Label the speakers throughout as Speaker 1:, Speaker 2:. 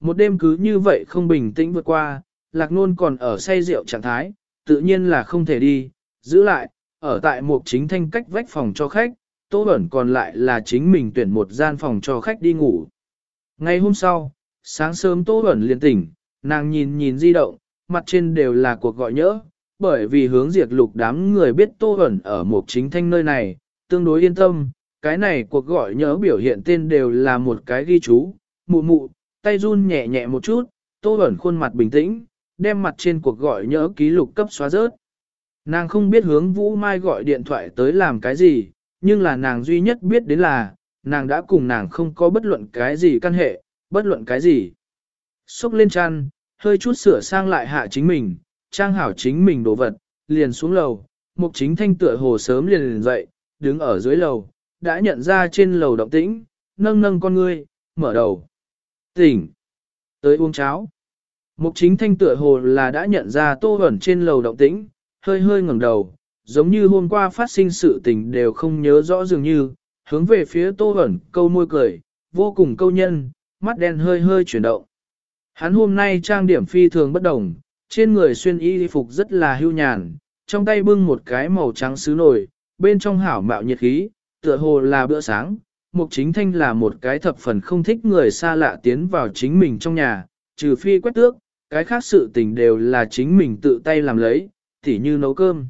Speaker 1: Một đêm cứ như vậy không bình tĩnh vượt qua, lạc nôn còn ở say rượu trạng thái, tự nhiên là không thể đi, giữ lại, ở tại một chính thanh cách vách phòng cho khách, Tô Bẩn còn lại là chính mình tuyển một gian phòng cho khách đi ngủ. Ngày hôm sau, sáng sớm Tô Bẩn liền tỉnh, nàng nhìn nhìn di động, mặt trên đều là cuộc gọi nhỡ, bởi vì hướng diệt lục đám người biết Tô Bẩn ở một chính thanh nơi này, tương đối yên tâm, cái này cuộc gọi nhớ biểu hiện tên đều là một cái ghi chú, mụ mụ, tay run nhẹ nhẹ một chút, Tô ẩn khuôn mặt bình tĩnh, đem mặt trên cuộc gọi nhớ ký lục cấp xóa rớt. Nàng không biết hướng Vũ Mai gọi điện thoại tới làm cái gì, nhưng là nàng duy nhất biết đến là, nàng đã cùng nàng không có bất luận cái gì căn hệ, bất luận cái gì. Xúc lên chăn, hơi chút sửa sang lại hạ chính mình, trang hảo chính mình đồ vật, liền xuống lầu, mục chính thanh tựa hồ sớm liền liền dậy, đứng ở dưới lầu, đã nhận ra trên lầu động tĩnh, nâng nâng con ngươi, mở đầu. Tỉnh! Tới uống cháo. Mục chính thanh tựa hồ là đã nhận ra tô ẩn trên lầu động tĩnh, hơi hơi ngẩng đầu, giống như hôm qua phát sinh sự tình đều không nhớ rõ dường như, hướng về phía tô ẩn câu môi cười, vô cùng câu nhân, mắt đen hơi hơi chuyển động. Hắn hôm nay trang điểm phi thường bất đồng, trên người xuyên y phục rất là hưu nhàn, trong tay bưng một cái màu trắng sứ nồi, bên trong hảo mạo nhiệt khí, tựa hồ là bữa sáng. Mục chính thanh là một cái thập phần không thích người xa lạ tiến vào chính mình trong nhà, trừ phi quét tước, cái khác sự tình đều là chính mình tự tay làm lấy, tỉ như nấu cơm.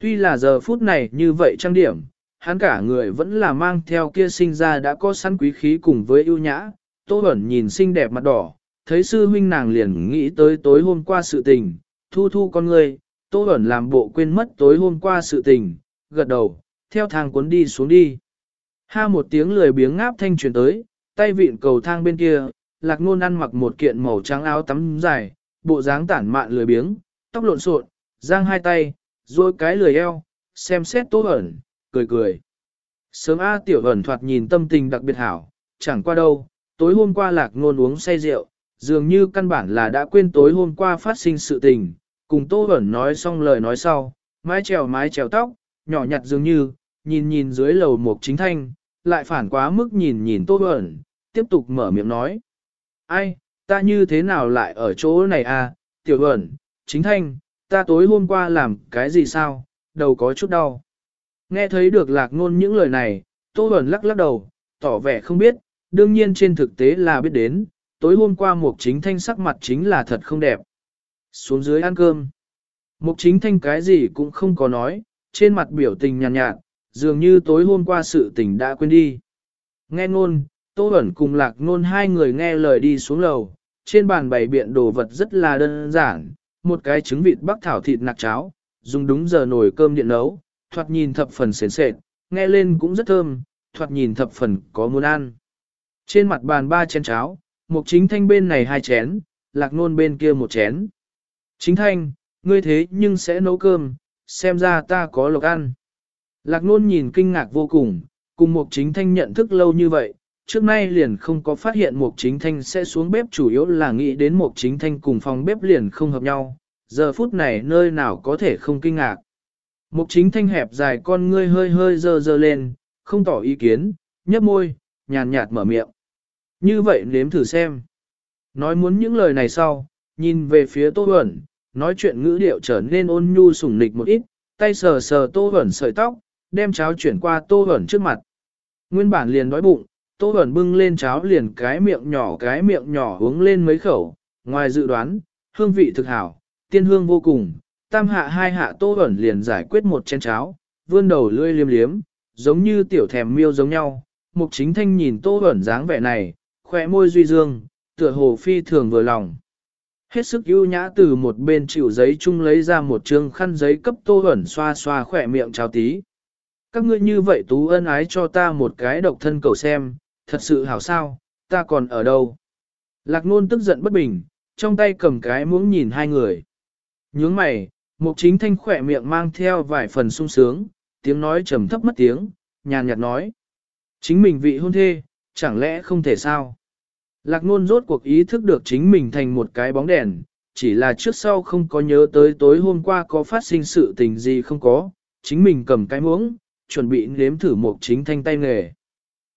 Speaker 1: Tuy là giờ phút này như vậy trang điểm, hắn cả người vẫn là mang theo kia sinh ra đã có sẵn quý khí cùng với ưu nhã, Tô Bẩn nhìn xinh đẹp mặt đỏ, thấy sư huynh nàng liền nghĩ tới tối hôm qua sự tình, thu thu con người, Tô Bẩn làm bộ quên mất tối hôm qua sự tình, gật đầu, theo thang cuốn đi xuống đi. Ha một tiếng lười biếng ngáp thanh truyền tới, tay vịn cầu thang bên kia, lạc nôn ăn mặc một kiện màu trắng áo tắm dài, bộ dáng tản mạn lười biếng, tóc lộn xộn, giang hai tay, rồi cái lười eo, xem xét Tô ẩn, cười cười. Sớm A tiểu ẩn thoạt nhìn tâm tình đặc biệt hảo, chẳng qua đâu, tối hôm qua lạc nôn uống say rượu, dường như căn bản là đã quên tối hôm qua phát sinh sự tình, cùng Tô Bẩn nói xong lời nói sau, mái trèo mái trèo tóc, nhỏ nhặt dường như, nhìn nhìn dưới lầu một chính thanh, lại phản quá mức nhìn nhìn Tô Bẩn, tiếp tục mở miệng nói. Ai, ta như thế nào lại ở chỗ này à, tiểu Bẩn, chính thanh, ta tối hôm qua làm cái gì sao, đầu có chút đau. Nghe thấy được lạc ngôn những lời này, Tô Bẩn lắc lắc đầu, tỏ vẻ không biết, đương nhiên trên thực tế là biết đến, tối hôm qua Mục Chính Thanh sắc mặt chính là thật không đẹp. Xuống dưới ăn cơm. Mục Chính Thanh cái gì cũng không có nói, trên mặt biểu tình nhàn nhạt, nhạt, dường như tối hôm qua sự tình đã quên đi. Nghe ngôn, Tô Bẩn cùng lạc ngôn hai người nghe lời đi xuống lầu, trên bàn bày biện đồ vật rất là đơn giản, một cái trứng vịt bắc thảo thịt nạc cháo, dùng đúng giờ nồi cơm điện nấu, thoạt nhìn thập phần sến sệt, nghe lên cũng rất thơm, thoạt nhìn thập phần có muốn ăn. Trên mặt bàn ba chén cháo, Mục chính thanh bên này hai chén, lạc nôn bên kia một chén. Chính thanh, ngươi thế nhưng sẽ nấu cơm, xem ra ta có lộc ăn. Lạc nôn nhìn kinh ngạc vô cùng, cùng mục chính thanh nhận thức lâu như vậy, trước nay liền không có phát hiện mục chính thanh sẽ xuống bếp chủ yếu là nghĩ đến mục chính thanh cùng phòng bếp liền không hợp nhau, giờ phút này nơi nào có thể không kinh ngạc. Mục chính thanh hẹp dài con ngươi hơi hơi dơ dơ lên, không tỏ ý kiến, nhấp môi, nhàn nhạt mở miệng. Như vậy nếm thử xem. Nói muốn những lời này sau, nhìn về phía Tô Huẩn, nói chuyện ngữ điệu trở nên ôn nhu sủng nịch một ít, tay sờ sờ Tô Huẩn sợi tóc, đem cháo chuyển qua Tô Huẩn trước mặt. Nguyên bản liền đói bụng, Tô Huẩn bưng lên cháo liền cái miệng nhỏ cái miệng nhỏ uống lên mấy khẩu, ngoài dự đoán, hương vị thực hảo, tiên hương vô cùng, tam hạ hai hạ Tô Huẩn liền giải quyết một chén cháo, vươn đầu lươi liếm liếm, giống như tiểu thèm miêu giống nhau. Mục chính thanh nhìn Tô Huẩn dáng vẻ này, khỏe môi duy dương, tựa hồ phi thường vừa lòng. Hết sức ưu nhã từ một bên chịu giấy chung lấy ra một trương khăn giấy cấp tô ẩn xoa xoa khỏe miệng cháo tí. Các ngươi như vậy tú ân ái cho ta một cái độc thân cầu xem, thật sự hảo sao, ta còn ở đâu. Lạc nôn tức giận bất bình, trong tay cầm cái muỗng nhìn hai người. Nhướng mày, mục chính thanh khỏe miệng mang theo vài phần sung sướng, tiếng nói trầm thấp mất tiếng, nhàn nhạt nói. Chính mình vị hôn thê, chẳng lẽ không thể sao? Lạc nôn rốt cuộc ý thức được chính mình thành một cái bóng đèn, chỉ là trước sau không có nhớ tới tối hôm qua có phát sinh sự tình gì không có, chính mình cầm cái muỗng, chuẩn bị nếm thử một chính thanh tay nghề.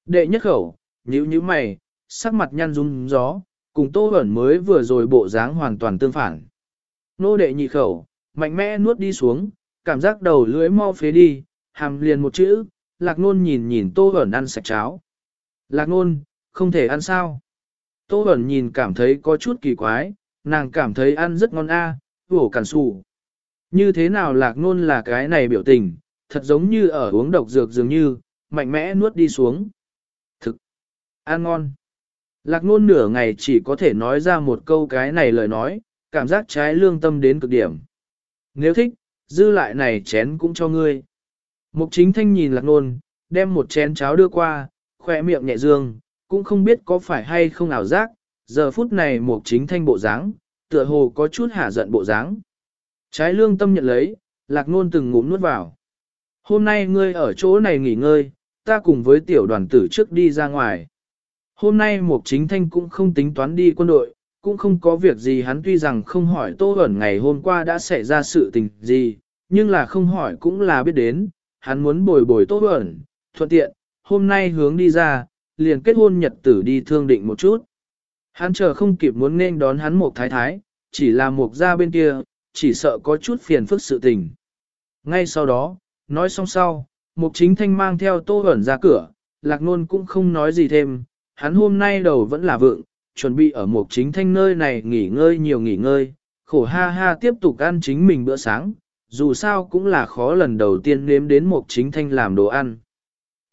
Speaker 1: Đệ nhất khẩu, nhíu nhíu mày, sắc mặt nhăn rung gió, cùng Tô ẩn mới vừa rồi bộ dáng hoàn toàn tương phản. Nô đệ nhị khẩu, mạnh mẽ nuốt đi xuống, cảm giác đầu lưỡi mau phế đi, hàm liền một chữ, lạc nôn nhìn nhìn Tô ẩn ăn sạch cháo. Lạc nôn, không thể ăn sao? Tô ẩn nhìn cảm thấy có chút kỳ quái, nàng cảm thấy ăn rất ngon a, à, vổ cản sụ. Như thế nào lạc nôn là cái này biểu tình, thật giống như ở uống độc dược dường như, mạnh mẽ nuốt đi xuống. Thực, ăn ngon. Lạc nôn nửa ngày chỉ có thể nói ra một câu cái này lời nói, cảm giác trái lương tâm đến cực điểm. Nếu thích, dư lại này chén cũng cho ngươi. Mục chính thanh nhìn lạc nôn, đem một chén cháo đưa qua, khoe miệng nhẹ dương, cũng không biết có phải hay không ảo giác, giờ phút này mục chính thanh bộ dáng, tựa hồ có chút hả giận bộ dáng. Trái lương tâm nhận lấy, lạc nôn từng ngụm nuốt vào. Hôm nay ngươi ở chỗ này nghỉ ngơi, ta cùng với tiểu đoàn tử trước đi ra ngoài. Hôm nay Mục Chính Thanh cũng không tính toán đi quân đội, cũng không có việc gì hắn tuy rằng không hỏi Tô Huẩn ngày hôm qua đã xảy ra sự tình gì, nhưng là không hỏi cũng là biết đến, hắn muốn bồi bồi Tô Huẩn, thuận tiện, hôm nay hướng đi ra, liền kết hôn nhật tử đi thương định một chút. Hắn chờ không kịp muốn nên đón hắn một thái thái, chỉ là một ra bên kia, chỉ sợ có chút phiền phức sự tình. Ngay sau đó, nói xong sau, Mục Chính Thanh mang theo Tô Hẩn ra cửa, Lạc Nôn cũng không nói gì thêm, hắn hôm nay đầu vẫn là vượng, chuẩn bị ở Mục Chính Thanh nơi này nghỉ ngơi nhiều nghỉ ngơi, khổ ha ha tiếp tục ăn chính mình bữa sáng, dù sao cũng là khó lần đầu tiên nếm đến Mục Chính Thanh làm đồ ăn.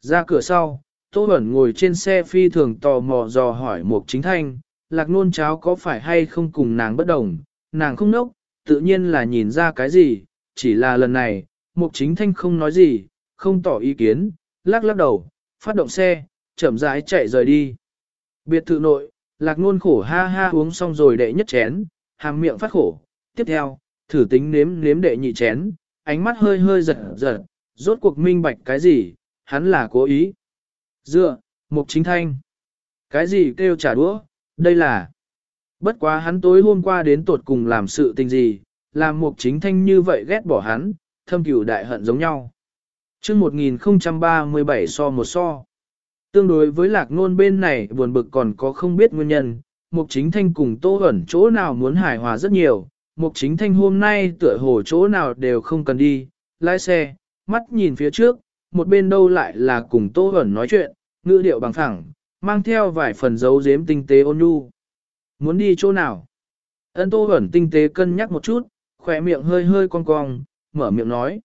Speaker 1: Ra cửa sau, Tô Hẩn ngồi trên xe phi thường tò mò dò hỏi Mục Chính Thanh, Lạc Nôn cháo có phải hay không cùng nàng bất đồng, nàng không nốc, tự nhiên là nhìn ra cái gì, chỉ là lần này, Mục Chính Thanh không nói gì, không tỏ ý kiến, lắc lắc đầu, phát động xe, chậm rãi chạy rời đi. Biệt thự nội, lạc nôn khổ ha ha uống xong rồi đệ nhất chén, hàm miệng phát khổ. Tiếp theo, thử tính nếm nếm đệ nhị chén, ánh mắt hơi hơi giật giật, rốt cuộc minh bạch cái gì, hắn là cố ý. Dựa, Mục Chính Thanh. Cái gì kêu trả đũa, đây là... Bất quá hắn tối hôm qua đến tột cùng làm sự tình gì, làm Mục Chính Thanh như vậy ghét bỏ hắn, thâm cửu đại hận giống nhau. chương 1037 so một so. Tương đối với lạc ngôn bên này buồn bực còn có không biết nguyên nhân, Mục Chính Thanh cùng Tô ẩn chỗ nào muốn hài hòa rất nhiều, Mục Chính Thanh hôm nay tựa hồ chỗ nào đều không cần đi, lái xe, mắt nhìn phía trước, một bên đâu lại là cùng Tô ẩn nói chuyện, ngữ điệu bằng phẳng, mang theo vài phần dấu giếm tinh tế ôn nhu. Muốn đi chỗ nào? Ân Tô ẩn tinh tế cân nhắc một chút, khỏe miệng hơi hơi cong cong, mở miệng nói.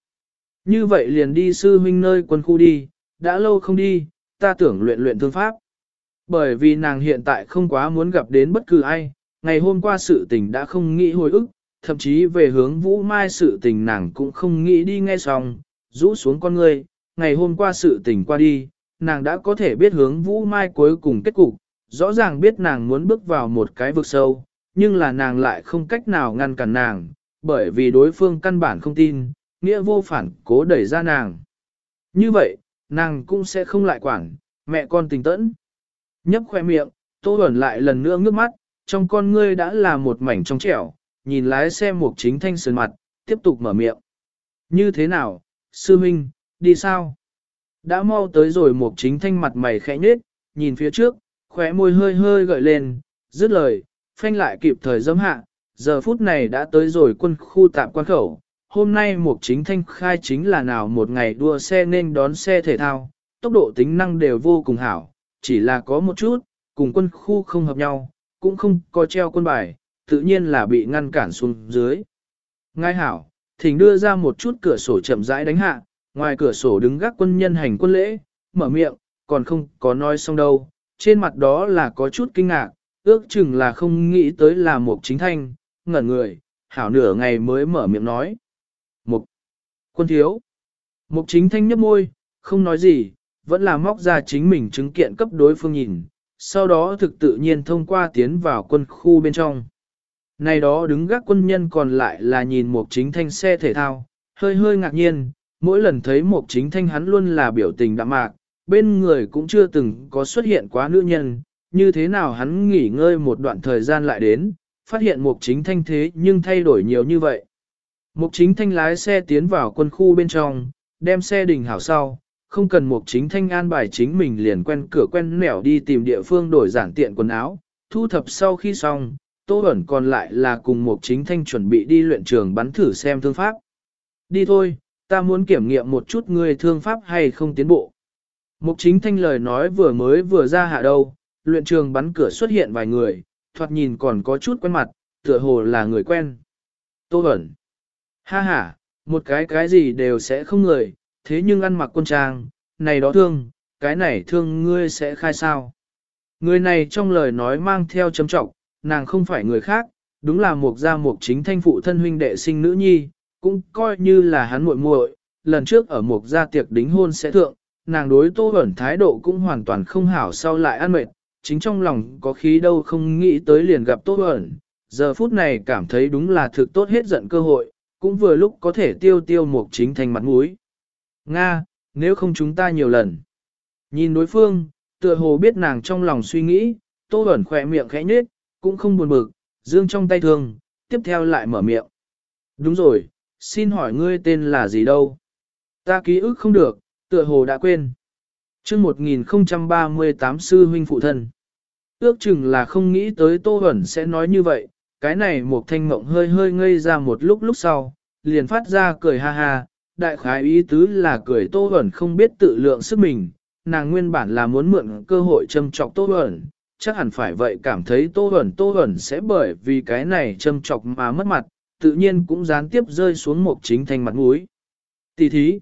Speaker 1: Như vậy liền đi sư huynh nơi quân khu đi, đã lâu không đi, ta tưởng luyện luyện thương pháp. Bởi vì nàng hiện tại không quá muốn gặp đến bất cứ ai, ngày hôm qua sự tình đã không nghĩ hồi ức, thậm chí về hướng vũ mai sự tình nàng cũng không nghĩ đi nghe xong, rũ xuống con người, ngày hôm qua sự tình qua đi, nàng đã có thể biết hướng vũ mai cuối cùng kết cục, rõ ràng biết nàng muốn bước vào một cái vực sâu, nhưng là nàng lại không cách nào ngăn cản nàng, bởi vì đối phương căn bản không tin, nghĩa vô phản cố đẩy ra nàng. Như vậy, nàng cũng sẽ không lại quản, mẹ con tình tẫn. Nhấp khoe miệng, tô ẩn lại lần nữa ngước mắt, trong con ngươi đã là một mảnh trong trẻo, nhìn lái xe một chính thanh sườn mặt, tiếp tục mở miệng. Như thế nào, sư minh, đi sao? Đã mau tới rồi một chính thanh mặt mày khẽ nhết, nhìn phía trước, khóe môi hơi hơi gợi lên, dứt lời, phanh lại kịp thời dâm hạ, giờ phút này đã tới rồi quân khu tạm quan khẩu, hôm nay Mục Chính Thanh khai chính là nào một ngày đua xe nên đón xe thể thao, tốc độ tính năng đều vô cùng hảo, chỉ là có một chút, cùng quân khu không hợp nhau, cũng không có treo quân bài, tự nhiên là bị ngăn cản xuống dưới. Ngay hảo, thỉnh đưa ra một chút cửa sổ chậm rãi đánh hạ, ngoài cửa sổ đứng gác quân nhân hành quân lễ, mở miệng, còn không có nói xong đâu, trên mặt đó là có chút kinh ngạc, ước chừng là không nghĩ tới là Mục Chính Thanh, ngẩn người, hảo nửa ngày mới mở miệng nói. Mục. Quân thiếu. Mục chính thanh nhấp môi, không nói gì, vẫn là móc ra chính mình chứng kiện cấp đối phương nhìn, sau đó thực tự nhiên thông qua tiến vào quân khu bên trong. Này đó đứng gác quân nhân còn lại là nhìn mục chính thanh xe thể thao, hơi hơi ngạc nhiên, mỗi lần thấy mục chính thanh hắn luôn là biểu tình đạm mạc, bên người cũng chưa từng có xuất hiện quá nữ nhân, như thế nào hắn nghỉ ngơi một đoạn thời gian lại đến, phát hiện mục chính thanh thế nhưng thay đổi nhiều như vậy. Mục chính thanh lái xe tiến vào quân khu bên trong, đem xe đình hảo sau, không cần mục chính thanh an bài chính mình liền quen cửa quen nẻo đi tìm địa phương đổi giản tiện quần áo, thu thập sau khi xong, Tô Bẩn còn lại là cùng mục chính thanh chuẩn bị đi luyện trường bắn thử xem thương pháp. Đi thôi, ta muốn kiểm nghiệm một chút người thương pháp hay không tiến bộ. Mục chính thanh lời nói vừa mới vừa ra hạ đâu, luyện trường bắn cửa xuất hiện vài người, thoạt nhìn còn có chút quen mặt, tựa hồ là người quen. Tô Bẩn. Ha ha, một cái cái gì đều sẽ không người, thế nhưng ăn mặc quân trang, này đó thương, cái này thương ngươi sẽ khai sao. Người này trong lời nói mang theo chấm trọng, nàng không phải người khác, đúng là một gia mục chính thanh phụ thân huynh đệ sinh nữ nhi, cũng coi như là hắn muội muội. lần trước ở một gia tiệc đính hôn sẽ thượng, nàng đối tô ẩn thái độ cũng hoàn toàn không hảo sau lại ăn mệt, chính trong lòng có khí đâu không nghĩ tới liền gặp tốt ẩn, giờ phút này cảm thấy đúng là thực tốt hết giận cơ hội, cũng vừa lúc có thể tiêu tiêu một chính thành mặt mũi. Nga, nếu không chúng ta nhiều lần. Nhìn đối phương, tựa hồ biết nàng trong lòng suy nghĩ, tô ẩn khỏe miệng khẽ nhếch, cũng không buồn bực, dương trong tay thương, tiếp theo lại mở miệng. Đúng rồi, xin hỏi ngươi tên là gì đâu? Ta ký ức không được, tựa hồ đã quên chương 1038 sư huynh phụ thân. Ước chừng là không nghĩ tới Tô Huẩn sẽ nói như vậy, cái này một thanh mộng hơi hơi ngây ra một lúc lúc sau, liền phát ra cười ha ha, đại khái ý tứ là cười Tô Huẩn không biết tự lượng sức mình, nàng nguyên bản là muốn mượn cơ hội châm trọc Tô Huẩn, chắc hẳn phải vậy cảm thấy Tô Huẩn Tô Huẩn sẽ bởi vì cái này châm trọc mà mất mặt, tự nhiên cũng gián tiếp rơi xuống một chính thanh mặt mũi. Tỷ thí.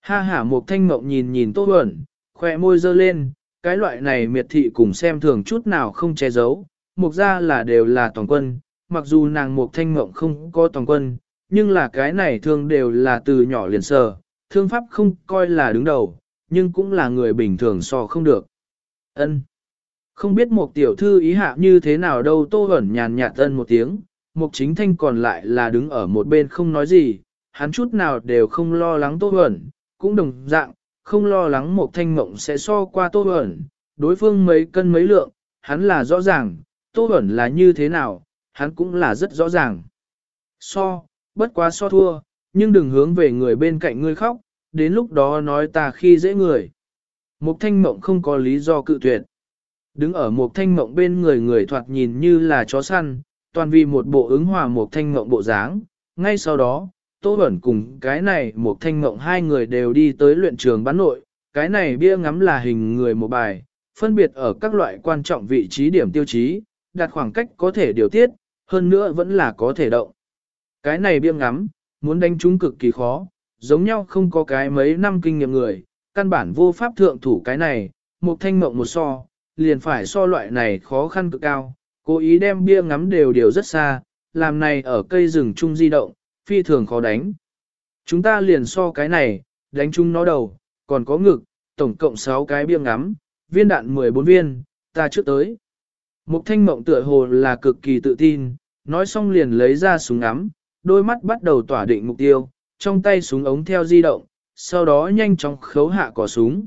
Speaker 1: Ha ha một thanh mộng nhìn nhìn Tô Huẩn, Khoe môi dơ lên, cái loại này miệt thị cùng xem thường chút nào không che giấu, mục ra là đều là toàn quân, mặc dù nàng mục thanh mộng không có toàn quân, nhưng là cái này thương đều là từ nhỏ liền sờ, thương pháp không coi là đứng đầu, nhưng cũng là người bình thường so không được. ân Không biết một tiểu thư ý hạ như thế nào đâu tô ẩn nhàn nhạt ân một tiếng, mục chính thanh còn lại là đứng ở một bên không nói gì, hắn chút nào đều không lo lắng tô ẩn, cũng đồng dạng, không lo lắng một thanh mộng sẽ so qua tô ẩn, đối phương mấy cân mấy lượng, hắn là rõ ràng, tô ẩn là như thế nào, hắn cũng là rất rõ ràng. So, bất quá so thua, nhưng đừng hướng về người bên cạnh ngươi khóc, đến lúc đó nói ta khi dễ người. một thanh mộng không có lý do cự tuyệt. Đứng ở một thanh mộng bên người người thoạt nhìn như là chó săn, toàn vì một bộ ứng hòa một thanh mộng bộ dáng. Ngay sau đó, Tô Bẩn cùng cái này một thanh mộng hai người đều đi tới luyện trường bán nội, cái này bia ngắm là hình người một bài, phân biệt ở các loại quan trọng vị trí điểm tiêu chí, đặt khoảng cách có thể điều tiết, hơn nữa vẫn là có thể động. Cái này bia ngắm, muốn đánh chúng cực kỳ khó, giống nhau không có cái mấy năm kinh nghiệm người, căn bản vô pháp thượng thủ cái này, một thanh mộng một so, liền phải so loại này khó khăn cực cao, cố ý đem bia ngắm đều đều rất xa, làm này ở cây rừng trung di động, phi thường khó đánh. Chúng ta liền so cái này, đánh chúng nó đầu, còn có ngực, tổng cộng 6 cái bia ngắm, viên đạn 14 viên, ta trước tới. Mục thanh mộng tựa hồ là cực kỳ tự tin, nói xong liền lấy ra súng ngắm, đôi mắt bắt đầu tỏa định mục tiêu, trong tay súng ống theo di động, sau đó nhanh chóng khấu hạ cỏ súng.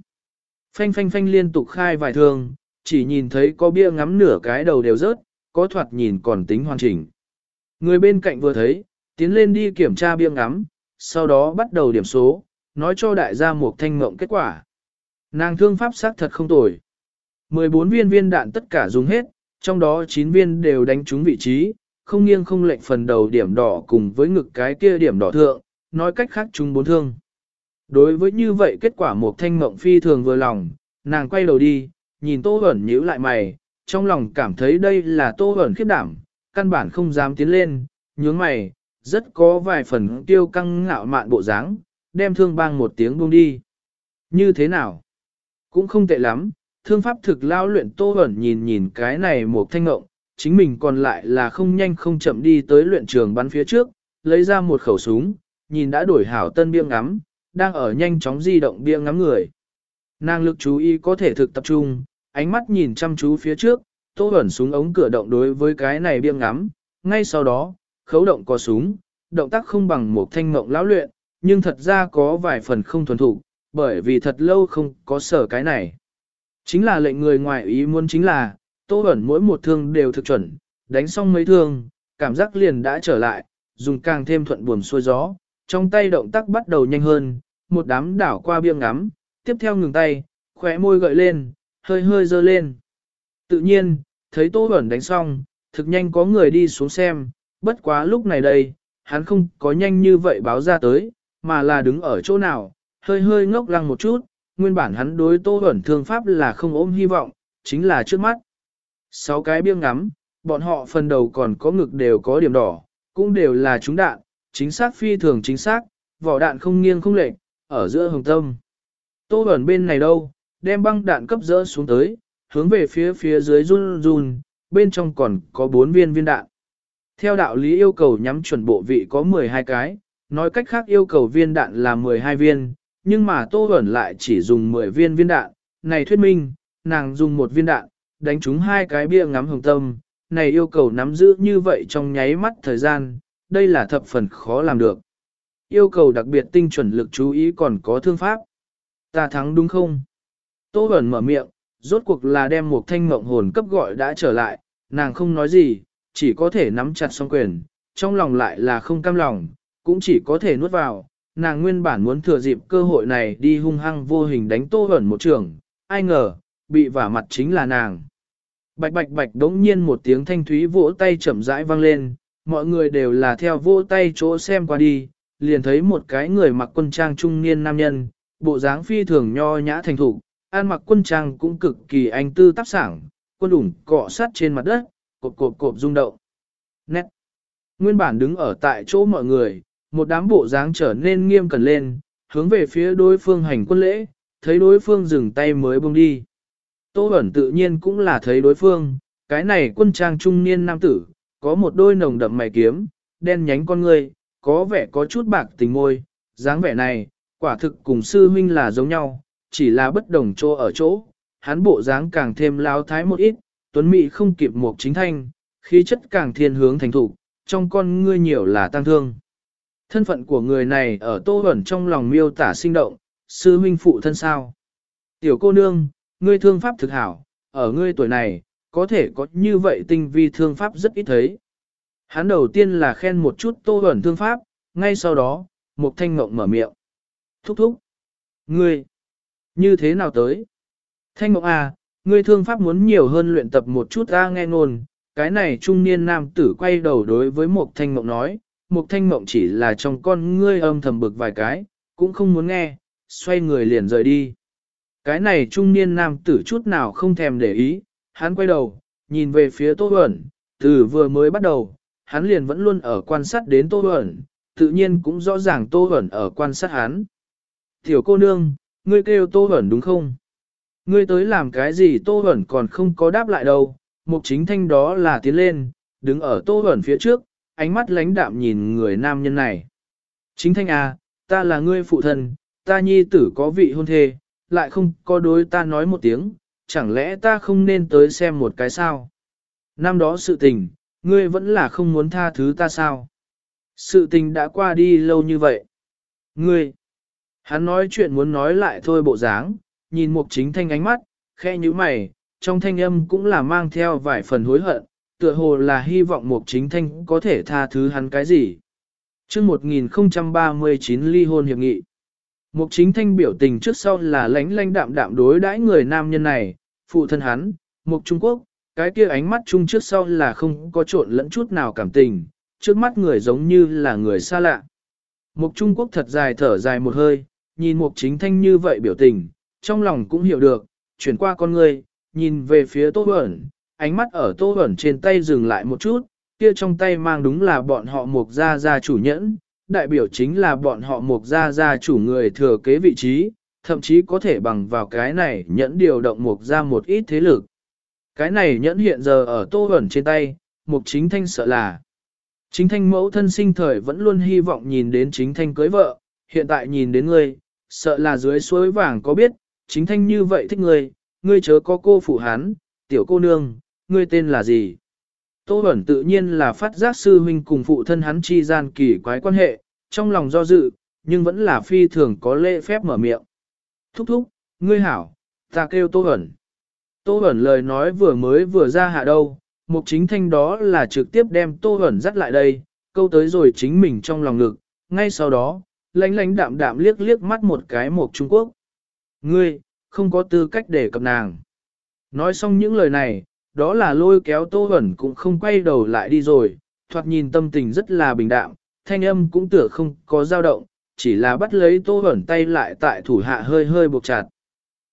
Speaker 1: Phanh phanh phanh liên tục khai vài thương, chỉ nhìn thấy có bia ngắm nửa cái đầu đều rớt, có thoạt nhìn còn tính hoàn chỉnh. Người bên cạnh vừa thấy, tiến lên đi kiểm tra bia ngắm, sau đó bắt đầu điểm số, nói cho đại gia một thanh mộng kết quả. Nàng thương pháp sắc thật không tồi. 14 viên viên đạn tất cả dùng hết, trong đó 9 viên đều đánh trúng vị trí, không nghiêng không lệch phần đầu điểm đỏ cùng với ngực cái kia điểm đỏ thượng, nói cách khác chúng bốn thương. Đối với như vậy kết quả một thanh mộng phi thường vừa lòng, nàng quay đầu đi, nhìn tô ẩn nhíu lại mày, trong lòng cảm thấy đây là tô ẩn khiếp đảm, căn bản không dám tiến lên, nhướng mày, rất có vài phần tiêu căng ngạo mạn bộ dáng, đem thương bang một tiếng buông đi. Như thế nào? Cũng không tệ lắm, thương pháp thực lao luyện tô ẩn nhìn nhìn cái này một thanh ngộng, chính mình còn lại là không nhanh không chậm đi tới luyện trường bắn phía trước, lấy ra một khẩu súng, nhìn đã đổi hảo tân biêng ngắm, đang ở nhanh chóng di động biêng ngắm người. Nàng lực chú ý có thể thực tập trung, ánh mắt nhìn chăm chú phía trước, tô ẩn súng ống cửa động đối với cái này biêng ngắm, ngay sau đó, khấu động có súng, động tác không bằng một thanh mộng lão luyện, nhưng thật ra có vài phần không thuần thủ, bởi vì thật lâu không có sở cái này. Chính là lệnh người ngoài ý muốn chính là, tô ẩn mỗi một thương đều thực chuẩn, đánh xong mấy thương, cảm giác liền đã trở lại, dùng càng thêm thuận buồm xuôi gió, trong tay động tác bắt đầu nhanh hơn, một đám đảo qua biêng ngắm, tiếp theo ngừng tay, khóe môi gợi lên, hơi hơi dơ lên. Tự nhiên, thấy Tô Bẩn đánh xong, thực nhanh có người đi xuống xem, bất quá lúc này đây, hắn không có nhanh như vậy báo ra tới, mà là đứng ở chỗ nào, hơi hơi ngốc lăng một chút, nguyên bản hắn đối Tô ẩn thương pháp là không ôm hy vọng, chính là trước mắt. Sáu cái biêng ngắm, bọn họ phần đầu còn có ngực đều có điểm đỏ, cũng đều là trúng đạn, chính xác phi thường chính xác, vỏ đạn không nghiêng không lệch, ở giữa hồng tâm. Tô ẩn bên này đâu, đem băng đạn cấp rỡ xuống tới, hướng về phía phía dưới run run, bên trong còn có bốn viên viên đạn. Theo đạo lý yêu cầu nhắm chuẩn bộ vị có 12 cái, nói cách khác yêu cầu viên đạn là 12 viên, nhưng mà Tô Bẩn lại chỉ dùng 10 viên viên đạn, này thuyết minh, nàng dùng một viên đạn, đánh trúng hai cái bia ngắm hồng tâm, này yêu cầu nắm giữ như vậy trong nháy mắt thời gian, đây là thập phần khó làm được. Yêu cầu đặc biệt tinh chuẩn lực chú ý còn có thương pháp. Ta thắng đúng không? Tô Bẩn mở miệng, rốt cuộc là đem một thanh mộng hồn cấp gọi đã trở lại, nàng không nói gì, chỉ có thể nắm chặt song quyền, trong lòng lại là không cam lòng, cũng chỉ có thể nuốt vào. Nàng nguyên bản muốn thừa dịp cơ hội này đi hung hăng vô hình đánh Tô ẩn một trường, ai ngờ, bị vả mặt chính là nàng. Bạch bạch bạch đống nhiên một tiếng thanh thúy vỗ tay chậm rãi vang lên, mọi người đều là theo vỗ tay chỗ xem qua đi, liền thấy một cái người mặc quân trang trung niên nam nhân, bộ dáng phi thường nho nhã thành thủ, an mặc quân trang cũng cực kỳ anh tư tác sảng, quân ủng cọ sát trên mặt đất, cộp cộp cộp rung động. Nét. Nguyên bản đứng ở tại chỗ mọi người, một đám bộ dáng trở nên nghiêm cẩn lên, hướng về phía đối phương hành quân lễ, thấy đối phương dừng tay mới buông đi. Tô ẩn tự nhiên cũng là thấy đối phương, cái này quân trang trung niên nam tử, có một đôi nồng đậm mày kiếm, đen nhánh con người, có vẻ có chút bạc tình môi, dáng vẻ này, quả thực cùng sư huynh là giống nhau, chỉ là bất đồng chỗ ở chỗ, hắn bộ dáng càng thêm lao thái một ít, tuấn mỹ không kịp một chính thanh, khí chất càng thiên hướng thành thủ, trong con ngươi nhiều là tăng thương. Thân phận của người này ở tô ẩn trong lòng miêu tả sinh động, sư huynh phụ thân sao. Tiểu cô nương, ngươi thương pháp thực hảo, ở ngươi tuổi này, có thể có như vậy tinh vi thương pháp rất ít thấy. Hắn đầu tiên là khen một chút tô ẩn thương pháp, ngay sau đó, một thanh ngộng mở miệng. Thúc thúc. Ngươi, như thế nào tới? Thanh ngộng à, ngươi thương pháp muốn nhiều hơn luyện tập một chút ra nghe ngôn. Cái này trung niên nam tử quay đầu đối với một thanh mộng nói, một thanh mộng chỉ là trong con ngươi âm thầm bực vài cái, cũng không muốn nghe, xoay người liền rời đi. Cái này trung niên nam tử chút nào không thèm để ý, hắn quay đầu, nhìn về phía Tô Huẩn, từ vừa mới bắt đầu, hắn liền vẫn luôn ở quan sát đến Tô Huẩn, tự nhiên cũng rõ ràng Tô Huẩn ở quan sát hắn. Tiểu cô nương, ngươi kêu Tô Huẩn đúng không? Ngươi tới làm cái gì Tô Huẩn còn không có đáp lại đâu, mục chính thanh đó là tiến lên, đứng ở Tô Huẩn phía trước, ánh mắt lánh đạm nhìn người nam nhân này. Chính thanh à, ta là ngươi phụ thân, ta nhi tử có vị hôn thê, lại không có đối ta nói một tiếng, chẳng lẽ ta không nên tới xem một cái sao? Năm đó sự tình, ngươi vẫn là không muốn tha thứ ta sao? Sự tình đã qua đi lâu như vậy. Ngươi, hắn nói chuyện muốn nói lại thôi bộ dáng, nhìn mục chính thanh ánh mắt, khe như mày, trong thanh âm cũng là mang theo vài phần hối hận, tựa hồ là hy vọng mục chính thanh có thể tha thứ hắn cái gì. chương 1039 ly hôn hiệp nghị. Mục chính thanh biểu tình trước sau là lánh lánh đạm đạm đối đãi người nam nhân này, phụ thân hắn, mục Trung Quốc, cái kia ánh mắt chung trước sau là không có trộn lẫn chút nào cảm tình, trước mắt người giống như là người xa lạ. Mục Trung Quốc thật dài thở dài một hơi, nhìn mục chính thanh như vậy biểu tình, trong lòng cũng hiểu được, chuyển qua con người, nhìn về phía Tô Bẩn, ánh mắt ở Tô Bẩn trên tay dừng lại một chút, kia trong tay mang đúng là bọn họ mục gia gia chủ nhẫn, đại biểu chính là bọn họ mục gia gia chủ người thừa kế vị trí, thậm chí có thể bằng vào cái này nhẫn điều động mục gia một ít thế lực. Cái này nhẫn hiện giờ ở tô Bẩn trên tay, mục chính thanh sợ là. Chính thanh mẫu thân sinh thời vẫn luôn hy vọng nhìn đến chính thanh cưới vợ, hiện tại nhìn đến ngươi, sợ là dưới suối vàng có biết, chính thanh như vậy thích ngươi, ngươi chớ có cô phụ hán, tiểu cô nương, ngươi tên là gì? Tô Bẩn tự nhiên là phát giác sư huynh cùng phụ thân hắn chi gian kỳ quái quan hệ, trong lòng do dự, nhưng vẫn là phi thường có lễ phép mở miệng. Thúc thúc, ngươi hảo, ta kêu Tô Bẩn. Tô Bẩn lời nói vừa mới vừa ra hạ đâu, mục chính thanh đó là trực tiếp đem Tô Bẩn dắt lại đây, câu tới rồi chính mình trong lòng ngực, ngay sau đó, lánh lánh đạm đạm liếc liếc mắt một cái mục Trung Quốc. Ngươi, không có tư cách để cập nàng. Nói xong những lời này, đó là lôi kéo Tô hẩn cũng không quay đầu lại đi rồi, thoạt nhìn tâm tình rất là bình đạm, thanh âm cũng tựa không có dao động, chỉ là bắt lấy Tô hẩn tay lại tại thủ hạ hơi hơi buộc chặt.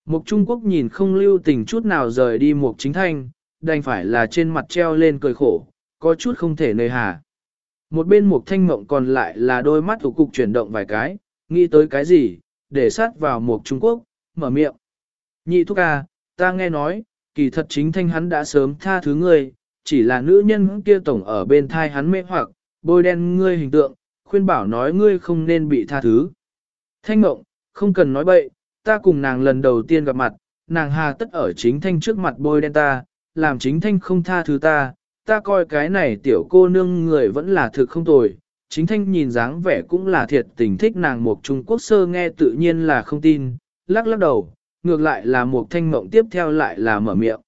Speaker 1: Mục Trung Quốc nhìn không lưu tình chút nào rời đi Mục Chính Thanh, đành phải là trên mặt treo lên cười khổ, có chút không thể nơi hà. Một bên Mục Thanh Mộng còn lại là đôi mắt thủ cục chuyển động vài cái, nghĩ tới cái gì, để sát vào Mục Trung Quốc, mở miệng. Nhị thúc à, ta nghe nói, kỳ thật chính thanh hắn đã sớm tha thứ ngươi, chỉ là nữ nhân kia tổng ở bên thai hắn mê hoặc, bôi đen ngươi hình tượng, khuyên bảo nói ngươi không nên bị tha thứ. Thanh mộng, không cần nói bậy, ta cùng nàng lần đầu tiên gặp mặt, nàng hà tất ở chính thanh trước mặt bôi đen ta, làm chính thanh không tha thứ ta, ta coi cái này tiểu cô nương người vẫn là thực không tồi. Chính thanh nhìn dáng vẻ cũng là thiệt tình thích nàng một Trung Quốc sơ nghe tự nhiên là không tin, lắc lắc đầu, ngược lại là một thanh mộng tiếp theo lại là mở miệng.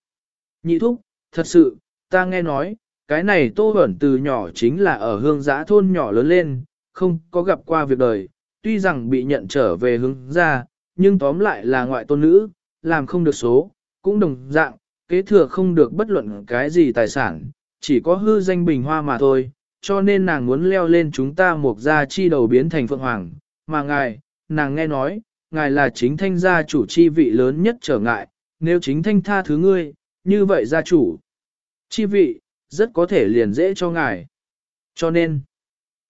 Speaker 1: Nhị thúc, thật sự, ta nghe nói, cái này tô ẩn từ nhỏ chính là ở hương giã thôn nhỏ lớn lên, không có gặp qua việc đời, tuy rằng bị nhận trở về hướng ra, nhưng tóm lại là ngoại tôn nữ, làm không được số, cũng đồng dạng, kế thừa không được bất luận cái gì tài sản, chỉ có hư danh bình hoa mà thôi, cho nên nàng muốn leo lên chúng ta một gia chi đầu biến thành phượng hoàng, mà ngài, nàng nghe nói, ngài là chính thanh gia chủ chi vị lớn nhất trở ngại, nếu chính thanh tha thứ ngươi, như vậy gia chủ chi vị, rất có thể liền dễ cho ngài. Cho nên,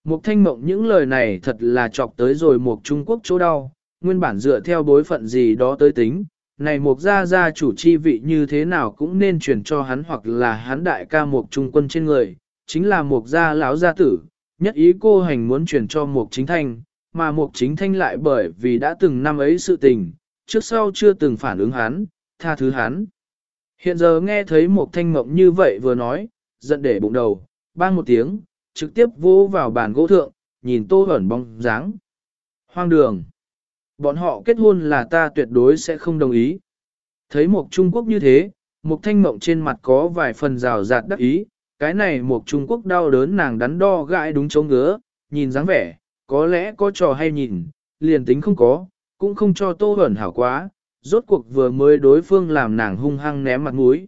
Speaker 1: Mục Thanh Mộng những lời này thật là chọc tới rồi Mục Trung Quốc chỗ đau, nguyên bản dựa theo bối phận gì đó tới tính, này Mục gia gia chủ chi vị như thế nào cũng nên truyền cho hắn hoặc là hắn đại ca Mục Trung quân trên người, chính là Mục gia lão gia tử, nhất ý cô hành muốn truyền cho Mục Chính Thanh, mà Mục Chính Thanh lại bởi vì đã từng năm ấy sự tình, trước sau chưa từng phản ứng hắn, tha thứ hắn. Hiện giờ nghe thấy Mục Thanh Mộng như vậy vừa nói, giận để bụng đầu, bang một tiếng, trực tiếp vô vào bàn gỗ thượng, nhìn tô ẩn bóng dáng. Hoang đường. Bọn họ kết hôn là ta tuyệt đối sẽ không đồng ý. Thấy mục Trung Quốc như thế, mục thanh mộng trên mặt có vài phần rào rạt đắc ý, cái này mục Trung Quốc đau đớn nàng đắn đo gãi đúng chỗ ngứa, nhìn dáng vẻ, có lẽ có trò hay nhìn, liền tính không có, cũng không cho tô ẩn hảo quá, rốt cuộc vừa mới đối phương làm nàng hung hăng ném mặt mũi.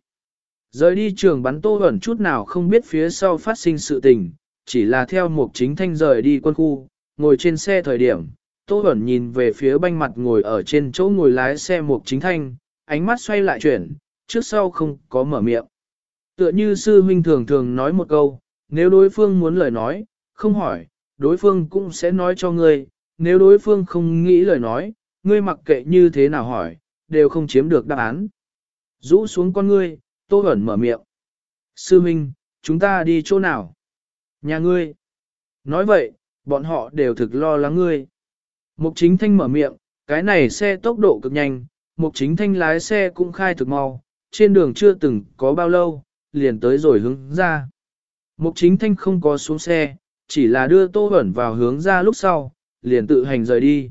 Speaker 1: Rời đi trường bắn tô ẩn chút nào không biết phía sau phát sinh sự tình, chỉ là theo một chính thanh rời đi quân khu, ngồi trên xe thời điểm, Tô hẩn nhìn về phía banh mặt ngồi ở trên chỗ ngồi lái xe một chính thanh, ánh mắt xoay lại chuyển, trước sau không có mở miệng. Tựa như sư huynh thường thường nói một câu, nếu đối phương muốn lời nói, không hỏi, đối phương cũng sẽ nói cho ngươi, nếu đối phương không nghĩ lời nói, ngươi mặc kệ như thế nào hỏi, đều không chiếm được đáp án. Rũ xuống con ngươi, Tô Bẩn mở miệng. Sư Minh, chúng ta đi chỗ nào? Nhà ngươi. Nói vậy, bọn họ đều thực lo lắng ngươi. Mục chính thanh mở miệng, cái này xe tốc độ cực nhanh, mục chính thanh lái xe cũng khai thực mau, trên đường chưa từng có bao lâu, liền tới rồi hướng ra. Mục chính thanh không có xuống xe, chỉ là đưa tô ẩn vào hướng ra lúc sau, liền tự hành rời đi.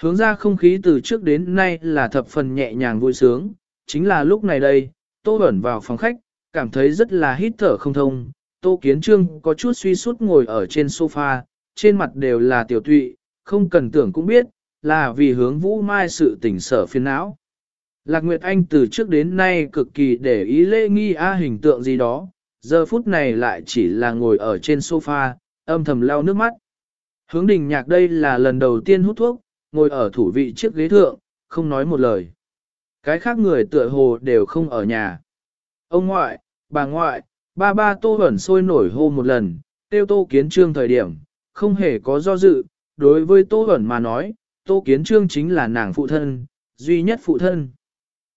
Speaker 1: Hướng ra không khí từ trước đến nay là thập phần nhẹ nhàng vui sướng, chính là lúc này đây, tô ẩn vào phòng khách, cảm thấy rất là hít thở không thông, Tô Kiến Trương có chút suy sút ngồi ở trên sofa, trên mặt đều là tiểu tụy, không cần tưởng cũng biết, là vì hướng Vũ Mai sự tỉnh sở phiền não. Lạc Nguyệt Anh từ trước đến nay cực kỳ để ý lễ nghi a hình tượng gì đó, giờ phút này lại chỉ là ngồi ở trên sofa, âm thầm lau nước mắt. Hướng đình nhạc đây là lần đầu tiên hút thuốc, ngồi ở thủ vị chiếc ghế thượng, không nói một lời. Cái khác người tựa hồ đều không ở nhà. Ông ngoại, bà ngoại, ba ba tô ẩn sôi nổi hô một lần, tiêu tô kiến trương thời điểm, không hề có do dự, đối với tô ẩn mà nói, tô kiến trương chính là nàng phụ thân, duy nhất phụ thân.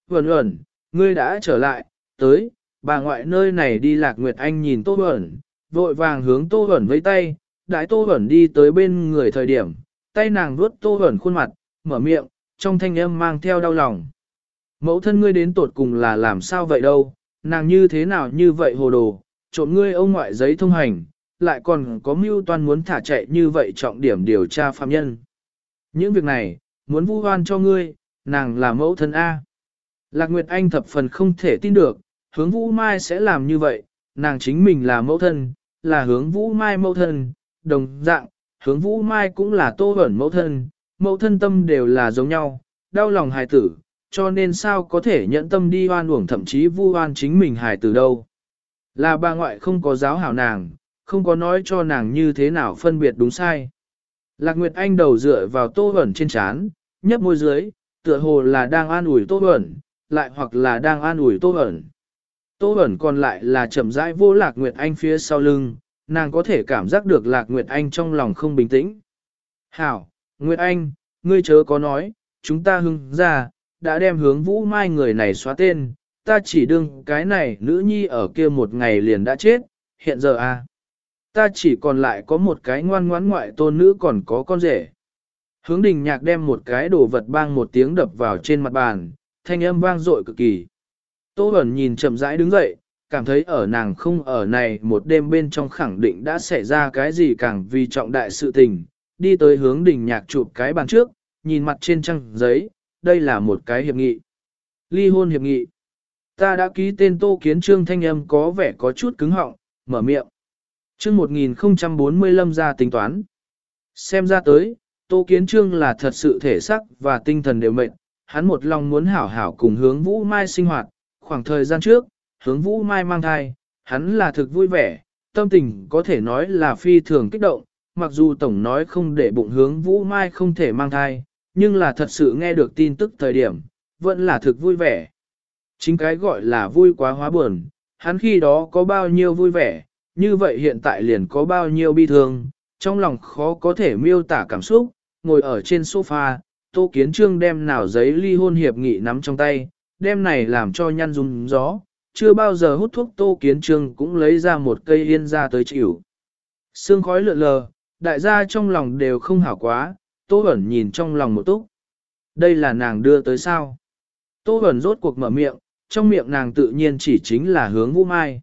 Speaker 1: Vẩn ẩn, ngươi đã trở lại, tới, bà ngoại nơi này đi lạc nguyệt anh nhìn tô ẩn, vội vàng hướng tô Huẩn với tay, đãi tô Huẩn đi tới bên người thời điểm, tay nàng vuốt tô Huẩn khuôn mặt, mở miệng, trong thanh âm mang theo đau lòng. Mẫu thân ngươi đến tột cùng là làm sao vậy đâu, nàng như thế nào như vậy hồ đồ, trộm ngươi ông ngoại giấy thông hành, lại còn có mưu toan muốn thả chạy như vậy trọng điểm điều tra phạm nhân. Những việc này, muốn vu oan cho ngươi, nàng là mẫu thân A. Lạc Nguyệt Anh thập phần không thể tin được, hướng Vũ Mai sẽ làm như vậy, nàng chính mình là mẫu thân, là hướng Vũ Mai mẫu thân, đồng dạng, hướng Vũ Mai cũng là tô ẩn mẫu thân, mẫu thân tâm đều là giống nhau, đau lòng hài tử, cho nên sao có thể nhận tâm đi hoan uổng thậm chí vu hoan chính mình hài tử đâu. Là bà ngoại không có giáo hảo nàng, không có nói cho nàng như thế nào phân biệt đúng sai. Lạc Nguyệt Anh đầu dựa vào tô ẩn trên chán, nhấp môi dưới, tựa hồ là đang an ủi tô ẩn, lại hoặc là đang an ủi tô ẩn. Tô ẩn còn lại là chậm rãi vô Lạc Nguyệt Anh phía sau lưng, nàng có thể cảm giác được Lạc Nguyệt Anh trong lòng không bình tĩnh. Hảo, Nguyệt Anh, ngươi chớ có nói, chúng ta hưng ra, đã đem hướng vũ mai người này xóa tên, ta chỉ đương cái này nữ nhi ở kia một ngày liền đã chết, hiện giờ à. Ta chỉ còn lại có một cái ngoan ngoãn ngoại tôn nữ còn có con rể. Hướng đình nhạc đem một cái đồ vật bang một tiếng đập vào trên mặt bàn, thanh âm vang dội cực kỳ. Tô Bẩn nhìn chậm rãi đứng dậy, cảm thấy ở nàng không ở này một đêm bên trong khẳng định đã xảy ra cái gì càng vì trọng đại sự tình, đi tới hướng đỉnh nhạc chụp cái bàn trước, nhìn mặt trên trang giấy, đây là một cái hiệp nghị. Ly hôn hiệp nghị. Ta đã ký tên Tô Kiến Trương thanh âm có vẻ có chút cứng họng, mở miệng. Chương 1045 ra tính toán. Xem ra tới, Tô Kiến Trương là thật sự thể sắc và tinh thần đều mệnh, hắn một lòng muốn hảo hảo cùng hướng Vũ Mai sinh hoạt, khoảng thời gian trước, hướng Vũ Mai mang thai, hắn là thực vui vẻ, tâm tình có thể nói là phi thường kích động, mặc dù Tổng nói không để bụng hướng Vũ Mai không thể mang thai, nhưng là thật sự nghe được tin tức thời điểm, vẫn là thực vui vẻ. Chính cái gọi là vui quá hóa buồn, hắn khi đó có bao nhiêu vui vẻ, như vậy hiện tại liền có bao nhiêu bi thương, trong lòng khó có thể miêu tả cảm xúc, ngồi ở trên sofa, Tô Kiến Trương đem nào giấy ly hôn hiệp nghị nắm trong tay, đem này làm cho nhăn dùng gió, chưa bao giờ hút thuốc Tô Kiến Trương cũng lấy ra một cây yên ra tới chịu. Sương khói lượn lờ, đại gia trong lòng đều không hảo quá, Tô Bẩn nhìn trong lòng một túc. Đây là nàng đưa tới sao? Tô Bẩn rốt cuộc mở miệng, trong miệng nàng tự nhiên chỉ chính là hướng Vũ Mai.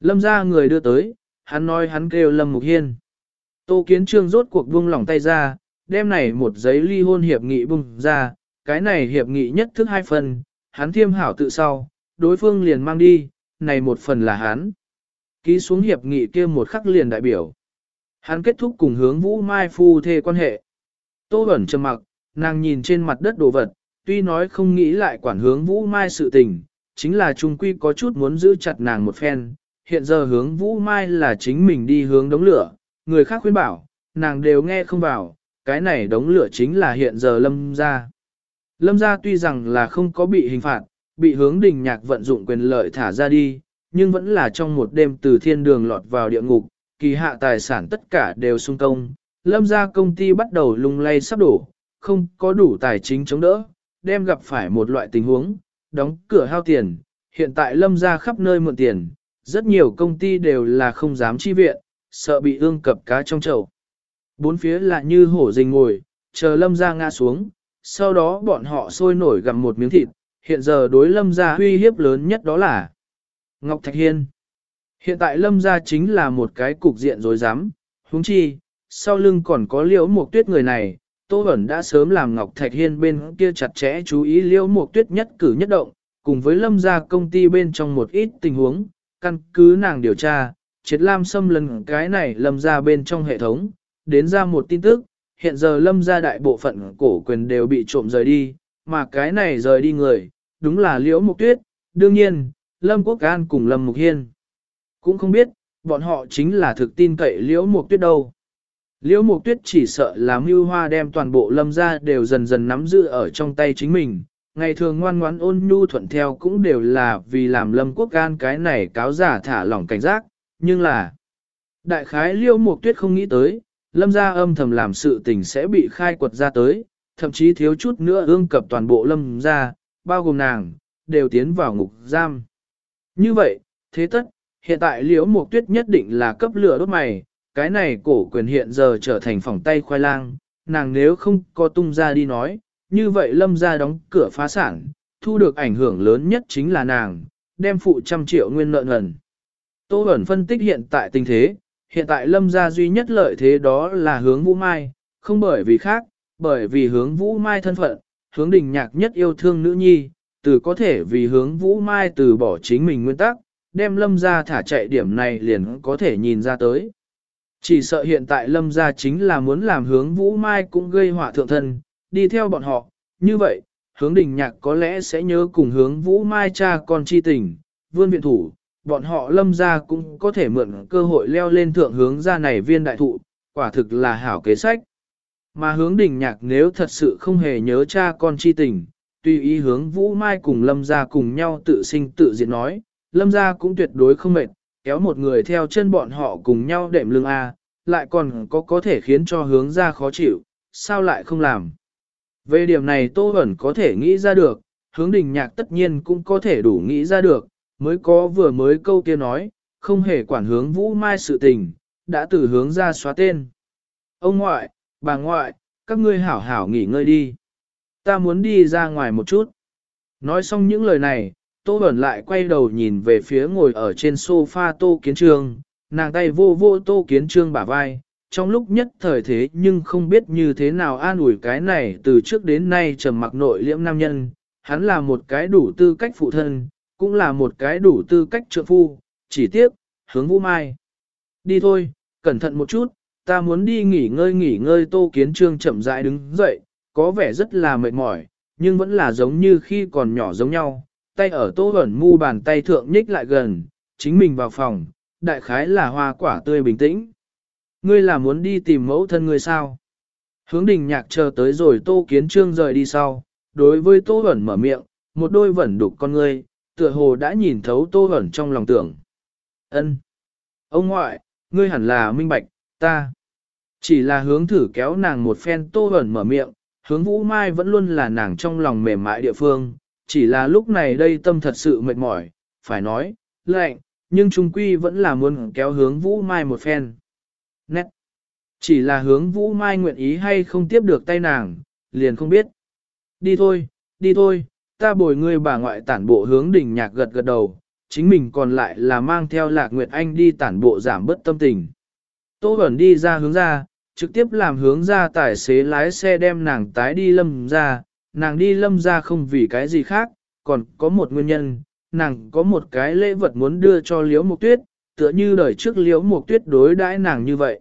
Speaker 1: Lâm ra người đưa tới, hắn nói hắn kêu Lâm Mục Hiên. Tô Kiến Trương rốt cuộc buông lỏng tay ra, đem này một giấy ly hôn hiệp nghị bung ra, cái này hiệp nghị nhất thức hai phần, hắn thiêm hảo tự sau, đối phương liền mang đi, này một phần là hắn. Ký xuống hiệp nghị kia một khắc liền đại biểu. Hắn kết thúc cùng hướng Vũ Mai phu thê quan hệ. Tô Bẩn trầm mặc, nàng nhìn trên mặt đất đồ vật, tuy nói không nghĩ lại quản hướng Vũ Mai sự tình, chính là trung quy có chút muốn giữ chặt nàng một phen. Hiện giờ hướng Vũ Mai là chính mình đi hướng đống lửa, người khác khuyên bảo, nàng đều nghe không vào, cái này đống lửa chính là hiện giờ lâm ra. Lâm gia tuy rằng là không có bị hình phạt, bị hướng đình nhạc vận dụng quyền lợi thả ra đi, nhưng vẫn là trong một đêm từ thiên đường lọt vào địa ngục, kỳ hạ tài sản tất cả đều sung công. Lâm gia công ty bắt đầu lung lay sắp đổ, không có đủ tài chính chống đỡ, đem gặp phải một loại tình huống, đóng cửa hao tiền. Hiện tại lâm gia khắp nơi mượn tiền, rất nhiều công ty đều là không dám chi viện, sợ bị ương cập cá trong chậu. Bốn phía là như hổ rình ngồi, chờ lâm gia ngã xuống, sau đó bọn họ sôi nổi gặm một miếng thịt, hiện giờ đối lâm gia uy hiếp lớn nhất đó là Ngọc Thạch Hiên. Hiện tại lâm gia chính là một cái cục diện rối rắm, huống chi, sau lưng còn có liễu một tuyết người này, Tô Bẩn đã sớm làm Ngọc Thạch Hiên bên kia chặt chẽ chú ý liễu một tuyết nhất cử nhất động, cùng với lâm gia công ty bên trong một ít tình huống, căn cứ nàng điều tra, triệt lam xâm lần cái này lâm gia bên trong hệ thống, đến ra một tin tức, hiện giờ lâm gia đại bộ phận cổ quyền đều bị trộm rời đi, mà cái này rời đi người, đúng là liễu mục tuyết, đương nhiên, lâm quốc an cùng lâm mục hiên. Cũng không biết, bọn họ chính là thực tin cậy liễu mục tuyết đâu. Liễu mục tuyết chỉ sợ là mưu hoa đem toàn bộ lâm gia đều dần dần nắm giữ ở trong tay chính mình, ngày thường ngoan ngoãn ôn nhu thuận theo cũng đều là vì làm lâm quốc an cái này cáo giả thả lỏng cảnh giác, nhưng là đại khái liễu mục tuyết không nghĩ tới, lâm gia âm thầm làm sự tình sẽ bị khai quật ra tới, thậm chí thiếu chút nữa ương cập toàn bộ lâm gia, bao gồm nàng, đều tiến vào ngục giam. Như vậy, thế tất, hiện tại liễu mục tuyết nhất định là cấp lửa đốt mày, cái này cổ quyền hiện giờ trở thành phòng tay khoai lang, nàng nếu không có tung ra đi nói, như vậy lâm gia đóng cửa phá sản, thu được ảnh hưởng lớn nhất chính là nàng, đem phụ trăm triệu nguyên nợ ngần. Tô Bẩn phân tích hiện tại tình thế, hiện tại lâm gia duy nhất lợi thế đó là hướng vũ mai, không bởi vì khác, bởi vì hướng vũ mai thân phận, hướng đình nhạc nhất yêu thương nữ nhi, từ có thể vì hướng vũ mai từ bỏ chính mình nguyên tắc, đem lâm gia thả chạy điểm này liền có thể nhìn ra tới. Chỉ sợ hiện tại lâm gia chính là muốn làm hướng vũ mai cũng gây họa thượng thân, đi theo bọn họ, như vậy, hướng đình nhạc có lẽ sẽ nhớ cùng hướng vũ mai cha con chi tình, vương viện thủ, bọn họ lâm ra cũng có thể mượn cơ hội leo lên thượng hướng ra này viên đại thụ, quả thực là hảo kế sách. Mà hướng đình nhạc nếu thật sự không hề nhớ cha con chi tình, tùy ý hướng vũ mai cùng lâm ra cùng nhau tự sinh tự diệt nói, lâm ra cũng tuyệt đối không mệt, kéo một người theo chân bọn họ cùng nhau đệm lưng A, lại còn có có thể khiến cho hướng ra khó chịu, sao lại không làm. Về điểm này Tô Bẩn có thể nghĩ ra được, hướng đình nhạc tất nhiên cũng có thể đủ nghĩ ra được, mới có vừa mới câu kia nói, không hề quản hướng vũ mai sự tình, đã từ hướng ra xóa tên. Ông ngoại, bà ngoại, các ngươi hảo hảo nghỉ ngơi đi. Ta muốn đi ra ngoài một chút. Nói xong những lời này, Tô Bẩn lại quay đầu nhìn về phía ngồi ở trên sofa Tô Kiến Trương, nàng tay vô vô Tô Kiến Trương bả vai, trong lúc nhất thời thế nhưng không biết như thế nào an ủi cái này từ trước đến nay trầm mặc nội liễm nam nhân, hắn là một cái đủ tư cách phụ thân, cũng là một cái đủ tư cách trượng phu, chỉ tiếc, hướng vũ mai. Đi thôi, cẩn thận một chút, ta muốn đi nghỉ ngơi nghỉ ngơi Tô Kiến Trương chậm rãi đứng dậy, có vẻ rất là mệt mỏi, nhưng vẫn là giống như khi còn nhỏ giống nhau, tay ở Tô ẩn mu bàn tay thượng nhích lại gần, chính mình vào phòng, đại khái là hoa quả tươi bình tĩnh. Ngươi là muốn đi tìm mẫu thân ngươi sao? Hướng đình nhạc chờ tới rồi Tô Kiến Trương rời đi sau, đối với Tô ẩn mở miệng, một đôi vẩn đục con ngươi, tựa hồ đã nhìn thấu Tô ẩn trong lòng tưởng. ân Ông ngoại, ngươi hẳn là minh bạch, ta. Chỉ là hướng thử kéo nàng một phen Tô ẩn mở miệng, hướng Vũ Mai vẫn luôn là nàng trong lòng mềm mại địa phương, chỉ là lúc này đây tâm thật sự mệt mỏi, phải nói, lạnh, nhưng trung quy vẫn là muốn kéo hướng Vũ Mai một phen. Nét. Chỉ là hướng Vũ Mai nguyện ý hay không tiếp được tay nàng, liền không biết. Đi thôi, đi thôi, ta bồi ngươi bà ngoại tản bộ hướng đỉnh nhạc gật gật đầu, chính mình còn lại là mang theo lạc nguyệt anh đi tản bộ giảm bớt tâm tình. Tô Bẩn đi ra hướng ra, trực tiếp làm hướng ra tài xế lái xe đem nàng tái đi lâm ra, nàng đi lâm ra không vì cái gì khác, còn có một nguyên nhân, nàng có một cái lễ vật muốn đưa cho liễu Mộc tuyết, tựa như đời trước liễu Mộc tuyết đối đãi nàng như vậy.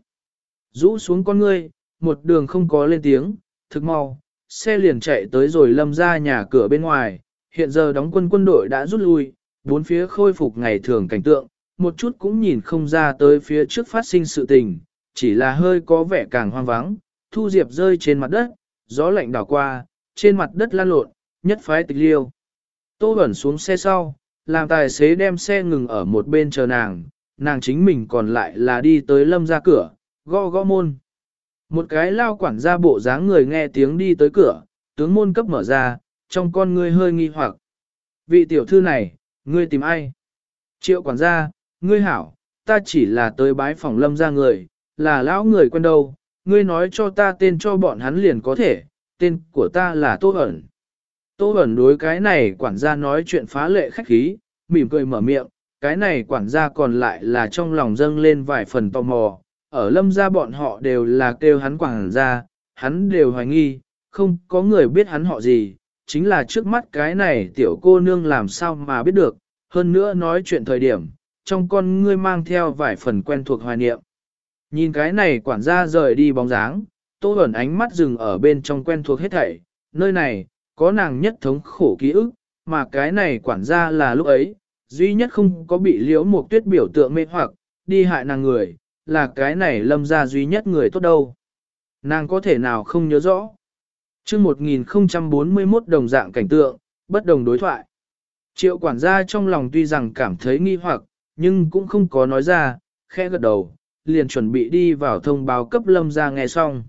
Speaker 1: Rũ xuống con ngươi, một đường không có lên tiếng, thực mau, xe liền chạy tới rồi lâm ra nhà cửa bên ngoài, hiện giờ đóng quân quân đội đã rút lui, bốn phía khôi phục ngày thường cảnh tượng, một chút cũng nhìn không ra tới phía trước phát sinh sự tình, chỉ là hơi có vẻ càng hoang vắng, thu diệp rơi trên mặt đất, gió lạnh đảo qua, trên mặt đất lan lộn, nhất phái tịch liêu. Tô Bẩn xuống xe sau, làm tài xế đem xe ngừng ở một bên chờ nàng, nàng chính mình còn lại là đi tới lâm ra cửa, gõ gõ môn. Một cái lao quản gia bộ dáng người nghe tiếng đi tới cửa, tướng môn cấp mở ra, trong con ngươi hơi nghi hoặc. Vị tiểu thư này, ngươi tìm ai? Triệu quản gia, ngươi hảo, ta chỉ là tới bái phòng lâm ra người, là lão người quen đâu, ngươi nói cho ta tên cho bọn hắn liền có thể, tên của ta là Tô Ẩn. Tô Ẩn đối cái này quản gia nói chuyện phá lệ khách khí, mỉm cười mở miệng, cái này quản gia còn lại là trong lòng dâng lên vài phần tò mò, ở lâm gia bọn họ đều là kêu hắn quảng gia, hắn đều hoài nghi, không có người biết hắn họ gì, chính là trước mắt cái này tiểu cô nương làm sao mà biết được, hơn nữa nói chuyện thời điểm, trong con ngươi mang theo vài phần quen thuộc hoài niệm. Nhìn cái này quản gia rời đi bóng dáng, Tô ẩn ánh mắt dừng ở bên trong quen thuộc hết thảy, nơi này, có nàng nhất thống khổ ký ức, mà cái này quản gia là lúc ấy, duy nhất không có bị liễu một tuyết biểu tượng mê hoặc, đi hại nàng người, là cái này lâm ra duy nhất người tốt đâu. Nàng có thể nào không nhớ rõ. chương 1041 đồng dạng cảnh tượng, bất đồng đối thoại. Triệu quản gia trong lòng tuy rằng cảm thấy nghi hoặc, nhưng cũng không có nói ra, khẽ gật đầu, liền chuẩn bị đi vào thông báo cấp lâm ra nghe xong.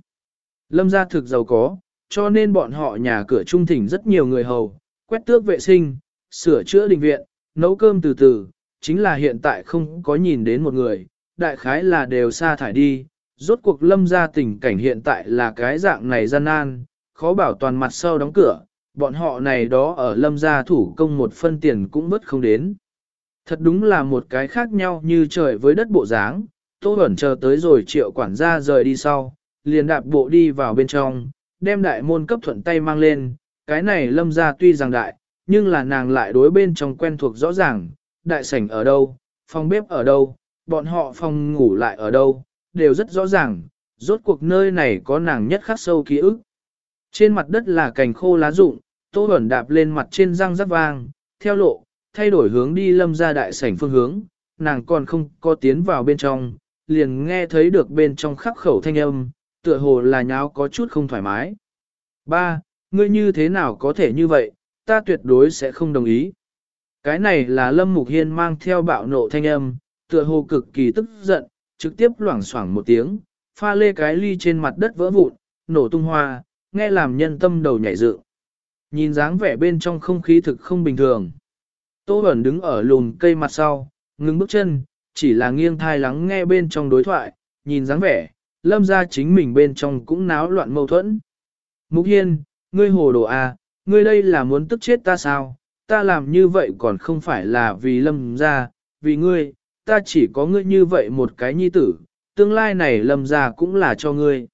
Speaker 1: Lâm gia thực giàu có, cho nên bọn họ nhà cửa trung thỉnh rất nhiều người hầu, quét tước vệ sinh, sửa chữa đình viện, nấu cơm từ từ, chính là hiện tại không có nhìn đến một người, đại khái là đều sa thải đi, rốt cuộc lâm gia tình cảnh hiện tại là cái dạng này gian nan, khó bảo toàn mặt sau đóng cửa, bọn họ này đó ở lâm gia thủ công một phân tiền cũng bất không đến. Thật đúng là một cái khác nhau như trời với đất bộ dáng, Tô Bẩn chờ tới rồi triệu quản gia rời đi sau, liền đạp bộ đi vào bên trong, đem đại môn cấp thuận tay mang lên, cái này lâm ra tuy rằng đại, nhưng là nàng lại đối bên trong quen thuộc rõ ràng, đại sảnh ở đâu, phòng bếp ở đâu, bọn họ phòng ngủ lại ở đâu, đều rất rõ ràng, rốt cuộc nơi này có nàng nhất khắc sâu ký ức. Trên mặt đất là cành khô lá rụng, Tô Bẩn đạp lên mặt trên răng rắc vang, theo lộ, thay đổi hướng đi lâm ra đại sảnh phương hướng, nàng còn không có tiến vào bên trong, liền nghe thấy được bên trong khắc khẩu thanh âm, tựa hồ là nháo có chút không thoải mái. Ba, ngươi như thế nào có thể như vậy, ta tuyệt đối sẽ không đồng ý. Cái này là Lâm Mục Hiên mang theo bạo nộ thanh âm, tựa hồ cực kỳ tức giận, trực tiếp loảng xoảng một tiếng, pha lê cái ly trên mặt đất vỡ vụn, nổ tung hoa, nghe làm nhân tâm đầu nhảy dựng. Nhìn dáng vẻ bên trong không khí thực không bình thường. Tô Bẩn đứng ở lùn cây mặt sau, ngừng bước chân, chỉ là nghiêng thai lắng nghe bên trong đối thoại, nhìn dáng vẻ, lâm ra chính mình bên trong cũng náo loạn mâu thuẫn. Mục Hiên, ngươi hồ đồ à, ngươi đây là muốn tức chết ta sao, ta làm như vậy còn không phải là vì lâm ra, vì ngươi, ta chỉ có ngươi như vậy một cái nhi tử, tương lai này lâm ra cũng là cho ngươi.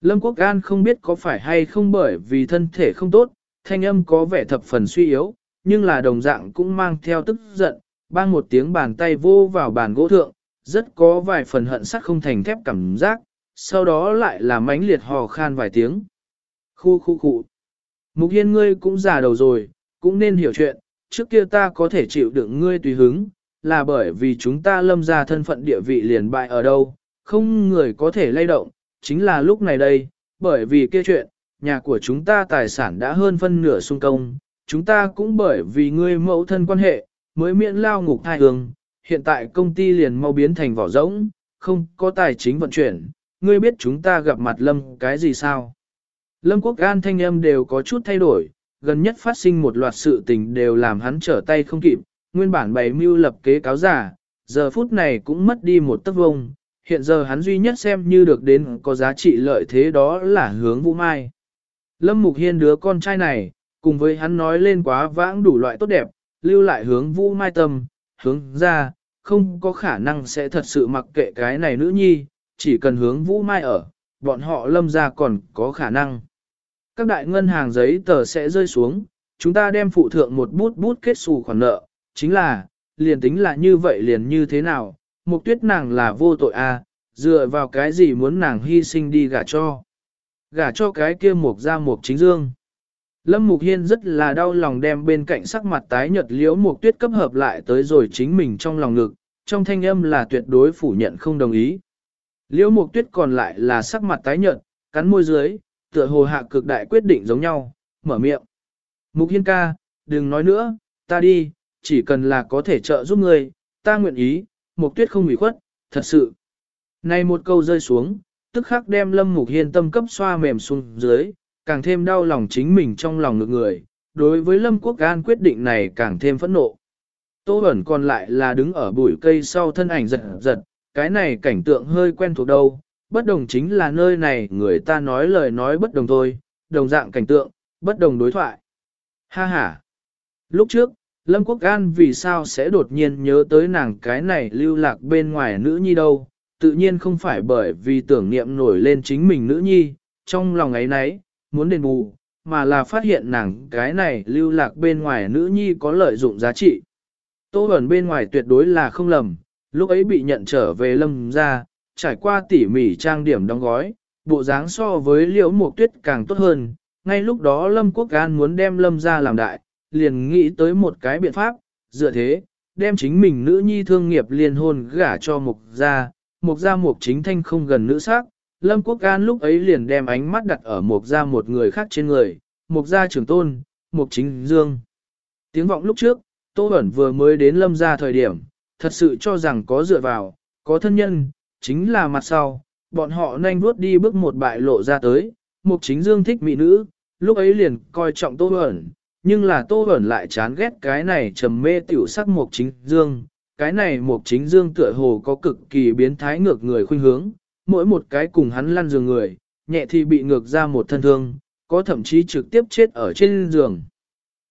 Speaker 1: Lâm Quốc An không biết có phải hay không bởi vì thân thể không tốt, thanh âm có vẻ thập phần suy yếu, nhưng là đồng dạng cũng mang theo tức giận, bang một tiếng bàn tay vô vào bàn gỗ thượng, rất có vài phần hận sắt không thành thép cảm giác, sau đó lại là mãnh liệt hò khan vài tiếng. Khu khu khu. Mục hiên ngươi cũng già đầu rồi, cũng nên hiểu chuyện, trước kia ta có thể chịu đựng ngươi tùy hứng, là bởi vì chúng ta lâm ra thân phận địa vị liền bại ở đâu, không người có thể lay động, chính là lúc này đây, bởi vì kia chuyện, nhà của chúng ta tài sản đã hơn phân nửa sung công, chúng ta cũng bởi vì ngươi mẫu thân quan hệ, mới miễn lao ngục thai hương, hiện tại công ty liền mau biến thành vỏ rỗng, không có tài chính vận chuyển, ngươi biết chúng ta gặp mặt lâm cái gì sao? Lâm Quốc An thanh âm đều có chút thay đổi, gần nhất phát sinh một loạt sự tình đều làm hắn trở tay không kịp, nguyên bản bày mưu lập kế cáo giả, giờ phút này cũng mất đi một tấc vông, hiện giờ hắn duy nhất xem như được đến có giá trị lợi thế đó là hướng Vũ Mai. Lâm Mục Hiên đứa con trai này, cùng với hắn nói lên quá vãng đủ loại tốt đẹp, lưu lại hướng Vũ Mai tâm, hướng ra, không có khả năng sẽ thật sự mặc kệ cái này nữ nhi, chỉ cần hướng Vũ Mai ở, bọn họ lâm ra còn có khả năng. Các đại ngân hàng giấy tờ sẽ rơi xuống, chúng ta đem phụ thượng một bút bút kết xù khoản nợ, chính là, liền tính là như vậy liền như thế nào, mục tuyết nàng là vô tội à, dựa vào cái gì muốn nàng hy sinh đi gả cho. Gả cho cái kia mục ra mục chính dương. Lâm Mục Hiên rất là đau lòng đem bên cạnh sắc mặt tái nhợt liễu mục tuyết cấp hợp lại tới rồi chính mình trong lòng ngực, trong thanh âm là tuyệt đối phủ nhận không đồng ý. Liễu mục tuyết còn lại là sắc mặt tái nhợt, cắn môi dưới, tựa hồ hạ cực đại quyết định giống nhau, mở miệng. Mục Hiên ca, đừng nói nữa, ta đi, chỉ cần là có thể trợ giúp ngươi, ta nguyện ý, mục tuyết không ủy khuất, thật sự. Này một câu rơi xuống, tức khắc đem Lâm Mục Hiên tâm cấp xoa mềm xuống dưới, càng thêm đau lòng chính mình trong lòng ngược người, đối với Lâm Quốc An quyết định này càng thêm phẫn nộ. Tô ẩn còn lại là đứng ở bụi cây sau thân ảnh giật giật, cái này cảnh tượng hơi quen thuộc đâu, bất đồng chính là nơi này người ta nói lời nói bất đồng thôi, đồng dạng cảnh tượng, bất đồng đối thoại. Ha ha! Lúc trước, Lâm Quốc An vì sao sẽ đột nhiên nhớ tới nàng cái này lưu lạc bên ngoài nữ nhi đâu, tự nhiên không phải bởi vì tưởng niệm nổi lên chính mình nữ nhi, trong lòng ấy nấy, muốn đền bù, mà là phát hiện nàng cái này lưu lạc bên ngoài nữ nhi có lợi dụng giá trị. Tô ẩn bên ngoài tuyệt đối là không lầm, lúc ấy bị nhận trở về lâm ra, trải qua tỉ mỉ trang điểm đóng gói, bộ dáng so với liễu mục tuyết càng tốt hơn. Ngay lúc đó Lâm Quốc Gan muốn đem Lâm ra làm đại, liền nghĩ tới một cái biện pháp, dựa thế, đem chính mình nữ nhi thương nghiệp liên hôn gả cho mục gia, mục gia mục chính thanh không gần nữ sắc. Lâm Quốc an lúc ấy liền đem ánh mắt đặt ở mục gia một người khác trên người, mục gia trưởng tôn, mục chính dương. Tiếng vọng lúc trước, Tô Bẩn vừa mới đến Lâm gia thời điểm, thật sự cho rằng có dựa vào, có thân nhân, chính là mặt sau, bọn họ nhanh vuốt đi bước một bại lộ ra tới, mục chính dương thích mỹ nữ, lúc ấy liền coi trọng Tô Bẩn, nhưng là Tô ẩn lại chán ghét cái này trầm mê tiểu sắc mục chính dương, cái này mục chính dương tựa hồ có cực kỳ biến thái ngược người khuynh hướng, mỗi một cái cùng hắn lăn giường người, nhẹ thì bị ngược ra một thân thương, có thậm chí trực tiếp chết ở trên giường.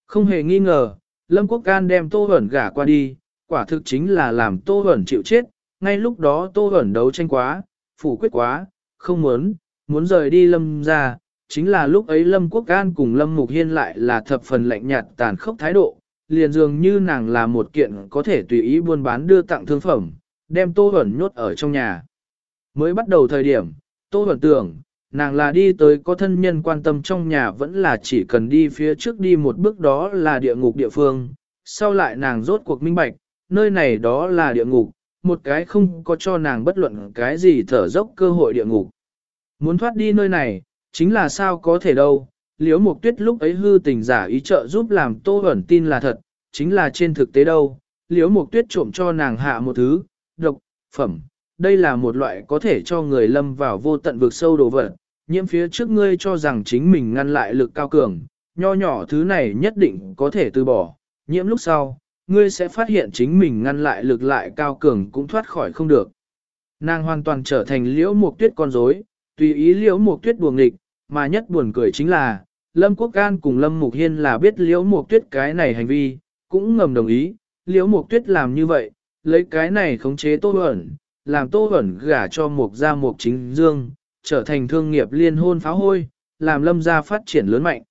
Speaker 1: Không hề nghi ngờ, Lâm Quốc Can đem Tô hẩn gả qua đi, quả thực chính là làm Tô hẩn chịu chết, ngay lúc đó Tô hẩn đấu tranh quá, phủ quyết quá, không muốn, muốn rời đi Lâm ra, chính là lúc ấy Lâm Quốc An cùng Lâm Mục Hiên lại là thập phần lạnh nhạt tàn khốc thái độ, liền dường như nàng là một kiện có thể tùy ý buôn bán đưa tặng thương phẩm, đem Tô Huẩn nhốt ở trong nhà. Mới bắt đầu thời điểm, Tô Huẩn tưởng, nàng là đi tới có thân nhân quan tâm trong nhà vẫn là chỉ cần đi phía trước đi một bước đó là địa ngục địa phương, sau lại nàng rốt cuộc minh bạch, nơi này đó là địa ngục, một cái không có cho nàng bất luận cái gì thở dốc cơ hội địa ngục. Muốn thoát đi nơi này, chính là sao có thể đâu, liễu mục tuyết lúc ấy hư tình giả ý trợ giúp làm tô ẩn tin là thật, chính là trên thực tế đâu, liễu mục tuyết trộm cho nàng hạ một thứ, độc, phẩm, đây là một loại có thể cho người lâm vào vô tận vực sâu đồ vật, nhiễm phía trước ngươi cho rằng chính mình ngăn lại lực cao cường, nho nhỏ thứ này nhất định có thể từ bỏ, nhiễm lúc sau, ngươi sẽ phát hiện chính mình ngăn lại lực lại cao cường cũng thoát khỏi không được. Nàng hoàn toàn trở thành liễu mục tuyết con rối, tùy ý liễu mục tuyết buồng nghịch, mà nhất buồn cười chính là, Lâm Quốc Can cùng Lâm Mục Hiên là biết liễu mục tuyết cái này hành vi, cũng ngầm đồng ý, liễu mục tuyết làm như vậy, lấy cái này khống chế tô ẩn, làm tô ẩn gả cho mục gia mục chính dương, trở thành thương nghiệp liên hôn pháo hôi, làm lâm gia phát triển lớn mạnh.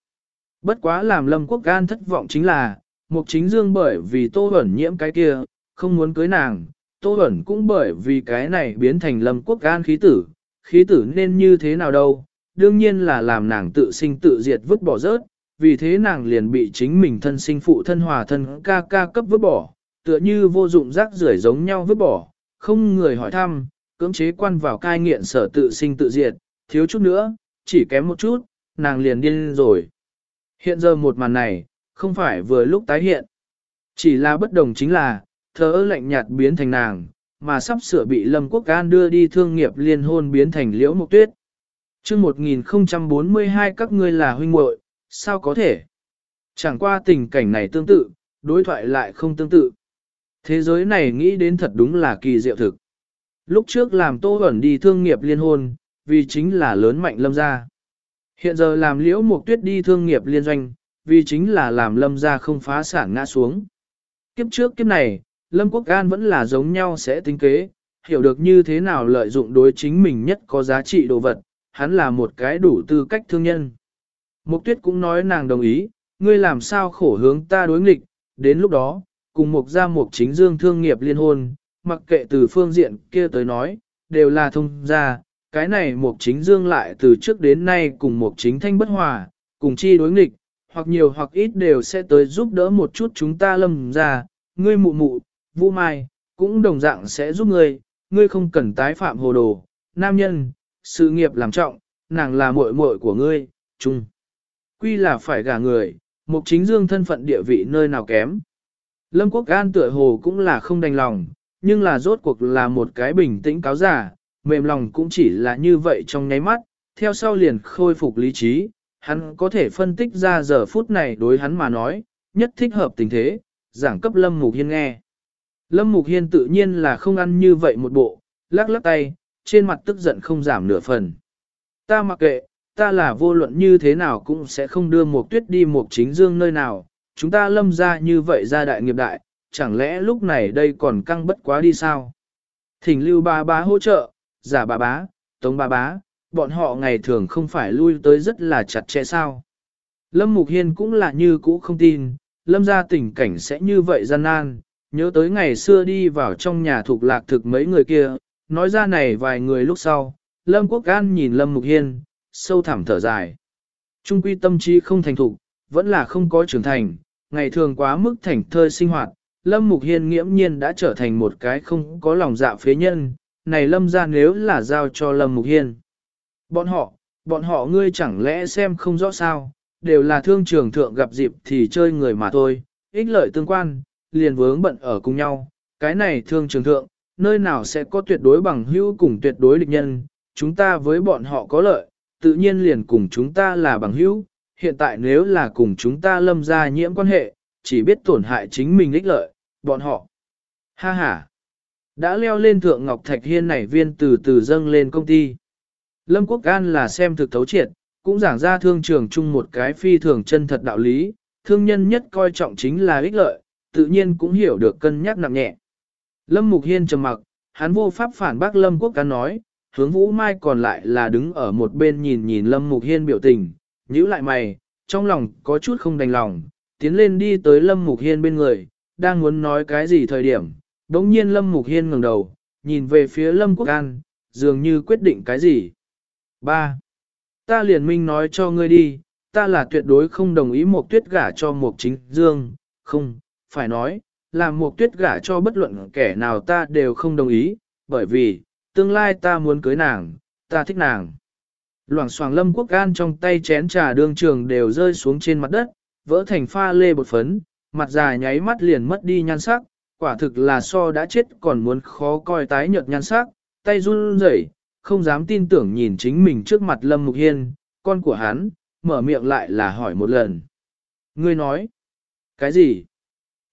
Speaker 1: Bất quá làm lâm quốc An thất vọng chính là, mục chính dương bởi vì tô ẩn nhiễm cái kia, không muốn cưới nàng, tô ẩn cũng bởi vì cái này biến thành lâm quốc An khí tử, khí tử nên như thế nào đâu, đương nhiên là làm nàng tự sinh tự diệt vứt bỏ rớt, vì thế nàng liền bị chính mình thân sinh phụ thân hòa thân ca ca cấp vứt bỏ, tựa như vô dụng rác rưởi giống nhau vứt bỏ, không người hỏi thăm, cưỡng chế quan vào cai nghiện sở tự sinh tự diệt, thiếu chút nữa, chỉ kém một chút, nàng liền điên rồi. Hiện giờ một màn này, không phải vừa lúc tái hiện. Chỉ là bất đồng chính là, thơ lạnh nhạt biến thành nàng, mà sắp sửa bị Lâm Quốc An đưa đi thương nghiệp liên hôn biến thành liễu mục tuyết chương 1042 các ngươi là huynh muội sao có thể? Chẳng qua tình cảnh này tương tự, đối thoại lại không tương tự. Thế giới này nghĩ đến thật đúng là kỳ diệu thực. Lúc trước làm tô ẩn đi thương nghiệp liên hôn, vì chính là lớn mạnh lâm gia. Hiện giờ làm liễu mục tuyết đi thương nghiệp liên doanh, vì chính là làm lâm gia không phá sản ngã xuống. Kiếp trước kiếp này, lâm quốc an vẫn là giống nhau sẽ tính kế, hiểu được như thế nào lợi dụng đối chính mình nhất có giá trị đồ vật, hắn là một cái đủ tư cách thương nhân. Mục tuyết cũng nói nàng đồng ý, ngươi làm sao khổ hướng ta đối nghịch, đến lúc đó, cùng mục gia mục chính dương thương nghiệp liên hôn, mặc kệ từ phương diện kia tới nói, đều là thông gia, cái này mục chính dương lại từ trước đến nay cùng mục chính thanh bất hòa, cùng chi đối nghịch, hoặc nhiều hoặc ít đều sẽ tới giúp đỡ một chút chúng ta lâm ra, ngươi mụ mụ, vũ mai, cũng đồng dạng sẽ giúp ngươi, ngươi không cần tái phạm hồ đồ, nam nhân, sự nghiệp làm trọng, nàng là muội muội của ngươi, chung. Quy là phải gả người, mục chính dương thân phận địa vị nơi nào kém. Lâm Quốc An tựa hồ cũng là không đành lòng, nhưng là rốt cuộc là một cái bình tĩnh cáo giả, mềm lòng cũng chỉ là như vậy trong nháy mắt, theo sau liền khôi phục lý trí, hắn có thể phân tích ra giờ phút này đối hắn mà nói, nhất thích hợp tình thế, giảng cấp Lâm Mục Hiên nghe. Lâm Mục Hiên tự nhiên là không ăn như vậy một bộ, lắc lắc tay, trên mặt tức giận không giảm nửa phần. Ta mặc kệ, ta là vô luận như thế nào cũng sẽ không đưa một tuyết đi một chính dương nơi nào, chúng ta lâm ra như vậy ra đại nghiệp đại, chẳng lẽ lúc này đây còn căng bất quá đi sao? Thỉnh lưu ba bá hỗ trợ, giả bà bá, tống bà bá, bọn họ ngày thường không phải lui tới rất là chặt chẽ sao? Lâm Mục Hiên cũng là như cũ không tin, lâm ra tình cảnh sẽ như vậy gian nan, nhớ tới ngày xưa đi vào trong nhà thuộc lạc thực mấy người kia, nói ra này vài người lúc sau, Lâm Quốc An nhìn Lâm Mục Hiên, sâu thẳm thở dài. Trung quy tâm trí không thành thục, vẫn là không có trưởng thành, ngày thường quá mức thành thơi sinh hoạt, Lâm Mục Hiên nghiễm nhiên đã trở thành một cái không có lòng dạ phế nhân, này Lâm ra nếu là giao cho Lâm Mục Hiên. Bọn họ, bọn họ ngươi chẳng lẽ xem không rõ sao, đều là thương trường thượng gặp dịp thì chơi người mà thôi, ích lợi tương quan, liền vướng bận ở cùng nhau, cái này thương trường thượng, nơi nào sẽ có tuyệt đối bằng hữu cùng tuyệt đối địch nhân, chúng ta với bọn họ có lợi, tự nhiên liền cùng chúng ta là bằng hữu, hiện tại nếu là cùng chúng ta lâm ra nhiễm quan hệ, chỉ biết tổn hại chính mình ích lợi, bọn họ. Ha ha! Đã leo lên thượng Ngọc Thạch Hiên này viên từ từ dâng lên công ty. Lâm Quốc An là xem thực thấu triệt, cũng giảng ra thương trường chung một cái phi thường chân thật đạo lý, thương nhân nhất coi trọng chính là ích lợi, tự nhiên cũng hiểu được cân nhắc nặng nhẹ. Lâm Mục Hiên trầm mặc, hắn vô pháp phản bác Lâm Quốc Cán nói, hướng Vũ Mai còn lại là đứng ở một bên nhìn nhìn Lâm Mục Hiên biểu tình, nhíu lại mày, trong lòng có chút không đành lòng, tiến lên đi tới Lâm Mục Hiên bên người, đang muốn nói cái gì thời điểm, đống nhiên Lâm Mục Hiên ngẩng đầu, nhìn về phía Lâm Quốc An, dường như quyết định cái gì. 3. ta liền minh nói cho ngươi đi, ta là tuyệt đối không đồng ý một tuyết gả cho một chính dương, không, phải nói, làm một tuyết gả cho bất luận kẻ nào ta đều không đồng ý, bởi vì, tương lai ta muốn cưới nàng, ta thích nàng. Loảng xoảng lâm quốc gan trong tay chén trà đương trường đều rơi xuống trên mặt đất, vỡ thành pha lê bột phấn, mặt dài nháy mắt liền mất đi nhan sắc, quả thực là so đã chết còn muốn khó coi tái nhợt nhan sắc, tay run rẩy, không dám tin tưởng nhìn chính mình trước mặt Lâm Mục Hiên, con của hắn, mở miệng lại là hỏi một lần. Ngươi nói, cái gì?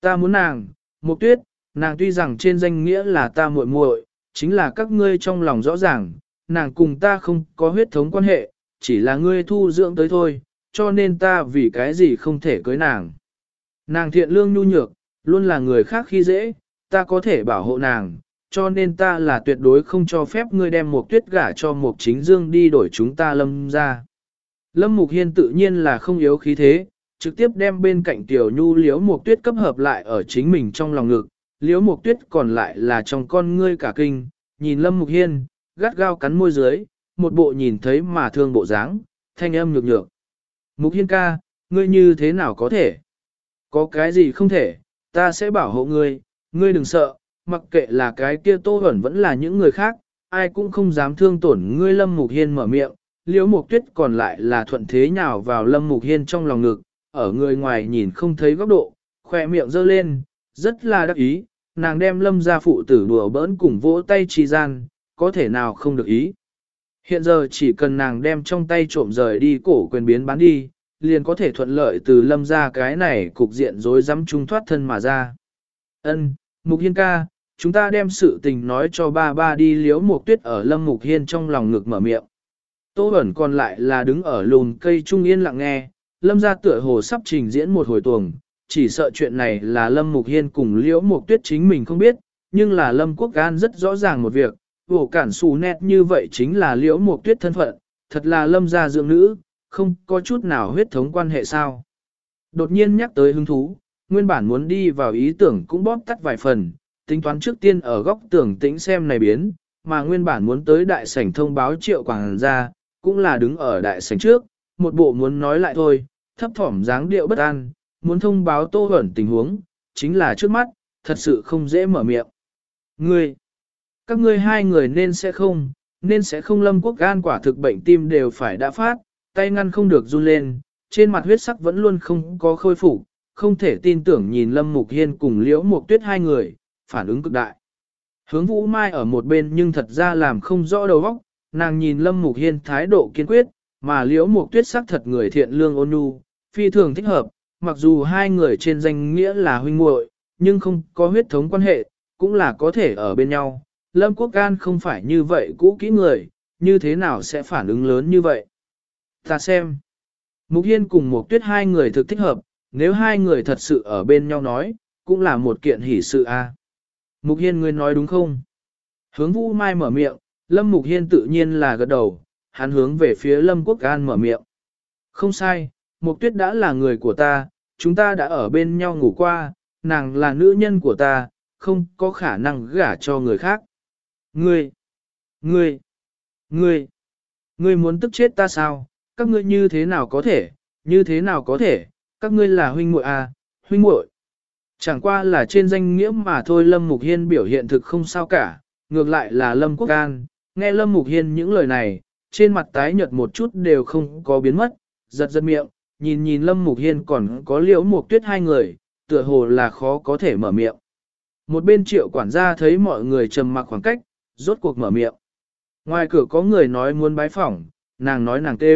Speaker 1: Ta muốn nàng, Mục Tuyết, nàng tuy rằng trên danh nghĩa là ta muội muội, chính là các ngươi trong lòng rõ ràng, nàng cùng ta không có huyết thống quan hệ, chỉ là ngươi thu dưỡng tới thôi, cho nên ta vì cái gì không thể cưới nàng. Nàng thiện lương nhu nhược, luôn là người khác khi dễ, ta có thể bảo hộ nàng, cho nên ta là tuyệt đối không cho phép ngươi đem một tuyết gả cho một chính dương đi đổi chúng ta lâm ra. Lâm Mục Hiên tự nhiên là không yếu khí thế, trực tiếp đem bên cạnh tiểu nhu liếu một tuyết cấp hợp lại ở chính mình trong lòng ngực, liếu một tuyết còn lại là trong con ngươi cả kinh, nhìn Lâm Mục Hiên, gắt gao cắn môi dưới, một bộ nhìn thấy mà thương bộ dáng, thanh âm nhược nhược. Mục Hiên ca, ngươi như thế nào có thể? Có cái gì không thể, ta sẽ bảo hộ ngươi, ngươi đừng sợ, mặc kệ là cái kia tô hẩn vẫn là những người khác, ai cũng không dám thương tổn ngươi Lâm Mục Hiên mở miệng, liễu mục tuyết còn lại là thuận thế nhào vào Lâm Mục Hiên trong lòng ngực, ở người ngoài nhìn không thấy góc độ, khỏe miệng giơ lên, rất là đắc ý, nàng đem Lâm gia phụ tử đùa bỡn cùng vỗ tay trì gian, có thể nào không được ý. Hiện giờ chỉ cần nàng đem trong tay trộm rời đi cổ quyền biến bán đi, liền có thể thuận lợi từ lâm ra cái này cục diện rối rắm trung thoát thân mà ra. Ân, Mục Hiên ca, chúng ta đem sự tình nói cho ba ba đi liếu mục tuyết ở lâm Mục Hiên trong lòng ngực mở miệng. Tô ẩn còn lại là đứng ở lùn cây trung yên lặng nghe, lâm gia tựa hồ sắp trình diễn một hồi tuồng, chỉ sợ chuyện này là lâm Mục Hiên cùng liễu mục tuyết chính mình không biết, nhưng là lâm quốc gan rất rõ ràng một việc, vổ cản xù nét như vậy chính là liễu mục tuyết thân phận, thật là lâm gia dưỡng nữ, không có chút nào huyết thống quan hệ sao. Đột nhiên nhắc tới hứng thú, nguyên bản muốn đi vào ý tưởng cũng bóp tắt vài phần, tính toán trước tiên ở góc tưởng tĩnh xem này biến, mà nguyên bản muốn tới đại sảnh thông báo triệu quảng ra, cũng là đứng ở đại sảnh trước, một bộ muốn nói lại thôi, thấp thỏm dáng điệu bất an, muốn thông báo tô hẩn tình huống, chính là trước mắt, thật sự không dễ mở miệng. Ngươi, các ngươi hai người nên sẽ không, nên sẽ không lâm quốc gan quả thực bệnh tim đều phải đã phát, tay ngăn không được run lên, trên mặt huyết sắc vẫn luôn không có khôi phục, không thể tin tưởng nhìn Lâm Mục Hiên cùng Liễu Mục Tuyết hai người, phản ứng cực đại. Hướng Vũ Mai ở một bên nhưng thật ra làm không rõ đầu óc, nàng nhìn Lâm Mục Hiên thái độ kiên quyết, mà Liễu Mục Tuyết sắc thật người thiện lương ôn nhu, phi thường thích hợp, mặc dù hai người trên danh nghĩa là huynh muội, nhưng không có huyết thống quan hệ, cũng là có thể ở bên nhau. Lâm Quốc Can không phải như vậy cũ kỹ người, như thế nào sẽ phản ứng lớn như vậy? Ta xem. Mục Hiên cùng Mục Tuyết hai người thực thích hợp, nếu hai người thật sự ở bên nhau nói, cũng là một kiện hỷ sự a. Mục Hiên ngươi nói đúng không? Hướng Vũ Mai mở miệng, Lâm Mục Hiên tự nhiên là gật đầu, hắn hướng về phía Lâm Quốc An mở miệng. Không sai, Mục Tuyết đã là người của ta, chúng ta đã ở bên nhau ngủ qua, nàng là nữ nhân của ta, không có khả năng gả cho người khác. Ngươi, ngươi, ngươi, ngươi muốn tức chết ta sao? các ngươi như thế nào có thể, như thế nào có thể, các ngươi là huynh muội à, huynh muội. Chẳng qua là trên danh nghĩa mà thôi Lâm Mục Hiên biểu hiện thực không sao cả, ngược lại là Lâm Quốc An, nghe Lâm Mục Hiên những lời này, trên mặt tái nhợt một chút đều không có biến mất, giật giật miệng, nhìn nhìn Lâm Mục Hiên còn có liễu mục tuyết hai người, tựa hồ là khó có thể mở miệng. Một bên triệu quản gia thấy mọi người trầm mặc khoảng cách, rốt cuộc mở miệng. Ngoài cửa có người nói muốn bái phỏng, nàng nói nàng tê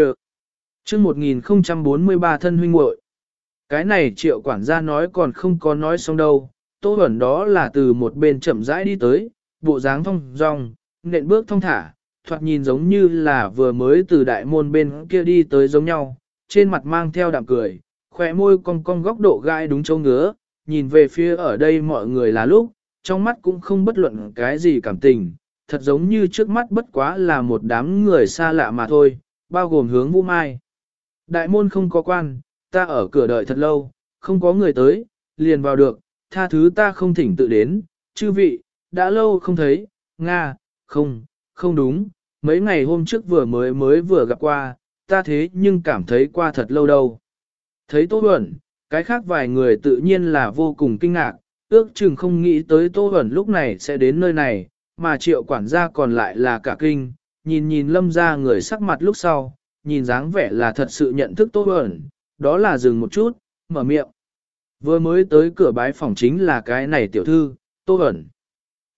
Speaker 1: chương 1043 thân huynh muội Cái này triệu quản gia nói còn không có nói xong đâu, tô ẩn đó là từ một bên chậm rãi đi tới, bộ dáng thong dong, nện bước thong thả, thoạt nhìn giống như là vừa mới từ đại môn bên kia đi tới giống nhau, trên mặt mang theo đạm cười, khỏe môi cong cong góc độ gai đúng châu ngứa, nhìn về phía ở đây mọi người là lúc, trong mắt cũng không bất luận cái gì cảm tình, thật giống như trước mắt bất quá là một đám người xa lạ mà thôi, bao gồm hướng vũ mai. Đại môn không có quan, ta ở cửa đợi thật lâu, không có người tới, liền vào được, tha thứ ta không thỉnh tự đến, chư vị, đã lâu không thấy, Nga, không, không đúng, mấy ngày hôm trước vừa mới mới vừa gặp qua, ta thế nhưng cảm thấy qua thật lâu đâu. Thấy Tô Huẩn, cái khác vài người tự nhiên là vô cùng kinh ngạc, ước chừng không nghĩ tới Tô Huẩn lúc này sẽ đến nơi này, mà triệu quản gia còn lại là cả kinh, nhìn nhìn lâm ra người sắc mặt lúc sau, nhìn dáng vẻ là thật sự nhận thức Tô Huẩn, đó là dừng một chút, mở miệng. Vừa mới tới cửa bái phòng chính là cái này tiểu thư, Tô Huẩn.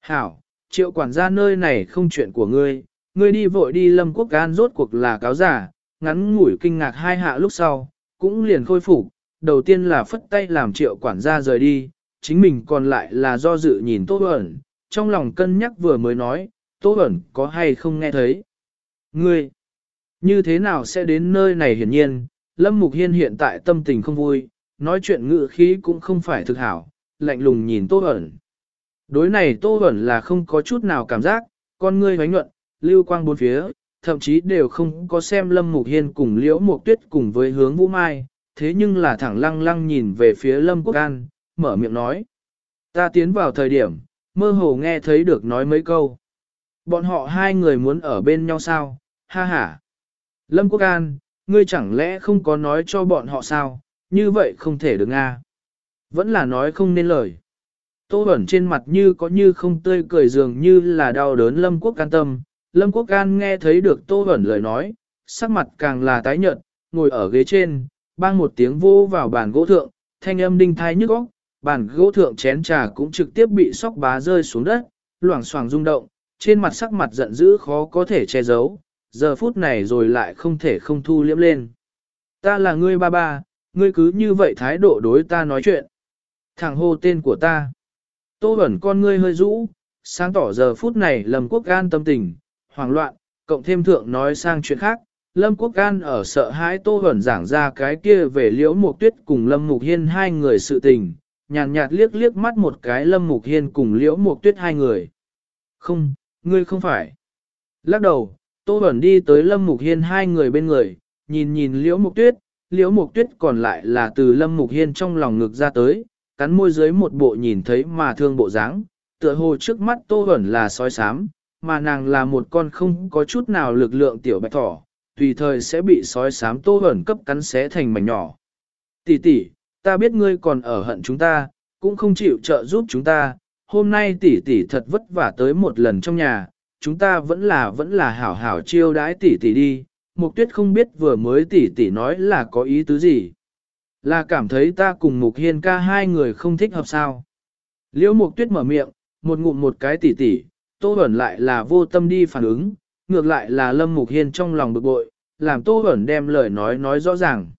Speaker 1: Hảo, triệu quản gia nơi này không chuyện của ngươi, ngươi đi vội đi lâm quốc gan rốt cuộc là cáo giả, ngắn ngủi kinh ngạc hai hạ lúc sau, cũng liền khôi phục, đầu tiên là phất tay làm triệu quản gia rời đi, chính mình còn lại là do dự nhìn Tô ẩn, trong lòng cân nhắc vừa mới nói, Tô ẩn có hay không nghe thấy. Ngươi, như thế nào sẽ đến nơi này hiển nhiên, Lâm Mục Hiên hiện tại tâm tình không vui, nói chuyện ngự khí cũng không phải thực hảo, lạnh lùng nhìn Tô ẩn. Đối này Tô Huẩn là không có chút nào cảm giác, con ngươi hoánh nhuận, lưu quang bốn phía, thậm chí đều không có xem Lâm Mục Hiên cùng Liễu Mục Tuyết cùng với hướng Vũ Mai, thế nhưng là thẳng lăng lăng nhìn về phía Lâm Quốc An, mở miệng nói. Ta tiến vào thời điểm, mơ hồ nghe thấy được nói mấy câu. Bọn họ hai người muốn ở bên nhau sao, ha ha. Lâm Quốc An, ngươi chẳng lẽ không có nói cho bọn họ sao, như vậy không thể được à. Vẫn là nói không nên lời. Tô Bẩn trên mặt như có như không tươi cười dường như là đau đớn Lâm Quốc Can tâm. Lâm Quốc Can nghe thấy được Tô Bẩn lời nói, sắc mặt càng là tái nhợt, ngồi ở ghế trên, bang một tiếng vô vào bàn gỗ thượng, thanh âm đinh thai nhức óc, bàn gỗ thượng chén trà cũng trực tiếp bị sóc bá rơi xuống đất, loảng xoảng rung động, trên mặt sắc mặt giận dữ khó có thể che giấu, giờ phút này rồi lại không thể không thu liễm lên. Ta là ngươi ba ba, ngươi cứ như vậy thái độ đối ta nói chuyện. Thằng hô tên của ta. Tô ẩn con ngươi hơi rũ, sáng tỏ giờ phút này Lâm quốc gan tâm tình, hoảng loạn, cộng thêm thượng nói sang chuyện khác, Lâm Quốc Gan ở sợ hãi Tô Huẩn giảng ra cái kia về liễu mục tuyết cùng Lâm Mục Hiên hai người sự tình, nhàn nhạt, liếc liếc mắt một cái Lâm Mục Hiên cùng liễu mục tuyết hai người. Không, ngươi không phải. Lắc đầu, Tô Huẩn đi tới Lâm Mục Hiên hai người bên người, nhìn nhìn liễu mục tuyết, liễu mục tuyết còn lại là từ Lâm Mục Hiên trong lòng ngực ra tới, cắn môi dưới một bộ nhìn thấy mà thương bộ dáng, tựa hồ trước mắt Tô Hoẩn là sói sám, mà nàng là một con không có chút nào lực lượng tiểu bạch thỏ, tùy thời sẽ bị sói sám tô Hoẩn cấp cắn xé thành mảnh nhỏ. Tỷ tỷ, ta biết ngươi còn ở hận chúng ta, cũng không chịu trợ giúp chúng ta, hôm nay tỷ tỷ thật vất vả tới một lần trong nhà, chúng ta vẫn là vẫn là hảo hảo chiêu đãi tỷ tỷ đi, Mục tuyết không biết vừa mới tỷ tỷ nói là có ý tứ gì. Là cảm thấy ta cùng Mục Hiên ca hai người không thích hợp sao. Liễu Mục tuyết mở miệng, một ngụm một cái tỉ tỉ. tô Bẩn lại là vô tâm đi phản ứng, ngược lại là Lâm Mục Hiên trong lòng bực bội, làm Tô Bẩn đem lời nói nói rõ ràng.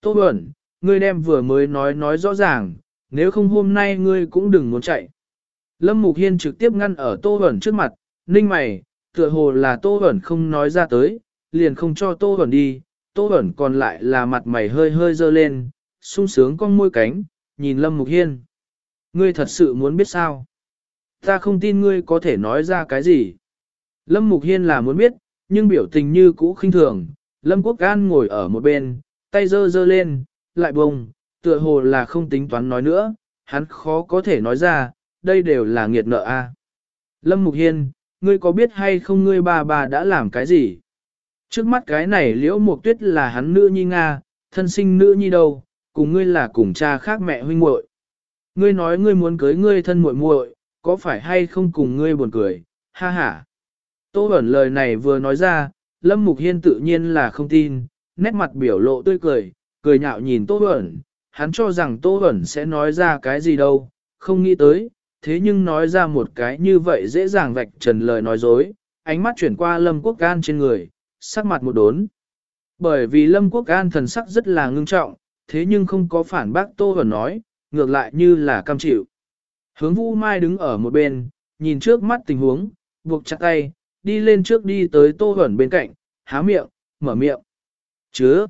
Speaker 1: Tô Bẩn, ngươi đem vừa mới nói nói rõ ràng, nếu không hôm nay ngươi cũng đừng muốn chạy. Lâm Mục Hiên trực tiếp ngăn ở Tô Bẩn trước mặt, ninh mày, tựa hồ là Tô Bẩn không nói ra tới, liền không cho Tô Bẩn đi, Tô Bẩn còn lại là mặt mày hơi hơi dơ lên, sung sướng con môi cánh, nhìn Lâm Mục Hiên. Ngươi thật sự muốn biết sao? Ta không tin ngươi có thể nói ra cái gì. Lâm Mục Hiên là muốn biết, nhưng biểu tình như cũ khinh thường. Lâm Quốc Gan ngồi ở một bên, tay dơ dơ lên, lại bông, tựa hồ là không tính toán nói nữa, hắn khó có thể nói ra, đây đều là nghiệt nợ a. Lâm Mục Hiên, ngươi có biết hay không ngươi bà bà đã làm cái gì? Trước mắt cái này liễu mục tuyết là hắn nữ nhi Nga, thân sinh nữ nhi đâu, cùng ngươi là cùng cha khác mẹ huynh muội. Ngươi nói ngươi muốn cưới ngươi thân muội muội, có phải hay không cùng ngươi buồn cười, ha ha. Tô ẩn lời này vừa nói ra, Lâm Mục Hiên tự nhiên là không tin, nét mặt biểu lộ tươi cười, cười nhạo nhìn Tô ẩn, hắn cho rằng Tô ẩn sẽ nói ra cái gì đâu, không nghĩ tới, thế nhưng nói ra một cái như vậy dễ dàng vạch trần lời nói dối, ánh mắt chuyển qua Lâm Quốc Can trên người, sắc mặt một đốn. Bởi vì Lâm Quốc An thần sắc rất là ngưng trọng, thế nhưng không có phản bác Tô Hẩn nói, ngược lại như là cam chịu. Hướng Vũ Mai đứng ở một bên, nhìn trước mắt tình huống, buộc chặt tay, đi lên trước đi tới Tô Hẩn bên cạnh, há miệng, mở miệng. Chứa!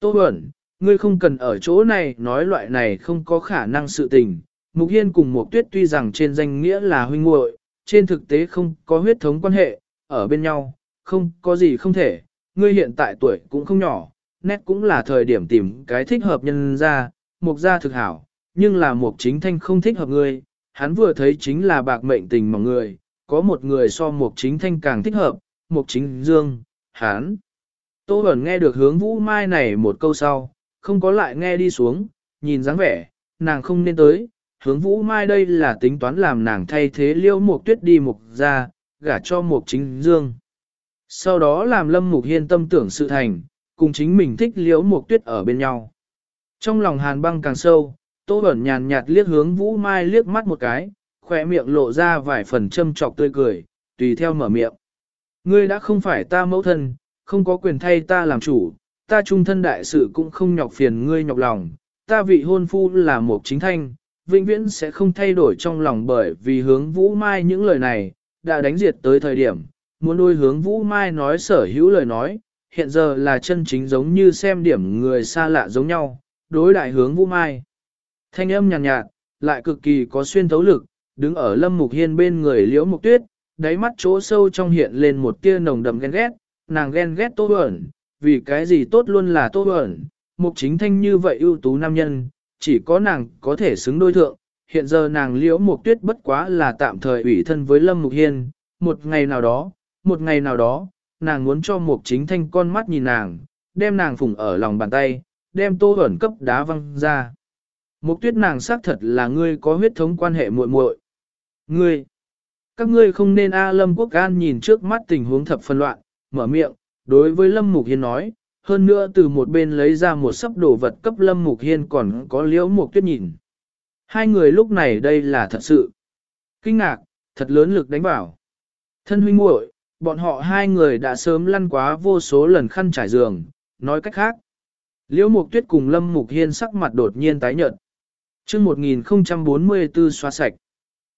Speaker 1: Tô Hẩn, ngươi không cần ở chỗ này nói loại này không có khả năng sự tình. Mục Hiên cùng Mục Tuyết tuy rằng trên danh nghĩa là huynh muội, trên thực tế không có huyết thống quan hệ, ở bên nhau, không có gì không thể. Ngươi hiện tại tuổi cũng không nhỏ, nét cũng là thời điểm tìm cái thích hợp nhân ra, Mục gia thực hảo, nhưng là Mục chính thanh không thích hợp ngươi, hắn vừa thấy chính là bạc mệnh tình mọi người, có một người so mục chính thanh càng thích hợp, mục chính dương, hán. Tô Bẩn nghe được hướng Vũ Mai này một câu sau, không có lại nghe đi xuống, nhìn dáng vẻ, nàng không nên tới, hướng Vũ Mai đây là tính toán làm nàng thay thế liêu mục tuyết đi mục ra, gả cho mục chính dương. Sau đó làm lâm mục hiên tâm tưởng sự thành, cùng chính mình thích liễu mục tuyết ở bên nhau. Trong lòng hàn băng càng sâu, Tô Bẩn nhàn nhạt liếc hướng Vũ Mai liếc mắt một cái, khỏe miệng lộ ra vài phần châm trọc tươi cười, tùy theo mở miệng. Ngươi đã không phải ta mẫu thân, không có quyền thay ta làm chủ, ta trung thân đại sự cũng không nhọc phiền ngươi nhọc lòng, ta vị hôn phu là một chính thanh, vĩnh viễn sẽ không thay đổi trong lòng bởi vì hướng Vũ Mai những lời này, đã đánh diệt tới thời điểm, muốn đôi hướng Vũ Mai nói sở hữu lời nói, hiện giờ là chân chính giống như xem điểm người xa lạ giống nhau, đối đại hướng Vũ Mai. Thanh âm nhàn nhạt, nhạt, lại cực kỳ có xuyên thấu lực, đứng ở Lâm Mục Hiên bên người Liễu Mục Tuyết, đáy mắt chỗ sâu trong hiện lên một tia nồng đậm ghen ghét, nàng ghen ghét Tô Bẩn, vì cái gì tốt luôn là Tô Bẩn, Mục Chính Thanh như vậy ưu tú nam nhân, chỉ có nàng có thể xứng đôi thượng, hiện giờ nàng Liễu Mục Tuyết bất quá là tạm thời ủy thân với Lâm Mục Hiên, một ngày nào đó, một ngày nào đó, nàng muốn cho Mục Chính Thanh con mắt nhìn nàng, đem nàng phủng ở lòng bàn tay, đem Tô Bẩn cấp đá văng ra. Mục tuyết nàng xác thật là ngươi có huyết thống quan hệ muội muội. Ngươi, các ngươi không nên A Lâm Quốc An nhìn trước mắt tình huống thập phân loạn, mở miệng, đối với Lâm Mục Hiên nói, hơn nữa từ một bên lấy ra một sấp đồ vật cấp Lâm Mục Hiên còn có liễu mục tuyết nhìn. Hai người lúc này đây là thật sự. Kinh ngạc, thật lớn lực đánh vào. Thân huynh muội, bọn họ hai người đã sớm lăn quá vô số lần khăn trải giường, nói cách khác. Liễu mục tuyết cùng Lâm Mục Hiên sắc mặt đột nhiên tái nhợt chương 1044 xóa sạch.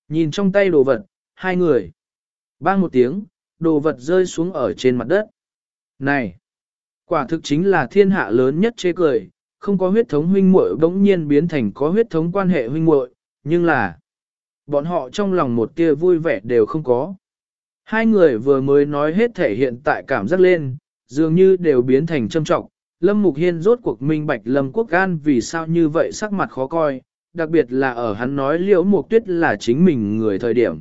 Speaker 1: Nhìn trong tay đồ vật, hai người. Bang một tiếng, đồ vật rơi xuống ở trên mặt đất. Này! Quả thực chính là thiên hạ lớn nhất chế cười, không có huyết thống huynh muội bỗng nhiên biến thành có huyết thống quan hệ huynh muội, nhưng là bọn họ trong lòng một tia vui vẻ đều không có. Hai người vừa mới nói hết thể hiện tại cảm giác lên, dường như đều biến thành châm trọng. Lâm Mục Hiên rốt cuộc minh bạch Lâm Quốc An vì sao như vậy sắc mặt khó coi, đặc biệt là ở hắn nói liễu mục tuyết là chính mình người thời điểm.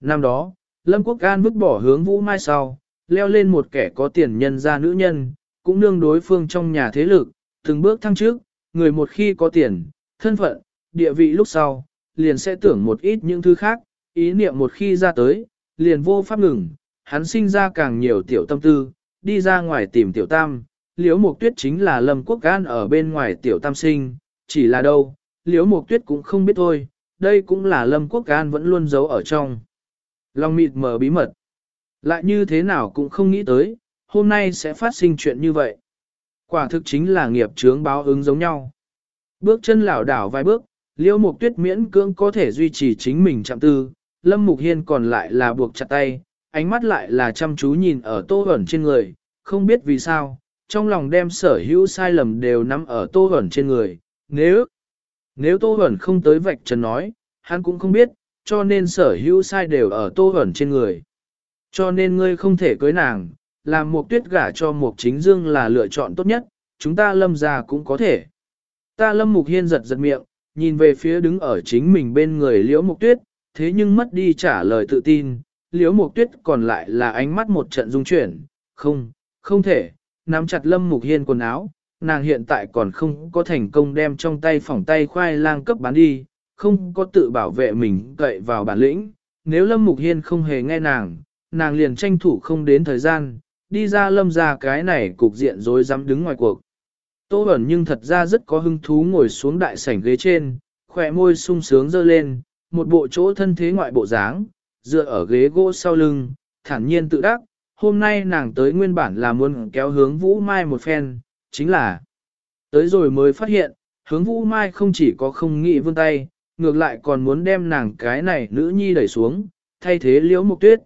Speaker 1: Năm đó, Lâm Quốc An vứt bỏ hướng Vũ Mai sau, leo lên một kẻ có tiền nhân ra nữ nhân, cũng nương đối phương trong nhà thế lực, từng bước thăng trước, người một khi có tiền, thân phận, địa vị lúc sau, liền sẽ tưởng một ít những thứ khác, ý niệm một khi ra tới, liền vô pháp ngừng, hắn sinh ra càng nhiều tiểu tâm tư, đi ra ngoài tìm tiểu tam, liễu mục tuyết chính là Lâm Quốc gan ở bên ngoài tiểu tam sinh, chỉ là đâu, liễu mục tuyết cũng không biết thôi, đây cũng là lâm quốc gan vẫn luôn giấu ở trong. Lòng mịt mờ bí mật. Lại như thế nào cũng không nghĩ tới, hôm nay sẽ phát sinh chuyện như vậy. Quả thực chính là nghiệp chướng báo ứng giống nhau. Bước chân lảo đảo vài bước, liễu mục tuyết miễn cưỡng có thể duy trì chính mình chạm tư, lâm mục hiên còn lại là buộc chặt tay, ánh mắt lại là chăm chú nhìn ở tô ẩn trên người, không biết vì sao, trong lòng đem sở hữu sai lầm đều nắm ở tô ẩn trên người, nếu nếu Tô Huẩn không tới vạch trần nói, hắn cũng không biết, cho nên sở hữu sai đều ở Tô Huẩn trên người. Cho nên ngươi không thể cưới nàng, làm một tuyết gả cho một chính dương là lựa chọn tốt nhất, chúng ta lâm ra cũng có thể. Ta lâm mục hiên giật giật miệng, nhìn về phía đứng ở chính mình bên người liễu mục tuyết, thế nhưng mất đi trả lời tự tin, liễu mục tuyết còn lại là ánh mắt một trận dung chuyển, không, không thể, nắm chặt lâm mục hiên quần áo, nàng hiện tại còn không có thành công đem trong tay phỏng tay khoai lang cấp bán đi, không có tự bảo vệ mình cậy vào bản lĩnh. Nếu Lâm Mục Hiên không hề nghe nàng, nàng liền tranh thủ không đến thời gian, đi ra lâm ra cái này cục diện rồi dám đứng ngoài cuộc. Tô ẩn nhưng thật ra rất có hứng thú ngồi xuống đại sảnh ghế trên, khỏe môi sung sướng dơ lên, một bộ chỗ thân thế ngoại bộ dáng, dựa ở ghế gỗ sau lưng, thản nhiên tự đắc, hôm nay nàng tới nguyên bản là muốn kéo hướng Vũ Mai một phen, chính là tới rồi mới phát hiện, hướng vũ mai không chỉ có không nghĩ vươn tay, ngược lại còn muốn đem nàng cái này nữ nhi đẩy xuống, thay thế liễu mục tuyết.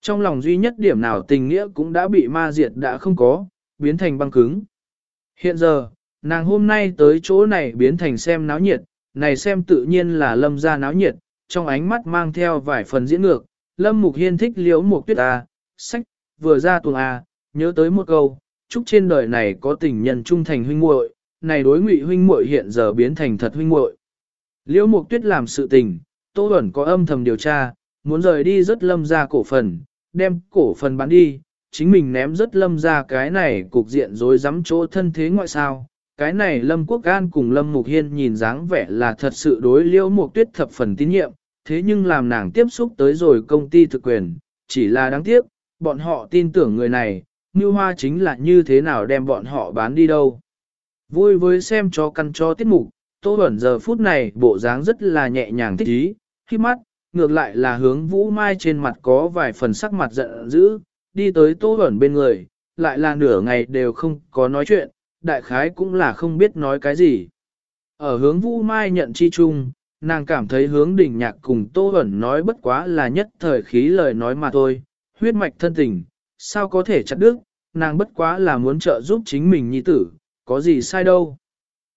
Speaker 1: Trong lòng duy nhất điểm nào tình nghĩa cũng đã bị ma diệt đã không có, biến thành băng cứng. Hiện giờ, nàng hôm nay tới chỗ này biến thành xem náo nhiệt, này xem tự nhiên là lâm ra náo nhiệt, trong ánh mắt mang theo vài phần diễn ngược, lâm mục hiên thích liễu mục tuyết à, sách, vừa ra tuồng à, nhớ tới một câu, chúc trên đời này có tình nhân trung thành huynh muội, này đối ngụy huynh muội hiện giờ biến thành thật huynh muội. Liễu Mục Tuyết làm sự tình, Tô ẩn có âm thầm điều tra, muốn rời đi rất lâm ra cổ phần, đem cổ phần bán đi, chính mình ném rất lâm ra cái này cục diện rối rắm chỗ thân thế ngoại sao. Cái này Lâm Quốc An cùng Lâm Mục Hiên nhìn dáng vẻ là thật sự đối liễu mục tuyết thập phần tín nhiệm, thế nhưng làm nàng tiếp xúc tới rồi công ty thực quyền, chỉ là đáng tiếc, bọn họ tin tưởng người này, như Hoa chính là như thế nào đem bọn họ bán đi đâu. Vui với xem cho căn cho tiết mục, Tô Bẩn giờ phút này bộ dáng rất là nhẹ nhàng thích ý, khi mắt, ngược lại là hướng Vũ Mai trên mặt có vài phần sắc mặt giận dữ, đi tới Tô Bẩn bên người, lại là nửa ngày đều không có nói chuyện, đại khái cũng là không biết nói cái gì. Ở hướng Vũ Mai nhận chi chung, nàng cảm thấy hướng đỉnh nhạc cùng Tô Bẩn nói bất quá là nhất thời khí lời nói mà thôi, huyết mạch thân tình, sao có thể chặt đứt, nàng bất quá là muốn trợ giúp chính mình nhi tử, có gì sai đâu.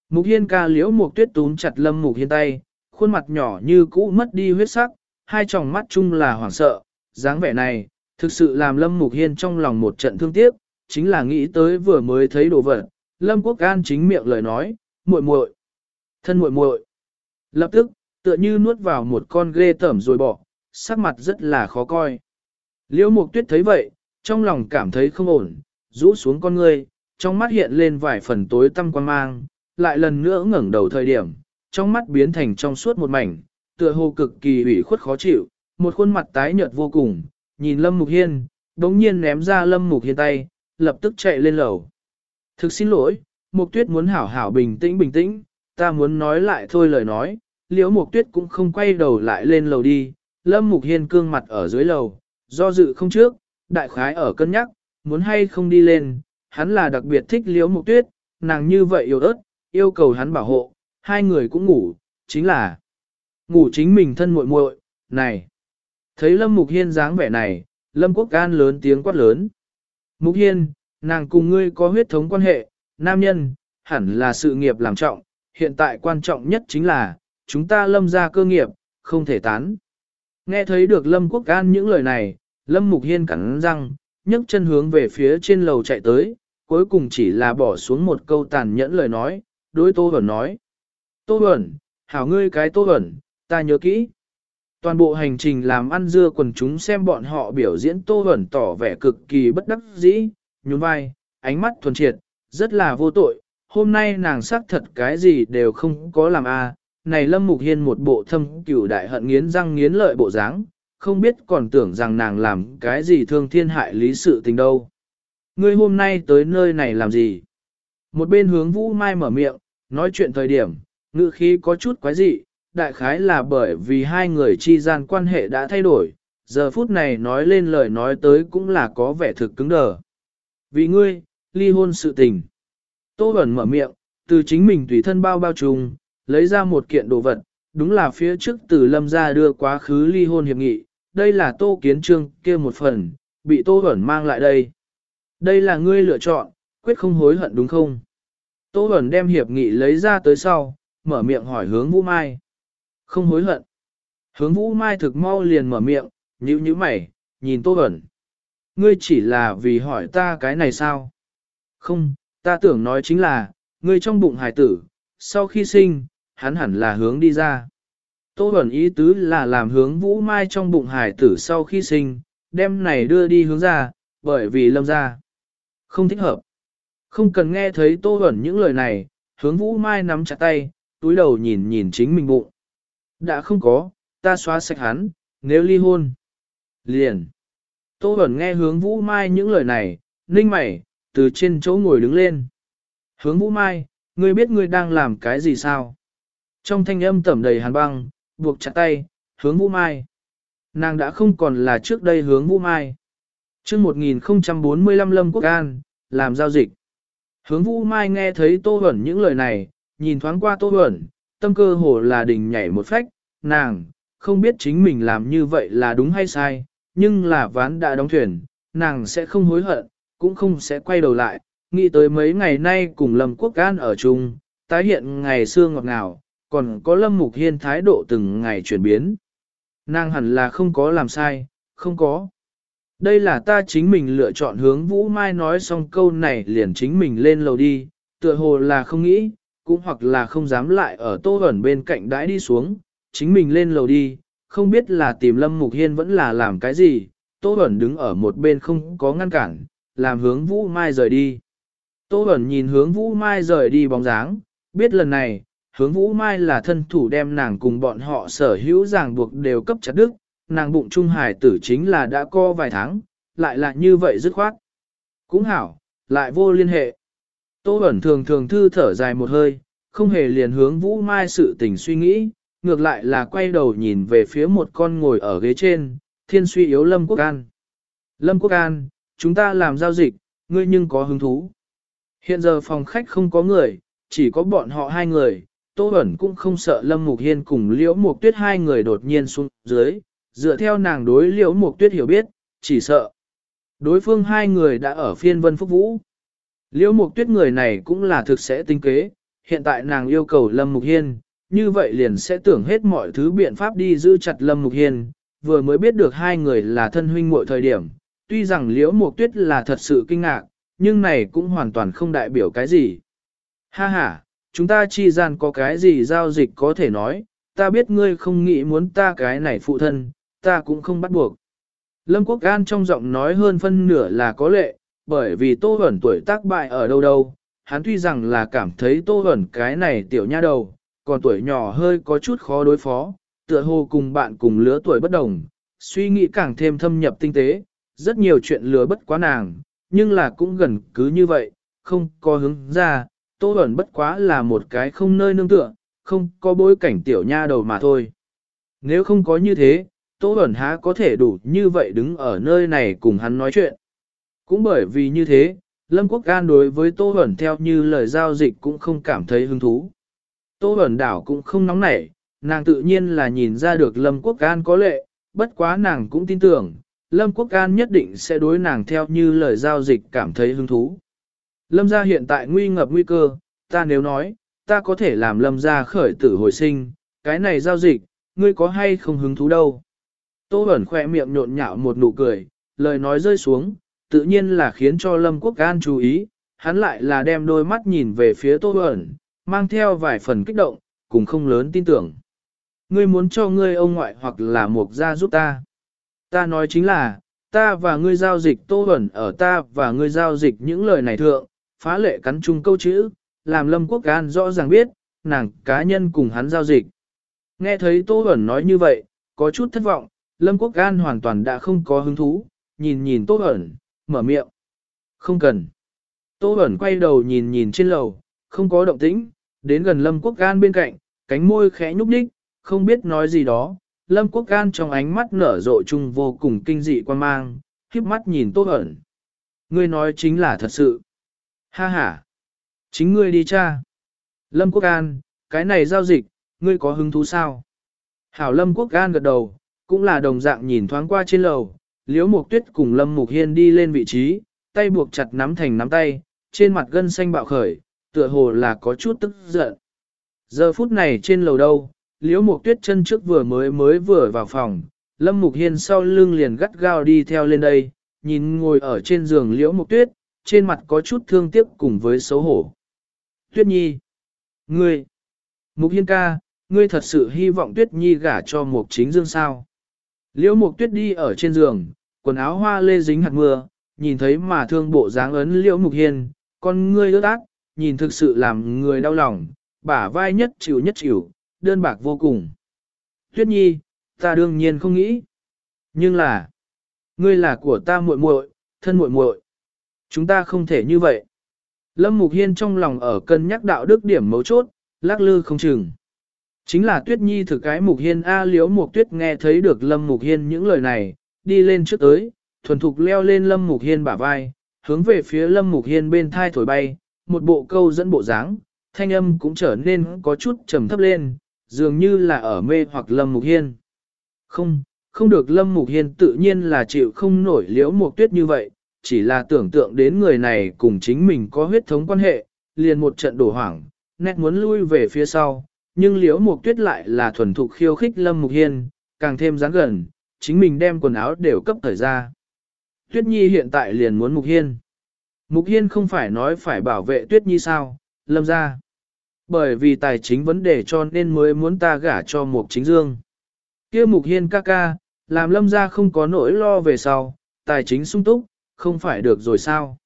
Speaker 1: Mục hiên ca liễu một tuyết túm chặt lâm mục hiên tay, khuôn mặt nhỏ như cũ mất đi huyết sắc, hai tròng mắt chung là hoảng sợ, dáng vẻ này, thực sự làm lâm mục hiên trong lòng một trận thương tiếc, chính là nghĩ tới vừa mới thấy đồ vật, lâm quốc gan chính miệng lời nói, muội muội, thân muội muội. Lập tức, tựa như nuốt vào một con ghê tởm rồi bỏ, sắc mặt rất là khó coi. Liễu mục tuyết thấy vậy, trong lòng cảm thấy không ổn, rũ xuống con ngươi, trong mắt hiện lên vài phần tối tăm quan mang, lại lần nữa ngẩng đầu thời điểm, trong mắt biến thành trong suốt một mảnh, tựa hồ cực kỳ ủy khuất khó chịu, một khuôn mặt tái nhợt vô cùng, nhìn Lâm Mục Hiên, đống nhiên ném ra Lâm Mục Hiên tay, lập tức chạy lên lầu. Thực xin lỗi, Mục Tuyết muốn hảo hảo bình tĩnh bình tĩnh, ta muốn nói lại thôi lời nói, liễu Mục Tuyết cũng không quay đầu lại lên lầu đi, Lâm Mục Hiên cương mặt ở dưới lầu, do dự không trước, đại khái ở cân nhắc, muốn hay không đi lên, hắn là đặc biệt thích liễu Mục Tuyết, nàng như vậy yêu ớt, yêu cầu hắn bảo hộ, hai người cũng ngủ, chính là ngủ chính mình thân muội muội, này. Thấy Lâm Mục Hiên dáng vẻ này, Lâm Quốc Can lớn tiếng quát lớn. Mục Hiên, nàng cùng ngươi có huyết thống quan hệ, nam nhân, hẳn là sự nghiệp làm trọng, hiện tại quan trọng nhất chính là, chúng ta lâm ra cơ nghiệp, không thể tán. Nghe thấy được Lâm Quốc Can những lời này, Lâm Mục Hiên cắn răng, nhấc chân hướng về phía trên lầu chạy tới, cuối cùng chỉ là bỏ xuống một câu tàn nhẫn lời nói, đối Tô hẩn nói. Tô hẩn, hảo ngươi cái Tô hẩn, ta nhớ kỹ. Toàn bộ hành trình làm ăn dưa quần chúng xem bọn họ biểu diễn Tô Bẩn tỏ vẻ cực kỳ bất đắc dĩ, nhún vai, ánh mắt thuần triệt, rất là vô tội. Hôm nay nàng xác thật cái gì đều không có làm a. Này Lâm Mục Hiên một bộ thâm cửu đại hận nghiến răng nghiến lợi bộ dáng, không biết còn tưởng rằng nàng làm cái gì thương thiên hại lý sự tình đâu. Ngươi hôm nay tới nơi này làm gì? Một bên hướng Vũ Mai mở miệng, nói chuyện thời điểm, ngữ khí có chút quái dị, đại khái là bởi vì hai người chi gian quan hệ đã thay đổi, giờ phút này nói lên lời nói tới cũng là có vẻ thực cứng đờ. Vì ngươi, ly hôn sự tình. Tô Bẩn mở miệng, từ chính mình tùy thân bao bao trùng, lấy ra một kiện đồ vật, đúng là phía trước từ lâm ra đưa quá khứ ly hôn hiệp nghị, đây là tô kiến trương kia một phần, bị tô Bẩn mang lại đây. Đây là ngươi lựa chọn, quyết không hối hận đúng không? Tô Bẩn đem hiệp nghị lấy ra tới sau, mở miệng hỏi hướng Vũ Mai. Không hối hận. Hướng Vũ Mai thực mau liền mở miệng, nhíu nhíu mày, nhìn Tô Bẩn. Ngươi chỉ là vì hỏi ta cái này sao? Không, ta tưởng nói chính là, ngươi trong bụng hải tử, sau khi sinh, hắn hẳn là hướng đi ra. Tô Bẩn ý tứ là làm hướng Vũ Mai trong bụng hải tử sau khi sinh, đem này đưa đi hướng ra, bởi vì lâm ra. Không thích hợp. Không cần nghe thấy Tô Bẩn những lời này, hướng Vũ Mai nắm chặt tay, túi đầu nhìn nhìn chính mình bụng. Đã không có, ta xóa sạch hắn, nếu ly hôn. Liền. Tô Bẩn nghe hướng Vũ Mai những lời này, ninh mày, từ trên chỗ ngồi đứng lên. Hướng Vũ Mai, ngươi biết ngươi đang làm cái gì sao? Trong thanh âm tẩm đầy hàn băng, buộc chặt tay, hướng Vũ Mai. Nàng đã không còn là trước đây hướng Vũ Mai. Trước 1045 Lâm Quốc An, làm giao dịch. Hướng Vũ Mai nghe thấy Tô Bẩn những lời này, nhìn thoáng qua Tô Bẩn, tâm cơ hồ là đình nhảy một phách, nàng, không biết chính mình làm như vậy là đúng hay sai, nhưng là ván đã đóng thuyền, nàng sẽ không hối hận, cũng không sẽ quay đầu lại, nghĩ tới mấy ngày nay cùng Lâm Quốc An ở chung, tái hiện ngày xưa ngọt ngào, còn có Lâm Mục Hiên thái độ từng ngày chuyển biến. Nàng hẳn là không có làm sai, không có. Đây là ta chính mình lựa chọn hướng Vũ Mai nói xong câu này liền chính mình lên lầu đi, tựa hồ là không nghĩ, cũng hoặc là không dám lại ở tô ẩn bên cạnh đãi đi xuống, chính mình lên lầu đi, không biết là tìm Lâm Mục Hiên vẫn là làm cái gì, Tô Bẩn đứng ở một bên không có ngăn cản, làm hướng Vũ Mai rời đi. Tô Bẩn nhìn hướng Vũ Mai rời đi bóng dáng, biết lần này, hướng Vũ Mai là thân thủ đem nàng cùng bọn họ sở hữu ràng buộc đều cấp chặt đức, nàng bụng trung hải tử chính là đã co vài tháng, lại là như vậy dứt khoát. Cũng hảo, lại vô liên hệ. Tô Bẩn thường thường thư thở dài một hơi, không hề liền hướng Vũ Mai sự tình suy nghĩ, ngược lại là quay đầu nhìn về phía một con ngồi ở ghế trên, thiên suy yếu Lâm Quốc An. Lâm Quốc An, chúng ta làm giao dịch, ngươi nhưng có hứng thú. Hiện giờ phòng khách không có người, chỉ có bọn họ hai người, Tô Bẩn cũng không sợ Lâm Mục Hiên cùng Liễu Mục Tuyết hai người đột nhiên xuống dưới, dựa theo nàng đối Liễu Mục Tuyết hiểu biết, chỉ sợ. Đối phương hai người đã ở phiên vân phúc vũ. Liễu Mục Tuyết người này cũng là thực sẽ tinh kế, hiện tại nàng yêu cầu Lâm Mục Hiên, như vậy liền sẽ tưởng hết mọi thứ biện pháp đi giữ chặt Lâm Mục Hiên, vừa mới biết được hai người là thân huynh muội thời điểm, tuy rằng Liễu Mục Tuyết là thật sự kinh ngạc, nhưng này cũng hoàn toàn không đại biểu cái gì. Ha ha, chúng ta chi gian có cái gì giao dịch có thể nói, ta biết ngươi không nghĩ muốn ta cái này phụ thân, ta cũng không bắt buộc. Lâm Quốc Gan trong giọng nói hơn phân nửa là có lệ, bởi vì Tô Huẩn tuổi tác bại ở đâu đâu, hắn tuy rằng là cảm thấy Tô Huẩn cái này tiểu nha đầu, còn tuổi nhỏ hơi có chút khó đối phó, tựa hồ cùng bạn cùng lứa tuổi bất đồng, suy nghĩ càng thêm thâm nhập tinh tế, rất nhiều chuyện lừa bất quá nàng, nhưng là cũng gần cứ như vậy, không có hướng ra, Tô Bẩn bất quá là một cái không nơi nương tựa, không có bối cảnh tiểu nha đầu mà thôi. Nếu không có như thế, Tô Bẩn há có thể đủ như vậy đứng ở nơi này cùng hắn nói chuyện. Cũng bởi vì như thế, Lâm Quốc an đối với Tô Bẩn theo như lời giao dịch cũng không cảm thấy hứng thú. Tô Bẩn đảo cũng không nóng nảy, nàng tự nhiên là nhìn ra được Lâm Quốc Can có lệ, bất quá nàng cũng tin tưởng, Lâm Quốc Can nhất định sẽ đối nàng theo như lời giao dịch cảm thấy hứng thú. Lâm gia hiện tại nguy ngập nguy cơ, ta nếu nói, ta có thể làm lâm gia khởi tử hồi sinh, cái này giao dịch, ngươi có hay không hứng thú đâu. Tô Bẩn khỏe miệng nhộn nhạo một nụ cười, lời nói rơi xuống, tự nhiên là khiến cho Lâm Quốc Can chú ý, hắn lại là đem đôi mắt nhìn về phía Tô Bẩn, mang theo vài phần kích động, cùng không lớn tin tưởng. Ngươi muốn cho ngươi ông ngoại hoặc là mục gia giúp ta. Ta nói chính là, ta và ngươi giao dịch Tô ẩn ở ta và ngươi giao dịch những lời này thượng, phá lệ cắn chung câu chữ, làm Lâm Quốc Gan rõ ràng biết, nàng cá nhân cùng hắn giao dịch. Nghe thấy Tô ẩn nói như vậy, có chút thất vọng, Lâm Quốc Gan hoàn toàn đã không có hứng thú, nhìn nhìn Tô ẩn, mở miệng. Không cần. Tô ẩn quay đầu nhìn nhìn trên lầu, không có động tĩnh, đến gần Lâm Quốc Gan bên cạnh, cánh môi khẽ nhúc nhích, không biết nói gì đó. Lâm Quốc Gan trong ánh mắt nở rộ chung vô cùng kinh dị quan mang, khiếp mắt nhìn Tô ẩn. Ngươi nói chính là thật sự. Ha ha! Chính ngươi đi cha. Lâm Quốc An, cái này giao dịch, ngươi có hứng thú sao? Hảo Lâm Quốc An gật đầu, cũng là đồng dạng nhìn thoáng qua trên lầu, Liễu Mục Tuyết cùng Lâm Mục Hiên đi lên vị trí, tay buộc chặt nắm thành nắm tay, trên mặt gân xanh bạo khởi, tựa hồ là có chút tức giận. Giờ phút này trên lầu đâu, Liễu Mục Tuyết chân trước vừa mới mới vừa vào phòng, Lâm Mục Hiên sau lưng liền gắt gao đi theo lên đây, nhìn ngồi ở trên giường Liễu Mục Tuyết, trên mặt có chút thương tiếc cùng với xấu hổ. Tuyết Nhi, ngươi, Mục Hiên ca, ngươi thật sự hy vọng Tuyết Nhi gả cho Mục Chính Dương sao? Liễu Mục Tuyết đi ở trên giường, quần áo hoa lê dính hạt mưa, nhìn thấy mà thương bộ dáng ấn Liễu Mục Hiên, con ngươi ướt ác, nhìn thực sự làm người đau lòng, bả vai nhất chịu nhất chịu, đơn bạc vô cùng. Tuyết Nhi, ta đương nhiên không nghĩ. Nhưng là, ngươi là của ta muội muội, thân muội muội. Chúng ta không thể như vậy. Lâm Mục Hiên trong lòng ở cân nhắc đạo đức điểm mấu chốt, lắc lư không chừng. Chính là Tuyết Nhi thử cái Mục Hiên A liếu Mục Tuyết nghe thấy được Lâm Mục Hiên những lời này, đi lên trước tới, thuần thục leo lên Lâm Mục Hiên bả vai, hướng về phía Lâm Mục Hiên bên thai thổi bay, một bộ câu dẫn bộ dáng, thanh âm cũng trở nên có chút trầm thấp lên, dường như là ở mê hoặc Lâm Mục Hiên. Không, không được Lâm Mục Hiên tự nhiên là chịu không nổi liễu Mục Tuyết như vậy, chỉ là tưởng tượng đến người này cùng chính mình có huyết thống quan hệ, liền một trận đổ hoảng, nét muốn lui về phía sau, nhưng liễu mục tuyết lại là thuần thục khiêu khích lâm mục hiên, càng thêm dáng gần, chính mình đem quần áo đều cấp thời ra. Tuyết Nhi hiện tại liền muốn mục hiên. Mục hiên không phải nói phải bảo vệ Tuyết Nhi sao, lâm ra. Bởi vì tài chính vấn đề cho nên mới muốn ta gả cho mục chính dương. kia mục hiên ca ca, làm lâm ra không có nỗi lo về sau, tài chính sung túc, không phải được rồi sao.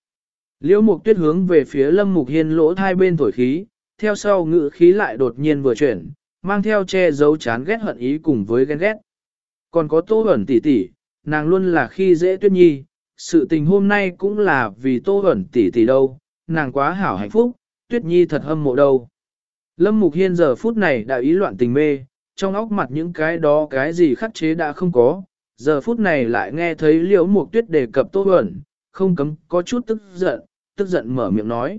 Speaker 1: Liễu mục tuyết hướng về phía lâm mục hiên lỗ hai bên thổi khí, theo sau ngự khí lại đột nhiên vừa chuyển, mang theo che giấu chán ghét hận ý cùng với ghen ghét. Còn có tô ẩn tỷ tỷ, nàng luôn là khi dễ tuyết nhi, sự tình hôm nay cũng là vì tô ẩn tỷ tỷ đâu, nàng quá hảo hạnh phúc, tuyết nhi thật hâm mộ đâu. Lâm Mục Hiên giờ phút này đã ý loạn tình mê, trong óc mặt những cái đó cái gì khắc chế đã không có, giờ phút này lại nghe thấy liễu mục tuyết đề cập tô ẩn, không cấm có chút tức giận, tức giận mở miệng nói.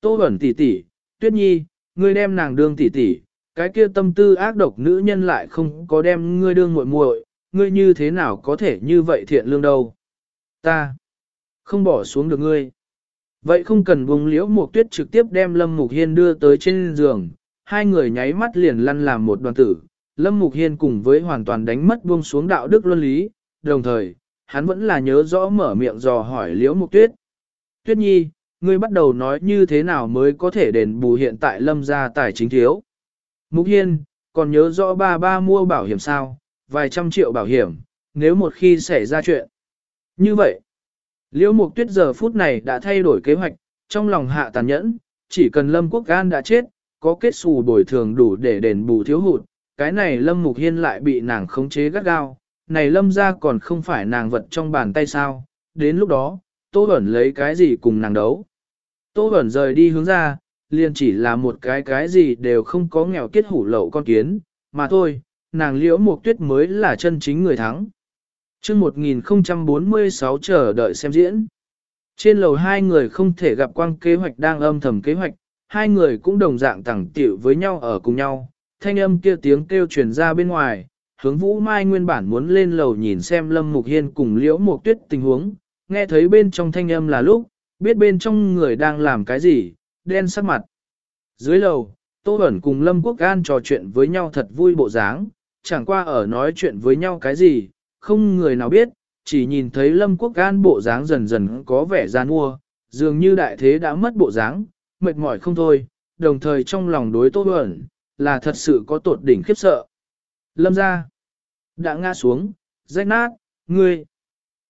Speaker 1: Tô ẩn tỷ tỷ, tuyết nhi, ngươi đem nàng đương tỷ tỷ, cái kia tâm tư ác độc nữ nhân lại không có đem ngươi đương muội muội, ngươi như thế nào có thể như vậy thiện lương đâu. Ta không bỏ xuống được ngươi. Vậy không cần buông liễu một tuyết trực tiếp đem Lâm Mục Hiên đưa tới trên giường, hai người nháy mắt liền lăn làm một đoàn tử. Lâm Mục Hiên cùng với hoàn toàn đánh mất buông xuống đạo đức luân lý, đồng thời, hắn vẫn là nhớ rõ mở miệng dò hỏi liễu mục tuyết. Tuyết nhi, ngươi bắt đầu nói như thế nào mới có thể đền bù hiện tại lâm gia tài chính thiếu. Mục Hiên, còn nhớ rõ ba ba mua bảo hiểm sao, vài trăm triệu bảo hiểm, nếu một khi xảy ra chuyện. Như vậy, Liễu Mục Tuyết giờ phút này đã thay đổi kế hoạch, trong lòng hạ tàn nhẫn, chỉ cần Lâm Quốc Gan đã chết, có kết xù bồi thường đủ để đền bù thiếu hụt, cái này Lâm Mục Hiên lại bị nàng khống chế gắt gao, này Lâm ra còn không phải nàng vật trong bàn tay sao, đến lúc đó, Tô Bẩn lấy cái gì cùng nàng đấu. Tô Bẩn rời đi hướng ra, liền chỉ là một cái cái gì đều không có nghèo kết hủ lậu con kiến, mà thôi, nàng liễu Mục Tuyết mới là chân chính người thắng chương 1046 chờ đợi xem diễn. Trên lầu hai người không thể gặp quang kế hoạch đang âm thầm kế hoạch, hai người cũng đồng dạng tẳng tiểu với nhau ở cùng nhau. Thanh âm kia tiếng kêu truyền ra bên ngoài, hướng vũ mai nguyên bản muốn lên lầu nhìn xem lâm mục hiên cùng liễu mục tuyết tình huống, nghe thấy bên trong thanh âm là lúc, biết bên trong người đang làm cái gì, đen sắc mặt. Dưới lầu, Tô Bẩn cùng Lâm Quốc An trò chuyện với nhau thật vui bộ dáng, chẳng qua ở nói chuyện với nhau cái gì, không người nào biết, chỉ nhìn thấy Lâm Quốc Gan bộ dáng dần dần có vẻ gian mua, dường như đại thế đã mất bộ dáng, mệt mỏi không thôi, đồng thời trong lòng đối tốt ẩn, là thật sự có tột đỉnh khiếp sợ. Lâm ra, đã ngã xuống, rách nát, ngươi,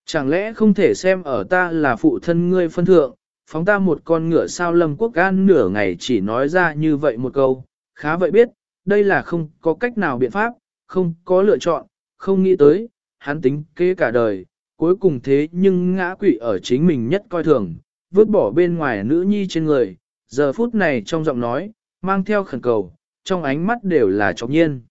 Speaker 1: chẳng lẽ không thể xem ở ta là phụ thân ngươi phân thượng, phóng ta một con ngựa sao Lâm Quốc Gan nửa ngày chỉ nói ra như vậy một câu, khá vậy biết, đây là không có cách nào biện pháp, không có lựa chọn, không nghĩ tới, hắn tính kế cả đời, cuối cùng thế nhưng ngã quỵ ở chính mình nhất coi thường, vứt bỏ bên ngoài nữ nhi trên người, giờ phút này trong giọng nói, mang theo khẩn cầu, trong ánh mắt đều là trọng nhiên.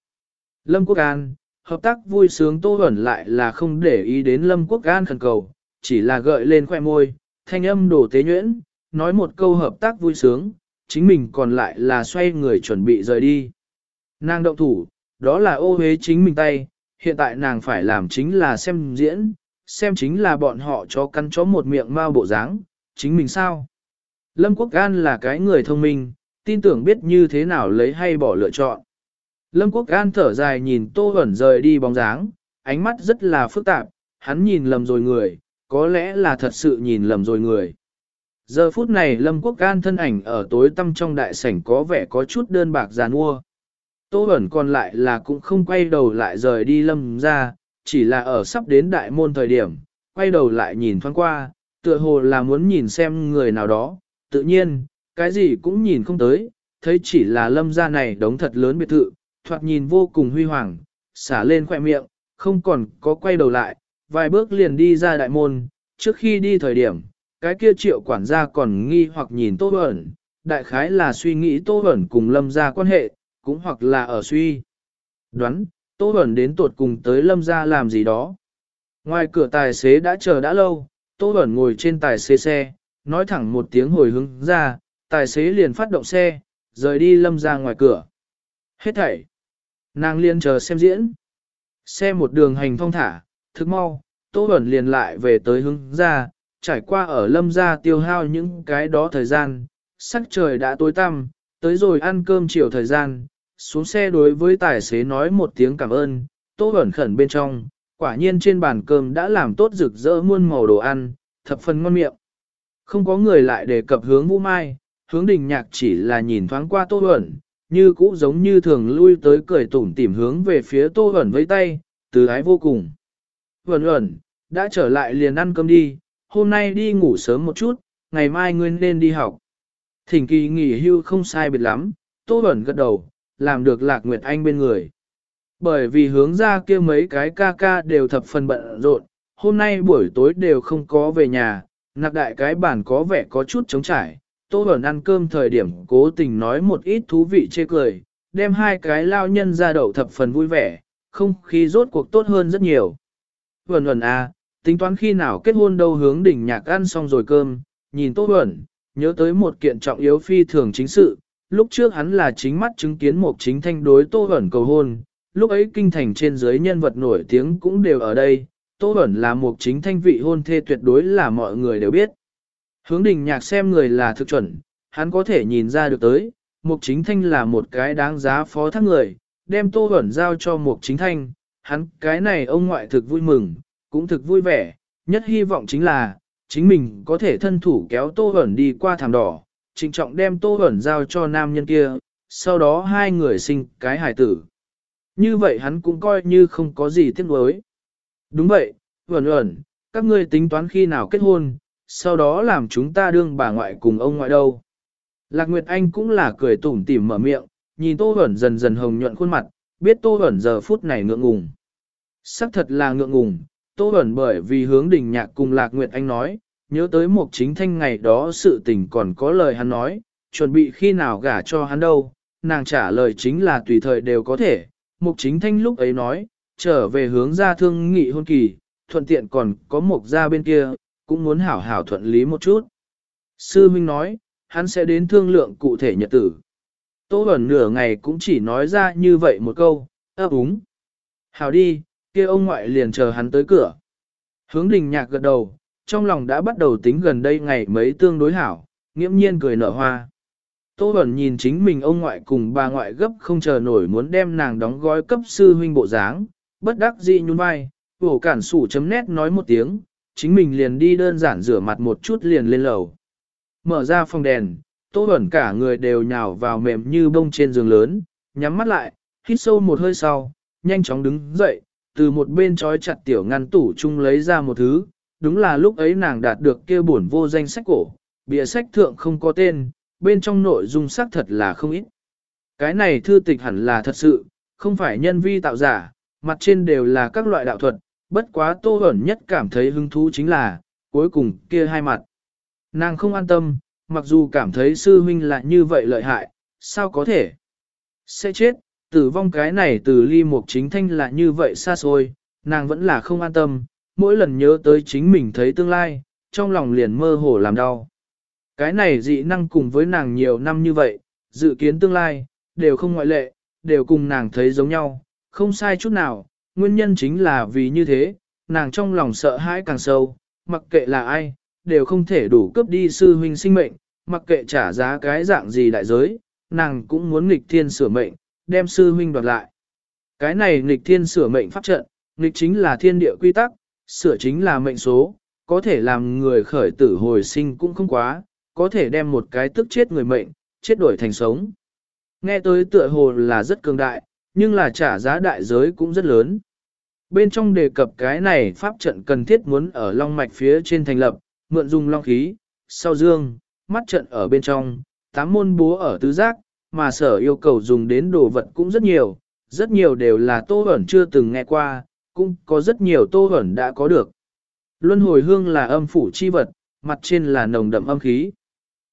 Speaker 1: Lâm Quốc An, hợp tác vui sướng tô ẩn lại là không để ý đến Lâm Quốc An khẩn cầu, chỉ là gợi lên khoẻ môi, thanh âm đổ tế nhuyễn, nói một câu hợp tác vui sướng, chính mình còn lại là xoay người chuẩn bị rời đi. Nàng động thủ, đó là ô hế chính mình tay, hiện tại nàng phải làm chính là xem diễn, xem chính là bọn họ cho căn chó một miệng mau bộ dáng, chính mình sao. Lâm Quốc An là cái người thông minh, tin tưởng biết như thế nào lấy hay bỏ lựa chọn. Lâm Quốc An thở dài nhìn Tô Hẩn rời đi bóng dáng, ánh mắt rất là phức tạp, hắn nhìn lầm rồi người, có lẽ là thật sự nhìn lầm rồi người. Giờ phút này Lâm Quốc An thân ảnh ở tối tăm trong đại sảnh có vẻ có chút đơn bạc giàn ua. Tô Bẩn còn lại là cũng không quay đầu lại rời đi lâm ra, chỉ là ở sắp đến đại môn thời điểm, quay đầu lại nhìn thoáng qua, tựa hồ là muốn nhìn xem người nào đó, tự nhiên, cái gì cũng nhìn không tới, thấy chỉ là lâm ra này đống thật lớn biệt thự, thoạt nhìn vô cùng huy hoàng, xả lên khỏe miệng, không còn có quay đầu lại, vài bước liền đi ra đại môn, trước khi đi thời điểm, cái kia triệu quản gia còn nghi hoặc nhìn Tô Bẩn, đại khái là suy nghĩ Tô Bẩn cùng lâm ra quan hệ, cũng hoặc là ở suy. Đoán, Tô Bẩn đến tuột cùng tới lâm ra làm gì đó. Ngoài cửa tài xế đã chờ đã lâu, Tô Bẩn ngồi trên tài xế xe, nói thẳng một tiếng hồi hướng ra, tài xế liền phát động xe, rời đi lâm ra ngoài cửa. Hết thảy. Nàng liên chờ xem diễn. Xe một đường hành thông thả, thức mau, Tô Bẩn liền lại về tới hướng ra, trải qua ở lâm ra tiêu hao những cái đó thời gian, sắc trời đã tối tăm, tới rồi ăn cơm chiều thời gian, xuống xe đối với tài xế nói một tiếng cảm ơn, tô ẩn khẩn bên trong, quả nhiên trên bàn cơm đã làm tốt rực rỡ muôn màu đồ ăn, thập phần ngon miệng. Không có người lại đề cập hướng vũ mai, hướng đình nhạc chỉ là nhìn thoáng qua tô ẩn, như cũ giống như thường lui tới cười tủm tỉm hướng về phía tô ẩn với tay, từ ái vô cùng. Vẩn ẩn, đã trở lại liền ăn cơm đi, hôm nay đi ngủ sớm một chút, ngày mai ngươi nên đi học. Thỉnh kỳ nghỉ hưu không sai biệt lắm, Tô Bẩn gật đầu, làm được Lạc Nguyệt Anh bên người. Bởi vì hướng ra kia mấy cái ca ca đều thập phần bận rộn, hôm nay buổi tối đều không có về nhà, nạc đại cái bản có vẻ có chút trống trải. Tô Bẩn ăn cơm thời điểm cố tình nói một ít thú vị chê cười, đem hai cái lao nhân ra đậu thập phần vui vẻ, không khí rốt cuộc tốt hơn rất nhiều. Bẩn Bẩn à, tính toán khi nào kết hôn đâu hướng đỉnh nhạc ăn xong rồi cơm, nhìn Tô Bẩn, nhớ tới một kiện trọng yếu phi thường chính sự, lúc trước hắn là chính mắt chứng kiến một chính thanh đối Tô Bẩn cầu hôn, lúc ấy kinh thành trên dưới nhân vật nổi tiếng cũng đều ở đây, Tô Bẩn là một chính thanh vị hôn thê tuyệt đối là mọi người đều biết. Hướng đình nhạc xem người là thực chuẩn, hắn có thể nhìn ra được tới, Mục Chính Thanh là một cái đáng giá phó thác người, đem Tô Bẩn giao cho Mục Chính Thanh, hắn cái này ông ngoại thực vui mừng, cũng thực vui vẻ, nhất hy vọng chính là, chính mình có thể thân thủ kéo Tô hẩn đi qua thảm đỏ, trịnh trọng đem Tô hẩn giao cho nam nhân kia, sau đó hai người sinh cái hài tử. Như vậy hắn cũng coi như không có gì tiếc nuối. Đúng vậy, hẩn hẩn, các ngươi tính toán khi nào kết hôn, sau đó làm chúng ta đương bà ngoại cùng ông ngoại đâu. Lạc Nguyệt Anh cũng là cười tủm tỉm mở miệng, nhìn Tô hẩn dần dần hồng nhuận khuôn mặt, biết Tô hẩn giờ phút này ngượng ngùng. Sắc thật là ngượng ngùng, Tô Bẩn bởi vì hướng đình nhạc cùng Lạc Nguyệt Anh nói, nhớ tới một chính thanh ngày đó sự tình còn có lời hắn nói, chuẩn bị khi nào gả cho hắn đâu, nàng trả lời chính là tùy thời đều có thể. Mục chính thanh lúc ấy nói, trở về hướng ra thương nghị hôn kỳ, thuận tiện còn có một gia bên kia, cũng muốn hảo hảo thuận lý một chút. Sư Minh nói, hắn sẽ đến thương lượng cụ thể nhật tử. Tô Bẩn nửa ngày cũng chỉ nói ra như vậy một câu, ấp úng. Hảo đi, kia ông ngoại liền chờ hắn tới cửa. Hướng đình nhạc gật đầu, trong lòng đã bắt đầu tính gần đây ngày mấy tương đối hảo, nghiễm nhiên cười nở hoa. Tô Bẩn nhìn chính mình ông ngoại cùng bà ngoại gấp không chờ nổi muốn đem nàng đóng gói cấp sư huynh bộ dáng, bất đắc dĩ nhún vai, vổ cản sủ chấm nét nói một tiếng, chính mình liền đi đơn giản rửa mặt một chút liền lên lầu. Mở ra phòng đèn, Tô Bẩn cả người đều nhào vào mềm như bông trên giường lớn, nhắm mắt lại, hít sâu một hơi sau, nhanh chóng đứng dậy, từ một bên trói chặt tiểu ngăn tủ chung lấy ra một thứ, đúng là lúc ấy nàng đạt được kia bổn vô danh sách cổ, bìa sách thượng không có tên, bên trong nội dung xác thật là không ít. Cái này thư tịch hẳn là thật sự, không phải nhân vi tạo giả, mặt trên đều là các loại đạo thuật, bất quá tô ẩn nhất cảm thấy hứng thú chính là, cuối cùng kia hai mặt. Nàng không an tâm, mặc dù cảm thấy sư huynh là như vậy lợi hại, sao có thể? Sẽ chết, tử vong cái này từ ly mục chính thanh là như vậy xa xôi, nàng vẫn là không an tâm, mỗi lần nhớ tới chính mình thấy tương lai, trong lòng liền mơ hồ làm đau. Cái này dị năng cùng với nàng nhiều năm như vậy, dự kiến tương lai, đều không ngoại lệ, đều cùng nàng thấy giống nhau, không sai chút nào, nguyên nhân chính là vì như thế, nàng trong lòng sợ hãi càng sâu, mặc kệ là ai, đều không thể đủ cướp đi sư huynh sinh mệnh, mặc kệ trả giá cái dạng gì đại giới, nàng cũng muốn nghịch thiên sửa mệnh, đem sư huynh đoạt lại. Cái này nghịch thiên sửa mệnh pháp trận, nghịch chính là thiên địa quy tắc, sửa chính là mệnh số, có thể làm người khởi tử hồi sinh cũng không quá, có thể đem một cái tức chết người mệnh, chết đổi thành sống. Nghe tới tựa hồ là rất cường đại, nhưng là trả giá đại giới cũng rất lớn. Bên trong đề cập cái này pháp trận cần thiết muốn ở long mạch phía trên thành lập, mượn dùng long khí, sau dương, mắt trận ở bên trong, tám môn búa ở tứ giác, mà sở yêu cầu dùng đến đồ vật cũng rất nhiều, rất nhiều đều là tô ẩn chưa từng nghe qua, cũng có rất nhiều tô ẩn đã có được. Luân hồi hương là âm phủ chi vật, mặt trên là nồng đậm âm khí.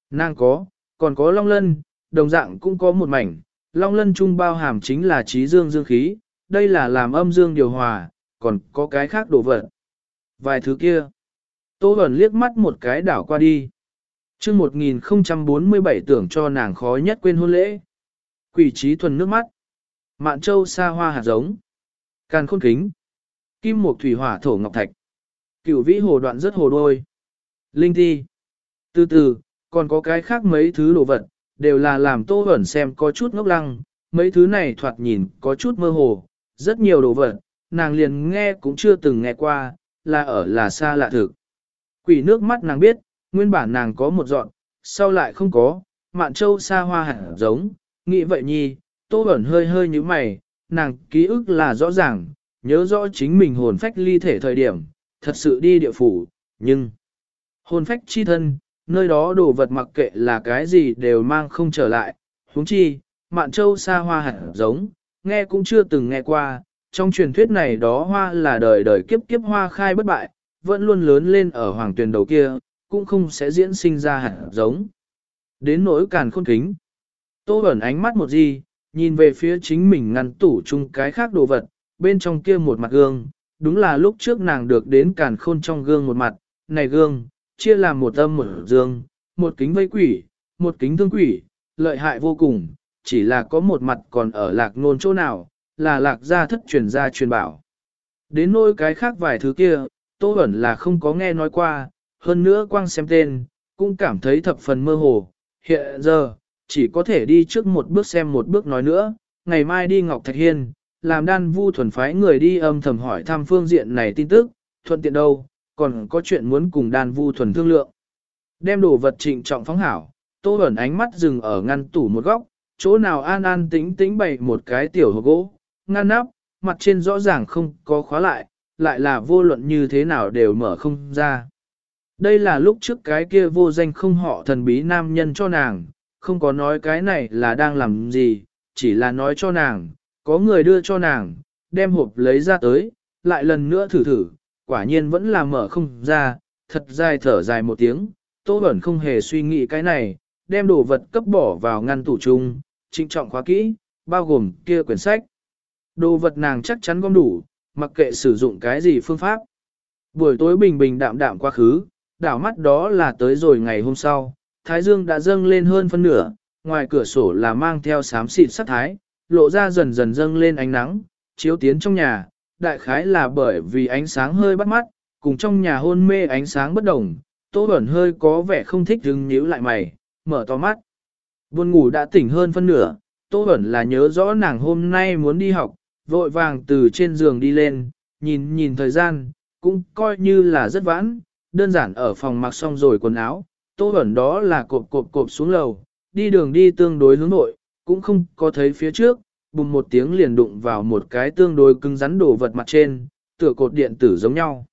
Speaker 1: Nàng có, còn có long lân, đồng dạng cũng có một mảnh, long lân trung bao hàm chính là trí dương dương khí, đây là làm âm dương điều hòa, còn có cái khác đồ vật. Vài thứ kia. Tô ẩn liếc mắt một cái đảo qua đi chương 1047 tưởng cho nàng khó nhất quên hôn lễ. Quỷ trí thuần nước mắt. Mạn châu xa hoa hạt giống. Càn khôn kính. Kim mục thủy hỏa thổ ngọc thạch. Cửu vĩ hồ đoạn rất hồ đôi. Linh thi. Từ từ, còn có cái khác mấy thứ đồ vật, đều là làm tô ẩn xem có chút ngốc lăng. Mấy thứ này thoạt nhìn có chút mơ hồ, rất nhiều đồ vật, nàng liền nghe cũng chưa từng nghe qua, là ở là xa lạ thực. Quỷ nước mắt nàng biết, nguyên bản nàng có một dọn, sau lại không có, mạn châu xa hoa hẳn giống, nghĩ vậy nhi, tô ẩn hơi hơi như mày, nàng ký ức là rõ ràng, nhớ rõ chính mình hồn phách ly thể thời điểm, thật sự đi địa phủ, nhưng hồn phách chi thân, nơi đó đồ vật mặc kệ là cái gì đều mang không trở lại, huống chi, mạn châu xa hoa hạt giống, nghe cũng chưa từng nghe qua, trong truyền thuyết này đó hoa là đời đời kiếp kiếp hoa khai bất bại, vẫn luôn lớn lên ở hoàng tuyển đầu kia, cũng không sẽ diễn sinh ra hạt giống. Đến nỗi càn khôn kính, tô ẩn ánh mắt một gì, nhìn về phía chính mình ngăn tủ chung cái khác đồ vật, bên trong kia một mặt gương, đúng là lúc trước nàng được đến càn khôn trong gương một mặt, này gương, chia làm một âm một dương, một kính vây quỷ, một kính thương quỷ, lợi hại vô cùng, chỉ là có một mặt còn ở lạc nôn chỗ nào, là lạc gia thất truyền gia truyền bảo. Đến nỗi cái khác vài thứ kia, Tô Bẩn là không có nghe nói qua, hơn nữa quang xem tên, cũng cảm thấy thập phần mơ hồ. Hiện giờ, chỉ có thể đi trước một bước xem một bước nói nữa, ngày mai đi Ngọc Thạch Hiên, làm đan vu thuần phái người đi âm thầm hỏi thăm phương diện này tin tức, thuận tiện đâu, còn có chuyện muốn cùng đan vu thuần thương lượng. Đem đồ vật trịnh trọng phóng hảo, Tô ẩn ánh mắt dừng ở ngăn tủ một góc, chỗ nào an an tĩnh tĩnh bày một cái tiểu hộp gỗ, ngăn nắp, mặt trên rõ ràng không có khóa lại, lại là vô luận như thế nào đều mở không ra. Đây là lúc trước cái kia vô danh không họ thần bí nam nhân cho nàng, không có nói cái này là đang làm gì, chỉ là nói cho nàng, có người đưa cho nàng, đem hộp lấy ra tới, lại lần nữa thử thử, quả nhiên vẫn là mở không ra, thật dài thở dài một tiếng, Tô Bẩn không hề suy nghĩ cái này, đem đồ vật cấp bỏ vào ngăn tủ chung, trinh trọng khóa kỹ, bao gồm kia quyển sách. Đồ vật nàng chắc chắn gom đủ, mặc kệ sử dụng cái gì phương pháp. Buổi tối bình bình đạm đạm quá khứ, đảo mắt đó là tới rồi ngày hôm sau, Thái Dương đã dâng lên hơn phân nửa, ngoài cửa sổ là mang theo sám xịt sắc thái, lộ ra dần dần dâng lên ánh nắng, chiếu tiến trong nhà, đại khái là bởi vì ánh sáng hơi bắt mắt, cùng trong nhà hôn mê ánh sáng bất đồng, Tô Bẩn hơi có vẻ không thích dừng nhíu lại mày, mở to mắt. Buồn ngủ đã tỉnh hơn phân nửa, Tô Bẩn là nhớ rõ nàng hôm nay muốn đi học, vội vàng từ trên giường đi lên, nhìn nhìn thời gian, cũng coi như là rất vãn, đơn giản ở phòng mặc xong rồi quần áo, Tô ẩn đó là cộp cộp cộp xuống lầu, đi đường đi tương đối hướng nội, cũng không có thấy phía trước, bùng một tiếng liền đụng vào một cái tương đối cứng rắn đồ vật mặt trên, tựa cột điện tử giống nhau.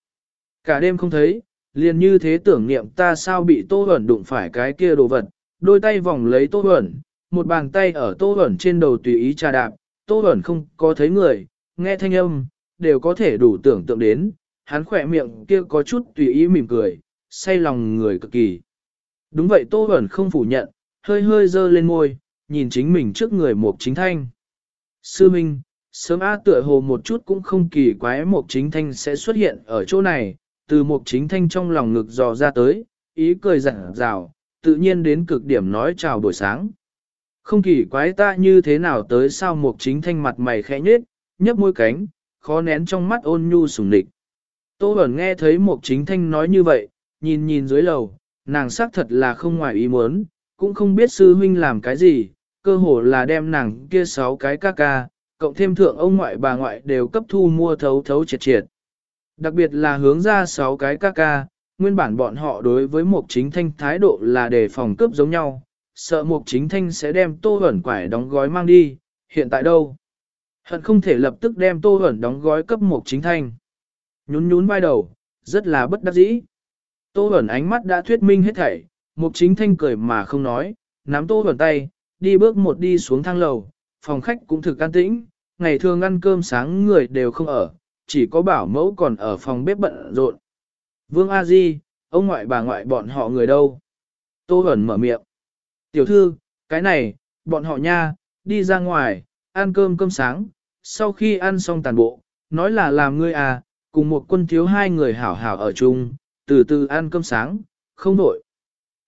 Speaker 1: Cả đêm không thấy, liền như thế tưởng niệm ta sao bị Tô ẩn đụng phải cái kia đồ vật, đôi tay vòng lấy Tô ẩn, một bàn tay ở Tô ẩn trên đầu tùy ý trà đạp, Tô ẩn không có thấy người, nghe thanh âm, đều có thể đủ tưởng tượng đến, hắn khỏe miệng kia có chút tùy ý mỉm cười, say lòng người cực kỳ. Đúng vậy Tô Bẩn không phủ nhận, hơi hơi dơ lên môi, nhìn chính mình trước người Mục chính thanh. Sư Minh, sớm á tựa hồ một chút cũng không kỳ quái Mục chính thanh sẽ xuất hiện ở chỗ này, từ Mục chính thanh trong lòng ngực dò ra tới, ý cười rạng rào, tự nhiên đến cực điểm nói chào buổi sáng. Không kỳ quái ta như thế nào tới sao Mục chính thanh mặt mày khẽ nhếch, nhấp môi cánh, khó nén trong mắt ôn nhu sùng địch. Tô Bẩn nghe thấy một chính thanh nói như vậy, nhìn nhìn dưới lầu, nàng xác thật là không ngoài ý muốn, cũng không biết sư huynh làm cái gì, cơ hồ là đem nàng kia sáu cái ca ca, cộng thêm thượng ông ngoại bà ngoại đều cấp thu mua thấu thấu triệt triệt. Đặc biệt là hướng ra sáu cái ca ca, nguyên bản bọn họ đối với một chính thanh thái độ là đề phòng cướp giống nhau, sợ mục chính thanh sẽ đem tô Bẩn quải đóng gói mang đi, hiện tại đâu? Hận không thể lập tức đem tô Bẩn đóng gói cấp mục chính thanh. Nhún nhún vai đầu, rất là bất đắc dĩ. Tô ẩn ánh mắt đã thuyết minh hết thảy, mục chính thanh cười mà không nói, nắm tô ẩn tay, đi bước một đi xuống thang lầu, phòng khách cũng thực an tĩnh, ngày thường ăn cơm sáng người đều không ở, chỉ có bảo mẫu còn ở phòng bếp bận rộn. Vương A Di, ông ngoại bà ngoại bọn họ người đâu? Tô ẩn mở miệng. Tiểu thư, cái này, bọn họ nha, đi ra ngoài, ăn cơm cơm sáng, sau khi ăn xong tàn bộ, nói là làm ngươi à, cùng một quân thiếu hai người hảo hảo ở chung, từ từ ăn cơm sáng, không đổi.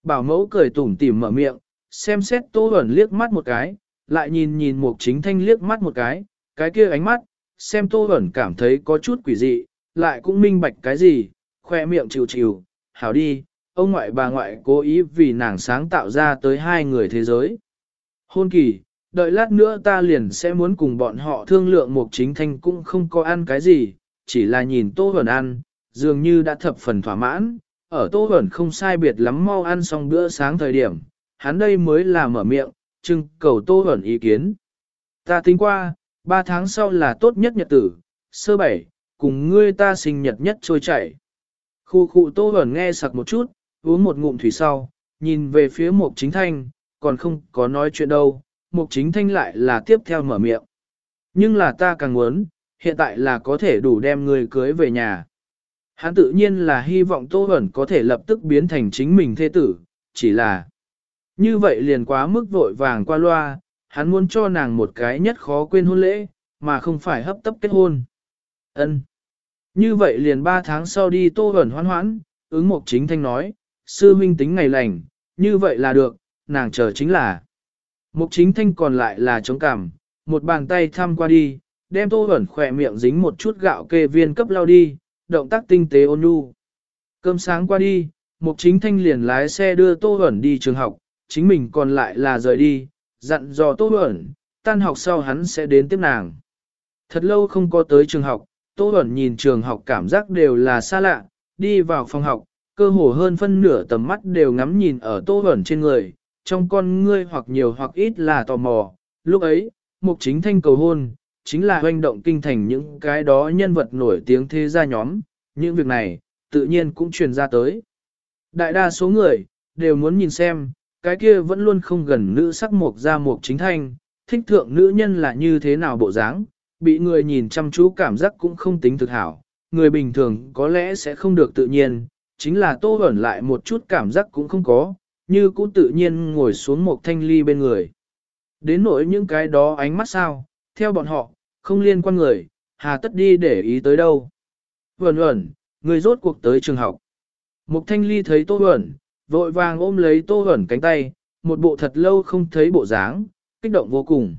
Speaker 1: Bảo mẫu cười tủm tỉm mở miệng, xem xét tô ẩn liếc mắt một cái, lại nhìn nhìn một chính thanh liếc mắt một cái, cái kia ánh mắt, xem tô ẩn cảm thấy có chút quỷ dị, lại cũng minh bạch cái gì, khoe miệng chịu chịu, hảo đi, ông ngoại bà ngoại cố ý vì nàng sáng tạo ra tới hai người thế giới. Hôn kỳ, đợi lát nữa ta liền sẽ muốn cùng bọn họ thương lượng một chính thanh cũng không có ăn cái gì, chỉ là nhìn Tô Huẩn ăn, dường như đã thập phần thỏa mãn, ở Tô Huẩn không sai biệt lắm mau ăn xong bữa sáng thời điểm, hắn đây mới là mở miệng, trưng cầu Tô Huẩn ý kiến. Ta tính qua, ba tháng sau là tốt nhất nhật tử, sơ bảy, cùng ngươi ta sinh nhật nhất trôi chảy. Khu khu tô Huẩn nghe sặc một chút, uống một ngụm thủy sau, nhìn về phía mục chính thanh, còn không có nói chuyện đâu, mục chính thanh lại là tiếp theo mở miệng. Nhưng là ta càng muốn, hiện tại là có thể đủ đem người cưới về nhà. Hắn tự nhiên là hy vọng Tô Hẩn có thể lập tức biến thành chính mình thế tử, chỉ là như vậy liền quá mức vội vàng qua loa, hắn muốn cho nàng một cái nhất khó quên hôn lễ, mà không phải hấp tấp kết hôn. Ân. Như vậy liền ba tháng sau đi Tô Hẩn hoan hoãn, ứng mục chính thanh nói, sư huynh tính ngày lành, như vậy là được, nàng chờ chính là. Mục chính thanh còn lại là chống cảm, một bàn tay thăm qua đi, đem Tô Hẩn khỏe miệng dính một chút gạo kê viên cấp lao đi, động tác tinh tế ôn nhu. Cơm sáng qua đi, Mục Chính Thanh liền lái xe đưa Tô Huẩn đi trường học, chính mình còn lại là rời đi, dặn dò Tô Huẩn, tan học sau hắn sẽ đến tiếp nàng. Thật lâu không có tới trường học, Tô Huẩn nhìn trường học cảm giác đều là xa lạ, đi vào phòng học, cơ hồ hơn phân nửa tầm mắt đều ngắm nhìn ở Tô Huẩn trên người, trong con ngươi hoặc nhiều hoặc ít là tò mò. Lúc ấy, Mục Chính Thanh cầu hôn, chính là hoành động kinh thành những cái đó nhân vật nổi tiếng thế gia nhóm, những việc này, tự nhiên cũng truyền ra tới. Đại đa số người, đều muốn nhìn xem, cái kia vẫn luôn không gần nữ sắc mộc ra mộc chính thanh, thích thượng nữ nhân là như thế nào bộ dáng, bị người nhìn chăm chú cảm giác cũng không tính thực hảo, người bình thường có lẽ sẽ không được tự nhiên, chính là tô ẩn lại một chút cảm giác cũng không có, như cũng tự nhiên ngồi xuống một thanh ly bên người. Đến nỗi những cái đó ánh mắt sao, theo bọn họ, không liên quan người, hà tất đi để ý tới đâu. Vẩn vẩn, người rốt cuộc tới trường học. Mục thanh ly thấy tô vẩn, vội vàng ôm lấy tô vẩn cánh tay, một bộ thật lâu không thấy bộ dáng, kích động vô cùng.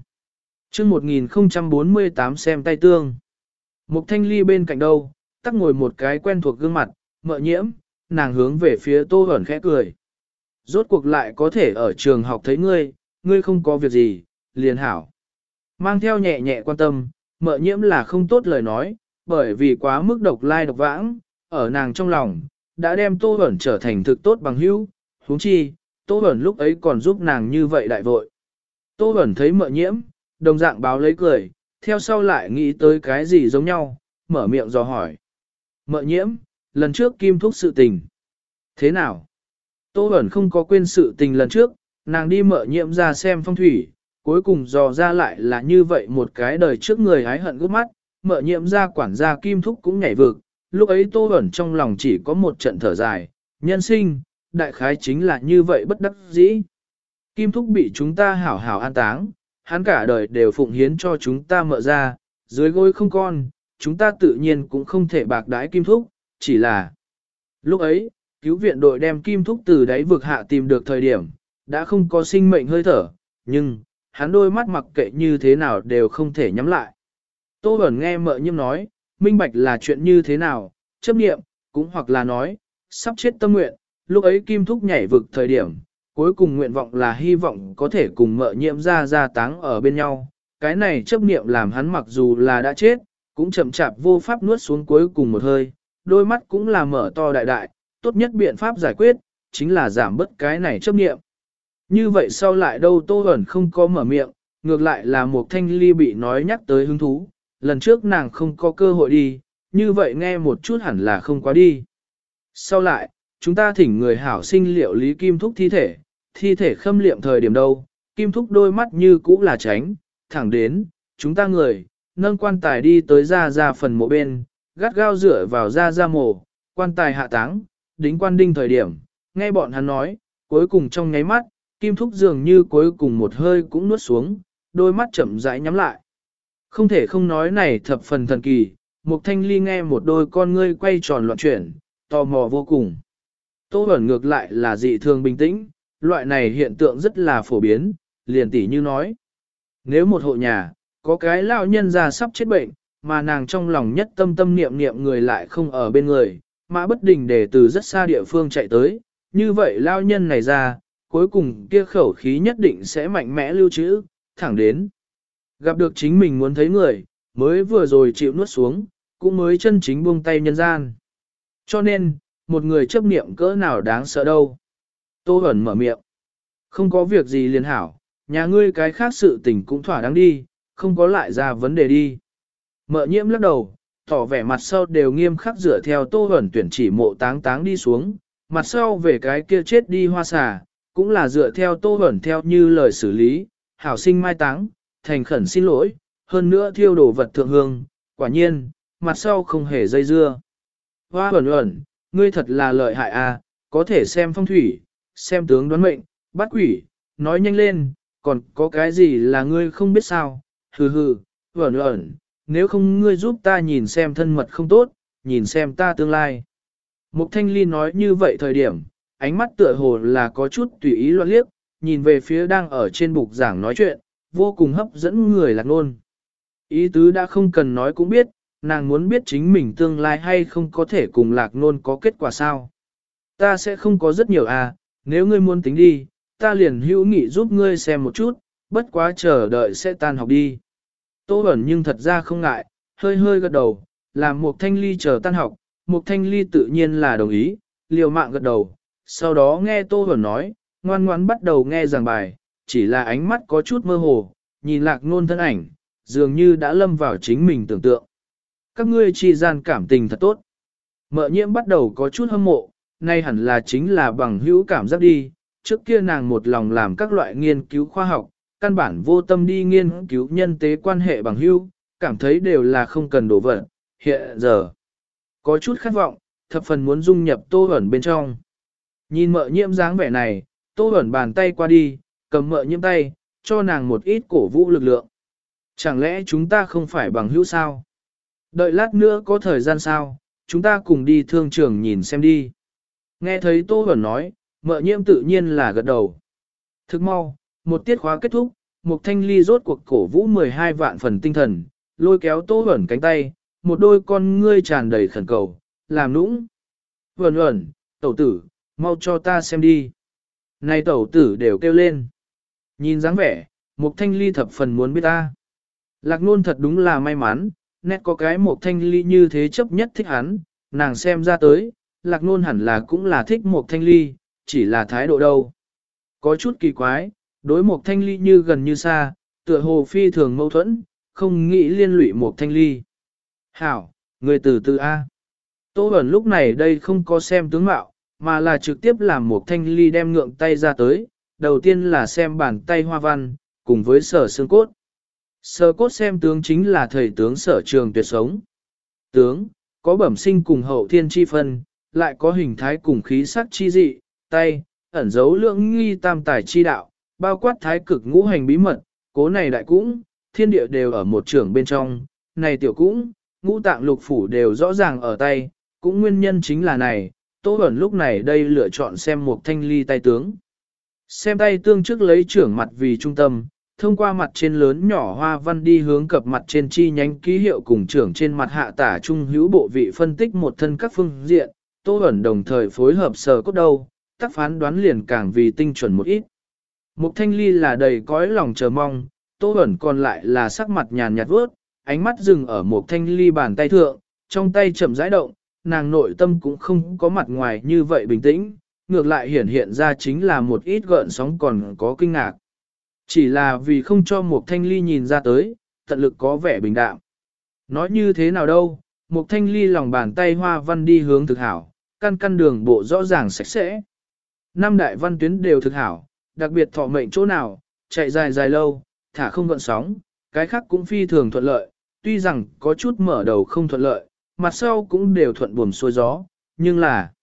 Speaker 1: chương 1048 xem tay tương. Mục thanh ly bên cạnh đâu, tắc ngồi một cái quen thuộc gương mặt, mợ nhiễm, nàng hướng về phía tô vẩn khẽ cười. Rốt cuộc lại có thể ở trường học thấy ngươi, ngươi không có việc gì, liền hảo. Mang theo nhẹ nhẹ quan tâm, mợ nhiễm là không tốt lời nói, bởi vì quá mức độc lai độc vãng, ở nàng trong lòng, đã đem Tô Bẩn trở thành thực tốt bằng hữu, huống chi, Tô Bẩn lúc ấy còn giúp nàng như vậy đại vội. Tô Bẩn thấy mợ nhiễm, đồng dạng báo lấy cười, theo sau lại nghĩ tới cái gì giống nhau, mở miệng dò hỏi. Mợ nhiễm, lần trước kim thúc sự tình. Thế nào? Tô Bẩn không có quên sự tình lần trước, nàng đi mợ nhiễm ra xem phong thủy, cuối cùng dò ra lại là như vậy một cái đời trước người hái hận gấp mắt, mợ nhiễm ra quản gia kim thúc cũng nhảy vực, lúc ấy tô ẩn trong lòng chỉ có một trận thở dài, nhân sinh, đại khái chính là như vậy bất đắc dĩ. Kim thúc bị chúng ta hảo hảo an táng, hắn cả đời đều phụng hiến cho chúng ta mợ ra, dưới gối không con, chúng ta tự nhiên cũng không thể bạc đái kim thúc, chỉ là lúc ấy, cứu viện đội đem kim thúc từ đáy vực hạ tìm được thời điểm, đã không có sinh mệnh hơi thở, nhưng, hắn đôi mắt mặc kệ như thế nào đều không thể nhắm lại. Tô Bẩn nghe mợ nhiễm nói, minh bạch là chuyện như thế nào, chấp nghiệm, cũng hoặc là nói, sắp chết tâm nguyện, lúc ấy Kim Thúc nhảy vực thời điểm, cuối cùng nguyện vọng là hy vọng có thể cùng mợ nhiễm ra ra táng ở bên nhau. Cái này chấp niệm làm hắn mặc dù là đã chết, cũng chậm chạp vô pháp nuốt xuống cuối cùng một hơi, đôi mắt cũng là mở to đại đại, tốt nhất biện pháp giải quyết, chính là giảm bớt cái này chấp niệm. Như vậy sau lại đâu Tô Huẩn không có mở miệng, ngược lại là một thanh ly bị nói nhắc tới hứng thú, lần trước nàng không có cơ hội đi, như vậy nghe một chút hẳn là không quá đi. Sau lại, chúng ta thỉnh người hảo sinh liệu lý kim thúc thi thể, thi thể khâm liệm thời điểm đâu, kim thúc đôi mắt như cũ là tránh, thẳng đến, chúng ta người, nâng quan tài đi tới ra ra phần mộ bên, gắt gao dựa vào ra ra mộ, quan tài hạ táng, đính quan đinh thời điểm, nghe bọn hắn nói, cuối cùng trong nháy mắt, kim thúc dường như cuối cùng một hơi cũng nuốt xuống, đôi mắt chậm rãi nhắm lại. Không thể không nói này thập phần thần kỳ, Mục Thanh Ly nghe một đôi con ngươi quay tròn loạn chuyển, tò mò vô cùng. Tô Bẩn ngược lại là dị thường bình tĩnh, loại này hiện tượng rất là phổ biến, liền tỉ như nói. Nếu một hộ nhà, có cái lão nhân già sắp chết bệnh, mà nàng trong lòng nhất tâm tâm niệm niệm người lại không ở bên người, mà bất đình để từ rất xa địa phương chạy tới, như vậy lão nhân này ra, cuối cùng kia khẩu khí nhất định sẽ mạnh mẽ lưu trữ, thẳng đến. Gặp được chính mình muốn thấy người, mới vừa rồi chịu nuốt xuống, cũng mới chân chính buông tay nhân gian. Cho nên, một người chấp niệm cỡ nào đáng sợ đâu. Tô ẩn mở miệng. Không có việc gì liền hảo, nhà ngươi cái khác sự tình cũng thỏa đáng đi, không có lại ra vấn đề đi. Mợ nhiễm lắc đầu, tỏ vẻ mặt sau đều nghiêm khắc dựa theo tô ẩn tuyển chỉ mộ táng táng đi xuống, mặt sau về cái kia chết đi hoa xà, cũng là dựa theo tô hẩn theo như lời xử lý, hảo sinh mai táng, thành khẩn xin lỗi, hơn nữa thiêu đồ vật thượng hương, quả nhiên, mặt sau không hề dây dưa. Hoa hẩn hẩn, ngươi thật là lợi hại à, có thể xem phong thủy, xem tướng đoán mệnh, bắt quỷ, nói nhanh lên, còn có cái gì là ngươi không biết sao, hừ hừ, hẩn hẩn, nếu không ngươi giúp ta nhìn xem thân mật không tốt, nhìn xem ta tương lai. Mục Thanh Ly nói như vậy thời điểm, ánh mắt tựa hồ là có chút tùy ý loạn liếc, nhìn về phía đang ở trên bục giảng nói chuyện, vô cùng hấp dẫn người lạc nôn. Ý tứ đã không cần nói cũng biết, nàng muốn biết chính mình tương lai hay không có thể cùng lạc nôn có kết quả sao. Ta sẽ không có rất nhiều à, nếu ngươi muốn tính đi, ta liền hữu nghị giúp ngươi xem một chút, bất quá chờ đợi sẽ tan học đi. Tô ẩn nhưng thật ra không ngại, hơi hơi gật đầu, làm một thanh ly chờ tan học, một thanh ly tự nhiên là đồng ý, liều mạng gật đầu, sau đó nghe Tô Hồn nói, ngoan ngoãn bắt đầu nghe giảng bài, chỉ là ánh mắt có chút mơ hồ, nhìn lạc nôn thân ảnh, dường như đã lâm vào chính mình tưởng tượng. Các ngươi chi gian cảm tình thật tốt. Mợ nhiễm bắt đầu có chút hâm mộ, nay hẳn là chính là bằng hữu cảm giác đi, trước kia nàng một lòng làm các loại nghiên cứu khoa học, căn bản vô tâm đi nghiên cứu nhân tế quan hệ bằng hữu, cảm thấy đều là không cần đổ vật, hiện giờ. Có chút khát vọng, thập phần muốn dung nhập tô ẩn bên trong. Nhìn mợ nhiễm dáng vẻ này, tô ẩn bàn tay qua đi, cầm mợ nhiễm tay, cho nàng một ít cổ vũ lực lượng. Chẳng lẽ chúng ta không phải bằng hữu sao? Đợi lát nữa có thời gian sao, chúng ta cùng đi thương trường nhìn xem đi. Nghe thấy Tô Bẩn nói, mợ nhiễm tự nhiên là gật đầu. Thức mau, một tiết khóa kết thúc, một thanh ly rốt cuộc cổ vũ 12 vạn phần tinh thần, lôi kéo Tô Bẩn cánh tay, một đôi con ngươi tràn đầy khẩn cầu, làm nũng. Vẩn ẩn, tẩu tử, mau cho ta xem đi. Này tẩu tử đều kêu lên. Nhìn dáng vẻ, một thanh ly thập phần muốn biết ta. Lạc nôn thật đúng là may mắn, nét có cái một thanh ly như thế chấp nhất thích hắn, nàng xem ra tới, lạc nôn hẳn là cũng là thích một thanh ly, chỉ là thái độ đâu. Có chút kỳ quái, đối một thanh ly như gần như xa, tựa hồ phi thường mâu thuẫn, không nghĩ liên lụy một thanh ly. Hảo, người từ từ A. Tô ẩn lúc này đây không có xem tướng mạo, mà là trực tiếp làm một thanh ly đem ngượng tay ra tới, đầu tiên là xem bàn tay hoa văn, cùng với sở xương cốt. Sở cốt xem tướng chính là thầy tướng sở trường tuyệt sống. Tướng, có bẩm sinh cùng hậu thiên chi phân, lại có hình thái cùng khí sắc chi dị, tay, ẩn dấu lượng nghi tam tài chi đạo, bao quát thái cực ngũ hành bí mật, cố này đại cũng, thiên địa đều ở một trường bên trong, này tiểu cũng, ngũ tạng lục phủ đều rõ ràng ở tay, cũng nguyên nhân chính là này, Tô Bẩn lúc này đây lựa chọn xem một thanh ly tay tướng. Xem tay tương trước lấy trưởng mặt vì trung tâm, thông qua mặt trên lớn nhỏ hoa văn đi hướng cập mặt trên chi nhánh ký hiệu cùng trưởng trên mặt hạ tả trung hữu bộ vị phân tích một thân các phương diện, Tô Bẩn đồng thời phối hợp sờ cốt đầu, tác phán đoán liền càng vì tinh chuẩn một ít. Mục thanh ly là đầy cõi lòng chờ mong, Tô Bẩn còn lại là sắc mặt nhàn nhạt vớt, ánh mắt dừng ở một thanh ly bàn tay thượng, trong tay chậm rãi động, nàng nội tâm cũng không có mặt ngoài như vậy bình tĩnh, ngược lại hiển hiện ra chính là một ít gợn sóng còn có kinh ngạc. Chỉ là vì không cho một thanh ly nhìn ra tới, tận lực có vẻ bình đạm. Nói như thế nào đâu, một thanh ly lòng bàn tay hoa văn đi hướng thực hảo, căn căn đường bộ rõ ràng sạch sẽ. Năm đại văn tuyến đều thực hảo, đặc biệt thọ mệnh chỗ nào, chạy dài dài lâu, thả không gợn sóng, cái khác cũng phi thường thuận lợi, tuy rằng có chút mở đầu không thuận lợi, mặt sau cũng đều thuận buồm xuôi gió, nhưng là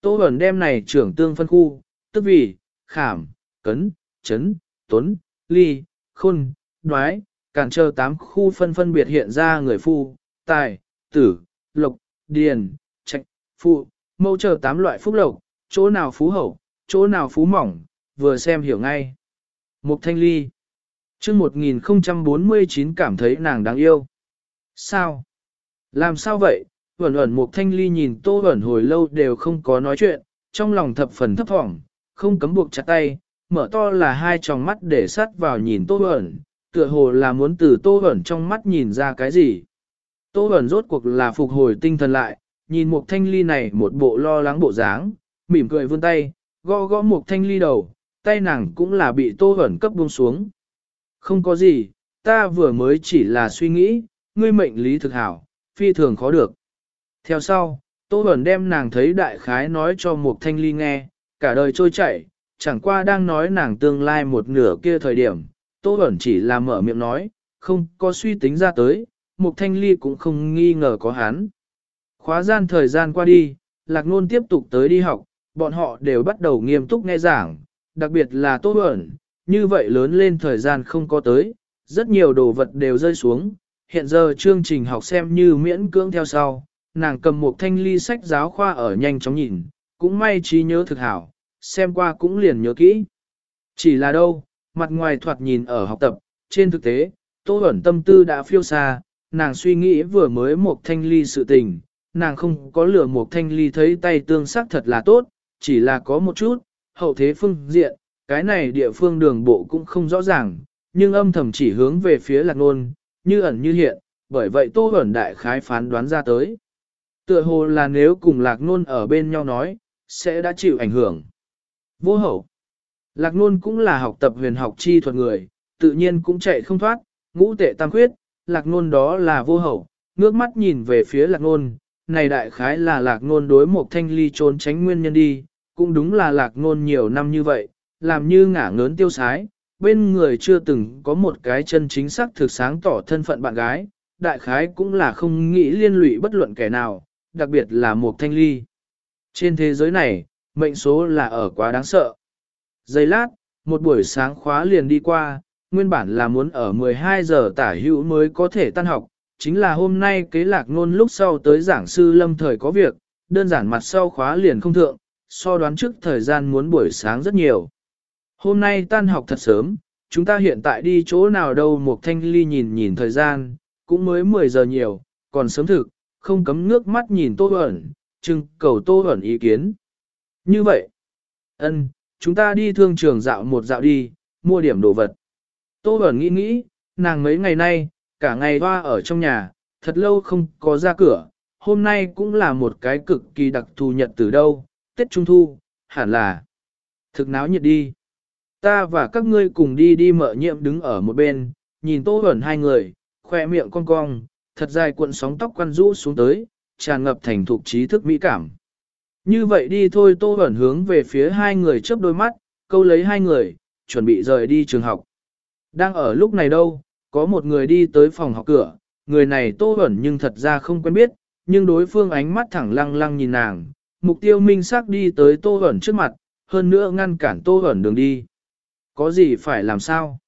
Speaker 1: Tô Bẩn đem này trưởng tương phân khu, tức vì, khảm, cấn, chấn, tuấn, ly, khôn, đoái, cản chờ tám khu phân phân biệt hiện ra người phu, tài, tử, lộc, điền, trạch, phụ, mẫu chờ tám loại phúc lộc, chỗ nào phú hậu, chỗ nào phú mỏng, vừa xem hiểu ngay. Mục thanh ly. chương 1049 cảm thấy nàng đáng yêu. Sao? Làm sao vậy? Vẩn ẩn Mục Thanh Ly nhìn Tô Vẩn hồi lâu đều không có nói chuyện, trong lòng thập phần thấp thỏm, không cấm buộc chặt tay, mở to là hai tròng mắt để sát vào nhìn Tô Vẩn, tựa hồ là muốn từ Tô Vẩn trong mắt nhìn ra cái gì. Tô Vẩn rốt cuộc là phục hồi tinh thần lại, nhìn Mục Thanh Ly này một bộ lo lắng bộ dáng, mỉm cười vươn tay, gõ gõ Mục Thanh Ly đầu, tay nàng cũng là bị Tô Vẩn cấp buông xuống. Không có gì, ta vừa mới chỉ là suy nghĩ, ngươi mệnh lý thực hảo, phi thường khó được. Theo sau, Tô Bẩn đem nàng thấy đại khái nói cho Mục thanh ly nghe, cả đời trôi chảy, chẳng qua đang nói nàng tương lai một nửa kia thời điểm, Tô Bẩn chỉ là mở miệng nói, không có suy tính ra tới, Mục thanh ly cũng không nghi ngờ có hắn. Khóa gian thời gian qua đi, Lạc Nôn tiếp tục tới đi học, bọn họ đều bắt đầu nghiêm túc nghe giảng, đặc biệt là Tô Bẩn, như vậy lớn lên thời gian không có tới, rất nhiều đồ vật đều rơi xuống, hiện giờ chương trình học xem như miễn cưỡng theo sau, nàng cầm một thanh ly sách giáo khoa ở nhanh chóng nhìn, cũng may trí nhớ thực hảo, xem qua cũng liền nhớ kỹ. Chỉ là đâu, mặt ngoài thoạt nhìn ở học tập, trên thực tế, Tô Bẩn tâm tư đã phiêu xa, nàng suy nghĩ vừa mới một thanh ly sự tình, nàng không có lửa một thanh ly thấy tay tương sắc thật là tốt, chỉ là có một chút, hậu thế phương diện, cái này địa phương đường bộ cũng không rõ ràng, nhưng âm thầm chỉ hướng về phía lạc nôn, như ẩn như hiện, bởi vậy Tô Bẩn đại khái phán đoán ra tới. Tựa hồ là nếu cùng lạc nôn ở bên nhau nói, sẽ đã chịu ảnh hưởng. Vô hậu. Lạc nôn cũng là học tập huyền học chi thuật người, tự nhiên cũng chạy không thoát, ngũ tệ tam khuyết, lạc nôn đó là vô hậu, ngước mắt nhìn về phía lạc nôn, này đại khái là lạc nôn đối một thanh ly trốn tránh nguyên nhân đi, cũng đúng là lạc nôn nhiều năm như vậy, làm như ngả ngớn tiêu sái, bên người chưa từng có một cái chân chính xác thực sáng tỏ thân phận bạn gái, đại khái cũng là không nghĩ liên lụy bất luận kẻ nào, đặc biệt là một thanh ly. Trên thế giới này, mệnh số là ở quá đáng sợ. Giây lát, một buổi sáng khóa liền đi qua, nguyên bản là muốn ở 12 giờ tả hữu mới có thể tan học, chính là hôm nay kế lạc ngôn lúc sau tới giảng sư lâm thời có việc, đơn giản mặt sau khóa liền không thượng, so đoán trước thời gian muốn buổi sáng rất nhiều. Hôm nay tan học thật sớm, chúng ta hiện tại đi chỗ nào đâu một thanh ly nhìn nhìn thời gian, cũng mới 10 giờ nhiều, còn sớm thực, không cấm nước mắt nhìn tô ẩn, chừng cầu tô ẩn ý kiến. Như vậy, ân, chúng ta đi thương trường dạo một dạo đi, mua điểm đồ vật. Tô ẩn nghĩ nghĩ, nàng mấy ngày nay, cả ngày hoa ở trong nhà, thật lâu không có ra cửa, hôm nay cũng là một cái cực kỳ đặc thù nhật từ đâu, Tết Trung Thu, hẳn là thực náo nhiệt đi. Ta và các ngươi cùng đi đi mợ nhiệm đứng ở một bên, nhìn tô ẩn hai người, khoe miệng cong cong, thật dài cuộn sóng tóc quăn rũ xuống tới, tràn ngập thành thục trí thức mỹ cảm. Như vậy đi thôi tô ẩn hướng về phía hai người chớp đôi mắt, câu lấy hai người, chuẩn bị rời đi trường học. Đang ở lúc này đâu, có một người đi tới phòng học cửa, người này tô ẩn nhưng thật ra không quen biết, nhưng đối phương ánh mắt thẳng lăng lăng nhìn nàng, mục tiêu minh xác đi tới tô ẩn trước mặt, hơn nữa ngăn cản tô ẩn đường đi. Có gì phải làm sao?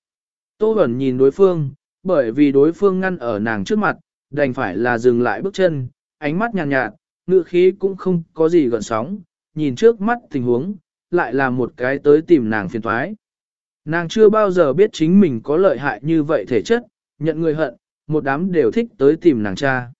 Speaker 1: Tô Bẩn nhìn đối phương, bởi vì đối phương ngăn ở nàng trước mặt, đành phải là dừng lại bước chân, ánh mắt nhàn nhạt, nhạt, ngựa khí cũng không có gì gợn sóng, nhìn trước mắt tình huống, lại là một cái tới tìm nàng phiền thoái. Nàng chưa bao giờ biết chính mình có lợi hại như vậy thể chất, nhận người hận, một đám đều thích tới tìm nàng cha.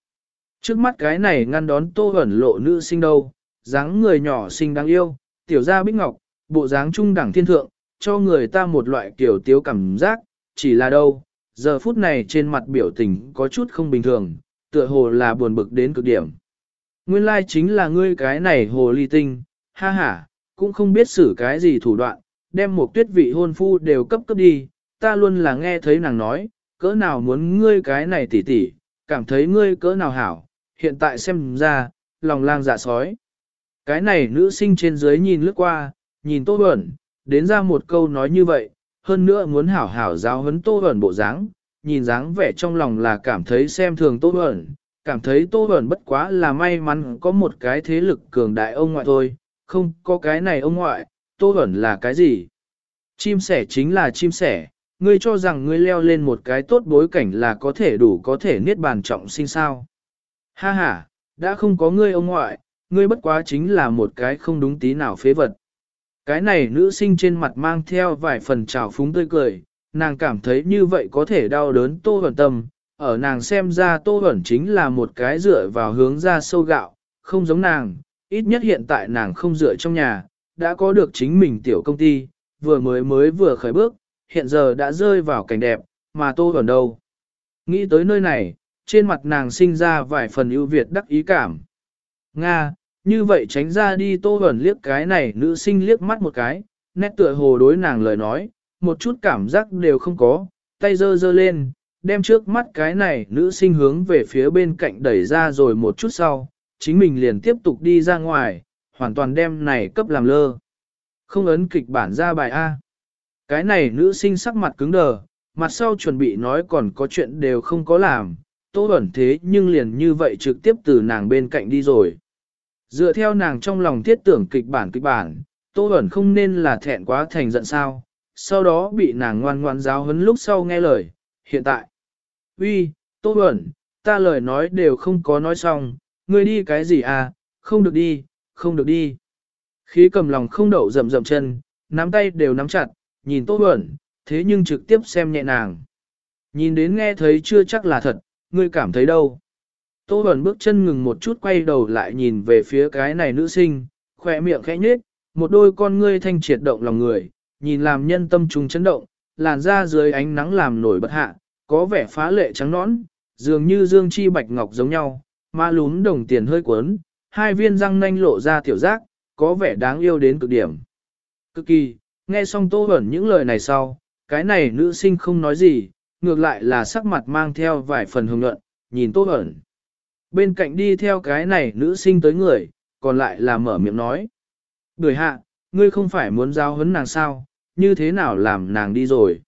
Speaker 1: Trước mắt cái này ngăn đón tô ẩn lộ nữ sinh đâu, dáng người nhỏ xinh đáng yêu, tiểu gia bích ngọc, bộ dáng trung đẳng thiên thượng, cho người ta một loại kiểu tiếu cảm giác, chỉ là đâu, giờ phút này trên mặt biểu tình có chút không bình thường, tựa hồ là buồn bực đến cực điểm. Nguyên lai like chính là ngươi cái này hồ ly tinh, ha ha, cũng không biết xử cái gì thủ đoạn, đem một tuyết vị hôn phu đều cấp cấp đi, ta luôn là nghe thấy nàng nói, cỡ nào muốn ngươi cái này tỉ tỉ, cảm thấy ngươi cỡ nào hảo, hiện tại xem ra, lòng lang dạ sói. Cái này nữ sinh trên dưới nhìn lướt qua, nhìn tô bẩn, đến ra một câu nói như vậy, hơn nữa muốn hảo hảo giáo huấn tô bẩn bộ dáng, nhìn dáng vẻ trong lòng là cảm thấy xem thường tô bẩn, cảm thấy tô bẩn bất quá là may mắn có một cái thế lực cường đại ông ngoại thôi, không có cái này ông ngoại, tô Bẩn là cái gì? Chim sẻ chính là chim sẻ, ngươi cho rằng ngươi leo lên một cái tốt bối cảnh là có thể đủ có thể niết bàn trọng sinh sao. Ha ha, đã không có ngươi ông ngoại, ngươi bất quá chính là một cái không đúng tí nào phế vật. Cái này nữ sinh trên mặt mang theo vài phần trào phúng tươi cười, nàng cảm thấy như vậy có thể đau đớn tô hẩn tâm, ở nàng xem ra tô hẩn chính là một cái dựa vào hướng ra sâu gạo, không giống nàng, ít nhất hiện tại nàng không dựa trong nhà, đã có được chính mình tiểu công ty, vừa mới mới vừa khởi bước, hiện giờ đã rơi vào cảnh đẹp, mà tô hẩn đâu. Nghĩ tới nơi này, trên mặt nàng sinh ra vài phần ưu việt đắc ý cảm. Nga, như vậy tránh ra đi tô hẩn liếc cái này nữ sinh liếc mắt một cái, nét tựa hồ đối nàng lời nói, một chút cảm giác đều không có, tay dơ dơ lên, đem trước mắt cái này nữ sinh hướng về phía bên cạnh đẩy ra rồi một chút sau, chính mình liền tiếp tục đi ra ngoài, hoàn toàn đem này cấp làm lơ. Không ấn kịch bản ra bài A. Cái này nữ sinh sắc mặt cứng đờ, mặt sau chuẩn bị nói còn có chuyện đều không có làm, tô ẩn thế nhưng liền như vậy trực tiếp từ nàng bên cạnh đi rồi. Dựa theo nàng trong lòng thiết tưởng kịch bản kịch bản, tô Bẩn không nên là thẹn quá thành giận sao, sau đó bị nàng ngoan ngoan giáo hấn lúc sau nghe lời, hiện tại. uy, tô Bẩn, ta lời nói đều không có nói xong, ngươi đi cái gì à, không được đi, không được đi. Khí cầm lòng không đậu rầm rầm chân, nắm tay đều nắm chặt, nhìn tô Bẩn, thế nhưng trực tiếp xem nhẹ nàng. Nhìn đến nghe thấy chưa chắc là thật, ngươi cảm thấy đâu. Tô Bẩn bước chân ngừng một chút quay đầu lại nhìn về phía cái này nữ sinh, khỏe miệng khẽ nhếch, một đôi con ngươi thanh triệt động lòng người, nhìn làm nhân tâm trùng chấn động, làn da dưới ánh nắng làm nổi bật hạ, có vẻ phá lệ trắng nõn, dường như dương chi bạch ngọc giống nhau, ma lún đồng tiền hơi cuốn, hai viên răng nanh lộ ra tiểu giác, có vẻ đáng yêu đến cực điểm. Cực kỳ, nghe xong tô Bẩn những lời này sau, cái này nữ sinh không nói gì, ngược lại là sắc mặt mang theo vài phần hồng nhuận, nhìn tô Bẩn. Bên cạnh đi theo cái này nữ sinh tới người, còn lại là mở miệng nói. Bưởi hạ, ngươi không phải muốn giao hấn nàng sao, như thế nào làm nàng đi rồi.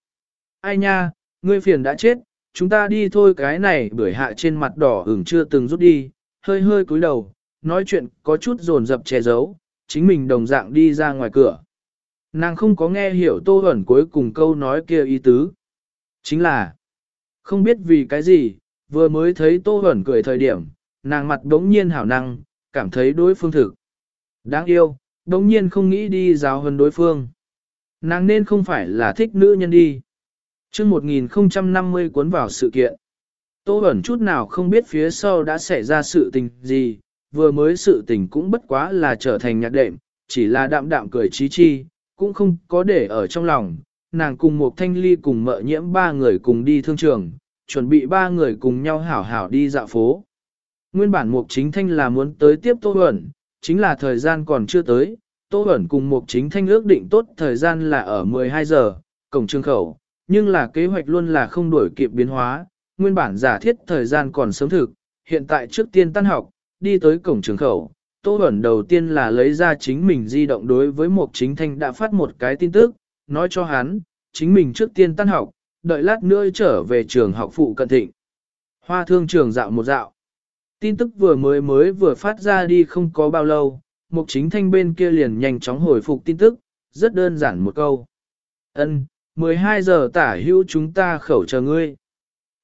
Speaker 1: Ai nha, ngươi phiền đã chết, chúng ta đi thôi cái này bưởi hạ trên mặt đỏ ửng chưa từng rút đi, hơi hơi cúi đầu, nói chuyện có chút dồn dập che giấu, chính mình đồng dạng đi ra ngoài cửa. Nàng không có nghe hiểu tô ẩn cuối cùng câu nói kia ý tứ. Chính là, không biết vì cái gì, vừa mới thấy tô ẩn cười thời điểm, nàng mặt đống nhiên hảo năng, cảm thấy đối phương thực. Đáng yêu, đống nhiên không nghĩ đi giáo hơn đối phương. Nàng nên không phải là thích nữ nhân đi. chương 1050 cuốn vào sự kiện. Tô ẩn chút nào không biết phía sau đã xảy ra sự tình gì, vừa mới sự tình cũng bất quá là trở thành nhạc đệm, chỉ là đạm đạm cười chí chi, cũng không có để ở trong lòng. Nàng cùng một thanh ly cùng mợ nhiễm ba người cùng đi thương trường, chuẩn bị ba người cùng nhau hảo hảo đi dạo phố. Nguyên bản mục chính thanh là muốn tới tiếp Tô Huẩn, chính là thời gian còn chưa tới, Tô Huẩn cùng mục chính thanh ước định tốt thời gian là ở 12 giờ, cổng trương khẩu, nhưng là kế hoạch luôn là không đổi kịp biến hóa, nguyên bản giả thiết thời gian còn sớm thực, hiện tại trước tiên tan học, đi tới cổng trường khẩu, Tô Huẩn đầu tiên là lấy ra chính mình di động đối với Mục Chính Thanh đã phát một cái tin tức, nói cho hắn, chính mình trước tiên tan học, đợi lát nữa trở về trường học phụ cận thịnh. Hoa thương trường dạo một dạo. Tin tức vừa mới mới vừa phát ra đi không có bao lâu, Mục Chính Thanh bên kia liền nhanh chóng hồi phục tin tức, rất đơn giản một câu. Ân, 12 giờ tả hữu chúng ta khẩu chờ ngươi.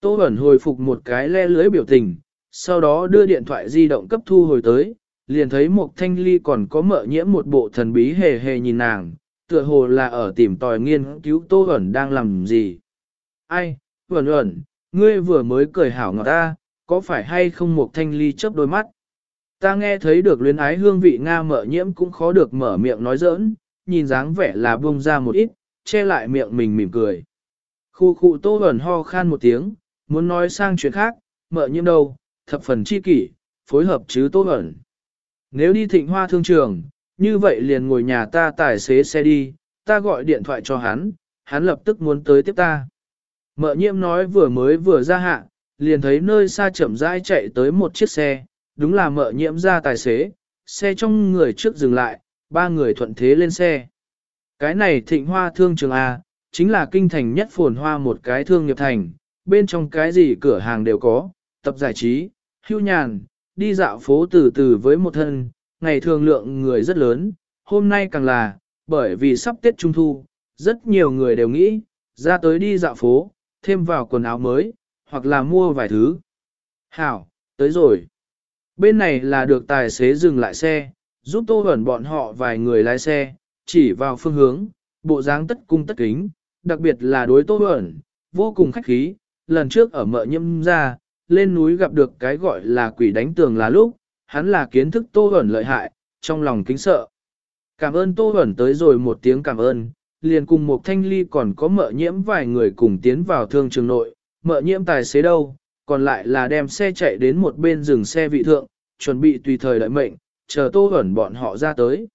Speaker 1: Tô Bẩn hồi phục một cái le lưới biểu tình, sau đó đưa điện thoại di động cấp thu hồi tới, liền thấy một thanh ly còn có mợ nhiễm một bộ thần bí hề hề nhìn nàng, tựa hồ là ở tìm tòi nghiên cứu Tô Bẩn đang làm gì. Ai, vẩn Bẩn, ngươi vừa mới cười hảo ngọt ta, có phải hay không một thanh ly chớp đôi mắt? Ta nghe thấy được luyến ái hương vị Nga mở nhiễm cũng khó được mở miệng nói giỡn, nhìn dáng vẻ là buông ra một ít, che lại miệng mình mỉm cười. Khu khu Tô vẩn ho khan một tiếng, muốn nói sang chuyện khác, mở nhiễm đâu, thập phần chi kỷ, phối hợp chứ tô vẩn. Nếu đi thịnh hoa thương trường, như vậy liền ngồi nhà ta tài xế xe đi, ta gọi điện thoại cho hắn, hắn lập tức muốn tới tiếp ta. Mợ nhiễm nói vừa mới vừa ra hạ, liền thấy nơi xa chậm rãi chạy tới một chiếc xe, đúng là mợ nhiễm ra tài xế, xe trong người trước dừng lại, ba người thuận thế lên xe. Cái này thịnh hoa thương trường A, chính là kinh thành nhất phồn hoa một cái thương nghiệp thành, bên trong cái gì cửa hàng đều có, tập giải trí, hưu nhàn, đi dạo phố từ từ với một thân, ngày thường lượng người rất lớn, hôm nay càng là, bởi vì sắp Tết Trung Thu, rất nhiều người đều nghĩ, ra tới đi dạo phố, thêm vào quần áo mới, hoặc là mua vài thứ. Hảo, tới rồi. Bên này là được tài xế dừng lại xe, giúp tô ẩn bọn họ vài người lái xe, chỉ vào phương hướng, bộ dáng tất cung tất kính, đặc biệt là đối tô ẩn, vô cùng khách khí, lần trước ở mợ nhâm ra, lên núi gặp được cái gọi là quỷ đánh tường là lúc, hắn là kiến thức Tô Huẩn lợi hại, trong lòng kính sợ. Cảm ơn Tô Huẩn tới rồi một tiếng cảm ơn, liền cùng một thanh ly còn có mợ nhiễm vài người cùng tiến vào thương trường nội, mợ nhiễm tài xế đâu, còn lại là đem xe chạy đến một bên rừng xe vị thượng, chuẩn bị tùy thời đợi mệnh, chờ Tô ẩn bọn họ ra tới.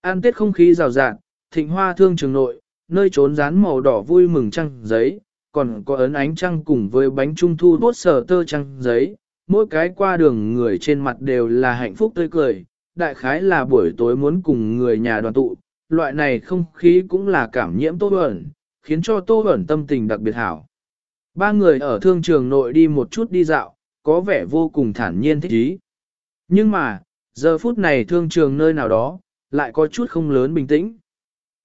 Speaker 1: An tiết không khí rào rạt, thịnh hoa thương trường nội, nơi trốn dán màu đỏ vui mừng trăng giấy, còn có ấn ánh trăng cùng với bánh trung thu bốt sờ tơ trăng giấy, mỗi cái qua đường người trên mặt đều là hạnh phúc tươi cười, đại khái là buổi tối muốn cùng người nhà đoàn tụ, loại này không khí cũng là cảm nhiễm Tô Bẩn, khiến cho Tô Bẩn tâm tình đặc biệt hảo. Ba người ở thương trường nội đi một chút đi dạo, có vẻ vô cùng thản nhiên thích ý. Nhưng mà, giờ phút này thương trường nơi nào đó, lại có chút không lớn bình tĩnh.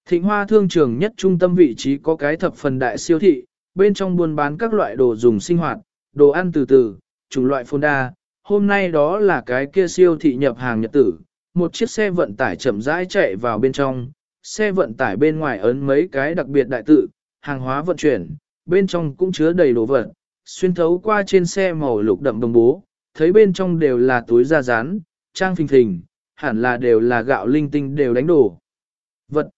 Speaker 1: Thịnh hoa thương trường nhất trung tâm vị trí có cái thập phần đại siêu thị, bên trong buôn bán các loại đồ dùng sinh hoạt, đồ ăn từ từ, chủng loại phôn đa. Hôm nay đó là cái kia siêu thị nhập hàng nhật tử, một chiếc xe vận tải chậm rãi chạy vào bên trong, xe vận tải bên ngoài ấn mấy cái đặc biệt đại tự, hàng hóa vận chuyển, bên trong cũng chứa đầy đồ vật, xuyên thấu qua trên xe màu lục đậm đồng bố, thấy bên trong đều là túi da rán, trang phình phình, hẳn là đều là gạo linh tinh đều đánh đổ. Vật.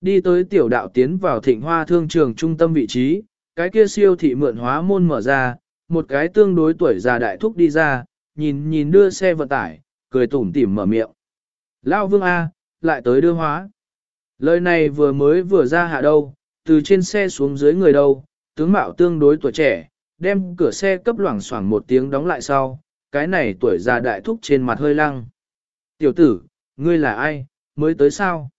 Speaker 1: Đi tới tiểu đạo tiến vào thịnh hoa thương trường trung tâm vị trí, cái kia siêu thị mượn hóa môn mở ra, một cái tương đối tuổi già đại thúc đi ra, nhìn nhìn đưa xe vận tải, cười tủm tỉm mở miệng. Lao vương A, lại tới đưa hóa. Lời này vừa mới vừa ra hạ đâu, từ trên xe xuống dưới người đâu, tướng mạo tương đối tuổi trẻ, đem cửa xe cấp loảng xoảng một tiếng đóng lại sau, cái này tuổi già đại thúc trên mặt hơi lăng. Tiểu tử, ngươi là ai, mới tới sao?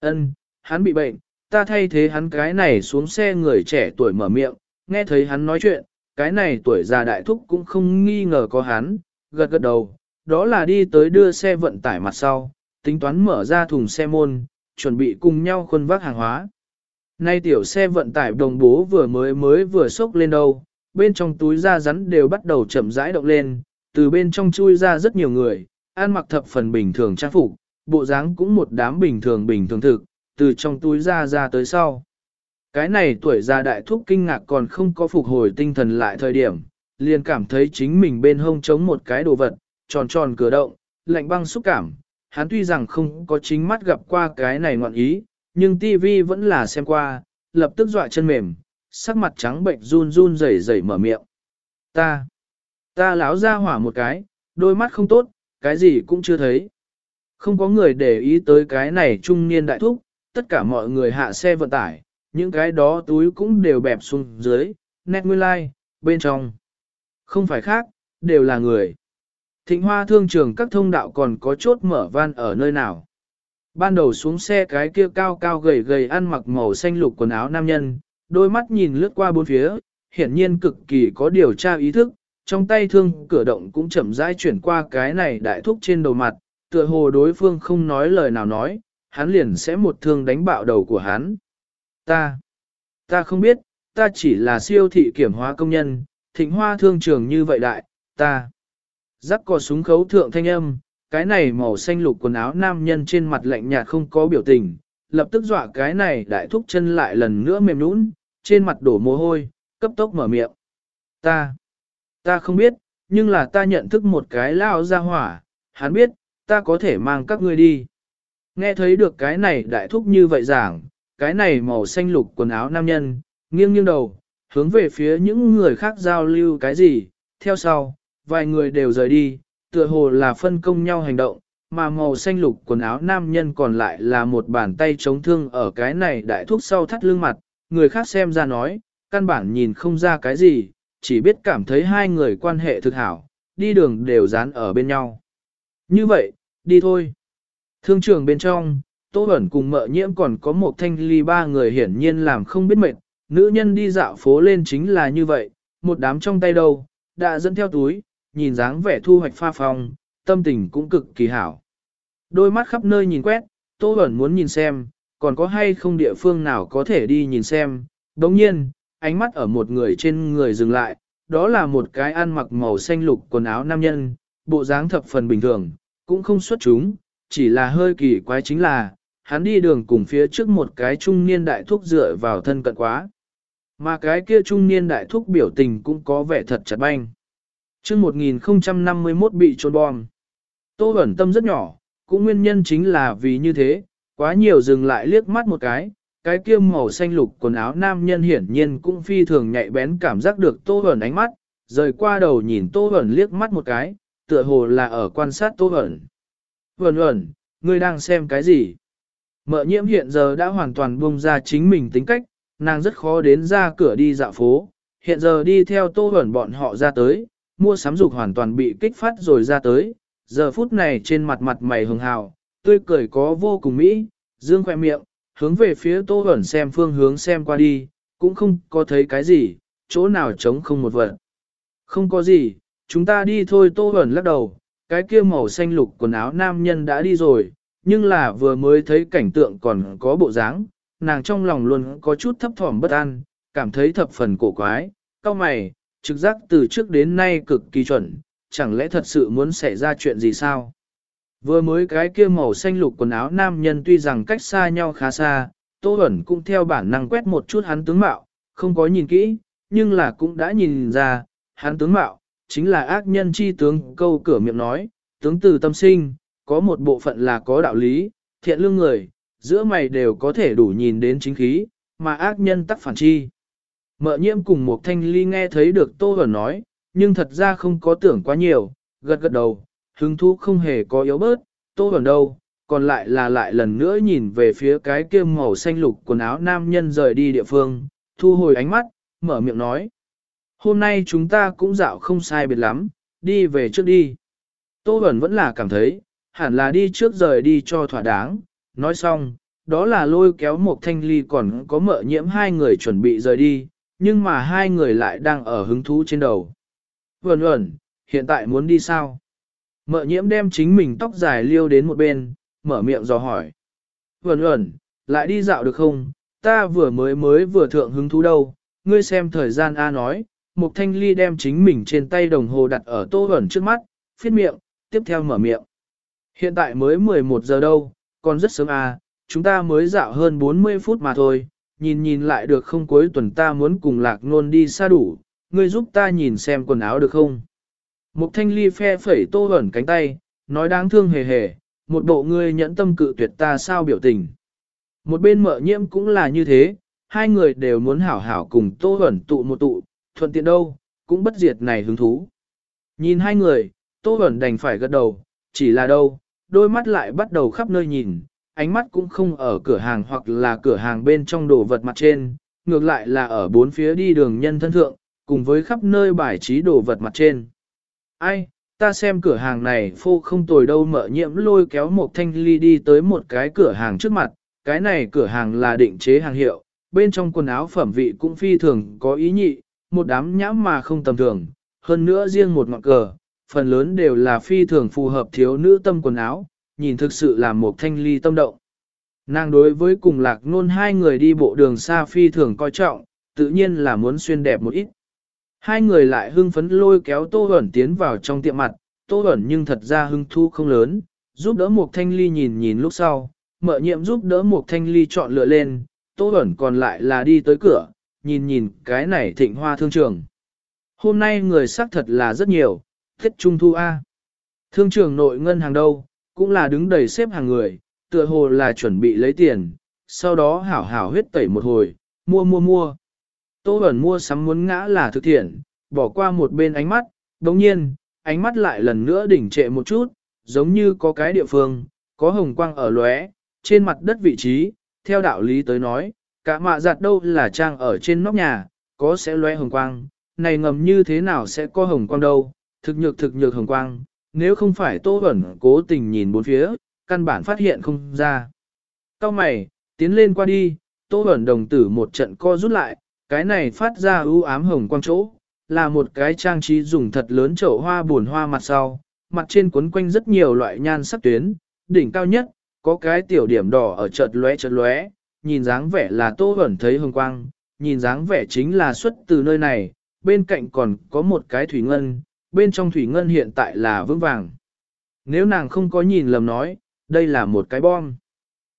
Speaker 1: Ân, hắn bị bệnh, ta thay thế hắn cái này xuống xe người trẻ tuổi mở miệng, nghe thấy hắn nói chuyện, cái này tuổi già đại thúc cũng không nghi ngờ có hắn, gật gật đầu, đó là đi tới đưa xe vận tải mặt sau, tính toán mở ra thùng xe môn, chuẩn bị cùng nhau khuân vác hàng hóa. Nay tiểu xe vận tải đồng bố vừa mới mới vừa sốc lên đâu, bên trong túi da rắn đều bắt đầu chậm rãi động lên, từ bên trong chui ra rất nhiều người, ăn mặc thập phần bình thường trang phục, bộ dáng cũng một đám bình thường bình thường thực, từ trong túi ra ra tới sau. Cái này tuổi già đại thúc kinh ngạc còn không có phục hồi tinh thần lại thời điểm, liền cảm thấy chính mình bên hông chống một cái đồ vật, tròn tròn cửa động, lạnh băng xúc cảm. Hắn tuy rằng không có chính mắt gặp qua cái này ngọn ý, nhưng TV vẫn là xem qua, lập tức dọa chân mềm, sắc mặt trắng bệnh run run rẩy rẩy mở miệng. Ta, ta láo ra hỏa một cái, đôi mắt không tốt, cái gì cũng chưa thấy. Không có người để ý tới cái này trung niên đại thúc, tất cả mọi người hạ xe vận tải, những cái đó túi cũng đều bẹp xuống dưới, nét nguyên lai, like, bên trong. Không phải khác, đều là người. Thịnh hoa thương trường các thông đạo còn có chốt mở van ở nơi nào. Ban đầu xuống xe cái kia cao cao gầy gầy ăn mặc màu xanh lục quần áo nam nhân, đôi mắt nhìn lướt qua bốn phía, hiển nhiên cực kỳ có điều tra ý thức, trong tay thương cửa động cũng chậm rãi chuyển qua cái này đại thúc trên đầu mặt, tựa hồ đối phương không nói lời nào nói, hắn liền sẽ một thương đánh bạo đầu của hắn. Ta, ta không biết, ta chỉ là siêu thị kiểm hóa công nhân, thịnh hoa thương trường như vậy đại, ta. Rắc cò súng khấu thượng thanh âm, cái này màu xanh lục quần áo nam nhân trên mặt lạnh nhạt không có biểu tình, lập tức dọa cái này đại thúc chân lại lần nữa mềm nũng, trên mặt đổ mồ hôi, cấp tốc mở miệng. Ta, ta không biết, nhưng là ta nhận thức một cái lao ra hỏa, hắn biết, ta có thể mang các ngươi đi. Nghe thấy được cái này đại thúc như vậy giảng, cái này màu xanh lục quần áo nam nhân, nghiêng nghiêng đầu, hướng về phía những người khác giao lưu cái gì, theo sau, vài người đều rời đi, tựa hồ là phân công nhau hành động, mà màu xanh lục quần áo nam nhân còn lại là một bàn tay chống thương ở cái này đại thuốc sau thắt lưng mặt, người khác xem ra nói, căn bản nhìn không ra cái gì, chỉ biết cảm thấy hai người quan hệ thực hảo, đi đường đều dán ở bên nhau. Như vậy, đi thôi. Thương trường bên trong, Tô Bẩn cùng mợ nhiễm còn có một thanh ly ba người hiển nhiên làm không biết mệt, nữ nhân đi dạo phố lên chính là như vậy, một đám trong tay đâu, đã dẫn theo túi, nhìn dáng vẻ thu hoạch pha phong, tâm tình cũng cực kỳ hảo. Đôi mắt khắp nơi nhìn quét, Tô Bẩn muốn nhìn xem, còn có hay không địa phương nào có thể đi nhìn xem. Đồng nhiên, ánh mắt ở một người trên người dừng lại, đó là một cái ăn mặc màu xanh lục quần áo nam nhân, bộ dáng thập phần bình thường, cũng không xuất chúng, chỉ là hơi kỳ quái chính là, hắn đi đường cùng phía trước một cái trung niên đại thúc dựa vào thân cận quá. Mà cái kia trung niên đại thúc biểu tình cũng có vẻ thật chặt banh chương 1051 bị trôn bom. Tô ẩn tâm rất nhỏ, cũng nguyên nhân chính là vì như thế, quá nhiều dừng lại liếc mắt một cái, cái kia màu xanh lục quần áo nam nhân hiển nhiên cũng phi thường nhạy bén cảm giác được Tô ẩn ánh mắt, rời qua đầu nhìn Tô ẩn liếc mắt một cái, tựa hồ là ở quan sát Tô ẩn. Vẩn ẩn, ngươi đang xem cái gì? Mợ nhiễm hiện giờ đã hoàn toàn buông ra chính mình tính cách, nàng rất khó đến ra cửa đi dạo phố, hiện giờ đi theo tô ẩn bọn họ ra tới, mua sắm dục hoàn toàn bị kích phát rồi ra tới, giờ phút này trên mặt mặt mày hường hào, tươi cười có vô cùng mỹ, dương khoe miệng, hướng về phía tô ẩn xem phương hướng xem qua đi, cũng không có thấy cái gì, chỗ nào trống không một vật. Không có gì, chúng ta đi thôi tô ẩn lắc đầu, cái kia màu xanh lục quần áo nam nhân đã đi rồi, nhưng là vừa mới thấy cảnh tượng còn có bộ dáng, nàng trong lòng luôn có chút thấp thỏm bất an, cảm thấy thập phần cổ quái, cao mày, trực giác từ trước đến nay cực kỳ chuẩn, chẳng lẽ thật sự muốn xảy ra chuyện gì sao? Vừa mới cái kia màu xanh lục quần áo nam nhân tuy rằng cách xa nhau khá xa, Tô Hẩn cũng theo bản năng quét một chút hắn tướng mạo, không có nhìn kỹ, nhưng là cũng đã nhìn ra, hắn tướng mạo, chính là ác nhân chi tướng câu cửa miệng nói, tướng từ tâm sinh, có một bộ phận là có đạo lý, thiện lương người, giữa mày đều có thể đủ nhìn đến chính khí, mà ác nhân tắc phản chi. Mợ nhiễm cùng một thanh ly nghe thấy được Tô Bẩn nói, nhưng thật ra không có tưởng quá nhiều, gật gật đầu, hứng thú không hề có yếu bớt, Tô Bẩn đâu, còn lại là lại lần nữa nhìn về phía cái kia màu xanh lục quần áo nam nhân rời đi địa phương, thu hồi ánh mắt, mở miệng nói. Hôm nay chúng ta cũng dạo không sai biệt lắm, đi về trước đi. Tô Bẩn vẫn là cảm thấy, hẳn là đi trước rời đi cho thỏa đáng, nói xong, đó là lôi kéo một thanh ly còn có mợ nhiễm hai người chuẩn bị rời đi, nhưng mà hai người lại đang ở hứng thú trên đầu. Vẩn ẩn, hiện tại muốn đi sao? Mợ nhiễm đem chính mình tóc dài liêu đến một bên, mở miệng dò hỏi. Vẩn ẩn, lại đi dạo được không? Ta vừa mới mới vừa thượng hứng thú đâu, ngươi xem thời gian A nói. Mục thanh ly đem chính mình trên tay đồng hồ đặt ở tô ẩn trước mắt, phiết miệng, tiếp theo mở miệng. Hiện tại mới 11 giờ đâu, còn rất sớm à, chúng ta mới dạo hơn 40 phút mà thôi, nhìn nhìn lại được không cuối tuần ta muốn cùng lạc nôn đi xa đủ, ngươi giúp ta nhìn xem quần áo được không? Mục thanh ly phe phẩy tô ẩn cánh tay, nói đáng thương hề hề, một bộ ngươi nhẫn tâm cự tuyệt ta sao biểu tình. Một bên mợ nhiễm cũng là như thế, hai người đều muốn hảo hảo cùng tô ẩn tụ một tụ, thuận tiện đâu, cũng bất diệt này hứng thú. Nhìn hai người, tô ẩn đành phải gật đầu, chỉ là đâu, đôi mắt lại bắt đầu khắp nơi nhìn, ánh mắt cũng không ở cửa hàng hoặc là cửa hàng bên trong đồ vật mặt trên, ngược lại là ở bốn phía đi đường nhân thân thượng, cùng với khắp nơi bài trí đồ vật mặt trên. Ai, ta xem cửa hàng này phô không tồi đâu mở nhiễm lôi kéo một thanh ly đi tới một cái cửa hàng trước mặt, cái này cửa hàng là định chế hàng hiệu, bên trong quần áo phẩm vị cũng phi thường có ý nhị, một đám nhãm mà không tầm thường, hơn nữa riêng một ngọn cờ, phần lớn đều là phi thường phù hợp thiếu nữ tâm quần áo, nhìn thực sự là một thanh ly tâm động. Nàng đối với cùng lạc nôn hai người đi bộ đường xa phi thường coi trọng, tự nhiên là muốn xuyên đẹp một ít. Hai người lại hưng phấn lôi kéo Tô Huẩn tiến vào trong tiệm mặt, Tô Huẩn nhưng thật ra hưng thu không lớn, giúp đỡ một thanh ly nhìn nhìn lúc sau, mợ nhiệm giúp đỡ một thanh ly chọn lựa lên, Tô Huẩn còn lại là đi tới cửa, nhìn nhìn cái này thịnh hoa thương trường. Hôm nay người xác thật là rất nhiều, thiết trung thu A. Thương trường nội ngân hàng đâu, cũng là đứng đầy xếp hàng người, tựa hồ là chuẩn bị lấy tiền, sau đó hảo hảo huyết tẩy một hồi, mua mua mua. Tô ẩn mua sắm muốn ngã là thực thiện, bỏ qua một bên ánh mắt, đồng nhiên, ánh mắt lại lần nữa đỉnh trệ một chút, giống như có cái địa phương, có hồng quang ở lóe, trên mặt đất vị trí, theo đạo lý tới nói, cả mạ giặt đâu là trang ở trên nóc nhà, có sẽ lóe hồng quang, này ngầm như thế nào sẽ có hồng quang đâu, thực nhược thực nhược hồng quang, nếu không phải Tô Bẩn cố tình nhìn bốn phía, căn bản phát hiện không ra. Cao mày, tiến lên qua đi, Tô Bẩn đồng tử một trận co rút lại, cái này phát ra ưu ám hồng quang chỗ, là một cái trang trí dùng thật lớn chậu hoa buồn hoa mặt sau, mặt trên cuốn quanh rất nhiều loại nhan sắc tuyến, đỉnh cao nhất, có cái tiểu điểm đỏ ở chợt lóe chợt lóe, nhìn dáng vẻ là Tô Bẩn thấy hồng quang, nhìn dáng vẻ chính là xuất từ nơi này, bên cạnh còn có một cái thủy ngân, bên trong thủy ngân hiện tại là vững vàng. Nếu nàng không có nhìn lầm nói, đây là một cái bom.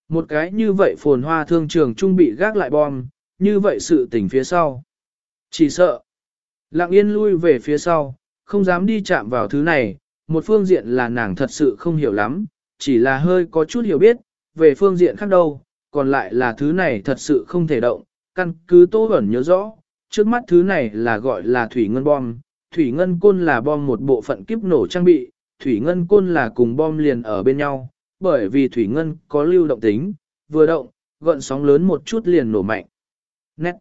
Speaker 1: Một cái như vậy phồn hoa thương trường trung bị gác lại bom, như vậy sự tình phía sau. Chỉ sợ. Lặng yên lui về phía sau, không dám đi chạm vào thứ này, một phương diện là nàng thật sự không hiểu lắm, chỉ là hơi có chút hiểu biết, về phương diện khác đâu, còn lại là thứ này thật sự không thể động, căn cứ Tô ẩn nhớ rõ, trước mắt thứ này là gọi là thủy ngân bom, thủy ngân côn là bom một bộ phận kiếp nổ trang bị, thủy ngân côn là cùng bom liền ở bên nhau, bởi vì thủy ngân có lưu động tính, vừa động, gợn sóng lớn một chút liền nổ mạnh. Nét.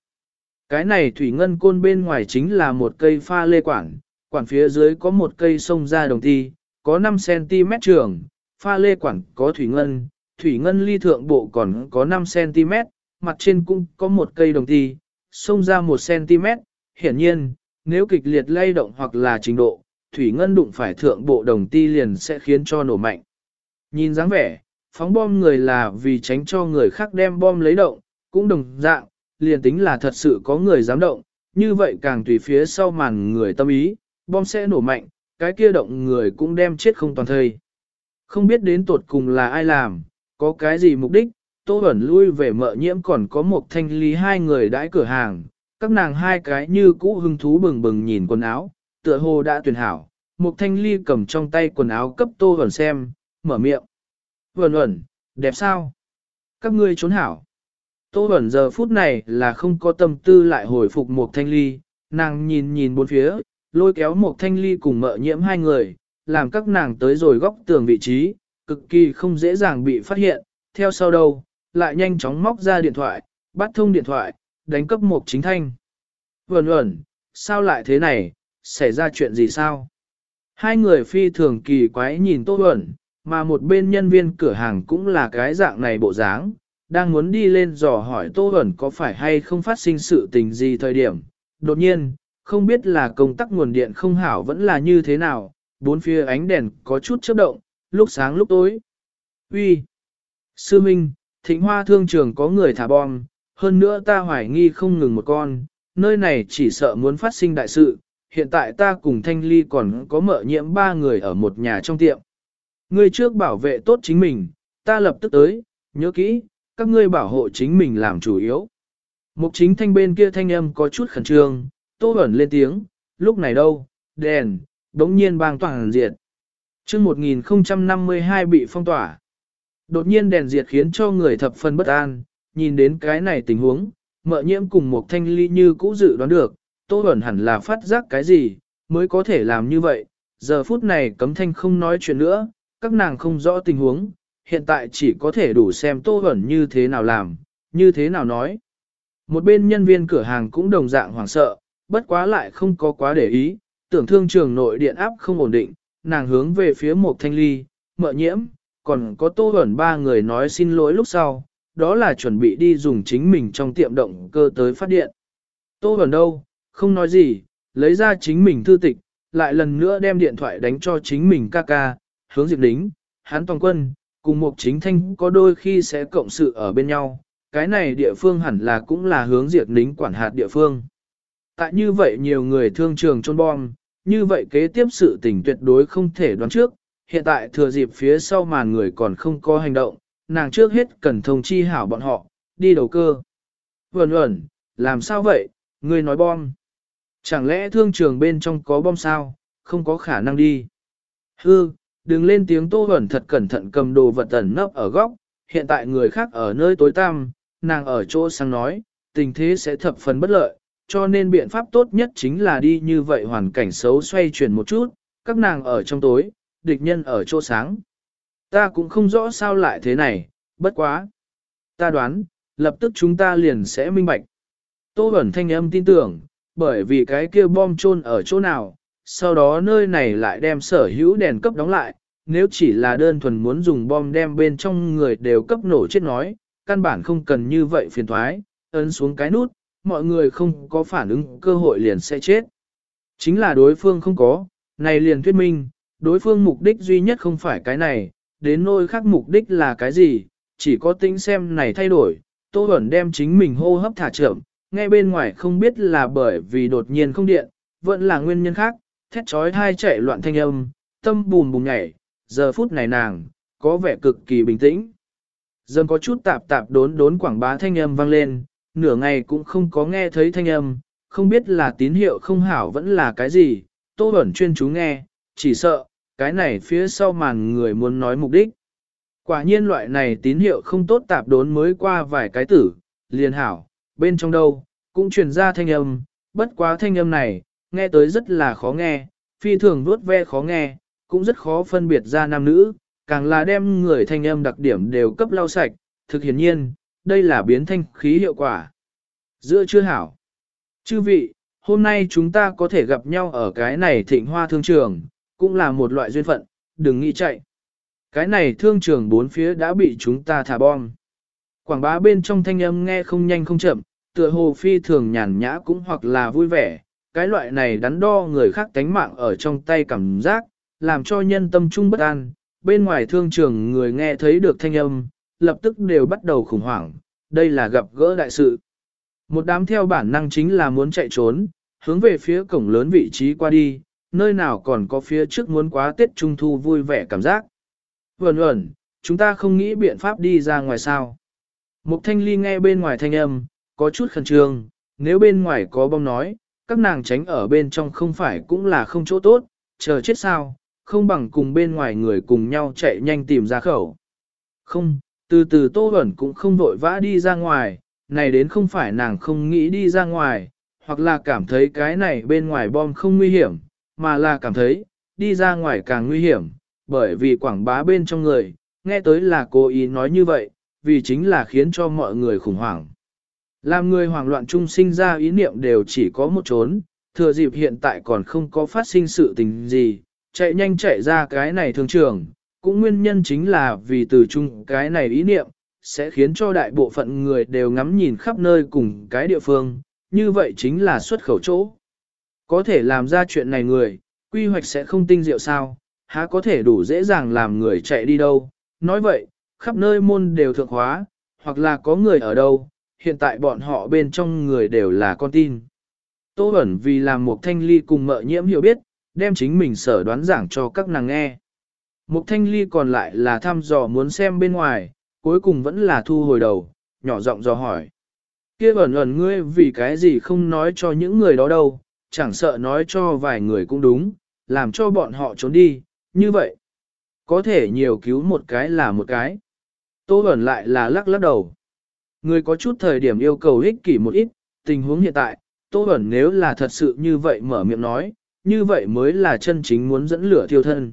Speaker 1: Cái này thủy ngân côn bên ngoài chính là một cây pha lê quản, quản phía dưới có một cây sông ra đồng ti, có 5cm trường, pha lê quản có thủy ngân, thủy ngân ly thượng bộ còn có 5cm, mặt trên cũng có một cây đồng ti, sông ra 1cm, hiển nhiên, nếu kịch liệt lay động hoặc là trình độ, thủy ngân đụng phải thượng bộ đồng ti liền sẽ khiến cho nổ mạnh. Nhìn dáng vẻ, phóng bom người là vì tránh cho người khác đem bom lấy động, cũng đồng dạng, liền tính là thật sự có người dám động, như vậy càng tùy phía sau màn người tâm ý, bom sẽ nổ mạnh, cái kia động người cũng đem chết không toàn thây. Không biết đến tột cùng là ai làm, có cái gì mục đích, Tô Bẩn lui về mợ nhiễm còn có một thanh lý hai người đãi cửa hàng, các nàng hai cái như cũ hưng thú bừng bừng nhìn quần áo, tựa hồ đã tuyển hảo, một thanh ly cầm trong tay quần áo cấp Tô vẩn xem, mở miệng. Vẩn ẩn, đẹp sao? Các ngươi trốn hảo. Tô vẩn giờ phút này là không có tâm tư lại hồi phục một thanh ly, nàng nhìn nhìn bốn phía, lôi kéo một thanh ly cùng mợ nhiễm hai người, làm các nàng tới rồi góc tường vị trí, cực kỳ không dễ dàng bị phát hiện, theo sau đâu, lại nhanh chóng móc ra điện thoại, bắt thông điện thoại, đánh cấp một chính thanh. Vẩn ẩn, sao lại thế này, xảy ra chuyện gì sao? Hai người phi thường kỳ quái nhìn Tô Bẩn, mà một bên nhân viên cửa hàng cũng là cái dạng này bộ dáng, đang muốn đi lên dò hỏi Tô Bẩn có phải hay không phát sinh sự tình gì thời điểm. Đột nhiên, không biết là công tắc nguồn điện không hảo vẫn là như thế nào, bốn phía ánh đèn có chút chớp động, lúc sáng lúc tối. Uy, Sư Minh, thịnh hoa thương trường có người thả bom, hơn nữa ta hoài nghi không ngừng một con, nơi này chỉ sợ muốn phát sinh đại sự, hiện tại ta cùng Thanh Ly còn có mợ nhiễm ba người ở một nhà trong tiệm. Ngươi trước bảo vệ tốt chính mình, ta lập tức tới, nhớ kỹ, các ngươi bảo hộ chính mình làm chủ yếu. Mục chính thanh bên kia thanh âm có chút khẩn trương, tô ẩn lên tiếng, lúc này đâu, đèn, đống nhiên bang toàn diệt. chương 1052 bị phong tỏa. Đột nhiên đèn diệt khiến cho người thập phần bất an, nhìn đến cái này tình huống, mợ nhiễm cùng một thanh ly như cũ dự đoán được, tô ẩn hẳn là phát giác cái gì, mới có thể làm như vậy. Giờ phút này cấm thanh không nói chuyện nữa, các nàng không rõ tình huống, hiện tại chỉ có thể đủ xem tô ẩn như thế nào làm, như thế nào nói. Một bên nhân viên cửa hàng cũng đồng dạng hoảng sợ, bất quá lại không có quá để ý, tưởng thương trường nội điện áp không ổn định, nàng hướng về phía một thanh ly, mợ nhiễm, còn có tô ẩn ba người nói xin lỗi lúc sau, đó là chuẩn bị đi dùng chính mình trong tiệm động cơ tới phát điện. Tô Bẩn đâu, không nói gì, lấy ra chính mình thư tịch, lại lần nữa đem điện thoại đánh cho chính mình ca ca, hướng diệt đính, hắn toàn quân, cùng một chính thanh có đôi khi sẽ cộng sự ở bên nhau, cái này địa phương hẳn là cũng là hướng diệt nính quản hạt địa phương. Tại như vậy nhiều người thương trường trôn bom, như vậy kế tiếp sự tình tuyệt đối không thể đoán trước, hiện tại thừa dịp phía sau màn người còn không có hành động, nàng trước hết cần thông chi hảo bọn họ, đi đầu cơ. Vẩn ẩn, làm sao vậy, người nói bom. Chẳng lẽ thương trường bên trong có bom sao, không có khả năng đi. Hư, đừng lên tiếng tô vẩn thật cẩn thận cầm đồ vật ẩn nấp ở góc, hiện tại người khác ở nơi tối tăm, nàng ở chỗ sang nói, tình thế sẽ thập phần bất lợi, cho nên biện pháp tốt nhất chính là đi như vậy hoàn cảnh xấu xoay chuyển một chút, các nàng ở trong tối, địch nhân ở chỗ sáng. Ta cũng không rõ sao lại thế này, bất quá. Ta đoán, lập tức chúng ta liền sẽ minh bạch. Tô Bẩn thanh âm tin tưởng, bởi vì cái kia bom chôn ở chỗ nào, sau đó nơi này lại đem sở hữu đèn cấp đóng lại, nếu chỉ là đơn thuần muốn dùng bom đem bên trong người đều cấp nổ chết nói, căn bản không cần như vậy phiền thoái, ấn xuống cái nút, mọi người không có phản ứng cơ hội liền sẽ chết. Chính là đối phương không có, này liền thuyết minh, đối phương mục đích duy nhất không phải cái này, đến nỗi khác mục đích là cái gì, chỉ có tính xem này thay đổi, Tô Bẩn đem chính mình hô hấp thả chậm, nghe bên ngoài không biết là bởi vì đột nhiên không điện, vẫn là nguyên nhân khác, thét trói thai chạy loạn thanh âm, tâm bùm bùm nhảy, giờ phút này nàng, có vẻ cực kỳ bình tĩnh. Dần có chút tạp tạp đốn đốn quảng bá thanh âm vang lên, nửa ngày cũng không có nghe thấy thanh âm, không biết là tín hiệu không hảo vẫn là cái gì, tô ẩn chuyên chú nghe, chỉ sợ, cái này phía sau màn người muốn nói mục đích. Quả nhiên loại này tín hiệu không tốt tạp đốn mới qua vài cái tử, liền hảo, bên trong đâu, cũng truyền ra thanh âm, bất quá thanh âm này, nghe tới rất là khó nghe, phi thường vuốt ve khó nghe, cũng rất khó phân biệt ra nam nữ, càng là đem người thanh âm đặc điểm đều cấp lau sạch, thực hiển nhiên, đây là biến thanh khí hiệu quả. Giữa chưa hảo. Chư vị, hôm nay chúng ta có thể gặp nhau ở cái này thịnh hoa thương trường, cũng là một loại duyên phận, đừng nghĩ chạy. Cái này thương trường bốn phía đã bị chúng ta thả bom. Quảng bá bên trong thanh âm nghe không nhanh không chậm, tựa hồ phi thường nhàn nhã cũng hoặc là vui vẻ, cái loại này đắn đo người khác tánh mạng ở trong tay cảm giác, làm cho nhân tâm trung bất an, bên ngoài thương trường người nghe thấy được thanh âm, lập tức đều bắt đầu khủng hoảng, đây là gặp gỡ đại sự. Một đám theo bản năng chính là muốn chạy trốn, hướng về phía cổng lớn vị trí qua đi, nơi nào còn có phía trước muốn quá Tết Trung Thu vui vẻ cảm giác. Vẩn ẩn, chúng ta không nghĩ biện pháp đi ra ngoài sao. Mục thanh ly nghe bên ngoài thanh âm, có chút khẩn trương, nếu bên ngoài có bom nói, các nàng tránh ở bên trong không phải cũng là không chỗ tốt, chờ chết sao, không bằng cùng bên ngoài người cùng nhau chạy nhanh tìm ra khẩu. Không, từ từ Tô Bẩn cũng không vội vã đi ra ngoài, này đến không phải nàng không nghĩ đi ra ngoài, hoặc là cảm thấy cái này bên ngoài bom không nguy hiểm, mà là cảm thấy, đi ra ngoài càng nguy hiểm, bởi vì quảng bá bên trong người, nghe tới là cố ý nói như vậy, vì chính là khiến cho mọi người khủng hoảng. Làm người hoảng loạn chung sinh ra ý niệm đều chỉ có một trốn, thừa dịp hiện tại còn không có phát sinh sự tình gì, chạy nhanh chạy ra cái này thường trường, cũng nguyên nhân chính là vì từ chung cái này ý niệm, sẽ khiến cho đại bộ phận người đều ngắm nhìn khắp nơi cùng cái địa phương, như vậy chính là xuất khẩu chỗ. Có thể làm ra chuyện này người, quy hoạch sẽ không tinh diệu sao, há có thể đủ dễ dàng làm người chạy đi đâu. Nói vậy, khắp nơi môn đều thượng hóa, hoặc là có người ở đâu, hiện tại bọn họ bên trong người đều là con tin. Tô ẩn vì làm một thanh ly cùng mợ nhiễm hiểu biết, đem chính mình sở đoán giảng cho các nàng nghe. Một thanh ly còn lại là thăm dò muốn xem bên ngoài, cuối cùng vẫn là thu hồi đầu, nhỏ giọng dò hỏi. Kia ẩn ẩn ngươi vì cái gì không nói cho những người đó đâu, chẳng sợ nói cho vài người cũng đúng, làm cho bọn họ trốn đi, như vậy. Có thể nhiều cứu một cái là một cái. Tô ẩn lại là lắc lắc đầu. Người có chút thời điểm yêu cầu ích kỷ một ít, tình huống hiện tại, Tô ẩn nếu là thật sự như vậy mở miệng nói, như vậy mới là chân chính muốn dẫn lửa thiêu thân.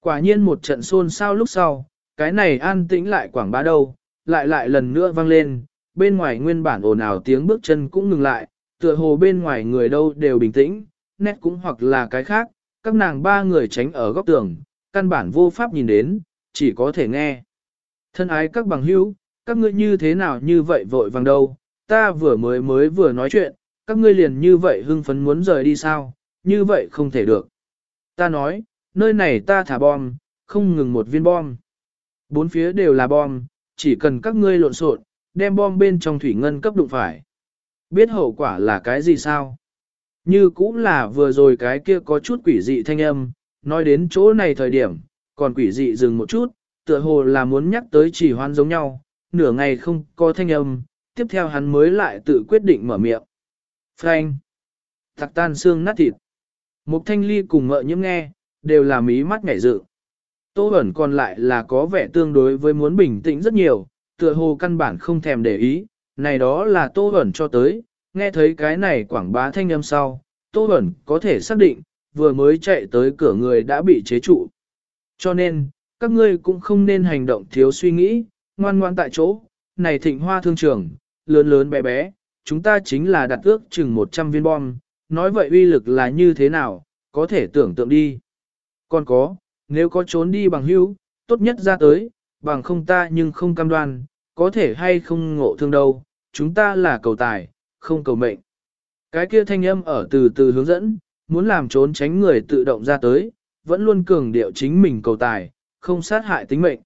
Speaker 1: Quả nhiên một trận xôn xao lúc sau, cái này an tĩnh lại quảng bá đâu, lại lại lần nữa vang lên, bên ngoài nguyên bản ồn ào tiếng bước chân cũng ngừng lại, tựa hồ bên ngoài người đâu đều bình tĩnh, nét cũng hoặc là cái khác, các nàng ba người tránh ở góc tường, căn bản vô pháp nhìn đến, chỉ có thể nghe. Thân ái các bằng hữu, các ngươi như thế nào như vậy vội vàng đâu, ta vừa mới mới vừa nói chuyện, các ngươi liền như vậy hưng phấn muốn rời đi sao, như vậy không thể được. Ta nói, nơi này ta thả bom, không ngừng một viên bom. Bốn phía đều là bom, chỉ cần các ngươi lộn xộn, đem bom bên trong thủy ngân cấp đụng phải. Biết hậu quả là cái gì sao? Như cũng là vừa rồi cái kia có chút quỷ dị thanh âm, nói đến chỗ này thời điểm, còn quỷ dị dừng một chút, tựa hồ là muốn nhắc tới chỉ hoan giống nhau, nửa ngày không có thanh âm, tiếp theo hắn mới lại tự quyết định mở miệng. Frank! Thạc tan xương nát thịt. Mục thanh ly cùng mợ nhiễm nghe, đều là mí mắt ngảy dự. Tô ẩn còn lại là có vẻ tương đối với muốn bình tĩnh rất nhiều, tựa hồ căn bản không thèm để ý, này đó là tô ẩn cho tới, nghe thấy cái này quảng bá thanh âm sau, tô ẩn có thể xác định, vừa mới chạy tới cửa người đã bị chế trụ. Cho nên, các ngươi cũng không nên hành động thiếu suy nghĩ, ngoan ngoan tại chỗ, này thịnh hoa thương trường, lớn lớn bé bé, chúng ta chính là đặt ước chừng 100 viên bom, nói vậy uy lực là như thế nào, có thể tưởng tượng đi. Còn có, nếu có trốn đi bằng hữu, tốt nhất ra tới, bằng không ta nhưng không cam đoan, có thể hay không ngộ thương đâu, chúng ta là cầu tài, không cầu mệnh. Cái kia thanh âm ở từ từ hướng dẫn, muốn làm trốn tránh người tự động ra tới, vẫn luôn cường điệu chính mình cầu tài, không sát hại tính mệnh.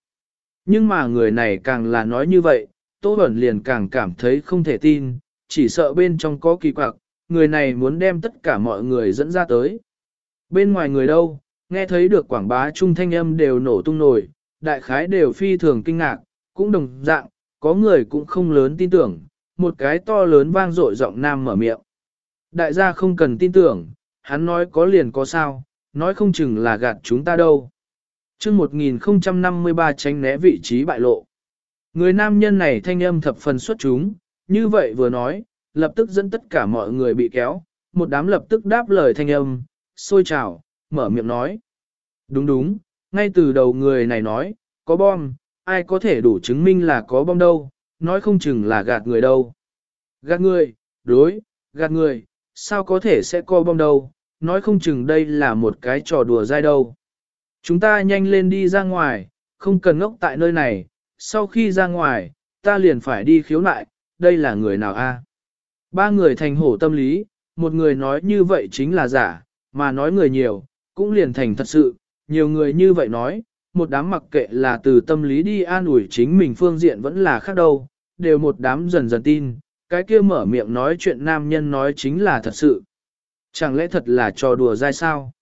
Speaker 1: Nhưng mà người này càng là nói như vậy, Tô Bẩn liền càng cảm thấy không thể tin, chỉ sợ bên trong có kỳ quặc, người này muốn đem tất cả mọi người dẫn ra tới. Bên ngoài người đâu, nghe thấy được quảng bá trung thanh âm đều nổ tung nổi, đại khái đều phi thường kinh ngạc, cũng đồng dạng, có người cũng không lớn tin tưởng, một cái to lớn vang dội giọng nam mở miệng. Đại gia không cần tin tưởng, hắn nói có liền có sao, nói không chừng là gạt chúng ta đâu. chương 1053 tránh né vị trí bại lộ. Người nam nhân này thanh âm thập phần xuất chúng, như vậy vừa nói, lập tức dẫn tất cả mọi người bị kéo, một đám lập tức đáp lời thanh âm, sôi trào, mở miệng nói. Đúng đúng, ngay từ đầu người này nói, có bom, ai có thể đủ chứng minh là có bom đâu, nói không chừng là gạt người đâu. Gạt người, đối, gạt người, sao có thể sẽ co bom đâu, nói không chừng đây là một cái trò đùa dai đâu. Chúng ta nhanh lên đi ra ngoài, không cần ngốc tại nơi này, sau khi ra ngoài, ta liền phải đi khiếu nại, đây là người nào a? Ba người thành hổ tâm lý, một người nói như vậy chính là giả, mà nói người nhiều, cũng liền thành thật sự, nhiều người như vậy nói, một đám mặc kệ là từ tâm lý đi an ủi chính mình phương diện vẫn là khác đâu, đều một đám dần dần tin, cái kia mở miệng nói chuyện nam nhân nói chính là thật sự. Chẳng lẽ thật là trò đùa dai sao?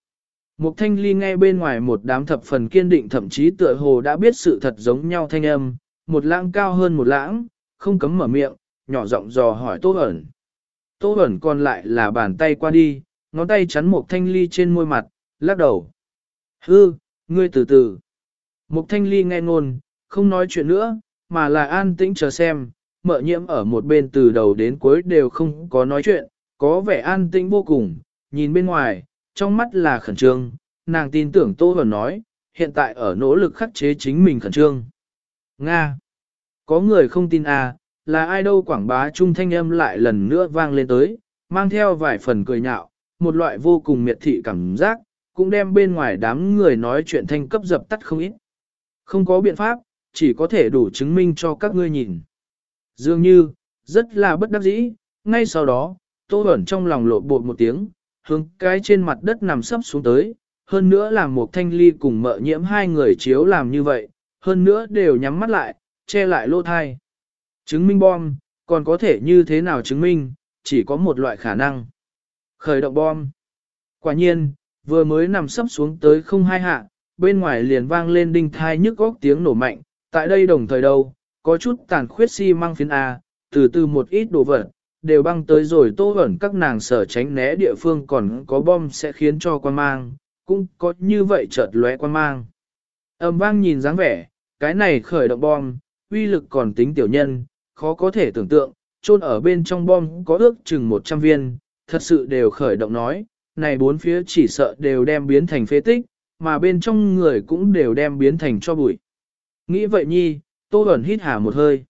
Speaker 1: Mục thanh ly nghe bên ngoài một đám thập phần kiên định thậm chí tựa hồ đã biết sự thật giống nhau thanh âm, một lãng cao hơn một lãng, không cấm mở miệng, nhỏ giọng dò hỏi tô ẩn. Tô ẩn còn lại là bàn tay qua đi, ngón tay chắn một thanh ly trên môi mặt, lắc đầu. Hư, ngươi từ từ. Mục thanh ly nghe ngôn, không nói chuyện nữa, mà là an tĩnh chờ xem, mợ nhiễm ở một bên từ đầu đến cuối đều không có nói chuyện, có vẻ an tĩnh vô cùng, nhìn bên ngoài, trong mắt là khẩn trương, nàng tin tưởng Tô Hồn nói, hiện tại ở nỗ lực khắc chế chính mình khẩn trương. Nga! Có người không tin à, là ai đâu quảng bá trung thanh âm lại lần nữa vang lên tới, mang theo vài phần cười nhạo, một loại vô cùng miệt thị cảm giác, cũng đem bên ngoài đám người nói chuyện thanh cấp dập tắt không ít. Không có biện pháp, chỉ có thể đủ chứng minh cho các ngươi nhìn. Dường như, rất là bất đắc dĩ, ngay sau đó, Tô Bẩn trong lòng lộ bột một tiếng, hướng cái trên mặt đất nằm sấp xuống tới, hơn nữa làm một thanh ly cùng mợ nhiễm hai người chiếu làm như vậy, hơn nữa đều nhắm mắt lại, che lại lỗ thai. Chứng minh bom, còn có thể như thế nào chứng minh, chỉ có một loại khả năng. Khởi động bom. Quả nhiên, vừa mới nằm sấp xuống tới không hai hạ, bên ngoài liền vang lên đinh thai nhức góc tiếng nổ mạnh, tại đây đồng thời đâu, có chút tàn khuyết xi si măng phiến A, từ từ một ít đồ vật, đều băng tới rồi tô ẩn các nàng sở tránh né địa phương còn có bom sẽ khiến cho quan mang, cũng có như vậy chợt lóe quan mang. Âm vang nhìn dáng vẻ, cái này khởi động bom, uy lực còn tính tiểu nhân, khó có thể tưởng tượng, chôn ở bên trong bom có ước chừng 100 viên, thật sự đều khởi động nói, này bốn phía chỉ sợ đều đem biến thành phế tích, mà bên trong người cũng đều đem biến thành cho bụi. Nghĩ vậy nhi, Tô Bẩn hít hà một hơi.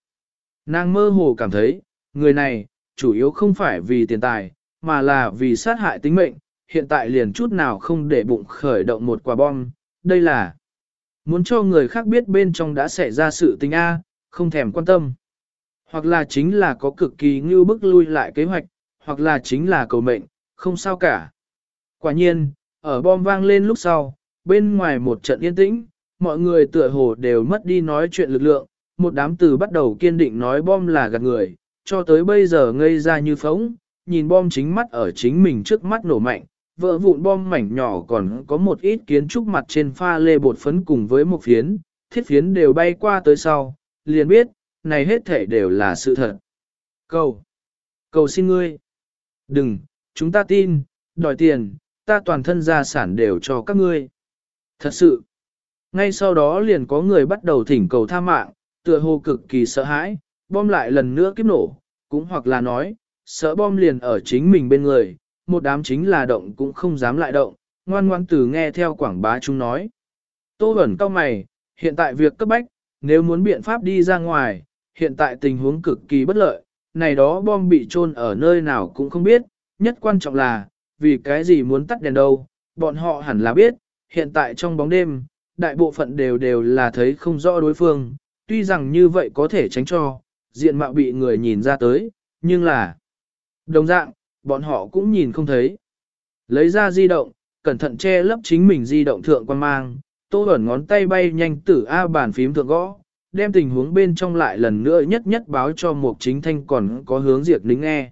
Speaker 1: Nàng mơ hồ cảm thấy, người này, chủ yếu không phải vì tiền tài, mà là vì sát hại tính mệnh, hiện tại liền chút nào không để bụng khởi động một quả bom, đây là muốn cho người khác biết bên trong đã xảy ra sự tình A, không thèm quan tâm. Hoặc là chính là có cực kỳ ngưu bức lui lại kế hoạch, hoặc là chính là cầu mệnh, không sao cả. Quả nhiên, ở bom vang lên lúc sau, bên ngoài một trận yên tĩnh, mọi người tựa hồ đều mất đi nói chuyện lực lượng, một đám từ bắt đầu kiên định nói bom là gạt người, cho tới bây giờ ngây ra như phóng, nhìn bom chính mắt ở chính mình trước mắt nổ mạnh, vỡ vụn bom mảnh nhỏ còn có một ít kiến trúc mặt trên pha lê bột phấn cùng với một phiến, thiết phiến đều bay qua tới sau, liền biết, này hết thể đều là sự thật. Cầu! Cầu xin ngươi! Đừng, chúng ta tin, đòi tiền, ta toàn thân gia sản đều cho các ngươi. Thật sự! Ngay sau đó liền có người bắt đầu thỉnh cầu tha mạng, tựa hồ cực kỳ sợ hãi, bom lại lần nữa kiếp nổ, cũng hoặc là nói, sợ bom liền ở chính mình bên người, một đám chính là động cũng không dám lại động, ngoan ngoan từ nghe theo quảng bá chúng nói. Tô Bẩn cao mày, hiện tại việc cấp bách, nếu muốn biện pháp đi ra ngoài, hiện tại tình huống cực kỳ bất lợi, này đó bom bị trôn ở nơi nào cũng không biết, nhất quan trọng là, vì cái gì muốn tắt đèn đâu, bọn họ hẳn là biết, hiện tại trong bóng đêm, đại bộ phận đều đều là thấy không rõ đối phương, tuy rằng như vậy có thể tránh cho, diện mạo bị người nhìn ra tới, nhưng là đồng dạng, bọn họ cũng nhìn không thấy. Lấy ra di động, cẩn thận che lấp chính mình di động thượng quan mang, tô ẩn ngón tay bay nhanh tử A bàn phím thượng gõ, đem tình huống bên trong lại lần nữa nhất nhất báo cho một chính thanh còn có hướng diệt lính nghe.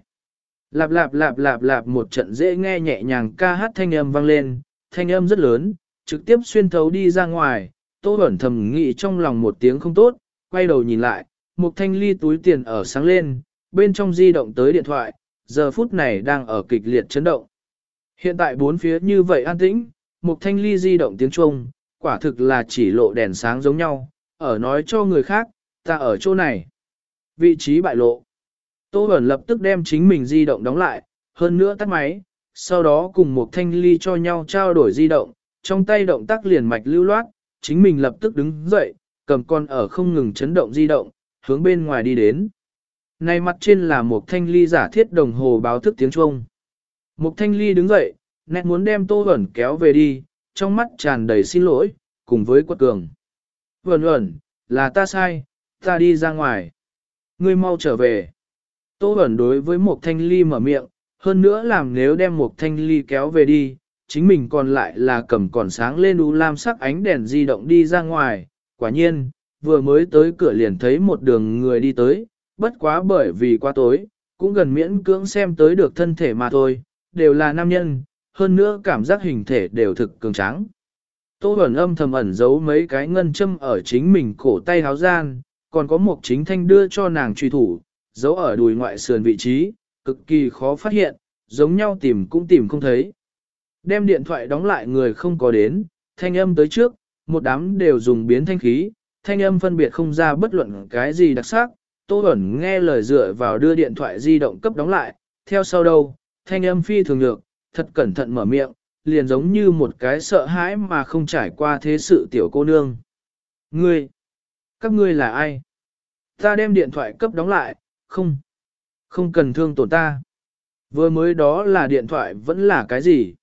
Speaker 1: Lạp lạp lạp lạp lạp một trận dễ nghe nhẹ nhàng ca hát thanh âm vang lên, thanh âm rất lớn, trực tiếp xuyên thấu đi ra ngoài, tô Bẩn thầm nghĩ trong lòng một tiếng không tốt, quay đầu nhìn lại, một thanh ly túi tiền ở sáng lên, bên trong di động tới điện thoại, giờ phút này đang ở kịch liệt chấn động. Hiện tại bốn phía như vậy an tĩnh, một thanh ly di động tiếng chuông, quả thực là chỉ lộ đèn sáng giống nhau, ở nói cho người khác, ta ở chỗ này. Vị trí bại lộ. Tô Bẩn lập tức đem chính mình di động đóng lại, hơn nữa tắt máy, sau đó cùng một thanh ly cho nhau trao đổi di động, trong tay động tác liền mạch lưu loát, chính mình lập tức đứng dậy, cầm con ở không ngừng chấn động di động, hướng bên ngoài đi đến. Này mặt trên là một thanh ly giả thiết đồng hồ báo thức tiếng Trung. Một thanh ly đứng dậy, nét muốn đem tô ẩn kéo về đi, trong mắt tràn đầy xin lỗi, cùng với quật cường. Vẩn ẩn, là ta sai, ta đi ra ngoài. Ngươi mau trở về. Tô ẩn đối với một thanh ly mở miệng, hơn nữa làm nếu đem một thanh ly kéo về đi, chính mình còn lại là cầm còn sáng lên u lam sắc ánh đèn di động đi ra ngoài. Quả nhiên, vừa mới tới cửa liền thấy một đường người đi tới, bất quá bởi vì quá tối, cũng gần miễn cưỡng xem tới được thân thể mà thôi, đều là nam nhân, hơn nữa cảm giác hình thể đều thực cường tráng. Tô ẩn âm thầm ẩn giấu mấy cái ngân châm ở chính mình cổ tay háo gian, còn có một chính thanh đưa cho nàng truy thủ, giấu ở đùi ngoại sườn vị trí, cực kỳ khó phát hiện, giống nhau tìm cũng tìm không thấy. Đem điện thoại đóng lại người không có đến, thanh âm tới trước, một đám đều dùng biến thanh khí, thanh âm phân biệt không ra bất luận cái gì đặc sắc, Tô Bẩn nghe lời dựa vào đưa điện thoại di động cấp đóng lại, theo sau đâu, thanh âm phi thường được, thật cẩn thận mở miệng, liền giống như một cái sợ hãi mà không trải qua thế sự tiểu cô nương. Ngươi, các ngươi là ai? Ta đem điện thoại cấp đóng lại, không, không cần thương tổn ta. Vừa mới đó là điện thoại vẫn là cái gì?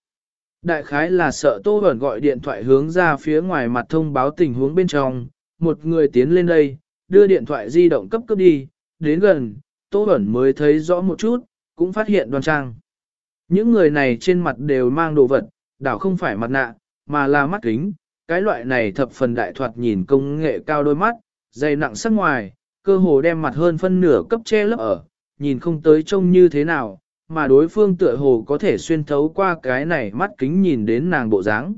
Speaker 1: Đại khái là sợ Tô Bẩn gọi điện thoại hướng ra phía ngoài mặt thông báo tình huống bên trong, một người tiến lên đây, đưa điện thoại di động cấp cấp đi, đến gần, Tô Bẩn mới thấy rõ một chút, cũng phát hiện đoan trang. Những người này trên mặt đều mang đồ vật, đảo không phải mặt nạ, mà là mắt kính, cái loại này thập phần đại thoạt nhìn công nghệ cao đôi mắt, dày nặng sắc ngoài, cơ hồ đem mặt hơn phân nửa cấp che lấp ở, nhìn không tới trông như thế nào, mà đối phương tựa hồ có thể xuyên thấu qua cái này mắt kính nhìn đến nàng bộ dáng.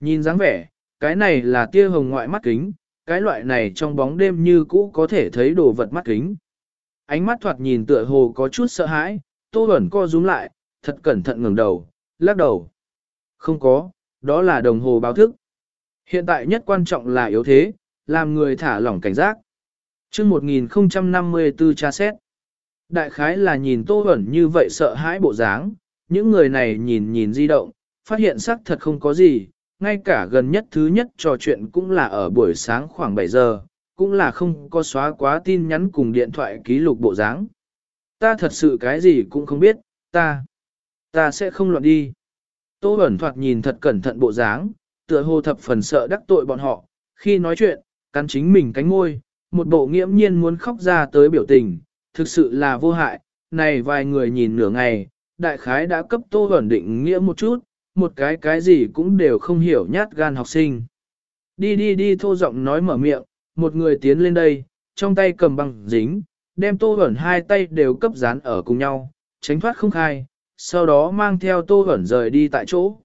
Speaker 1: Nhìn dáng vẻ, cái này là tia hồng ngoại mắt kính, cái loại này trong bóng đêm như cũ có thể thấy đồ vật mắt kính. Ánh mắt thoạt nhìn tựa hồ có chút sợ hãi, tô ẩn co rúm lại, thật cẩn thận ngẩng đầu, lắc đầu. Không có, đó là đồng hồ báo thức. Hiện tại nhất quan trọng là yếu thế, làm người thả lỏng cảnh giác. chương 1054 tra xét. Đại khái là nhìn tô ẩn như vậy sợ hãi bộ dáng, những người này nhìn nhìn di động, phát hiện xác thật không có gì, ngay cả gần nhất thứ nhất trò chuyện cũng là ở buổi sáng khoảng 7 giờ, cũng là không có xóa quá tin nhắn cùng điện thoại ký lục bộ dáng. Ta thật sự cái gì cũng không biết, ta, ta sẽ không loạn đi. Tô Bẩn thoạt nhìn thật cẩn thận bộ dáng, tựa hồ thập phần sợ đắc tội bọn họ, khi nói chuyện, cắn chính mình cánh ngôi, một bộ nghiễm nhiên muốn khóc ra tới biểu tình, thực sự là vô hại, này vài người nhìn nửa ngày, đại khái đã cấp Tô Bẩn định nghĩa một chút, một cái cái gì cũng đều không hiểu nhát gan học sinh. Đi đi đi thô giọng nói mở miệng, một người tiến lên đây, trong tay cầm băng dính, đem tô ẩn hai tay đều cấp dán ở cùng nhau, tránh thoát không khai, sau đó mang theo tô ẩn rời đi tại chỗ.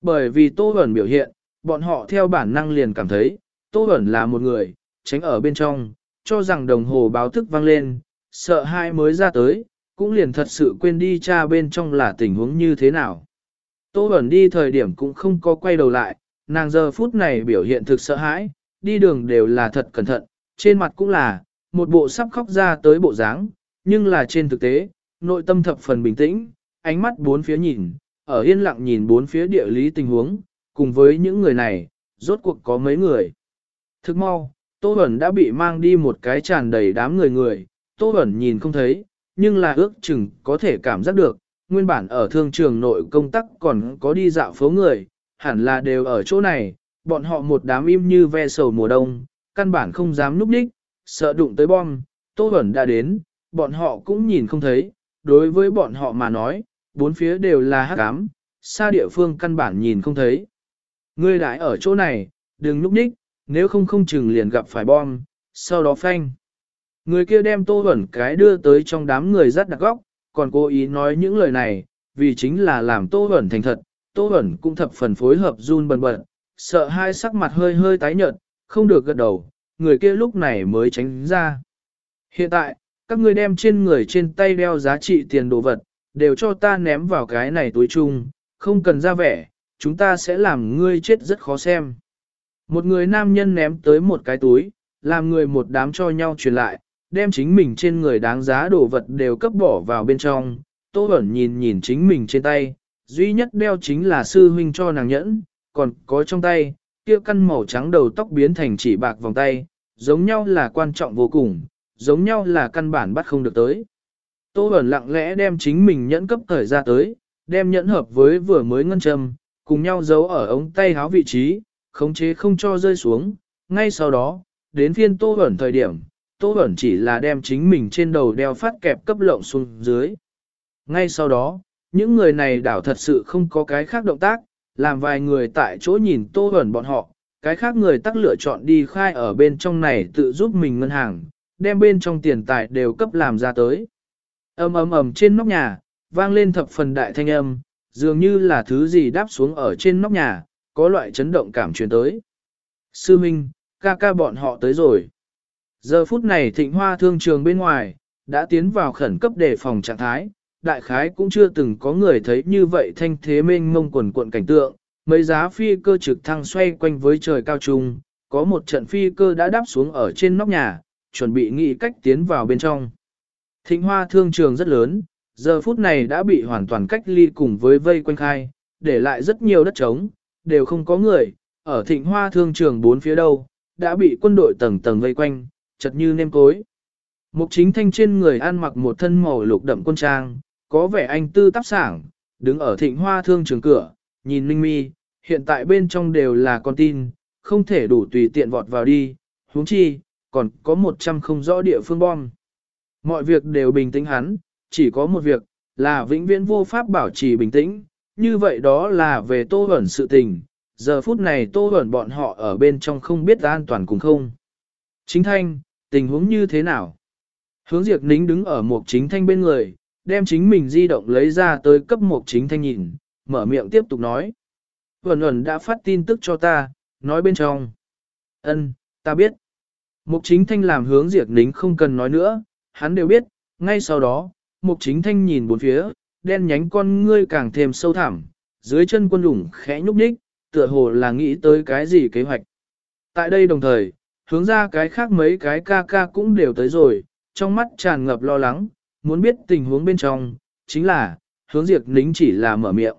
Speaker 1: Bởi vì tô ẩn biểu hiện, bọn họ theo bản năng liền cảm thấy, tô ẩn là một người, tránh ở bên trong, cho rằng đồng hồ báo thức vang lên, sợ hai mới ra tới, cũng liền thật sự quên đi cha bên trong là tình huống như thế nào. Tô Bẩn đi thời điểm cũng không có quay đầu lại, nàng giờ phút này biểu hiện thực sợ hãi, đi đường đều là thật cẩn thận, trên mặt cũng là, một bộ sắp khóc ra tới bộ dáng, nhưng là trên thực tế, nội tâm thập phần bình tĩnh, ánh mắt bốn phía nhìn, ở yên lặng nhìn bốn phía địa lý tình huống, cùng với những người này, rốt cuộc có mấy người. Thức mau, Tô Bẩn đã bị mang đi một cái tràn đầy đám người người, Tô Bẩn nhìn không thấy, nhưng là ước chừng có thể cảm giác được, nguyên bản ở thương trường nội công tác còn có đi dạo phố người, hẳn là đều ở chỗ này, bọn họ một đám im như ve sầu mùa đông, căn bản không dám núp đích, sợ đụng tới bom, Tô Bẩn đã đến, bọn họ cũng nhìn không thấy, đối với bọn họ mà nói, bốn phía đều là hắc ám, xa địa phương căn bản nhìn không thấy. Ngươi đãi ở chỗ này, đừng núp đích, nếu không không chừng liền gặp phải bom, sau đó phanh. Người kia đem Tô Bẩn cái đưa tới trong đám người rất đặc góc, còn cố ý nói những lời này, vì chính là làm Tô Bẩn thành thật, Tô Bẩn cũng thập phần phối hợp run bần bật, sợ hai sắc mặt hơi hơi tái nhợt, không được gật đầu, người kia lúc này mới tránh ra. Hiện tại, các ngươi đem trên người trên tay đeo giá trị tiền đồ vật, đều cho ta ném vào cái này túi chung, không cần ra vẻ, chúng ta sẽ làm ngươi chết rất khó xem. Một người nam nhân ném tới một cái túi, làm người một đám cho nhau truyền lại, đem chính mình trên người đáng giá đồ vật đều cấp bỏ vào bên trong. Tô Bẩn nhìn nhìn chính mình trên tay, duy nhất đeo chính là sư huynh cho nàng nhẫn, còn có trong tay, kia căn màu trắng đầu tóc biến thành chỉ bạc vòng tay, giống nhau là quan trọng vô cùng, giống nhau là căn bản bắt không được tới. Tô Bẩn lặng lẽ đem chính mình nhẫn cấp thời ra tới, đem nhẫn hợp với vừa mới ngân châm, cùng nhau giấu ở ống tay háo vị trí, khống chế không cho rơi xuống. Ngay sau đó, đến phiên Tô Bẩn thời điểm, Tô Bẩn chỉ là đem chính mình trên đầu đeo phát kẹp cấp lộng xuống dưới. Ngay sau đó, những người này đảo thật sự không có cái khác động tác, làm vài người tại chỗ nhìn Tô Bẩn bọn họ, cái khác người tắc lựa chọn đi khai ở bên trong này tự giúp mình ngân hàng, đem bên trong tiền tài đều cấp làm ra tới. ầm ầm ầm trên nóc nhà, vang lên thập phần đại thanh âm, dường như là thứ gì đáp xuống ở trên nóc nhà, có loại chấn động cảm truyền tới. Sư Minh, ca ca bọn họ tới rồi. Giờ phút này thịnh hoa thương trường bên ngoài, đã tiến vào khẩn cấp đề phòng trạng thái, đại khái cũng chưa từng có người thấy như vậy thanh thế mênh mông quần cuộn cảnh tượng, mấy giá phi cơ trực thăng xoay quanh với trời cao trung, có một trận phi cơ đã đáp xuống ở trên nóc nhà, chuẩn bị nghĩ cách tiến vào bên trong. Thịnh hoa thương trường rất lớn, giờ phút này đã bị hoàn toàn cách ly cùng với vây quanh khai, để lại rất nhiều đất trống, đều không có người, ở thịnh hoa thương trường bốn phía đâu, đã bị quân đội tầng tầng vây quanh, chật như nêm cối. Mục chính thanh trên người ăn mặc một thân màu lục đậm quân trang, có vẻ anh tư tắp sảng, đứng ở thịnh hoa thương trường cửa, nhìn Ninh Mi, hiện tại bên trong đều là con tin, không thể đủ tùy tiện vọt vào đi, huống chi, còn có một trăm không rõ địa phương bom. Mọi việc đều bình tĩnh hắn, chỉ có một việc, là vĩnh viễn vô pháp bảo trì bình tĩnh, như vậy đó là về tô ẩn sự tình, giờ phút này tô ẩn bọn họ ở bên trong không biết an toàn cùng không. Chính thanh, tình huống như thế nào? Hướng diệt nính đứng ở mục chính thanh bên người, đem chính mình di động lấy ra tới cấp mục chính thanh nhìn, mở miệng tiếp tục nói. Vẩn ẩn đã phát tin tức cho ta, nói bên trong. ân ta biết. Mục chính thanh làm hướng diệt nính không cần nói nữa, hắn đều biết, ngay sau đó, mục chính thanh nhìn bốn phía, đen nhánh con ngươi càng thêm sâu thẳm, dưới chân quân lủng khẽ nhúc nhích, tựa hồ là nghĩ tới cái gì kế hoạch. Tại đây đồng thời, hướng ra cái khác mấy cái ca ca cũng đều tới rồi, trong mắt tràn ngập lo lắng, muốn biết tình huống bên trong, chính là, hướng diệt nính chỉ là mở miệng.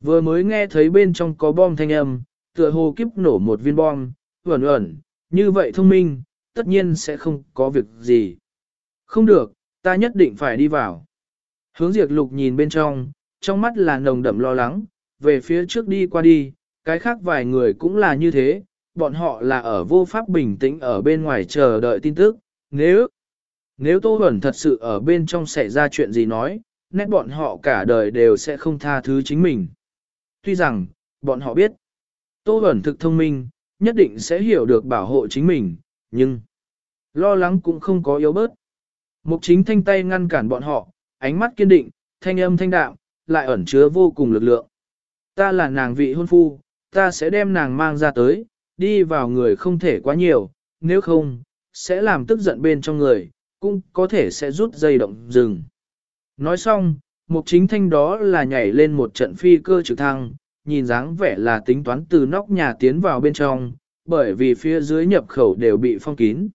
Speaker 1: Vừa mới nghe thấy bên trong có bom thanh âm, tựa hồ kiếp nổ một viên bom, ẩn ẩn, như vậy thông minh, tất nhiên sẽ không có việc gì. Không được, ta nhất định phải đi vào. Hướng diệt lục nhìn bên trong, trong mắt là nồng đậm lo lắng, về phía trước đi qua đi, cái khác vài người cũng là như thế, bọn họ là ở vô pháp bình tĩnh ở bên ngoài chờ đợi tin tức, nếu nếu Tô Huẩn thật sự ở bên trong xảy ra chuyện gì nói, nét bọn họ cả đời đều sẽ không tha thứ chính mình. Tuy rằng, bọn họ biết, Tô Huẩn thực thông minh, nhất định sẽ hiểu được bảo hộ chính mình, nhưng lo lắng cũng không có yếu bớt. Mục chính thanh tay ngăn cản bọn họ, ánh mắt kiên định, thanh âm thanh đạm, lại ẩn chứa vô cùng lực lượng. Ta là nàng vị hôn phu, ta sẽ đem nàng mang ra tới, đi vào người không thể quá nhiều, nếu không, sẽ làm tức giận bên trong người, cũng có thể sẽ rút dây động rừng. Nói xong, mục chính thanh đó là nhảy lên một trận phi cơ trực thăng, nhìn dáng vẻ là tính toán từ nóc nhà tiến vào bên trong, bởi vì phía dưới nhập khẩu đều bị phong kín.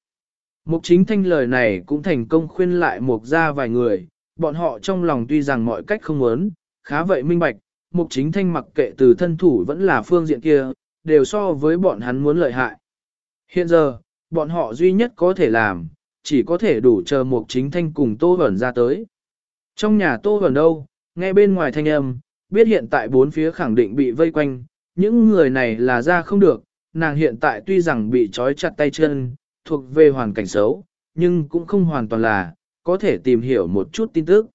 Speaker 1: Mục chính thanh lời này cũng thành công khuyên lại mục ra vài người, bọn họ trong lòng tuy rằng mọi cách không muốn, khá vậy minh bạch, mục chính thanh mặc kệ từ thân thủ vẫn là phương diện kia, đều so với bọn hắn muốn lợi hại. Hiện giờ, bọn họ duy nhất có thể làm, chỉ có thể đủ chờ một chính thanh cùng Tô Vẩn ra tới. Trong nhà Tô Vẩn đâu, nghe bên ngoài thanh âm, biết hiện tại bốn phía khẳng định bị vây quanh, những người này là ra không được, nàng hiện tại tuy rằng bị trói chặt tay chân, thuộc về hoàn cảnh xấu, nhưng cũng không hoàn toàn là, có thể tìm hiểu một chút tin tức.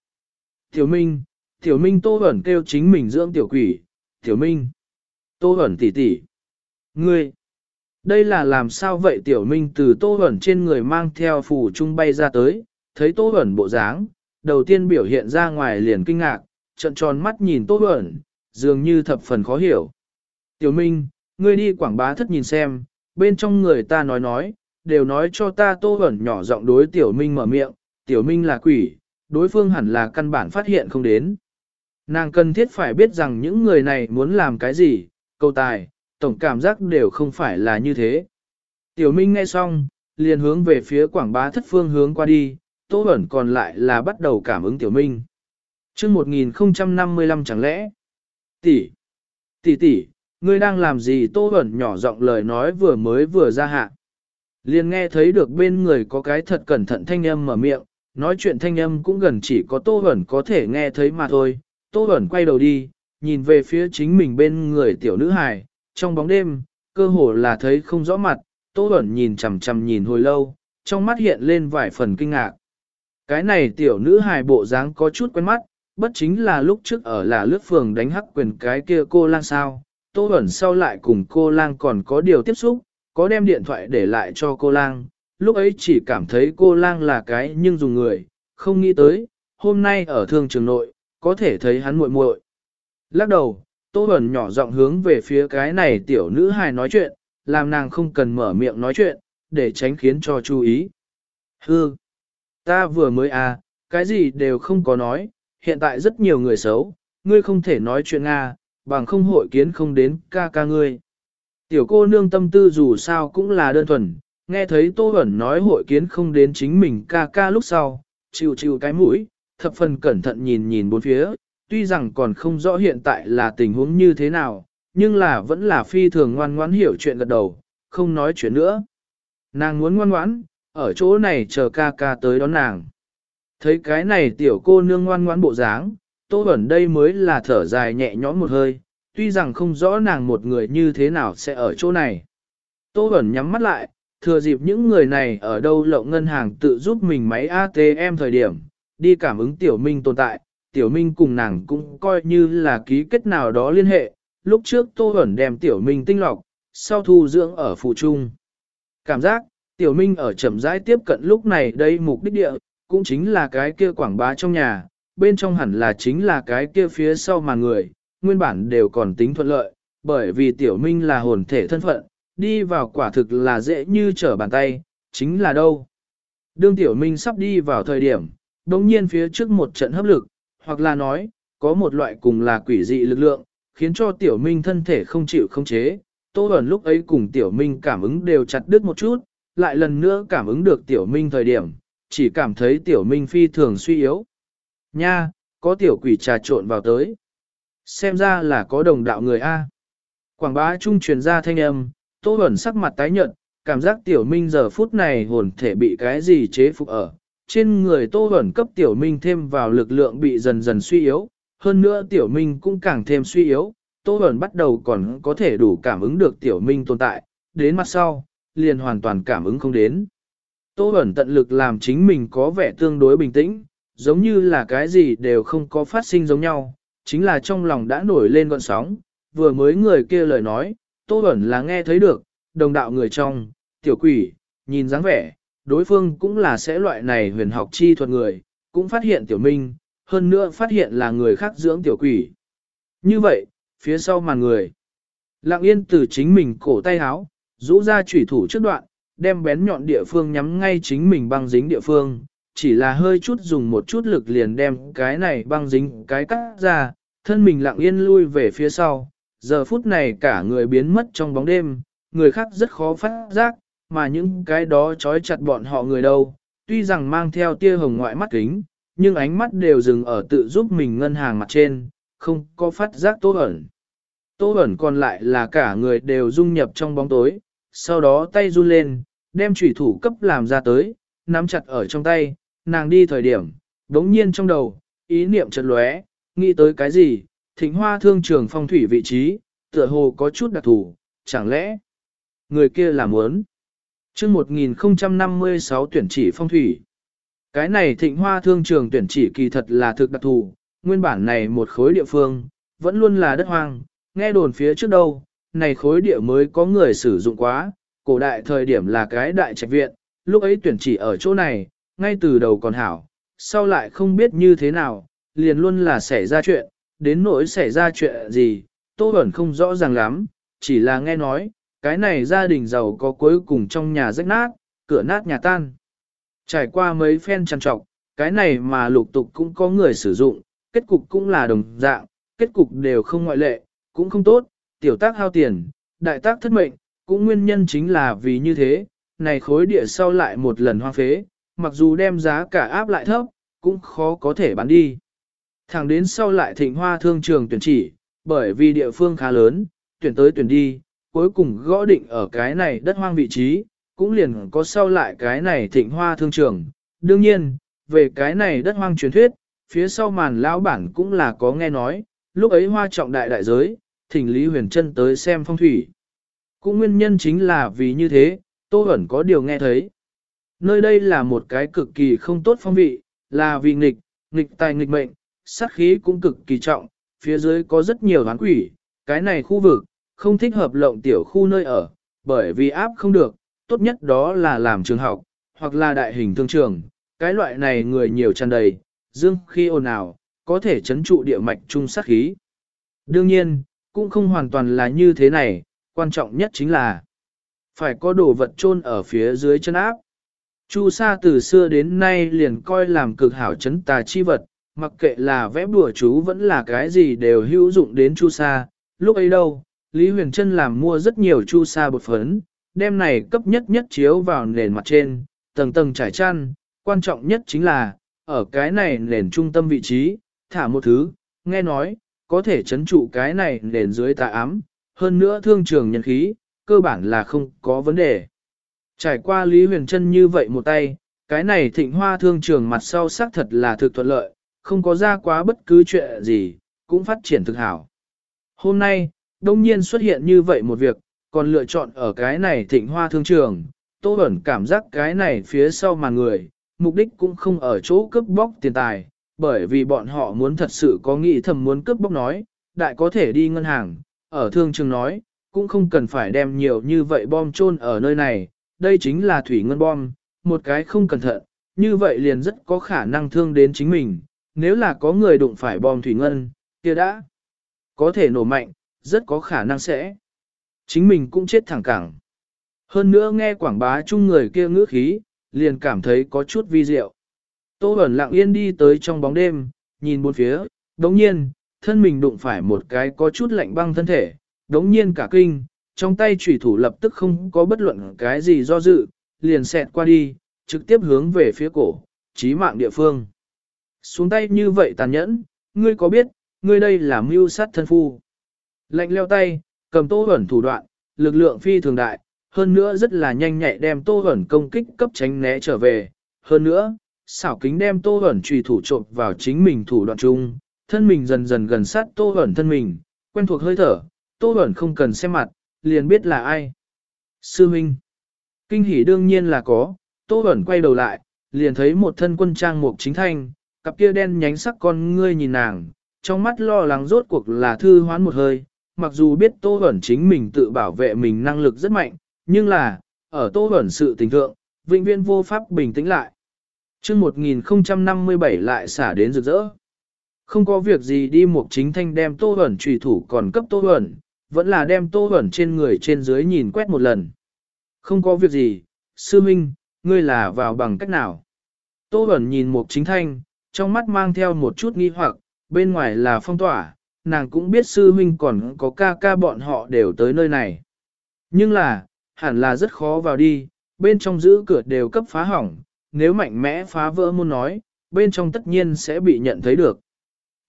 Speaker 1: Tiểu Minh, Tiểu Minh Tô Vẩn kêu chính mình dưỡng tiểu quỷ, Tiểu Minh, Tô Vẩn tỷ tỷ, ngươi, đây là làm sao vậy tiểu minh từ tô ẩn trên người mang theo phù trung bay ra tới, thấy tô ẩn bộ dáng, đầu tiên biểu hiện ra ngoài liền kinh ngạc, trận tròn mắt nhìn tô ẩn, dường như thập phần khó hiểu. Tiểu minh, ngươi đi quảng bá thất nhìn xem, bên trong người ta nói nói, đều nói cho ta tô ẩn nhỏ giọng đối tiểu minh mở miệng, tiểu minh là quỷ, đối phương hẳn là căn bản phát hiện không đến. Nàng cần thiết phải biết rằng những người này muốn làm cái gì, câu tài, tổng cảm giác đều không phải là như thế. Tiểu Minh nghe xong, liền hướng về phía quảng bá thất phương hướng qua đi, Tô Bẩn còn lại là bắt đầu cảm ứng Tiểu Minh. chương 1055 chẳng lẽ? Tỷ, tỷ tỷ, ngươi đang làm gì Tô Bẩn nhỏ giọng lời nói vừa mới vừa ra hạ. Liền nghe thấy được bên người có cái thật cẩn thận thanh âm mở miệng, nói chuyện thanh âm cũng gần chỉ có Tô Bẩn có thể nghe thấy mà thôi. Tô Bẩn quay đầu đi, nhìn về phía chính mình bên người tiểu nữ hài, trong bóng đêm, cơ hồ là thấy không rõ mặt, Tô Bẩn nhìn chằm chằm nhìn hồi lâu, trong mắt hiện lên vài phần kinh ngạc. Cái này tiểu nữ hài bộ dáng có chút quen mắt, bất chính là lúc trước ở là lướt phường đánh hắc quyền cái kia cô lang sao. Tô Bẩn sau lại cùng cô lang còn có điều tiếp xúc, có đem điện thoại để lại cho cô lang, lúc ấy chỉ cảm thấy cô lang là cái nhưng dùng người, không nghĩ tới, hôm nay ở thương trường nội, có thể thấy hắn muội muội. Lắc đầu, Tô Bẩn nhỏ giọng hướng về phía cái này tiểu nữ hài nói chuyện, làm nàng không cần mở miệng nói chuyện, để tránh khiến cho chú ý. Hư! Ta vừa mới à, cái gì đều không có nói, hiện tại rất nhiều người xấu, ngươi không thể nói chuyện Nga, bằng không hội kiến không đến ca ca ngươi. Tiểu cô nương tâm tư dù sao cũng là đơn thuần, nghe thấy Tô Bẩn nói hội kiến không đến chính mình ca ca lúc sau, chịu chịu cái mũi, thập phần cẩn thận nhìn nhìn bốn phía, tuy rằng còn không rõ hiện tại là tình huống như thế nào, nhưng là vẫn là phi thường ngoan ngoãn hiểu chuyện gật đầu, không nói chuyện nữa. Nàng muốn ngoan ngoãn, ở chỗ này chờ ca ca tới đón nàng. Thấy cái này tiểu cô nương ngoan ngoãn bộ dáng, Tô Bẩn đây mới là thở dài nhẹ nhõm một hơi, tuy rằng không rõ nàng một người như thế nào sẽ ở chỗ này. Tô Bẩn nhắm mắt lại, thừa dịp những người này ở đâu lộng ngân hàng tự giúp mình máy ATM thời điểm, đi cảm ứng Tiểu Minh tồn tại, Tiểu Minh cùng nàng cũng coi như là ký kết nào đó liên hệ, lúc trước Tô Hẩn đem Tiểu Minh tinh lọc, sau thu dưỡng ở phụ trung. Cảm giác, Tiểu Minh ở chậm rãi tiếp cận lúc này đây mục đích địa, cũng chính là cái kia quảng bá trong nhà, bên trong hẳn là chính là cái kia phía sau mà người, nguyên bản đều còn tính thuận lợi, bởi vì Tiểu Minh là hồn thể thân phận, đi vào quả thực là dễ như trở bàn tay, chính là đâu. Đương Tiểu Minh sắp đi vào thời điểm, đồng nhiên phía trước một trận hấp lực, hoặc là nói, có một loại cùng là quỷ dị lực lượng, khiến cho Tiểu Minh thân thể không chịu không chế. Tô ẩn lúc ấy cùng Tiểu Minh cảm ứng đều chặt đứt một chút, lại lần nữa cảm ứng được tiểu minh thời điểm, chỉ cảm thấy tiểu minh phi thường suy yếu. Nha, có tiểu quỷ trà trộn vào tới. Xem ra là có đồng đạo người A. Quảng bá trung truyền ra thanh âm, tô ẩn sắc mặt tái nhợt, cảm giác tiểu minh giờ phút này hồn thể bị cái gì chế phục ở. Trên người tô ẩn cấp tiểu minh thêm vào lực lượng bị dần dần suy yếu, hơn nữa tiểu minh cũng càng thêm suy yếu. Tô ẩn bắt đầu còn có thể đủ cảm ứng được tiểu minh tồn tại, đến mặt sau, liền hoàn toàn cảm ứng không đến. Tô Bẩn tận lực làm chính mình có vẻ tương đối bình tĩnh, giống như là cái gì đều không có phát sinh giống nhau, chính là trong lòng đã nổi lên gọn sóng, vừa mới người kia lời nói, Tô Bẩn là nghe thấy được, đồng đạo người trong, tiểu quỷ, nhìn dáng vẻ, đối phương cũng là sẽ loại này huyền học chi thuật người, cũng phát hiện tiểu minh, hơn nữa phát hiện là người khác dưỡng tiểu quỷ. Như vậy, phía sau màn người, lặng yên từ chính mình cổ tay háo, rũ ra chủy thủ trước đoạn, đem bén nhọn địa phương nhắm ngay chính mình băng dính địa phương, chỉ là hơi chút dùng một chút lực liền đem cái này băng dính cái cắt ra, thân mình lặng yên lui về phía sau, giờ phút này cả người biến mất trong bóng đêm, người khác rất khó phát giác, mà những cái đó trói chặt bọn họ người đâu, tuy rằng mang theo tia hồng ngoại mắt kính, nhưng ánh mắt đều dừng ở tự giúp mình ngân hàng mặt trên, không có phát giác tố ẩn. Tố ẩn còn lại là cả người đều dung nhập trong bóng tối, sau đó tay run lên, đem chủy thủ cấp làm ra tới, nắm chặt ở trong tay, nàng đi thời điểm, đống nhiên trong đầu, ý niệm chợt lóe, nghĩ tới cái gì, thỉnh hoa thương trường phong thủy vị trí, tựa hồ có chút đặc thù, chẳng lẽ, người kia là muốn chương 1056 tuyển chỉ phong thủy. Cái này thịnh hoa thương trường tuyển chỉ kỳ thật là thực đặc thù, nguyên bản này một khối địa phương, vẫn luôn là đất hoang, nghe đồn phía trước đâu, này khối địa mới có người sử dụng quá, cổ đại thời điểm là cái đại trạch viện, lúc ấy tuyển chỉ ở chỗ này, ngay từ đầu còn hảo, sau lại không biết như thế nào, liền luôn là xảy ra chuyện, đến nỗi xảy ra chuyện gì, Tô Bẩn không rõ ràng lắm, chỉ là nghe nói, cái này gia đình giàu có cuối cùng trong nhà rách nát, cửa nát nhà tan. Trải qua mấy phen trăn trọc, cái này mà lục tục cũng có người sử dụng, kết cục cũng là đồng dạng, kết cục đều không ngoại lệ, cũng không tốt, tiểu tác hao tiền, đại tác thất mệnh, cũng nguyên nhân chính là vì như thế, này khối địa sau lại một lần hoang phế, mặc dù đem giá cả áp lại thấp, cũng khó có thể bán đi. Thẳng đến sau lại thịnh hoa thương trường tuyển chỉ, bởi vì địa phương khá lớn, tuyển tới tuyển đi, cuối cùng gõ định ở cái này đất hoang vị trí, cũng liền có sau lại cái này thịnh hoa thương trường. Đương nhiên, về cái này đất hoang truyền thuyết, phía sau màn lão bản cũng là có nghe nói, lúc ấy hoa trọng đại đại giới, thỉnh Lý Huyền Trân tới xem phong thủy. Cũng nguyên nhân chính là vì như thế, Tô Hẩn có điều nghe thấy. Nơi đây là một cái cực kỳ không tốt phong vị, là vì nghịch, nghịch tài nghịch mệnh, sát khí cũng cực kỳ trọng, phía dưới có rất nhiều hoán quỷ, cái này khu vực, không thích hợp lộng tiểu khu nơi ở, bởi vì áp không được, tốt nhất đó là làm trường học, hoặc là đại hình thương trường, cái loại này người nhiều tràn đầy, dương khi ồn ào, có thể chấn trụ địa mạch trung sát khí. Đương nhiên, cũng không hoàn toàn là như thế này, quan trọng nhất chính là phải có đồ vật chôn ở phía dưới chân áp. Chu sa từ xưa đến nay liền coi làm cực hảo chấn tà chi vật, mặc kệ là vẽ bùa chú vẫn là cái gì đều hữu dụng đến chu sa. Lúc ấy đâu, Lý Huyền Trân làm mua rất nhiều chu sa bột phấn, đem này cấp nhất nhất chiếu vào nền mặt trên, tầng tầng trải chăn, quan trọng nhất chính là, ở cái này nền trung tâm vị trí, thả một thứ, nghe nói, có thể chấn trụ cái này nền dưới tà ám, hơn nữa thương trường nhân khí, cơ bản là không có vấn đề. Trải qua Lý Huyền Trân như vậy một tay, cái này thịnh hoa thương trường mặt sau xác thật là thực thuận lợi, không có ra quá bất cứ chuyện gì, cũng phát triển thực hảo. Hôm nay, đông nhiên xuất hiện như vậy một việc, còn lựa chọn ở cái này thịnh hoa thương trường, Tô Bẩn cảm giác cái này phía sau mà người, mục đích cũng không ở chỗ cướp bóc tiền tài, bởi vì bọn họ muốn thật sự có nghĩ thầm muốn cướp bóc nói, đại có thể đi ngân hàng, ở thương trường nói, cũng không cần phải đem nhiều như vậy bom chôn ở nơi này, đây chính là thủy ngân bom, một cái không cẩn thận, như vậy liền rất có khả năng thương đến chính mình, nếu là có người đụng phải bom thủy ngân, kia đã có thể nổ mạnh, rất có khả năng sẽ chính mình cũng chết thẳng cẳng. Hơn nữa nghe quảng bá chung người kia ngữ khí, liền cảm thấy có chút vi diệu. Tô ẩn lặng yên đi tới trong bóng đêm, nhìn bốn phía, đống nhiên, thân mình đụng phải một cái có chút lạnh băng thân thể, đống nhiên cả kinh, trong tay chủy thủ lập tức không có bất luận cái gì do dự, liền xẹt qua đi, trực tiếp hướng về phía cổ, chí mạng địa phương. Xuống tay như vậy tàn nhẫn, ngươi có biết, ngươi đây là mưu sát thân phu. Lạnh leo tay, cầm tô ẩn thủ đoạn, lực lượng phi thường đại, hơn nữa rất là nhanh nhạy đem tô ẩn công kích cấp tránh né trở về. Hơn nữa, xảo kính đem tô ẩn trùy thủ trộn vào chính mình thủ đoạn chung, thân mình dần dần gần sát tô ẩn thân mình, quen thuộc hơi thở, tô ẩn không cần xem mặt, liền biết là ai. Sư Minh. Kinh hỉ đương nhiên là có, tô ẩn quay đầu lại, liền thấy một thân quân trang mục chính thanh, cặp kia đen nhánh sắc con ngươi nhìn nàng, trong mắt lo lắng rốt cuộc là thư hoán một hơi, mặc dù biết tô ẩn chính mình tự bảo vệ mình năng lực rất mạnh, nhưng là, ở tô ẩn sự tình thượng, vĩnh viên vô pháp bình tĩnh lại. chương 1057 lại xả đến rực rỡ. Không có việc gì đi một chính thanh đem tô ẩn trùy thủ còn cấp tô ẩn, vẫn là đem tô ẩn trên người trên dưới nhìn quét một lần. Không có việc gì, sư minh, ngươi là vào bằng cách nào? Tô ẩn nhìn một chính thanh, trong mắt mang theo một chút nghi hoặc, bên ngoài là phong tỏa, nàng cũng biết sư huynh còn có ca ca bọn họ đều tới nơi này. Nhưng là, hẳn là rất khó vào đi, bên trong giữ cửa đều cấp phá hỏng, nếu mạnh mẽ phá vỡ môn nói, bên trong tất nhiên sẽ bị nhận thấy được.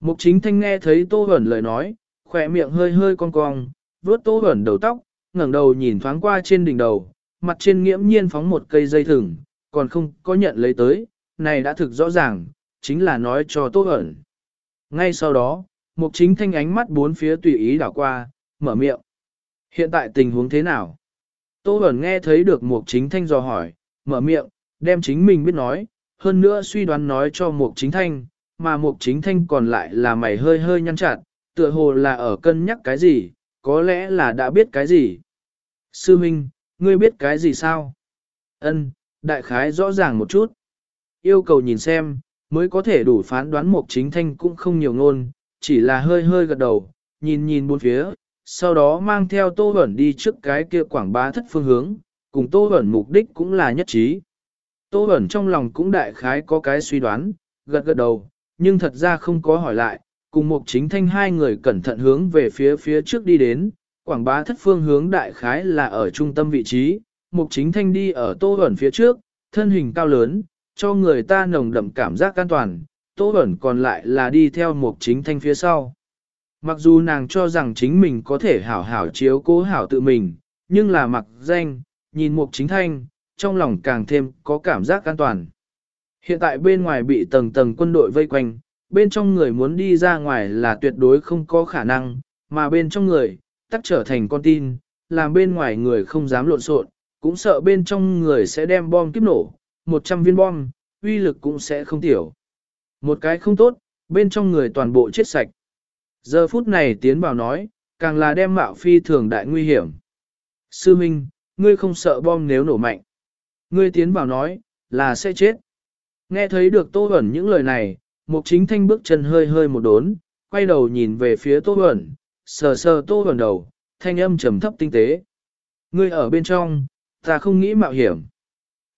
Speaker 1: Mục chính thanh nghe thấy tô hẩn lời nói, khỏe miệng hơi hơi cong cong, vuốt tô hẩn đầu tóc, ngẩng đầu nhìn thoáng qua trên đỉnh đầu, mặt trên nghiễm nhiên phóng một cây dây thừng, còn không có nhận lấy tới, này đã thực rõ ràng, chính là nói cho tô hẩn. Ngay sau đó, mục chính thanh ánh mắt bốn phía tùy ý đảo qua, mở miệng. Hiện tại tình huống thế nào? Tô Bẩn nghe thấy được Mục Chính Thanh dò hỏi, mở miệng, đem chính mình biết nói, hơn nữa suy đoán nói cho Mục Chính Thanh, mà Mục Chính Thanh còn lại là mày hơi hơi nhăn chặt, tựa hồ là ở cân nhắc cái gì, có lẽ là đã biết cái gì. Sư Minh, ngươi biết cái gì sao? Ân, đại khái rõ ràng một chút. Yêu cầu nhìn xem, mới có thể đủ phán đoán Mục Chính Thanh cũng không nhiều ngôn, chỉ là hơi hơi gật đầu, nhìn nhìn bốn phía, sau đó mang theo Tô Bẩn đi trước cái kia quảng bá thất phương hướng, cùng Tô Bẩn mục đích cũng là nhất trí. Tô Bẩn trong lòng cũng đại khái có cái suy đoán, gật gật đầu, nhưng thật ra không có hỏi lại, cùng Mục Chính Thanh hai người cẩn thận hướng về phía phía trước đi đến, quảng bá thất phương hướng đại khái là ở trung tâm vị trí, Mục Chính Thanh đi ở Tô Bẩn phía trước, thân hình cao lớn, cho người ta nồng đậm cảm giác an toàn, Tô Bẩn còn lại là đi theo Mục Chính Thanh phía sau. Mặc dù nàng cho rằng chính mình có thể hảo hảo chiếu cố hảo tự mình, nhưng là mặc danh, nhìn mục chính thanh, trong lòng càng thêm có cảm giác an toàn. Hiện tại bên ngoài bị tầng tầng quân đội vây quanh, bên trong người muốn đi ra ngoài là tuyệt đối không có khả năng, mà bên trong người, tắc trở thành con tin, làm bên ngoài người không dám lộn xộn, cũng sợ bên trong người sẽ đem bom kiếp nổ, 100 viên bom, uy lực cũng sẽ không tiểu. Một cái không tốt, bên trong người toàn bộ chết sạch. Giờ phút này tiến vào nói, càng là đem mạo phi thường đại nguy hiểm. Sư Minh, ngươi không sợ bom nếu nổ mạnh. Ngươi tiến vào nói, là sẽ chết. Nghe thấy được Tô Bẩn những lời này, Mục Chính Thanh bước chân hơi hơi một đốn, quay đầu nhìn về phía Tô Bẩn, sờ sờ Tô Bẩn đầu, thanh âm trầm thấp tinh tế. Ngươi ở bên trong, ta không nghĩ mạo hiểm.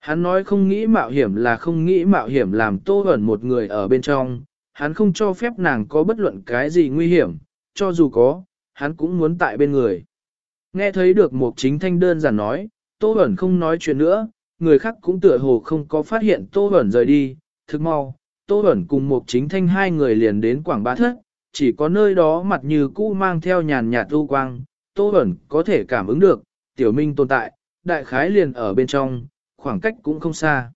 Speaker 1: Hắn nói không nghĩ mạo hiểm là không nghĩ mạo hiểm làm Tô ẩn một người ở bên trong, hắn không cho phép nàng có bất luận cái gì nguy hiểm, cho dù có, hắn cũng muốn tại bên người. Nghe thấy được Mục Chính Thanh đơn giản nói, Tô ẩn không nói chuyện nữa, người khác cũng tựa hồ không có phát hiện Tô ẩn rời đi, thức mau, Tô ẩn cùng một chính thanh hai người liền đến Quảng Bá Thất, chỉ có nơi đó mặt như cũ mang theo nhàn nhạt u quang, Tô Bẩn có thể cảm ứng được, tiểu minh tồn tại, đại khái liền ở bên trong, khoảng cách cũng không xa.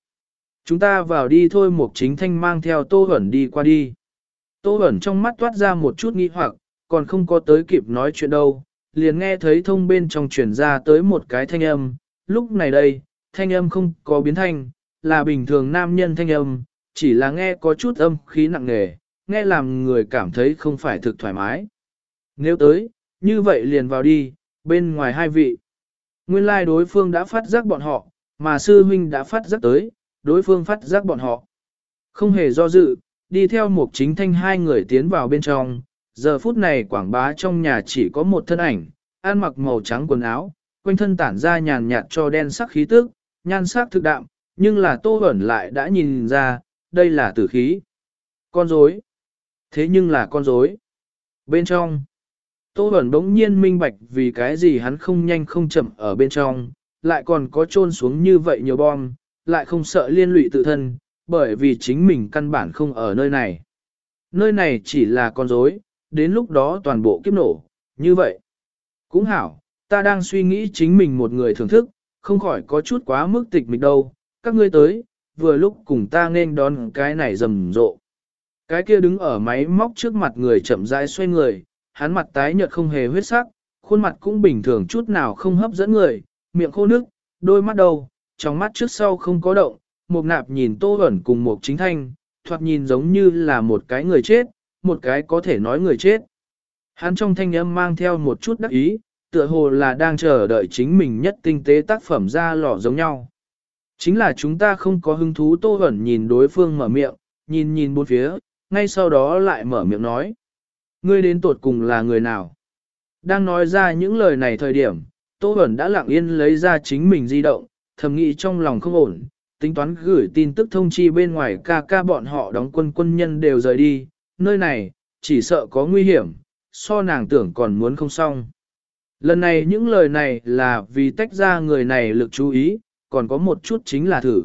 Speaker 1: Chúng ta vào đi thôi một chính thanh mang theo Tô hẩn đi qua đi. Tô hẩn trong mắt toát ra một chút nghi hoặc, còn không có tới kịp nói chuyện đâu, liền nghe thấy thông bên trong truyền ra tới một cái thanh âm, lúc này đây, thanh âm không có biến thanh, là bình thường nam nhân thanh âm, chỉ là nghe có chút âm khí nặng nề, nghe làm người cảm thấy không phải thực thoải mái. Nếu tới, như vậy liền vào đi, bên ngoài hai vị. Nguyên lai like đối phương đã phát giác bọn họ, mà sư huynh đã phát giác tới, đối phương phát giác bọn họ. Không hề do dự, đi theo một chính thanh hai người tiến vào bên trong, giờ phút này quảng bá trong nhà chỉ có một thân ảnh, ăn mặc màu trắng quần áo, quanh thân tản ra nhàn nhạt cho đen sắc khí tức, nhan sắc thực đạm, nhưng là tô ẩn lại đã nhìn ra, đây là tử khí. Con rối. Thế nhưng là con rối. Bên trong, tô ẩn đống nhiên minh bạch vì cái gì hắn không nhanh không chậm ở bên trong, lại còn có trôn xuống như vậy nhiều bom, lại không sợ liên lụy tự thân, bởi vì chính mình căn bản không ở nơi này. Nơi này chỉ là con rối, đến lúc đó toàn bộ kiếp nổ, như vậy. Cũng hảo, ta đang suy nghĩ chính mình một người thưởng thức, không khỏi có chút quá mức tịch mịch đâu, các ngươi tới, vừa lúc cùng ta nên đón cái này rầm rộ. Cái kia đứng ở máy móc trước mặt người chậm rãi xoay người, hắn mặt tái nhợt không hề huyết sắc, khuôn mặt cũng bình thường chút nào không hấp dẫn người, miệng khô nước, đôi mắt đầu, trong mắt trước sau không có động, một nạp nhìn tô ẩn cùng một chính thanh, thoạt nhìn giống như là một cái người chết, một cái có thể nói người chết. Hắn trong thanh âm mang theo một chút đắc ý, tựa hồ là đang chờ đợi chính mình nhất tinh tế tác phẩm ra lò giống nhau. Chính là chúng ta không có hứng thú tô ẩn nhìn đối phương mở miệng, nhìn nhìn bốn phía, ngay sau đó lại mở miệng nói. Ngươi đến tột cùng là người nào? Đang nói ra những lời này thời điểm, Tô Bẩn đã lặng yên lấy ra chính mình di động, thầm nghĩ trong lòng không ổn, tính toán gửi tin tức thông chi bên ngoài ca ca bọn họ đóng quân quân nhân đều rời đi, nơi này, chỉ sợ có nguy hiểm, so nàng tưởng còn muốn không xong. Lần này những lời này là vì tách ra người này lực chú ý, còn có một chút chính là thử.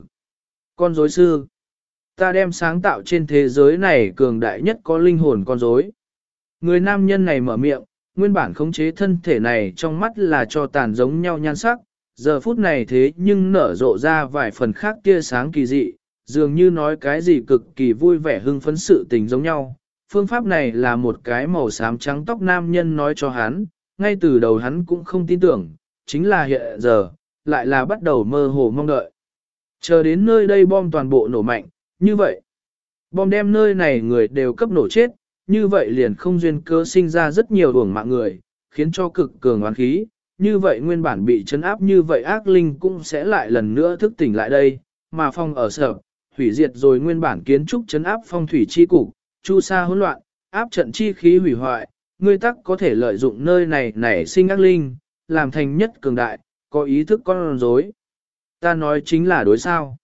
Speaker 1: Con rối sư. Ta đem sáng tạo trên thế giới này cường đại nhất có linh hồn con rối. Người nam nhân này mở miệng, nguyên bản khống chế thân thể này trong mắt là cho tàn giống nhau nhan sắc, giờ phút này thế nhưng nở rộ ra vài phần khác tia sáng kỳ dị, dường như nói cái gì cực kỳ vui vẻ hưng phấn sự tình giống nhau. Phương pháp này là một cái màu xám trắng tóc nam nhân nói cho hắn, ngay từ đầu hắn cũng không tin tưởng, chính là hiện giờ, lại là bắt đầu mơ hồ mong đợi. Chờ đến nơi đây bom toàn bộ nổ mạnh, như vậy. Bom đem nơi này người đều cấp nổ chết, như vậy liền không duyên cơ sinh ra rất nhiều uổng mạng người, khiến cho cực cường oán khí. Như vậy nguyên bản bị chấn áp như vậy ác linh cũng sẽ lại lần nữa thức tỉnh lại đây, mà phong ở sở, hủy diệt rồi nguyên bản kiến trúc chấn áp phong thủy chi cục, chu sa hỗn loạn, áp trận chi khí hủy hoại, ngươi tắc có thể lợi dụng nơi này nảy sinh ác linh, làm thành nhất cường đại, có ý thức con rối. Ta nói chính là đối sao.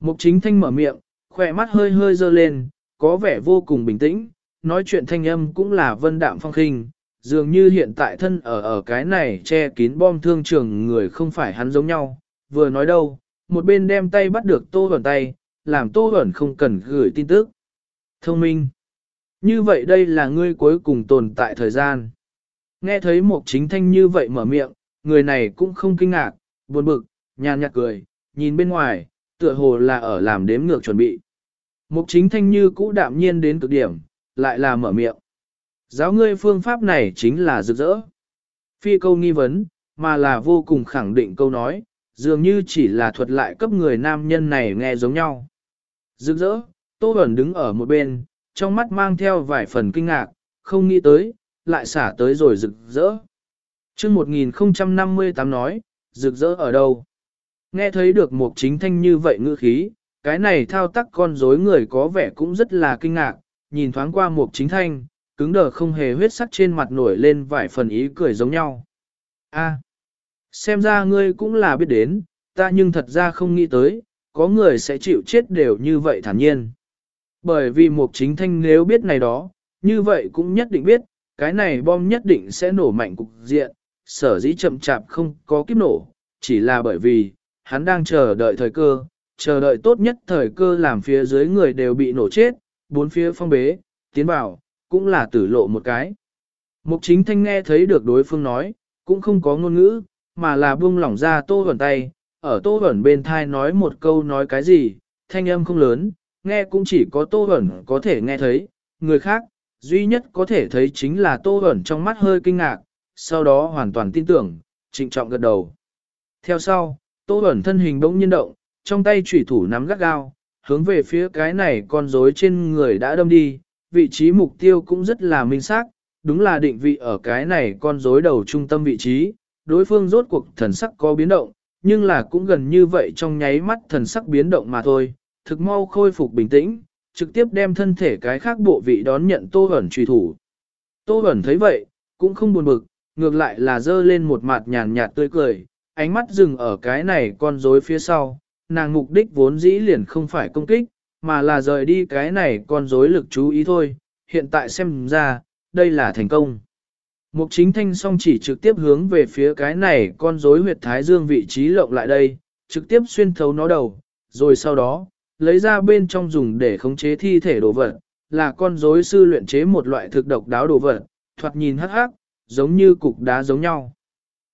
Speaker 1: Mục chính thanh mở miệng, khỏe mắt hơi hơi dơ lên, có vẻ vô cùng bình tĩnh, nói chuyện thanh âm cũng là vân đạm phong khinh, dường như hiện tại thân ở ở cái này che kín bom thương trường người không phải hắn giống nhau, vừa nói đâu, một bên đem tay bắt được tô ẩn tay, làm tô ẩn không cần gửi tin tức. Thông minh. Như vậy đây là ngươi cuối cùng tồn tại thời gian. Nghe thấy một chính thanh như vậy mở miệng, người này cũng không kinh ngạc, buồn bực, nhàn nhạt cười, nhìn bên ngoài, tựa hồ là ở làm đếm ngược chuẩn bị. Mục chính thanh như cũ đạm nhiên đến cực điểm, lại là mở miệng. Giáo ngươi phương pháp này chính là rực rỡ. Phi câu nghi vấn, mà là vô cùng khẳng định câu nói, dường như chỉ là thuật lại cấp người nam nhân này nghe giống nhau. Rực rỡ, Tô Bẩn đứng ở một bên, trong mắt mang theo vài phần kinh ngạc, không nghĩ tới, lại xả tới rồi rực rỡ. chương 1058 nói, rực rỡ ở đâu? Nghe thấy được một chính thanh như vậy ngữ khí, cái này thao tác con rối người có vẻ cũng rất là kinh ngạc, nhìn thoáng qua một chính thanh, cứng đờ không hề huyết sắc trên mặt nổi lên vài phần ý cười giống nhau. A, xem ra ngươi cũng là biết đến, ta nhưng thật ra không nghĩ tới, có người sẽ chịu chết đều như vậy thản nhiên. Bởi vì một chính thanh nếu biết này đó, như vậy cũng nhất định biết, cái này bom nhất định sẽ nổ mạnh cục diện, sở dĩ chậm chạp không có kiếp nổ, chỉ là bởi vì, hắn đang chờ đợi thời cơ, chờ đợi tốt nhất thời cơ làm phía dưới người đều bị nổ chết, bốn phía phong bế, tiến vào, cũng là tử lộ một cái. Mục chính thanh nghe thấy được đối phương nói, cũng không có ngôn ngữ, mà là buông lỏng ra tô vẩn tay, ở tô vẩn bên thai nói một câu nói cái gì, thanh âm không lớn, nghe cũng chỉ có tô vẩn có thể nghe thấy, người khác, duy nhất có thể thấy chính là tô vẩn trong mắt hơi kinh ngạc, sau đó hoàn toàn tin tưởng, trịnh trọng gật đầu. Theo sau, tô vẩn thân hình bỗng nhiên động, trong tay chủy thủ nắm gắt gao, hướng về phía cái này con rối trên người đã đâm đi, vị trí mục tiêu cũng rất là minh xác, đúng là định vị ở cái này con rối đầu trung tâm vị trí, đối phương rốt cuộc thần sắc có biến động, nhưng là cũng gần như vậy trong nháy mắt thần sắc biến động mà thôi, thực mau khôi phục bình tĩnh, trực tiếp đem thân thể cái khác bộ vị đón nhận Tô Bẩn truy thủ. Tô Bẩn thấy vậy, cũng không buồn bực, ngược lại là dơ lên một mặt nhàn nhạt tươi cười, ánh mắt dừng ở cái này con rối phía sau, nàng mục đích vốn dĩ liền không phải công kích, mà là rời đi cái này con rối lực chú ý thôi, hiện tại xem ra, đây là thành công. Mục chính thanh song chỉ trực tiếp hướng về phía cái này con rối huyệt thái dương vị trí lộng lại đây, trực tiếp xuyên thấu nó đầu, rồi sau đó, lấy ra bên trong dùng để khống chế thi thể đồ vật, là con rối sư luyện chế một loại thực độc đáo đồ vật, thoạt nhìn hắc hắc, giống như cục đá giống nhau.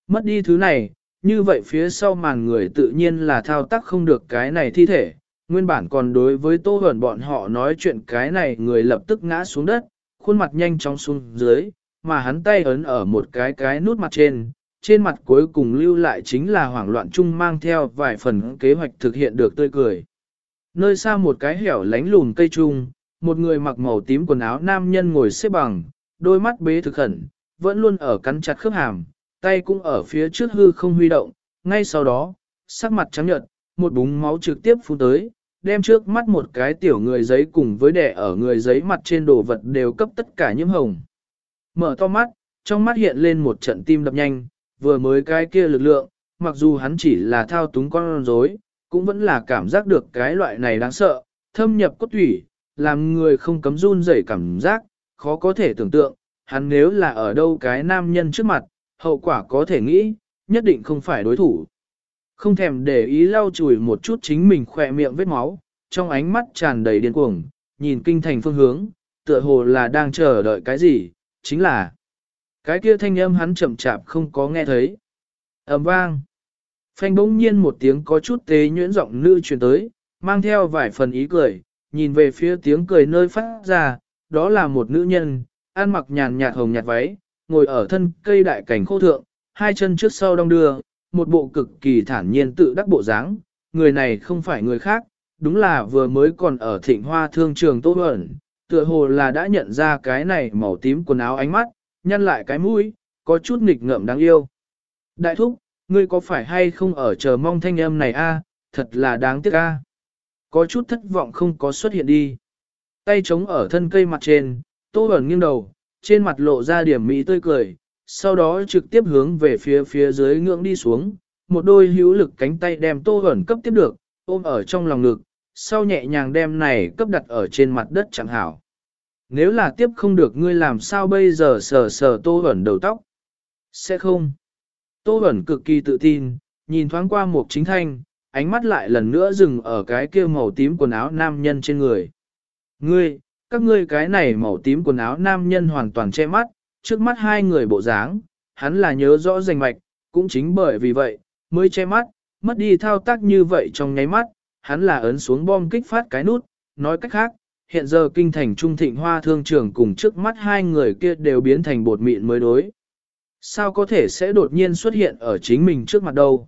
Speaker 1: Mất đi thứ này, như vậy phía sau màn người tự nhiên là thao tác không được cái này thi thể, nguyên bản còn đối với tô hẩn bọn họ nói chuyện cái này người lập tức ngã xuống đất, khuôn mặt nhanh chóng xuống dưới, mà hắn tay ấn ở một cái cái nút mặt trên, trên mặt cuối cùng lưu lại chính là hoảng loạn chung mang theo vài phần kế hoạch thực hiện được tươi cười. Nơi xa một cái hẻo lánh lùn cây trung, một người mặc màu tím quần áo nam nhân ngồi xếp bằng, đôi mắt bế thực khẩn, vẫn luôn ở cắn chặt khớp hàm, tay cũng ở phía trước hư không huy động, ngay sau đó, sắc mặt trắng nhợt, một búng máu trực tiếp phun tới, đem trước mắt một cái tiểu người giấy cùng với đẻ ở người giấy mặt trên đồ vật đều cấp tất cả nhiễm hồng. Mở to mắt, trong mắt hiện lên một trận tim đập nhanh, vừa mới cái kia lực lượng, mặc dù hắn chỉ là thao túng con rối, cũng vẫn là cảm giác được cái loại này đáng sợ, thâm nhập cốt thủy, làm người không cấm run rẩy cảm giác, khó có thể tưởng tượng, hắn nếu là ở đâu cái nam nhân trước mặt, hậu quả có thể nghĩ, nhất định không phải đối thủ. Không thèm để ý lau chùi một chút chính mình khỏe miệng vết máu, trong ánh mắt tràn đầy điên cuồng, nhìn kinh thành phương hướng, tựa hồ là đang chờ đợi cái gì, chính là cái kia thanh âm hắn chậm chạp không có nghe thấy. ầm vang. Phanh bỗng nhiên một tiếng có chút tế nhuyễn giọng nữ truyền tới, mang theo vài phần ý cười, nhìn về phía tiếng cười nơi phát ra, đó là một nữ nhân, ăn mặc nhàn nhạt hồng nhạt váy, ngồi ở thân cây đại cảnh khô thượng, hai chân trước sau đong đưa, một bộ cực kỳ thản nhiên tự đắc bộ dáng. người này không phải người khác, đúng là vừa mới còn ở thịnh hoa thương trường Tô Bẩn, tựa hồ là đã nhận ra cái này màu tím quần áo ánh mắt, nhăn lại cái mũi, có chút nghịch ngợm đáng yêu. Đại thúc, ngươi có phải hay không ở chờ mong thanh âm này a? À? thật là đáng tiếc a. À? Có chút thất vọng không có xuất hiện đi. Tay trống ở thân cây mặt trên, Tô Bẩn nghiêng đầu, trên mặt lộ ra điểm mỹ tươi cười, sau đó trực tiếp hướng về phía phía dưới ngưỡng đi xuống, một đôi hữu lực cánh tay đem Tô ẩn cấp tiếp được, ôm ở trong lòng ngực, sau nhẹ nhàng đem này cấp đặt ở trên mặt đất chẳng hảo. Nếu là tiếp không được ngươi làm sao bây giờ sờ sờ Tô ẩn đầu tóc? Sẽ không. Tô ẩn cực kỳ tự tin, nhìn thoáng qua một chính thanh, ánh mắt lại lần nữa dừng ở cái kia màu tím quần áo nam nhân trên người. Ngươi, các ngươi cái này màu tím quần áo nam nhân hoàn toàn che mắt, trước mắt hai người bộ dáng, hắn là nhớ rõ rành mạch, cũng chính bởi vì vậy, mới che mắt, mất đi thao tác như vậy trong nháy mắt, hắn là ấn xuống bom kích phát cái nút, nói cách khác, hiện giờ kinh thành trung thịnh hoa thương trường cùng trước mắt hai người kia đều biến thành bột mịn mới đối. Sao có thể sẽ đột nhiên xuất hiện ở chính mình trước mặt đâu?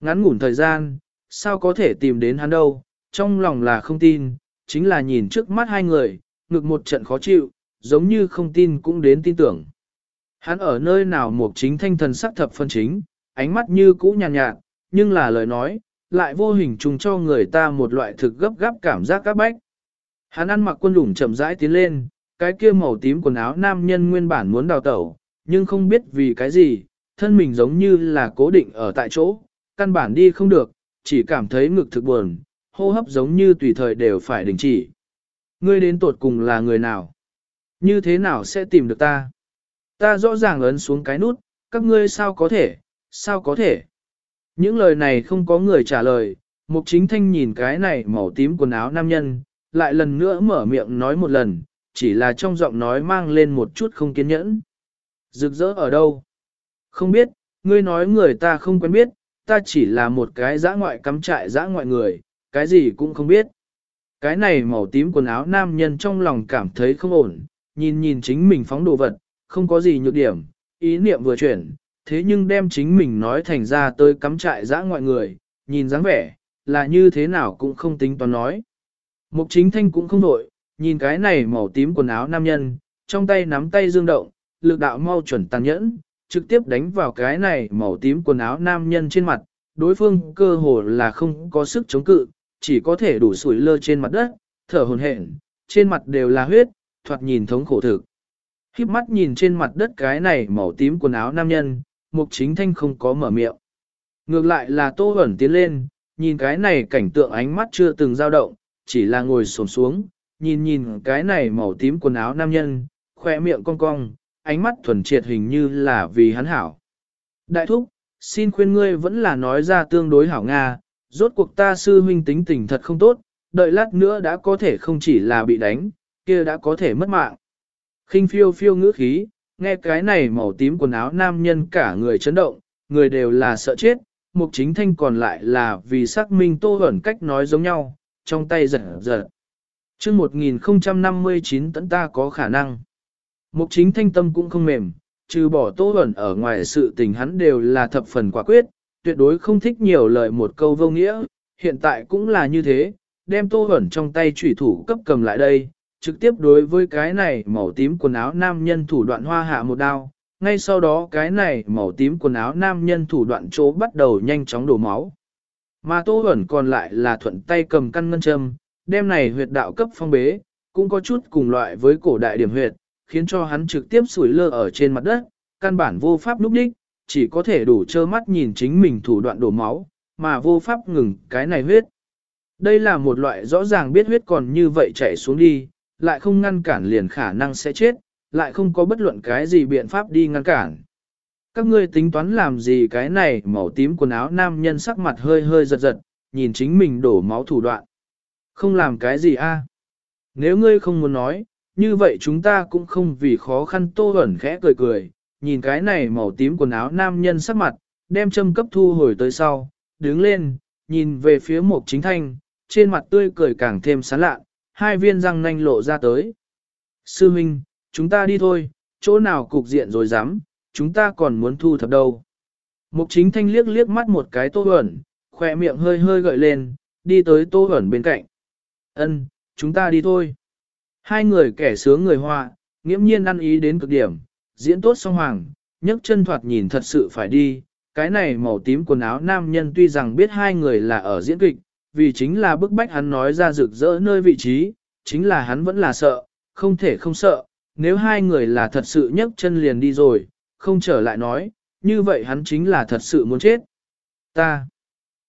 Speaker 1: Ngắn ngủn thời gian, sao có thể tìm đến hắn đâu? Trong lòng là không tin, chính là nhìn trước mắt hai người, ngực một trận khó chịu, giống như không tin cũng đến tin tưởng. Hắn ở nơi nào một chính thanh thần sắc thập phân chính, ánh mắt như cũ nhàn nhạt, nhạt, nhưng là lời nói, lại vô hình trùng cho người ta một loại thực gấp gáp cảm giác các bách. Hắn ăn mặc quân lủng chậm rãi tiến lên, cái kia màu tím quần áo nam nhân nguyên bản muốn đào tẩu, nhưng không biết vì cái gì, thân mình giống như là cố định ở tại chỗ, căn bản đi không được, chỉ cảm thấy ngực thực buồn, hô hấp giống như tùy thời đều phải đình chỉ. Ngươi đến tột cùng là người nào? Như thế nào sẽ tìm được ta? Ta rõ ràng ấn xuống cái nút, các ngươi sao có thể, sao có thể? Những lời này không có người trả lời, Mục Chính Thanh nhìn cái này màu tím quần áo nam nhân, lại lần nữa mở miệng nói một lần, chỉ là trong giọng nói mang lên một chút không kiên nhẫn. Rực rỡ ở đâu? Không biết, ngươi nói người ta không quen biết, ta chỉ là một cái dã ngoại cắm trại dã ngoại người, cái gì cũng không biết. Cái này màu tím quần áo nam nhân trong lòng cảm thấy không ổn, nhìn nhìn chính mình phóng đồ vật, không có gì nhược điểm, ý niệm vừa chuyển, thế nhưng đem chính mình nói thành ra tới cắm trại dã ngoại người, nhìn dáng vẻ, là như thế nào cũng không tính toán nói. Mục chính thanh cũng không đổi, nhìn cái này màu tím quần áo nam nhân, trong tay nắm tay dương động, lực đạo mau chuẩn tàn nhẫn, trực tiếp đánh vào cái này màu tím quần áo nam nhân trên mặt, đối phương cơ hồ là không có sức chống cự, chỉ có thể đủ sủi lơ trên mặt đất, thở hồn hển, trên mặt đều là huyết, thoạt nhìn thống khổ thực. Khiếp mắt nhìn trên mặt đất cái này màu tím quần áo nam nhân, mục chính thanh không có mở miệng. Ngược lại là tô ẩn tiến lên, nhìn cái này cảnh tượng ánh mắt chưa từng dao động, chỉ là ngồi xổm xuống, nhìn nhìn cái này màu tím quần áo nam nhân, khoe miệng cong cong, ánh mắt thuần triệt hình như là vì hắn hảo. Đại thúc, xin khuyên ngươi vẫn là nói ra tương đối hảo Nga, rốt cuộc ta sư huynh tính tình thật không tốt, đợi lát nữa đã có thể không chỉ là bị đánh, kia đã có thể mất mạng. khinh phiêu phiêu ngữ khí, nghe cái này màu tím quần áo nam nhân cả người chấn động, người đều là sợ chết, mục chính thanh còn lại là vì xác minh tô ẩn cách nói giống nhau, trong tay giật giật. Trước 1059 tấn ta có khả năng. Mục chính thanh tâm cũng không mềm, trừ bỏ tô ẩn ở ngoài sự tình hắn đều là thập phần quả quyết, tuyệt đối không thích nhiều lời một câu vô nghĩa, hiện tại cũng là như thế, đem tô ẩn trong tay chủy thủ cấp cầm lại đây, trực tiếp đối với cái này màu tím quần áo nam nhân thủ đoạn hoa hạ một đao, ngay sau đó cái này màu tím quần áo nam nhân thủ đoạn chỗ bắt đầu nhanh chóng đổ máu. Mà Tô Huẩn còn lại là thuận tay cầm căn ngân châm, đem này huyệt đạo cấp phong bế, cũng có chút cùng loại với cổ đại điểm huyệt, khiến cho hắn trực tiếp sủi lơ ở trên mặt đất, căn bản vô pháp núp đích, chỉ có thể đủ trơ mắt nhìn chính mình thủ đoạn đổ máu, mà vô pháp ngừng cái này huyết. Đây là một loại rõ ràng biết huyết còn như vậy chảy xuống đi, lại không ngăn cản liền khả năng sẽ chết, lại không có bất luận cái gì biện pháp đi ngăn cản. Các ngươi tính toán làm gì cái này màu tím quần áo nam nhân sắc mặt hơi hơi giật giật, nhìn chính mình đổ máu thủ đoạn. Không làm cái gì a? Nếu ngươi không muốn nói, như vậy chúng ta cũng không vì khó khăn tô ẩn khẽ cười cười, nhìn cái này màu tím quần áo nam nhân sắc mặt, đem châm cấp thu hồi tới sau, đứng lên, nhìn về phía mục chính thanh, trên mặt tươi cười càng thêm sán lạ, hai viên răng nanh lộ ra tới. Sư Minh, chúng ta đi thôi, chỗ nào cục diện rồi dám, chúng ta còn muốn thu thập đâu. Mục chính thanh liếc liếc mắt một cái tô ẩn, khỏe miệng hơi hơi gợi lên, đi tới tô ẩn bên cạnh. Ân, chúng ta đi thôi. Hai người kẻ sướng người họa, nghiễm nhiên ăn ý đến cực điểm, diễn tốt song hoàng, nhấc chân thoạt nhìn thật sự phải đi. Cái này màu tím quần áo nam nhân tuy rằng biết hai người là ở diễn kịch, vì chính là bức bách hắn nói ra rực rỡ nơi vị trí, chính là hắn vẫn là sợ, không thể không sợ, nếu hai người là thật sự nhấc chân liền đi rồi, không trở lại nói, như vậy hắn chính là thật sự muốn chết. Ta,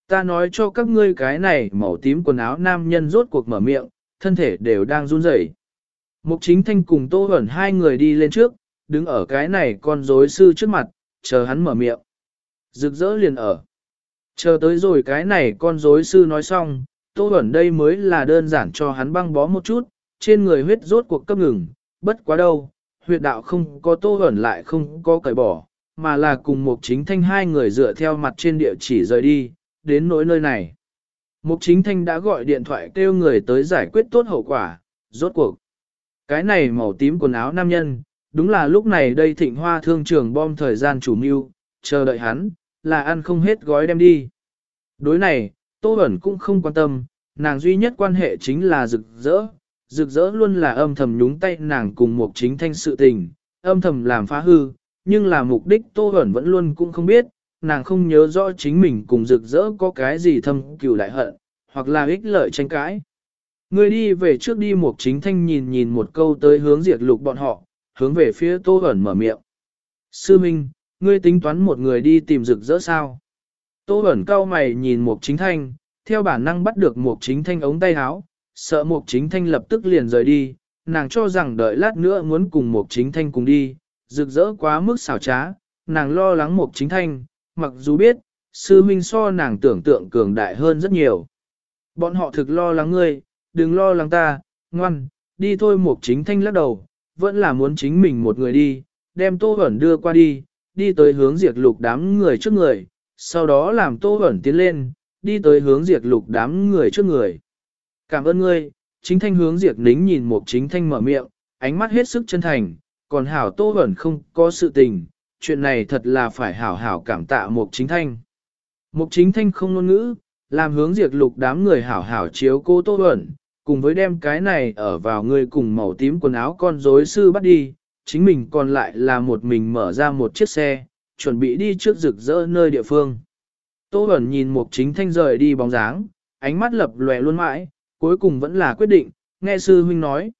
Speaker 1: ta nói cho các ngươi cái này màu tím quần áo nam nhân rốt cuộc mở miệng, thân thể đều đang run rẩy. Mục chính thanh cùng tô ẩn hai người đi lên trước, đứng ở cái này con rối sư trước mặt, chờ hắn mở miệng. Rực rỡ liền ở. Chờ tới rồi cái này con rối sư nói xong, tô ẩn đây mới là đơn giản cho hắn băng bó một chút, trên người huyết rốt cuộc cấp ngừng, bất quá đâu, huyệt đạo không có tô ẩn lại không có cởi bỏ, mà là cùng một chính thanh hai người dựa theo mặt trên địa chỉ rời đi, đến nỗi nơi này. Mục chính thanh đã gọi điện thoại kêu người tới giải quyết tốt hậu quả, rốt cuộc. Cái này màu tím quần áo nam nhân, đúng là lúc này đây thịnh hoa thương trường bom thời gian chủ mưu, chờ đợi hắn, là ăn không hết gói đem đi. Đối này, Tô Bẩn cũng không quan tâm, nàng duy nhất quan hệ chính là rực rỡ, rực rỡ luôn là âm thầm nhúng tay nàng cùng một chính thanh sự tình, âm thầm làm phá hư, nhưng là mục đích Tô Bẩn vẫn luôn cũng không biết, nàng không nhớ rõ chính mình cùng rực rỡ có cái gì thâm cừu đại hận, hoặc là ích lợi tranh cãi. Người đi về trước đi một chính thanh nhìn nhìn một câu tới hướng diệt lục bọn họ, hướng về phía Tô hẩn mở miệng. Sư Minh, ngươi tính toán một người đi tìm rực rỡ sao? Tô hẩn cao mày nhìn mục chính thanh, theo bản năng bắt được mục chính thanh ống tay áo, sợ mục chính thanh lập tức liền rời đi, nàng cho rằng đợi lát nữa muốn cùng mục chính thanh cùng đi, rực rỡ quá mức xảo trá, nàng lo lắng mục chính thanh, mặc dù biết, sư minh so nàng tưởng tượng cường đại hơn rất nhiều. Bọn họ thực lo lắng ngươi, đừng lo lắng ta, ngoan, đi thôi mục chính thanh lắc đầu, vẫn là muốn chính mình một người đi, đem tô hẩn đưa qua đi, đi tới hướng diệt lục đám người trước người, sau đó làm tô hẩn tiến lên, đi tới hướng diệt lục đám người trước người. Cảm ơn ngươi, chính thanh hướng diệt nính nhìn một chính thanh mở miệng, ánh mắt hết sức chân thành, còn hảo tô hẩn không có sự tình, chuyện này thật là phải hảo hảo cảm tạ một chính thanh. Một chính thanh không ngôn ngữ, làm hướng diệt lục đám người hảo hảo chiếu cô tô hẩn cùng với đem cái này ở vào người cùng màu tím quần áo con rối sư bắt đi, chính mình còn lại là một mình mở ra một chiếc xe, chuẩn bị đi trước rực rỡ nơi địa phương. Tô Bẩn nhìn Mục Chính Thanh rời đi bóng dáng, ánh mắt lập lòe luôn mãi, cuối cùng vẫn là quyết định, nghe sư huynh nói.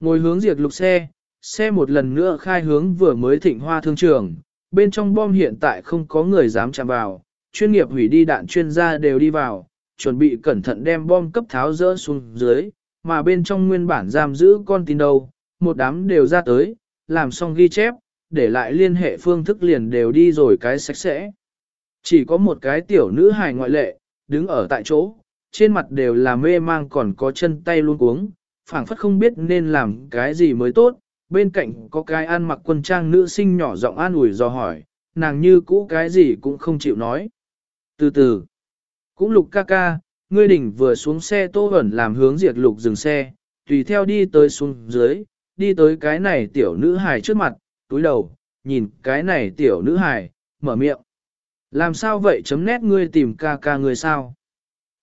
Speaker 1: Ngồi hướng diệt lục xe, xe một lần nữa khai hướng vừa mới thịnh hoa thương trường, bên trong bom hiện tại không có người dám chạm vào, chuyên nghiệp hủy đi đạn chuyên gia đều đi vào, chuẩn bị cẩn thận đem bom cấp tháo rỡ xuống dưới, mà bên trong nguyên bản giam giữ con tin đâu, một đám đều ra tới, làm xong ghi chép, để lại liên hệ phương thức liền đều đi rồi cái sạch sẽ. Chỉ có một cái tiểu nữ hài ngoại lệ, đứng ở tại chỗ, trên mặt đều là mê mang còn có chân tay luôn cuống, phảng phất không biết nên làm cái gì mới tốt, bên cạnh có cái ăn mặc quân trang nữ sinh nhỏ giọng an ủi do hỏi, nàng như cũ cái gì cũng không chịu nói. Từ từ, cũng lục ca ca, ngươi đỉnh vừa xuống xe tô ẩn làm hướng diệt lục dừng xe, tùy theo đi tới xuống dưới, đi tới cái này tiểu nữ hài trước mặt, túi đầu, nhìn cái này tiểu nữ hài, mở miệng. Làm sao vậy chấm nét ngươi tìm ca ca ngươi sao?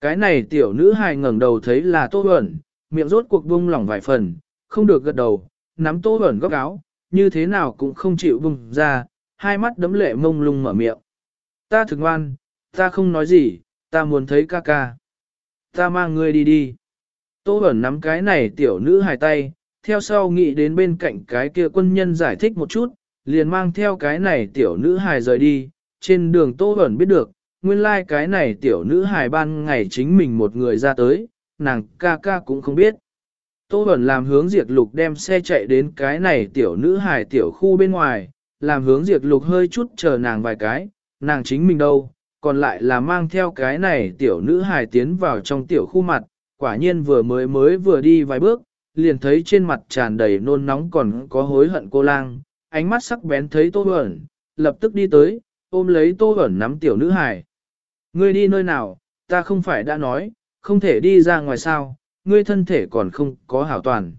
Speaker 1: Cái này tiểu nữ hài ngẩng đầu thấy là tô ẩn, miệng rốt cuộc bung lỏng vài phần, không được gật đầu, nắm tô ẩn góc áo, như thế nào cũng không chịu bung ra, hai mắt đấm lệ mông lung mở miệng. Ta thực ngoan, ta không nói gì, ta muốn thấy ca ca. Ta mang ngươi đi đi. Tô ẩn nắm cái này tiểu nữ hài tay, theo sau nghĩ đến bên cạnh cái kia quân nhân giải thích một chút, liền mang theo cái này tiểu nữ hài rời đi, trên đường Tô Bẩn biết được, nguyên lai like cái này tiểu nữ hài ban ngày chính mình một người ra tới, nàng ca ca cũng không biết. Tô Bẩn làm hướng diệt lục đem xe chạy đến cái này tiểu nữ hài tiểu khu bên ngoài, làm hướng diệt lục hơi chút chờ nàng vài cái, nàng chính mình đâu, còn lại là mang theo cái này tiểu nữ hài tiến vào trong tiểu khu mặt, quả nhiên vừa mới mới vừa đi vài bước, liền thấy trên mặt tràn đầy nôn nóng còn có hối hận cô lang, ánh mắt sắc bén thấy Tô ẩn, lập tức đi tới, ôm lấy Tô ẩn nắm tiểu nữ hài. Ngươi đi nơi nào, ta không phải đã nói, không thể đi ra ngoài sao, ngươi thân thể còn không có hảo toàn.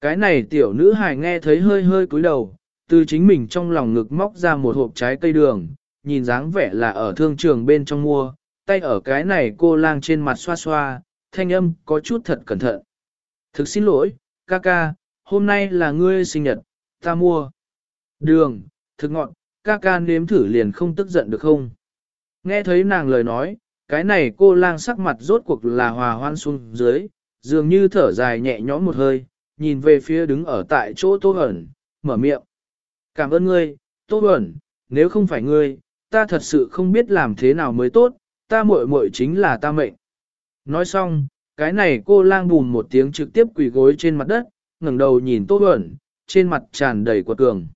Speaker 1: Cái này tiểu nữ hài nghe thấy hơi hơi cúi đầu, từ chính mình trong lòng ngực móc ra một hộp trái cây đường, nhìn dáng vẻ là ở thương trường bên trong mua, tay ở cái này cô lang trên mặt xoa xoa, thanh âm có chút thật cẩn thận. Thực xin lỗi, ca ca, hôm nay là ngươi sinh nhật, ta mua. Đường, thực ngọn, ca ca nếm thử liền không tức giận được không? Nghe thấy nàng lời nói, cái này cô lang sắc mặt rốt cuộc là hòa hoan xuống dưới, dường như thở dài nhẹ nhõm một hơi, nhìn về phía đứng ở tại chỗ Tô Hẩn, mở miệng. Cảm ơn ngươi, Tô Hẩn, nếu không phải ngươi, ta thật sự không biết làm thế nào mới tốt, ta muội muội chính là ta mệnh. Nói xong, cái này cô lang bùn một tiếng trực tiếp quỳ gối trên mặt đất, ngẩng đầu nhìn Tô Bẩn, trên mặt tràn đầy quật cường.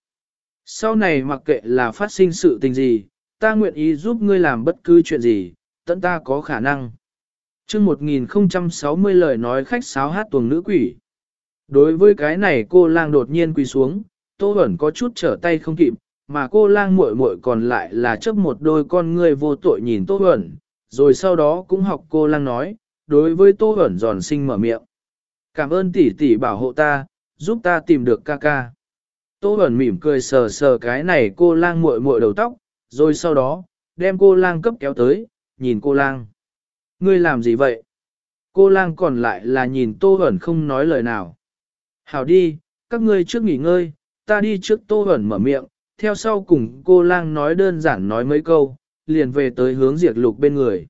Speaker 1: Sau này mặc kệ là phát sinh sự tình gì, ta nguyện ý giúp ngươi làm bất cứ chuyện gì, tận ta có khả năng. chương 1060 lời nói khách sáo hát tuồng nữ quỷ. Đối với cái này cô lang đột nhiên quỳ xuống, Tô Bẩn có chút trở tay không kịp, mà cô lang muội muội còn lại là chấp một đôi con ngươi vô tội nhìn Tô Huẩn, rồi sau đó cũng học cô lang nói, đối với Tô Huẩn giòn sinh mở miệng. Cảm ơn tỷ tỷ bảo hộ ta, giúp ta tìm được ca ca. Tô Huẩn mỉm cười sờ sờ cái này cô lang muội muội đầu tóc, rồi sau đó, đem cô lang cấp kéo tới, nhìn cô lang. Ngươi làm gì vậy? Cô lang còn lại là nhìn Tô Huẩn không nói lời nào. Hảo đi, các ngươi trước nghỉ ngơi, ta đi trước Tô Huẩn mở miệng, theo sau cùng cô lang nói đơn giản nói mấy câu, liền về tới hướng diệt lục bên người.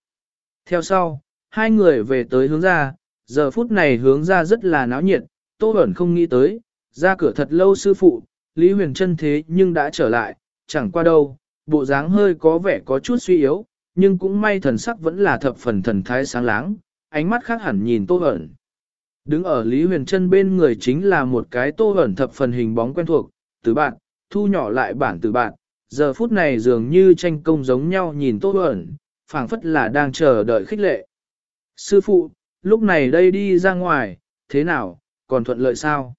Speaker 1: Theo sau, hai người về tới hướng ra, giờ phút này hướng ra rất là náo nhiệt, Tô Bẩn không nghĩ tới, ra cửa thật lâu sư phụ, Lý Huyền chân thế nhưng đã trở lại, chẳng qua đâu, bộ dáng hơi có vẻ có chút suy yếu, nhưng cũng may thần sắc vẫn là thập phần thần thái sáng láng, ánh mắt khác hẳn nhìn Tô Bẩn. Đứng ở Lý Huyền chân bên người chính là một cái Tô Bẩn thập phần hình bóng quen thuộc, từ bạn, thu nhỏ lại bản từ bạn, giờ phút này dường như tranh công giống nhau nhìn Tô Huẩn, phảng phất là đang chờ đợi khích lệ. Sư phụ, lúc này đây đi ra ngoài, thế nào, còn thuận lợi sao?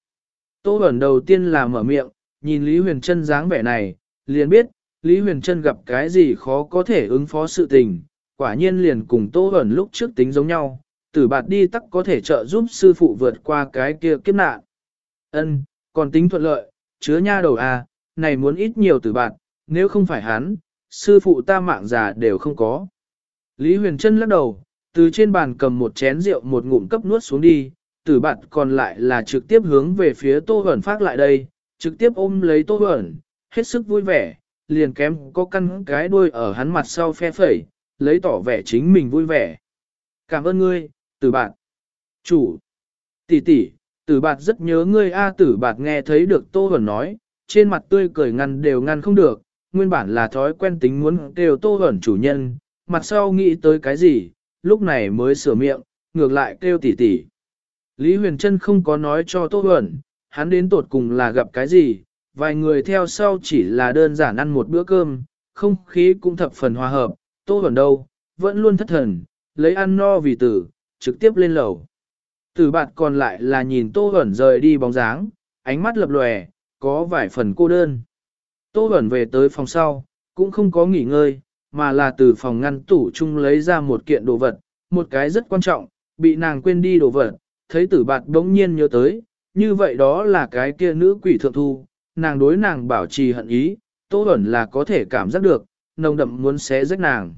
Speaker 1: Tô Huẩn đầu tiên là mở miệng, nhìn Lý Huyền Trân dáng vẻ này, liền biết, Lý Huyền Trân gặp cái gì khó có thể ứng phó sự tình, quả nhiên liền cùng Tô Huẩn lúc trước tính giống nhau, tử bạt đi tắc có thể trợ giúp sư phụ vượt qua cái kia kiếp nạn. Ân, còn tính thuận lợi, chứa nha đầu à, này muốn ít nhiều từ bạn nếu không phải hắn, sư phụ ta mạng già đều không có. Lý Huyền Trân lắc đầu, từ trên bàn cầm một chén rượu một ngụm cấp nuốt xuống đi, tử bạn còn lại là trực tiếp hướng về phía Tô Huẩn phát lại đây, trực tiếp ôm lấy Tô Huẩn, hết sức vui vẻ, liền kém có căn cái đuôi ở hắn mặt sau phe phẩy, lấy tỏ vẻ chính mình vui vẻ. Cảm ơn ngươi, tử bạn. Chủ. tỷ tỷ, tử bạn rất nhớ ngươi a tử bạn nghe thấy được Tô Huẩn nói, trên mặt tươi cười ngăn đều ngăn không được, nguyên bản là thói quen tính muốn kêu Tô Huẩn chủ nhân, mặt sau nghĩ tới cái gì, lúc này mới sửa miệng, ngược lại kêu tỉ tỉ Lý Huyền Trân không có nói cho Tô Huẩn, hắn đến tột cùng là gặp cái gì, vài người theo sau chỉ là đơn giản ăn một bữa cơm, không khí cũng thập phần hòa hợp, Tô Huẩn đâu, vẫn luôn thất thần, lấy ăn no vì tử, trực tiếp lên lầu. Tử bạt còn lại là nhìn Tô Huẩn rời đi bóng dáng, ánh mắt lập lòe, có vài phần cô đơn. Tô Bẩn về tới phòng sau, cũng không có nghỉ ngơi, mà là từ phòng ngăn tủ chung lấy ra một kiện đồ vật, một cái rất quan trọng, bị nàng quên đi đồ vật, thấy tử bạt đống nhiên nhớ tới, như vậy đó là cái kia nữ quỷ thượng thu, nàng đối nàng bảo trì hận ý, Tô Bẩn là có thể cảm giác được, nồng đậm muốn xé rách nàng.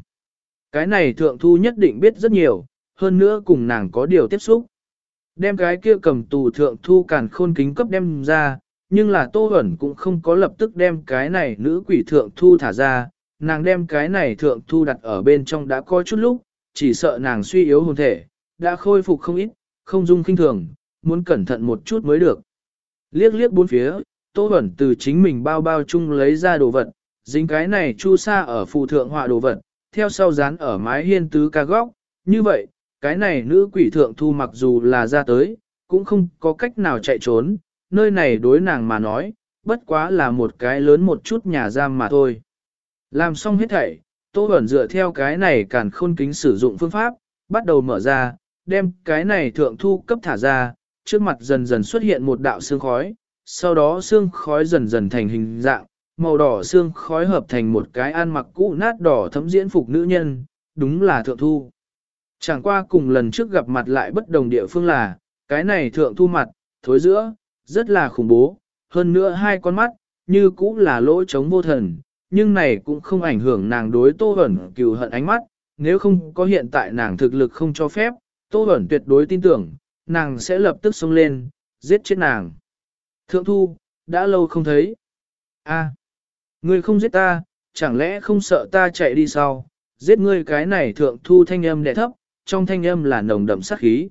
Speaker 1: Cái này thượng thu nhất định biết rất nhiều, hơn nữa cùng nàng có điều tiếp xúc. Đem cái kia cầm tù thượng thu càn khôn kính cấp đem ra, nhưng là Tô Hẩn cũng không có lập tức đem cái này nữ quỷ thượng thu thả ra, nàng đem cái này thượng thu đặt ở bên trong đã coi chút lúc, chỉ sợ nàng suy yếu hồn thể, đã khôi phục không ít, không dung kinh thường, muốn cẩn thận một chút mới được. Liếc liếc bốn phía, Tô Bẩn từ chính mình bao bao chung lấy ra đồ vật, dính cái này chu sa ở phù thượng họa đồ vật, theo sau dán ở mái hiên tứ ca góc, như vậy, cái này nữ quỷ thượng thu mặc dù là ra tới, cũng không có cách nào chạy trốn, nơi này đối nàng mà nói, bất quá là một cái lớn một chút nhà giam mà thôi. Làm xong hết thảy, Tô Bẩn dựa theo cái này càn khôn kính sử dụng phương pháp, bắt đầu mở ra, đem cái này thượng thu cấp thả ra, trước mặt dần dần xuất hiện một đạo xương khói, sau đó xương khói dần dần thành hình dạng, màu đỏ xương khói hợp thành một cái ăn mặc cũ nát đỏ thấm diễn phục nữ nhân, đúng là thượng thu. Chẳng qua cùng lần trước gặp mặt lại bất đồng địa phương là, cái này thượng thu mặt, thối giữa, rất là khủng bố, hơn nữa hai con mắt, như cũ là lỗ trống vô thần, nhưng này cũng không ảnh hưởng nàng đối tô hẩn cừu hận ánh mắt, nếu không có hiện tại nàng thực lực không cho phép, tô hẩn tuyệt đối tin tưởng, nàng sẽ lập tức xông lên, giết chết nàng. Thượng thu, đã lâu không thấy. a ngươi không giết ta, chẳng lẽ không sợ ta chạy đi sau, giết ngươi cái này thượng thu thanh âm đẻ thấp, trong thanh âm là nồng đậm sát khí.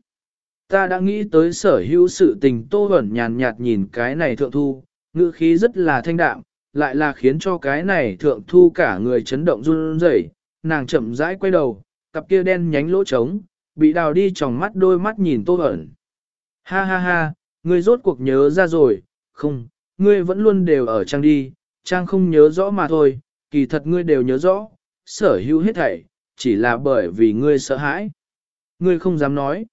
Speaker 1: Ta đã nghĩ tới sở hữu sự tình tô ẩn nhàn nhạt nhìn cái này thượng thu, ngữ khí rất là thanh đạm, lại là khiến cho cái này thượng thu cả người chấn động run rẩy, nàng chậm rãi quay đầu, cặp kia đen nhánh lỗ trống, bị đào đi tròng mắt đôi mắt nhìn tô ẩn. Ha ha ha, ngươi rốt cuộc nhớ ra rồi, không, ngươi vẫn luôn đều ở trang đi, trang không nhớ rõ mà thôi, kỳ thật ngươi đều nhớ rõ, sở hữu hết thảy, chỉ là bởi vì ngươi sợ hãi. Ngươi không dám nói.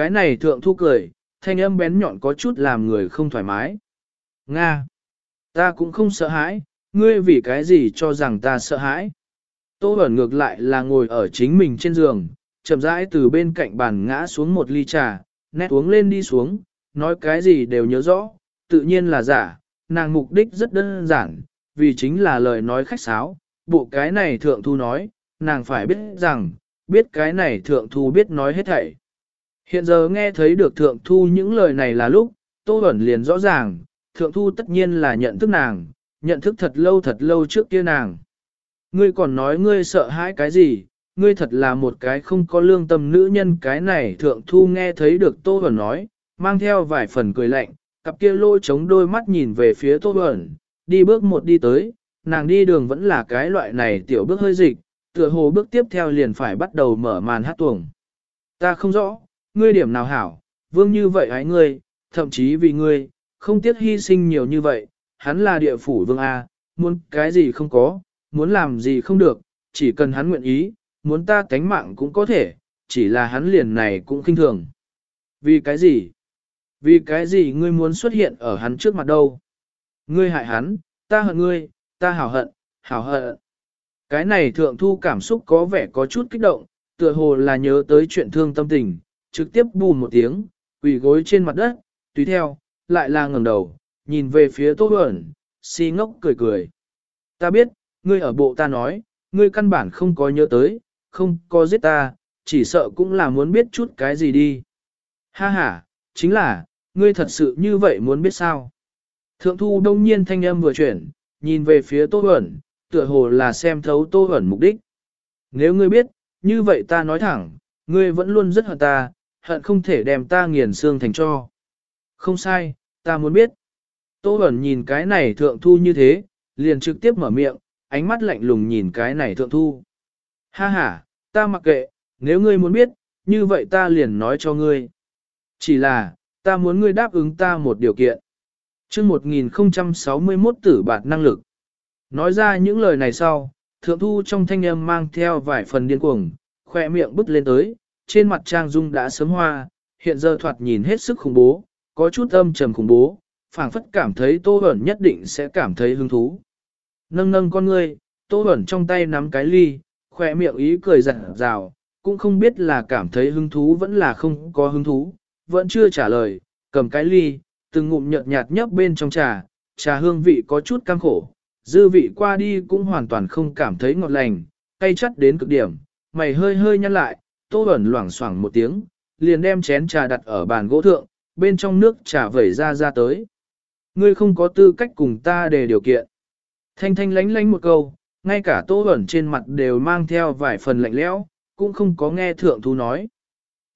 Speaker 1: Cái này thượng thu cười, thanh âm bén nhọn có chút làm người không thoải mái. Nga. Ta cũng không sợ hãi, ngươi vì cái gì cho rằng ta sợ hãi. Tô Bẩn ngược lại là ngồi ở chính mình trên giường, chậm rãi từ bên cạnh bàn ngã xuống một ly trà, nét uống lên đi xuống, nói cái gì đều nhớ rõ, tự nhiên là giả, nàng mục đích rất đơn giản, vì chính là lời nói khách sáo, bộ cái này thượng thu nói, nàng phải biết rằng, biết cái này thượng thu biết nói hết thảy. Hiện giờ nghe thấy được thượng thu những lời này là lúc, Tô Bẩn liền rõ ràng, thượng thu tất nhiên là nhận thức nàng, nhận thức thật lâu thật lâu trước kia nàng. Ngươi còn nói ngươi sợ hãi cái gì, ngươi thật là một cái không có lương tâm nữ nhân cái này thượng thu nghe thấy được Tô Bẩn nói, mang theo vài phần cười lạnh, cặp kia lôi chống đôi mắt nhìn về phía Tô Bẩn, đi bước một đi tới, nàng đi đường vẫn là cái loại này tiểu bước hơi dịch, tựa hồ bước tiếp theo liền phải bắt đầu mở màn hát tuồng. Ta không rõ, ngươi điểm nào hảo, vương như vậy hãy ngươi, thậm chí vì ngươi, không tiếc hy sinh nhiều như vậy, hắn là địa phủ vương A, muốn cái gì không có, muốn làm gì không được, chỉ cần hắn nguyện ý, muốn ta tánh mạng cũng có thể, chỉ là hắn liền này cũng khinh thường. Vì cái gì? Vì cái gì ngươi muốn xuất hiện ở hắn trước mặt đâu? Ngươi hại hắn, ta hận ngươi, ta hảo hận, hảo hận. Cái này thượng thu cảm xúc có vẻ có chút kích động, tựa hồ là nhớ tới chuyện thương tâm tình, trực tiếp bùm một tiếng, quỳ gối trên mặt đất, tùy theo, lại là ngẩng đầu, nhìn về phía Tô Bẩn, si ngốc cười cười. Ta biết, ngươi ở bộ ta nói, ngươi căn bản không có nhớ tới, không có giết ta, chỉ sợ cũng là muốn biết chút cái gì đi. Ha ha, chính là, ngươi thật sự như vậy muốn biết sao? Thượng thu đông nhiên thanh âm vừa chuyển, nhìn về phía Tô Bẩn, tựa hồ là xem thấu Tô Bẩn mục đích. Nếu ngươi biết, như vậy ta nói thẳng, ngươi vẫn luôn rất hận ta, hận không thể đem ta nghiền xương thành cho. Không sai, ta muốn biết. Tô Bẩn nhìn cái này thượng thu như thế, liền trực tiếp mở miệng, ánh mắt lạnh lùng nhìn cái này thượng thu. Ha ha, ta mặc kệ, nếu ngươi muốn biết, như vậy ta liền nói cho ngươi. Chỉ là, ta muốn ngươi đáp ứng ta một điều kiện. chương 1061 tử bạt năng lực. Nói ra những lời này sau, thượng thu trong thanh âm mang theo vài phần điên cuồng, khoe miệng bứt lên tới, trên mặt trang dung đã sớm hoa, hiện giờ thoạt nhìn hết sức khủng bố, có chút âm trầm khủng bố, phảng phất cảm thấy Tô Bẩn nhất định sẽ cảm thấy hứng thú. Nâng nâng con ngươi, Tô Bẩn trong tay nắm cái ly, khỏe miệng ý cười rạng rào, cũng không biết là cảm thấy hứng thú vẫn là không có hứng thú, vẫn chưa trả lời, cầm cái ly, từng ngụm nhợt nhạt nhấp bên trong trà, trà hương vị có chút cam khổ, dư vị qua đi cũng hoàn toàn không cảm thấy ngọt lành, cay chắt đến cực điểm, mày hơi hơi nhăn lại, Tô Bẩn loảng xoảng một tiếng, liền đem chén trà đặt ở bàn gỗ thượng, bên trong nước trà vẩy ra ra tới. Ngươi không có tư cách cùng ta để điều kiện. Thanh thanh lánh lánh một câu, ngay cả tô ẩn trên mặt đều mang theo vài phần lạnh lẽo, cũng không có nghe thượng thu nói.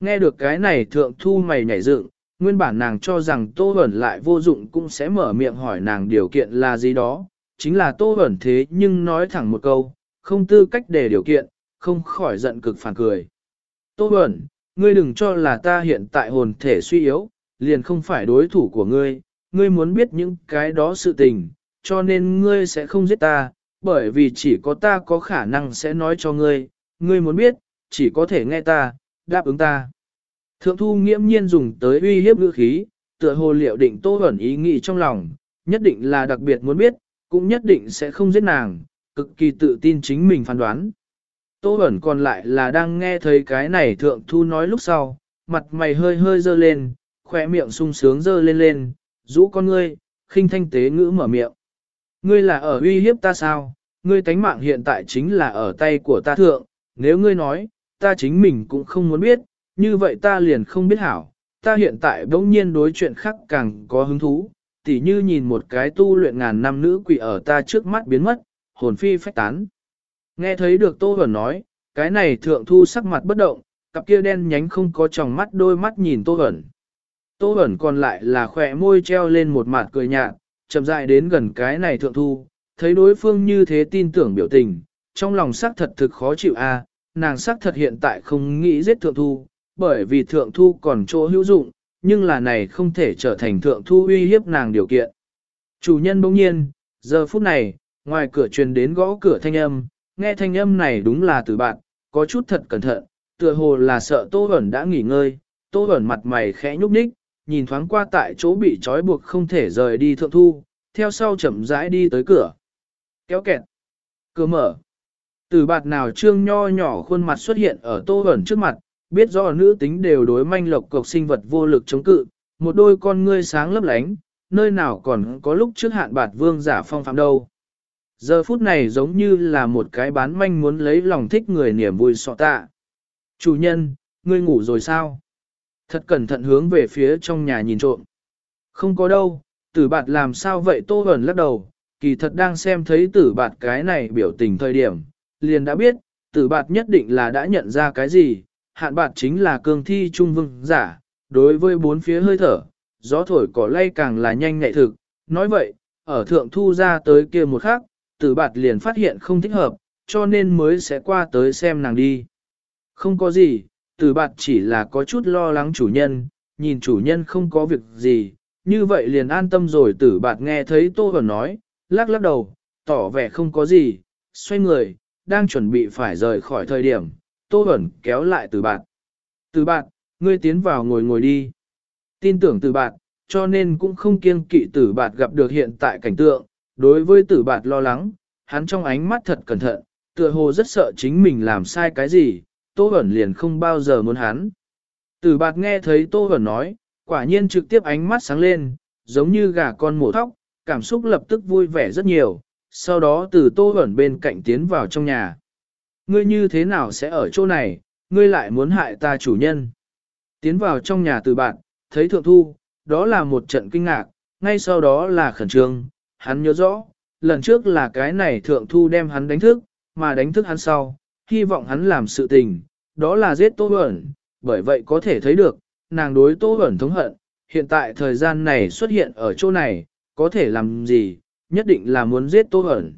Speaker 1: Nghe được cái này thượng thu mày nhảy dựng, nguyên bản nàng cho rằng tô ẩn lại vô dụng cũng sẽ mở miệng hỏi nàng điều kiện là gì đó, chính là tô ẩn thế nhưng nói thẳng một câu, không tư cách để điều kiện, không khỏi giận cực phản cười. Tô Bẩn, ngươi đừng cho là ta hiện tại hồn thể suy yếu, liền không phải đối thủ của ngươi, ngươi muốn biết những cái đó sự tình, cho nên ngươi sẽ không giết ta, bởi vì chỉ có ta có khả năng sẽ nói cho ngươi, ngươi muốn biết, chỉ có thể nghe ta, đáp ứng ta. Thượng thu nghiễm nhiên dùng tới uy hiếp ngữ khí, tựa hồ liệu định tô Bẩn ý nghĩ trong lòng, nhất định là đặc biệt muốn biết, cũng nhất định sẽ không giết nàng, cực kỳ tự tin chính mình phán đoán. Tô ẩn còn lại là đang nghe thấy cái này thượng thu nói lúc sau, mặt mày hơi hơi dơ lên, khỏe miệng sung sướng dơ lên lên, rũ con ngươi, khinh thanh tế ngữ mở miệng. Ngươi là ở uy hiếp ta sao? Ngươi tánh mạng hiện tại chính là ở tay của ta thượng, nếu ngươi nói, ta chính mình cũng không muốn biết, như vậy ta liền không biết hảo. Ta hiện tại bỗng nhiên đối chuyện khác càng có hứng thú, tỉ như nhìn một cái tu luyện ngàn năm nữ quỷ ở ta trước mắt biến mất, hồn phi phách tán. Nghe thấy được Tô Huẩn nói, cái này thượng thu sắc mặt bất động, cặp kia đen nhánh không có tròng mắt đôi mắt nhìn Tô Huẩn. Tô Huẩn còn lại là khỏe môi treo lên một mặt cười nhạt, chậm rãi đến gần cái này thượng thu, thấy đối phương như thế tin tưởng biểu tình, trong lòng sắc thật thực khó chịu a, nàng sắc thật hiện tại không nghĩ giết thượng thu, bởi vì thượng thu còn chỗ hữu dụng, nhưng là này không thể trở thành thượng thu uy hiếp nàng điều kiện. Chủ nhân bỗng nhiên, giờ phút này, ngoài cửa truyền đến gõ cửa thanh âm, nghe thanh âm này đúng là từ bạn, có chút thật cẩn thận, tựa hồ là sợ Tô Bẩn đã nghỉ ngơi, Tô Bẩn mặt mày khẽ nhúc nhích, nhìn thoáng qua tại chỗ bị trói buộc không thể rời đi thượng thu, theo sau chậm rãi đi tới cửa. Kéo kẹt. Cửa mở. Từ bạt nào trương nho nhỏ khuôn mặt xuất hiện ở tô ẩn trước mặt, biết rõ nữ tính đều đối manh lộc cộc sinh vật vô lực chống cự, một đôi con ngươi sáng lấp lánh, nơi nào còn có lúc trước hạn bạt vương giả phong phạm đâu. Giờ phút này giống như là một cái bán manh muốn lấy lòng thích người niềm vui sọ tạ. Chủ nhân, ngươi ngủ rồi sao? Thật cẩn thận hướng về phía trong nhà nhìn trộm. Không có đâu, tử bạt làm sao vậy tô ẩn lắc đầu, kỳ thật đang xem thấy tử bạt cái này biểu tình thời điểm, liền đã biết, tử bạt nhất định là đã nhận ra cái gì, hạn bạt chính là cương thi trung vương giả, đối với bốn phía hơi thở, gió thổi cỏ lay càng là nhanh nhạy thực, nói vậy, ở thượng thu ra tới kia một khắc, tử bạt liền phát hiện không thích hợp, cho nên mới sẽ qua tới xem nàng đi. Không có gì, tử bạt chỉ là có chút lo lắng chủ nhân, nhìn chủ nhân không có việc gì, như vậy liền an tâm rồi tử bạt nghe thấy tô hồn nói, lắc lắc đầu, tỏ vẻ không có gì, xoay người, đang chuẩn bị phải rời khỏi thời điểm, tô hồn kéo lại tử bạt. Tử bạt, ngươi tiến vào ngồi ngồi đi. Tin tưởng tử bạt, cho nên cũng không kiêng kỵ tử bạt gặp được hiện tại cảnh tượng, đối với tử bạt lo lắng, hắn trong ánh mắt thật cẩn thận, tựa hồ rất sợ chính mình làm sai cái gì, tô ẩn liền không bao giờ muốn hắn. Tử bạt nghe thấy tô ẩn nói, quả nhiên trực tiếp ánh mắt sáng lên, giống như gà con mổ thóc, cảm xúc lập tức vui vẻ rất nhiều, sau đó từ tô ẩn bên cạnh tiến vào trong nhà. Ngươi như thế nào sẽ ở chỗ này, ngươi lại muốn hại ta chủ nhân. Tiến vào trong nhà từ bạn, thấy thượng thu, đó là một trận kinh ngạc, ngay sau đó là khẩn trương, hắn nhớ rõ, lần trước là cái này thượng thu đem hắn đánh thức, mà đánh thức hắn sau, hy vọng hắn làm sự tình, đó là giết tô Bẩn, bởi vậy có thể thấy được, nàng đối tô Bẩn thống hận, hiện tại thời gian này xuất hiện ở chỗ này, có thể làm gì, nhất định là muốn giết tô Bẩn.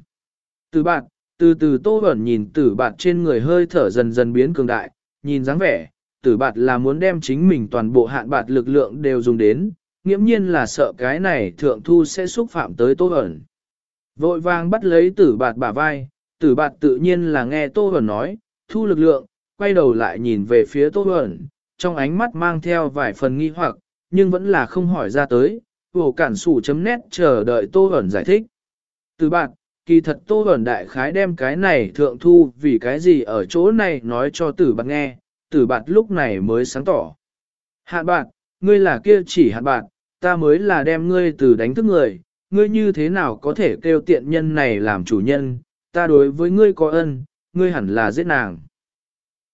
Speaker 1: Từ bạn, từ từ tô Bẩn nhìn tử bạt trên người hơi thở dần dần biến cường đại, nhìn dáng vẻ, tử bạt là muốn đem chính mình toàn bộ hạn bạt lực lượng đều dùng đến, nghiễm nhiên là sợ cái này thượng thu sẽ xúc phạm tới tô ẩn. Vội vàng bắt lấy tử bạt bả vai, tử bạt tự nhiên là nghe tô ẩn nói, thu lực lượng, quay đầu lại nhìn về phía tô ẩn, trong ánh mắt mang theo vài phần nghi hoặc, nhưng vẫn là không hỏi ra tới, vổ cản sủ chấm nét chờ đợi tô ẩn giải thích. Tử bạt, kỳ thật tô ẩn đại khái đem cái này thượng thu vì cái gì ở chỗ này nói cho tử bạt nghe, tử bạt lúc này mới sáng tỏ. Hạn bạt, ngươi là kia chỉ hạn bạt, ta mới là đem ngươi từ đánh thức người, ngươi như thế nào có thể kêu tiện nhân này làm chủ nhân, ta đối với ngươi có ân, ngươi hẳn là giết nàng.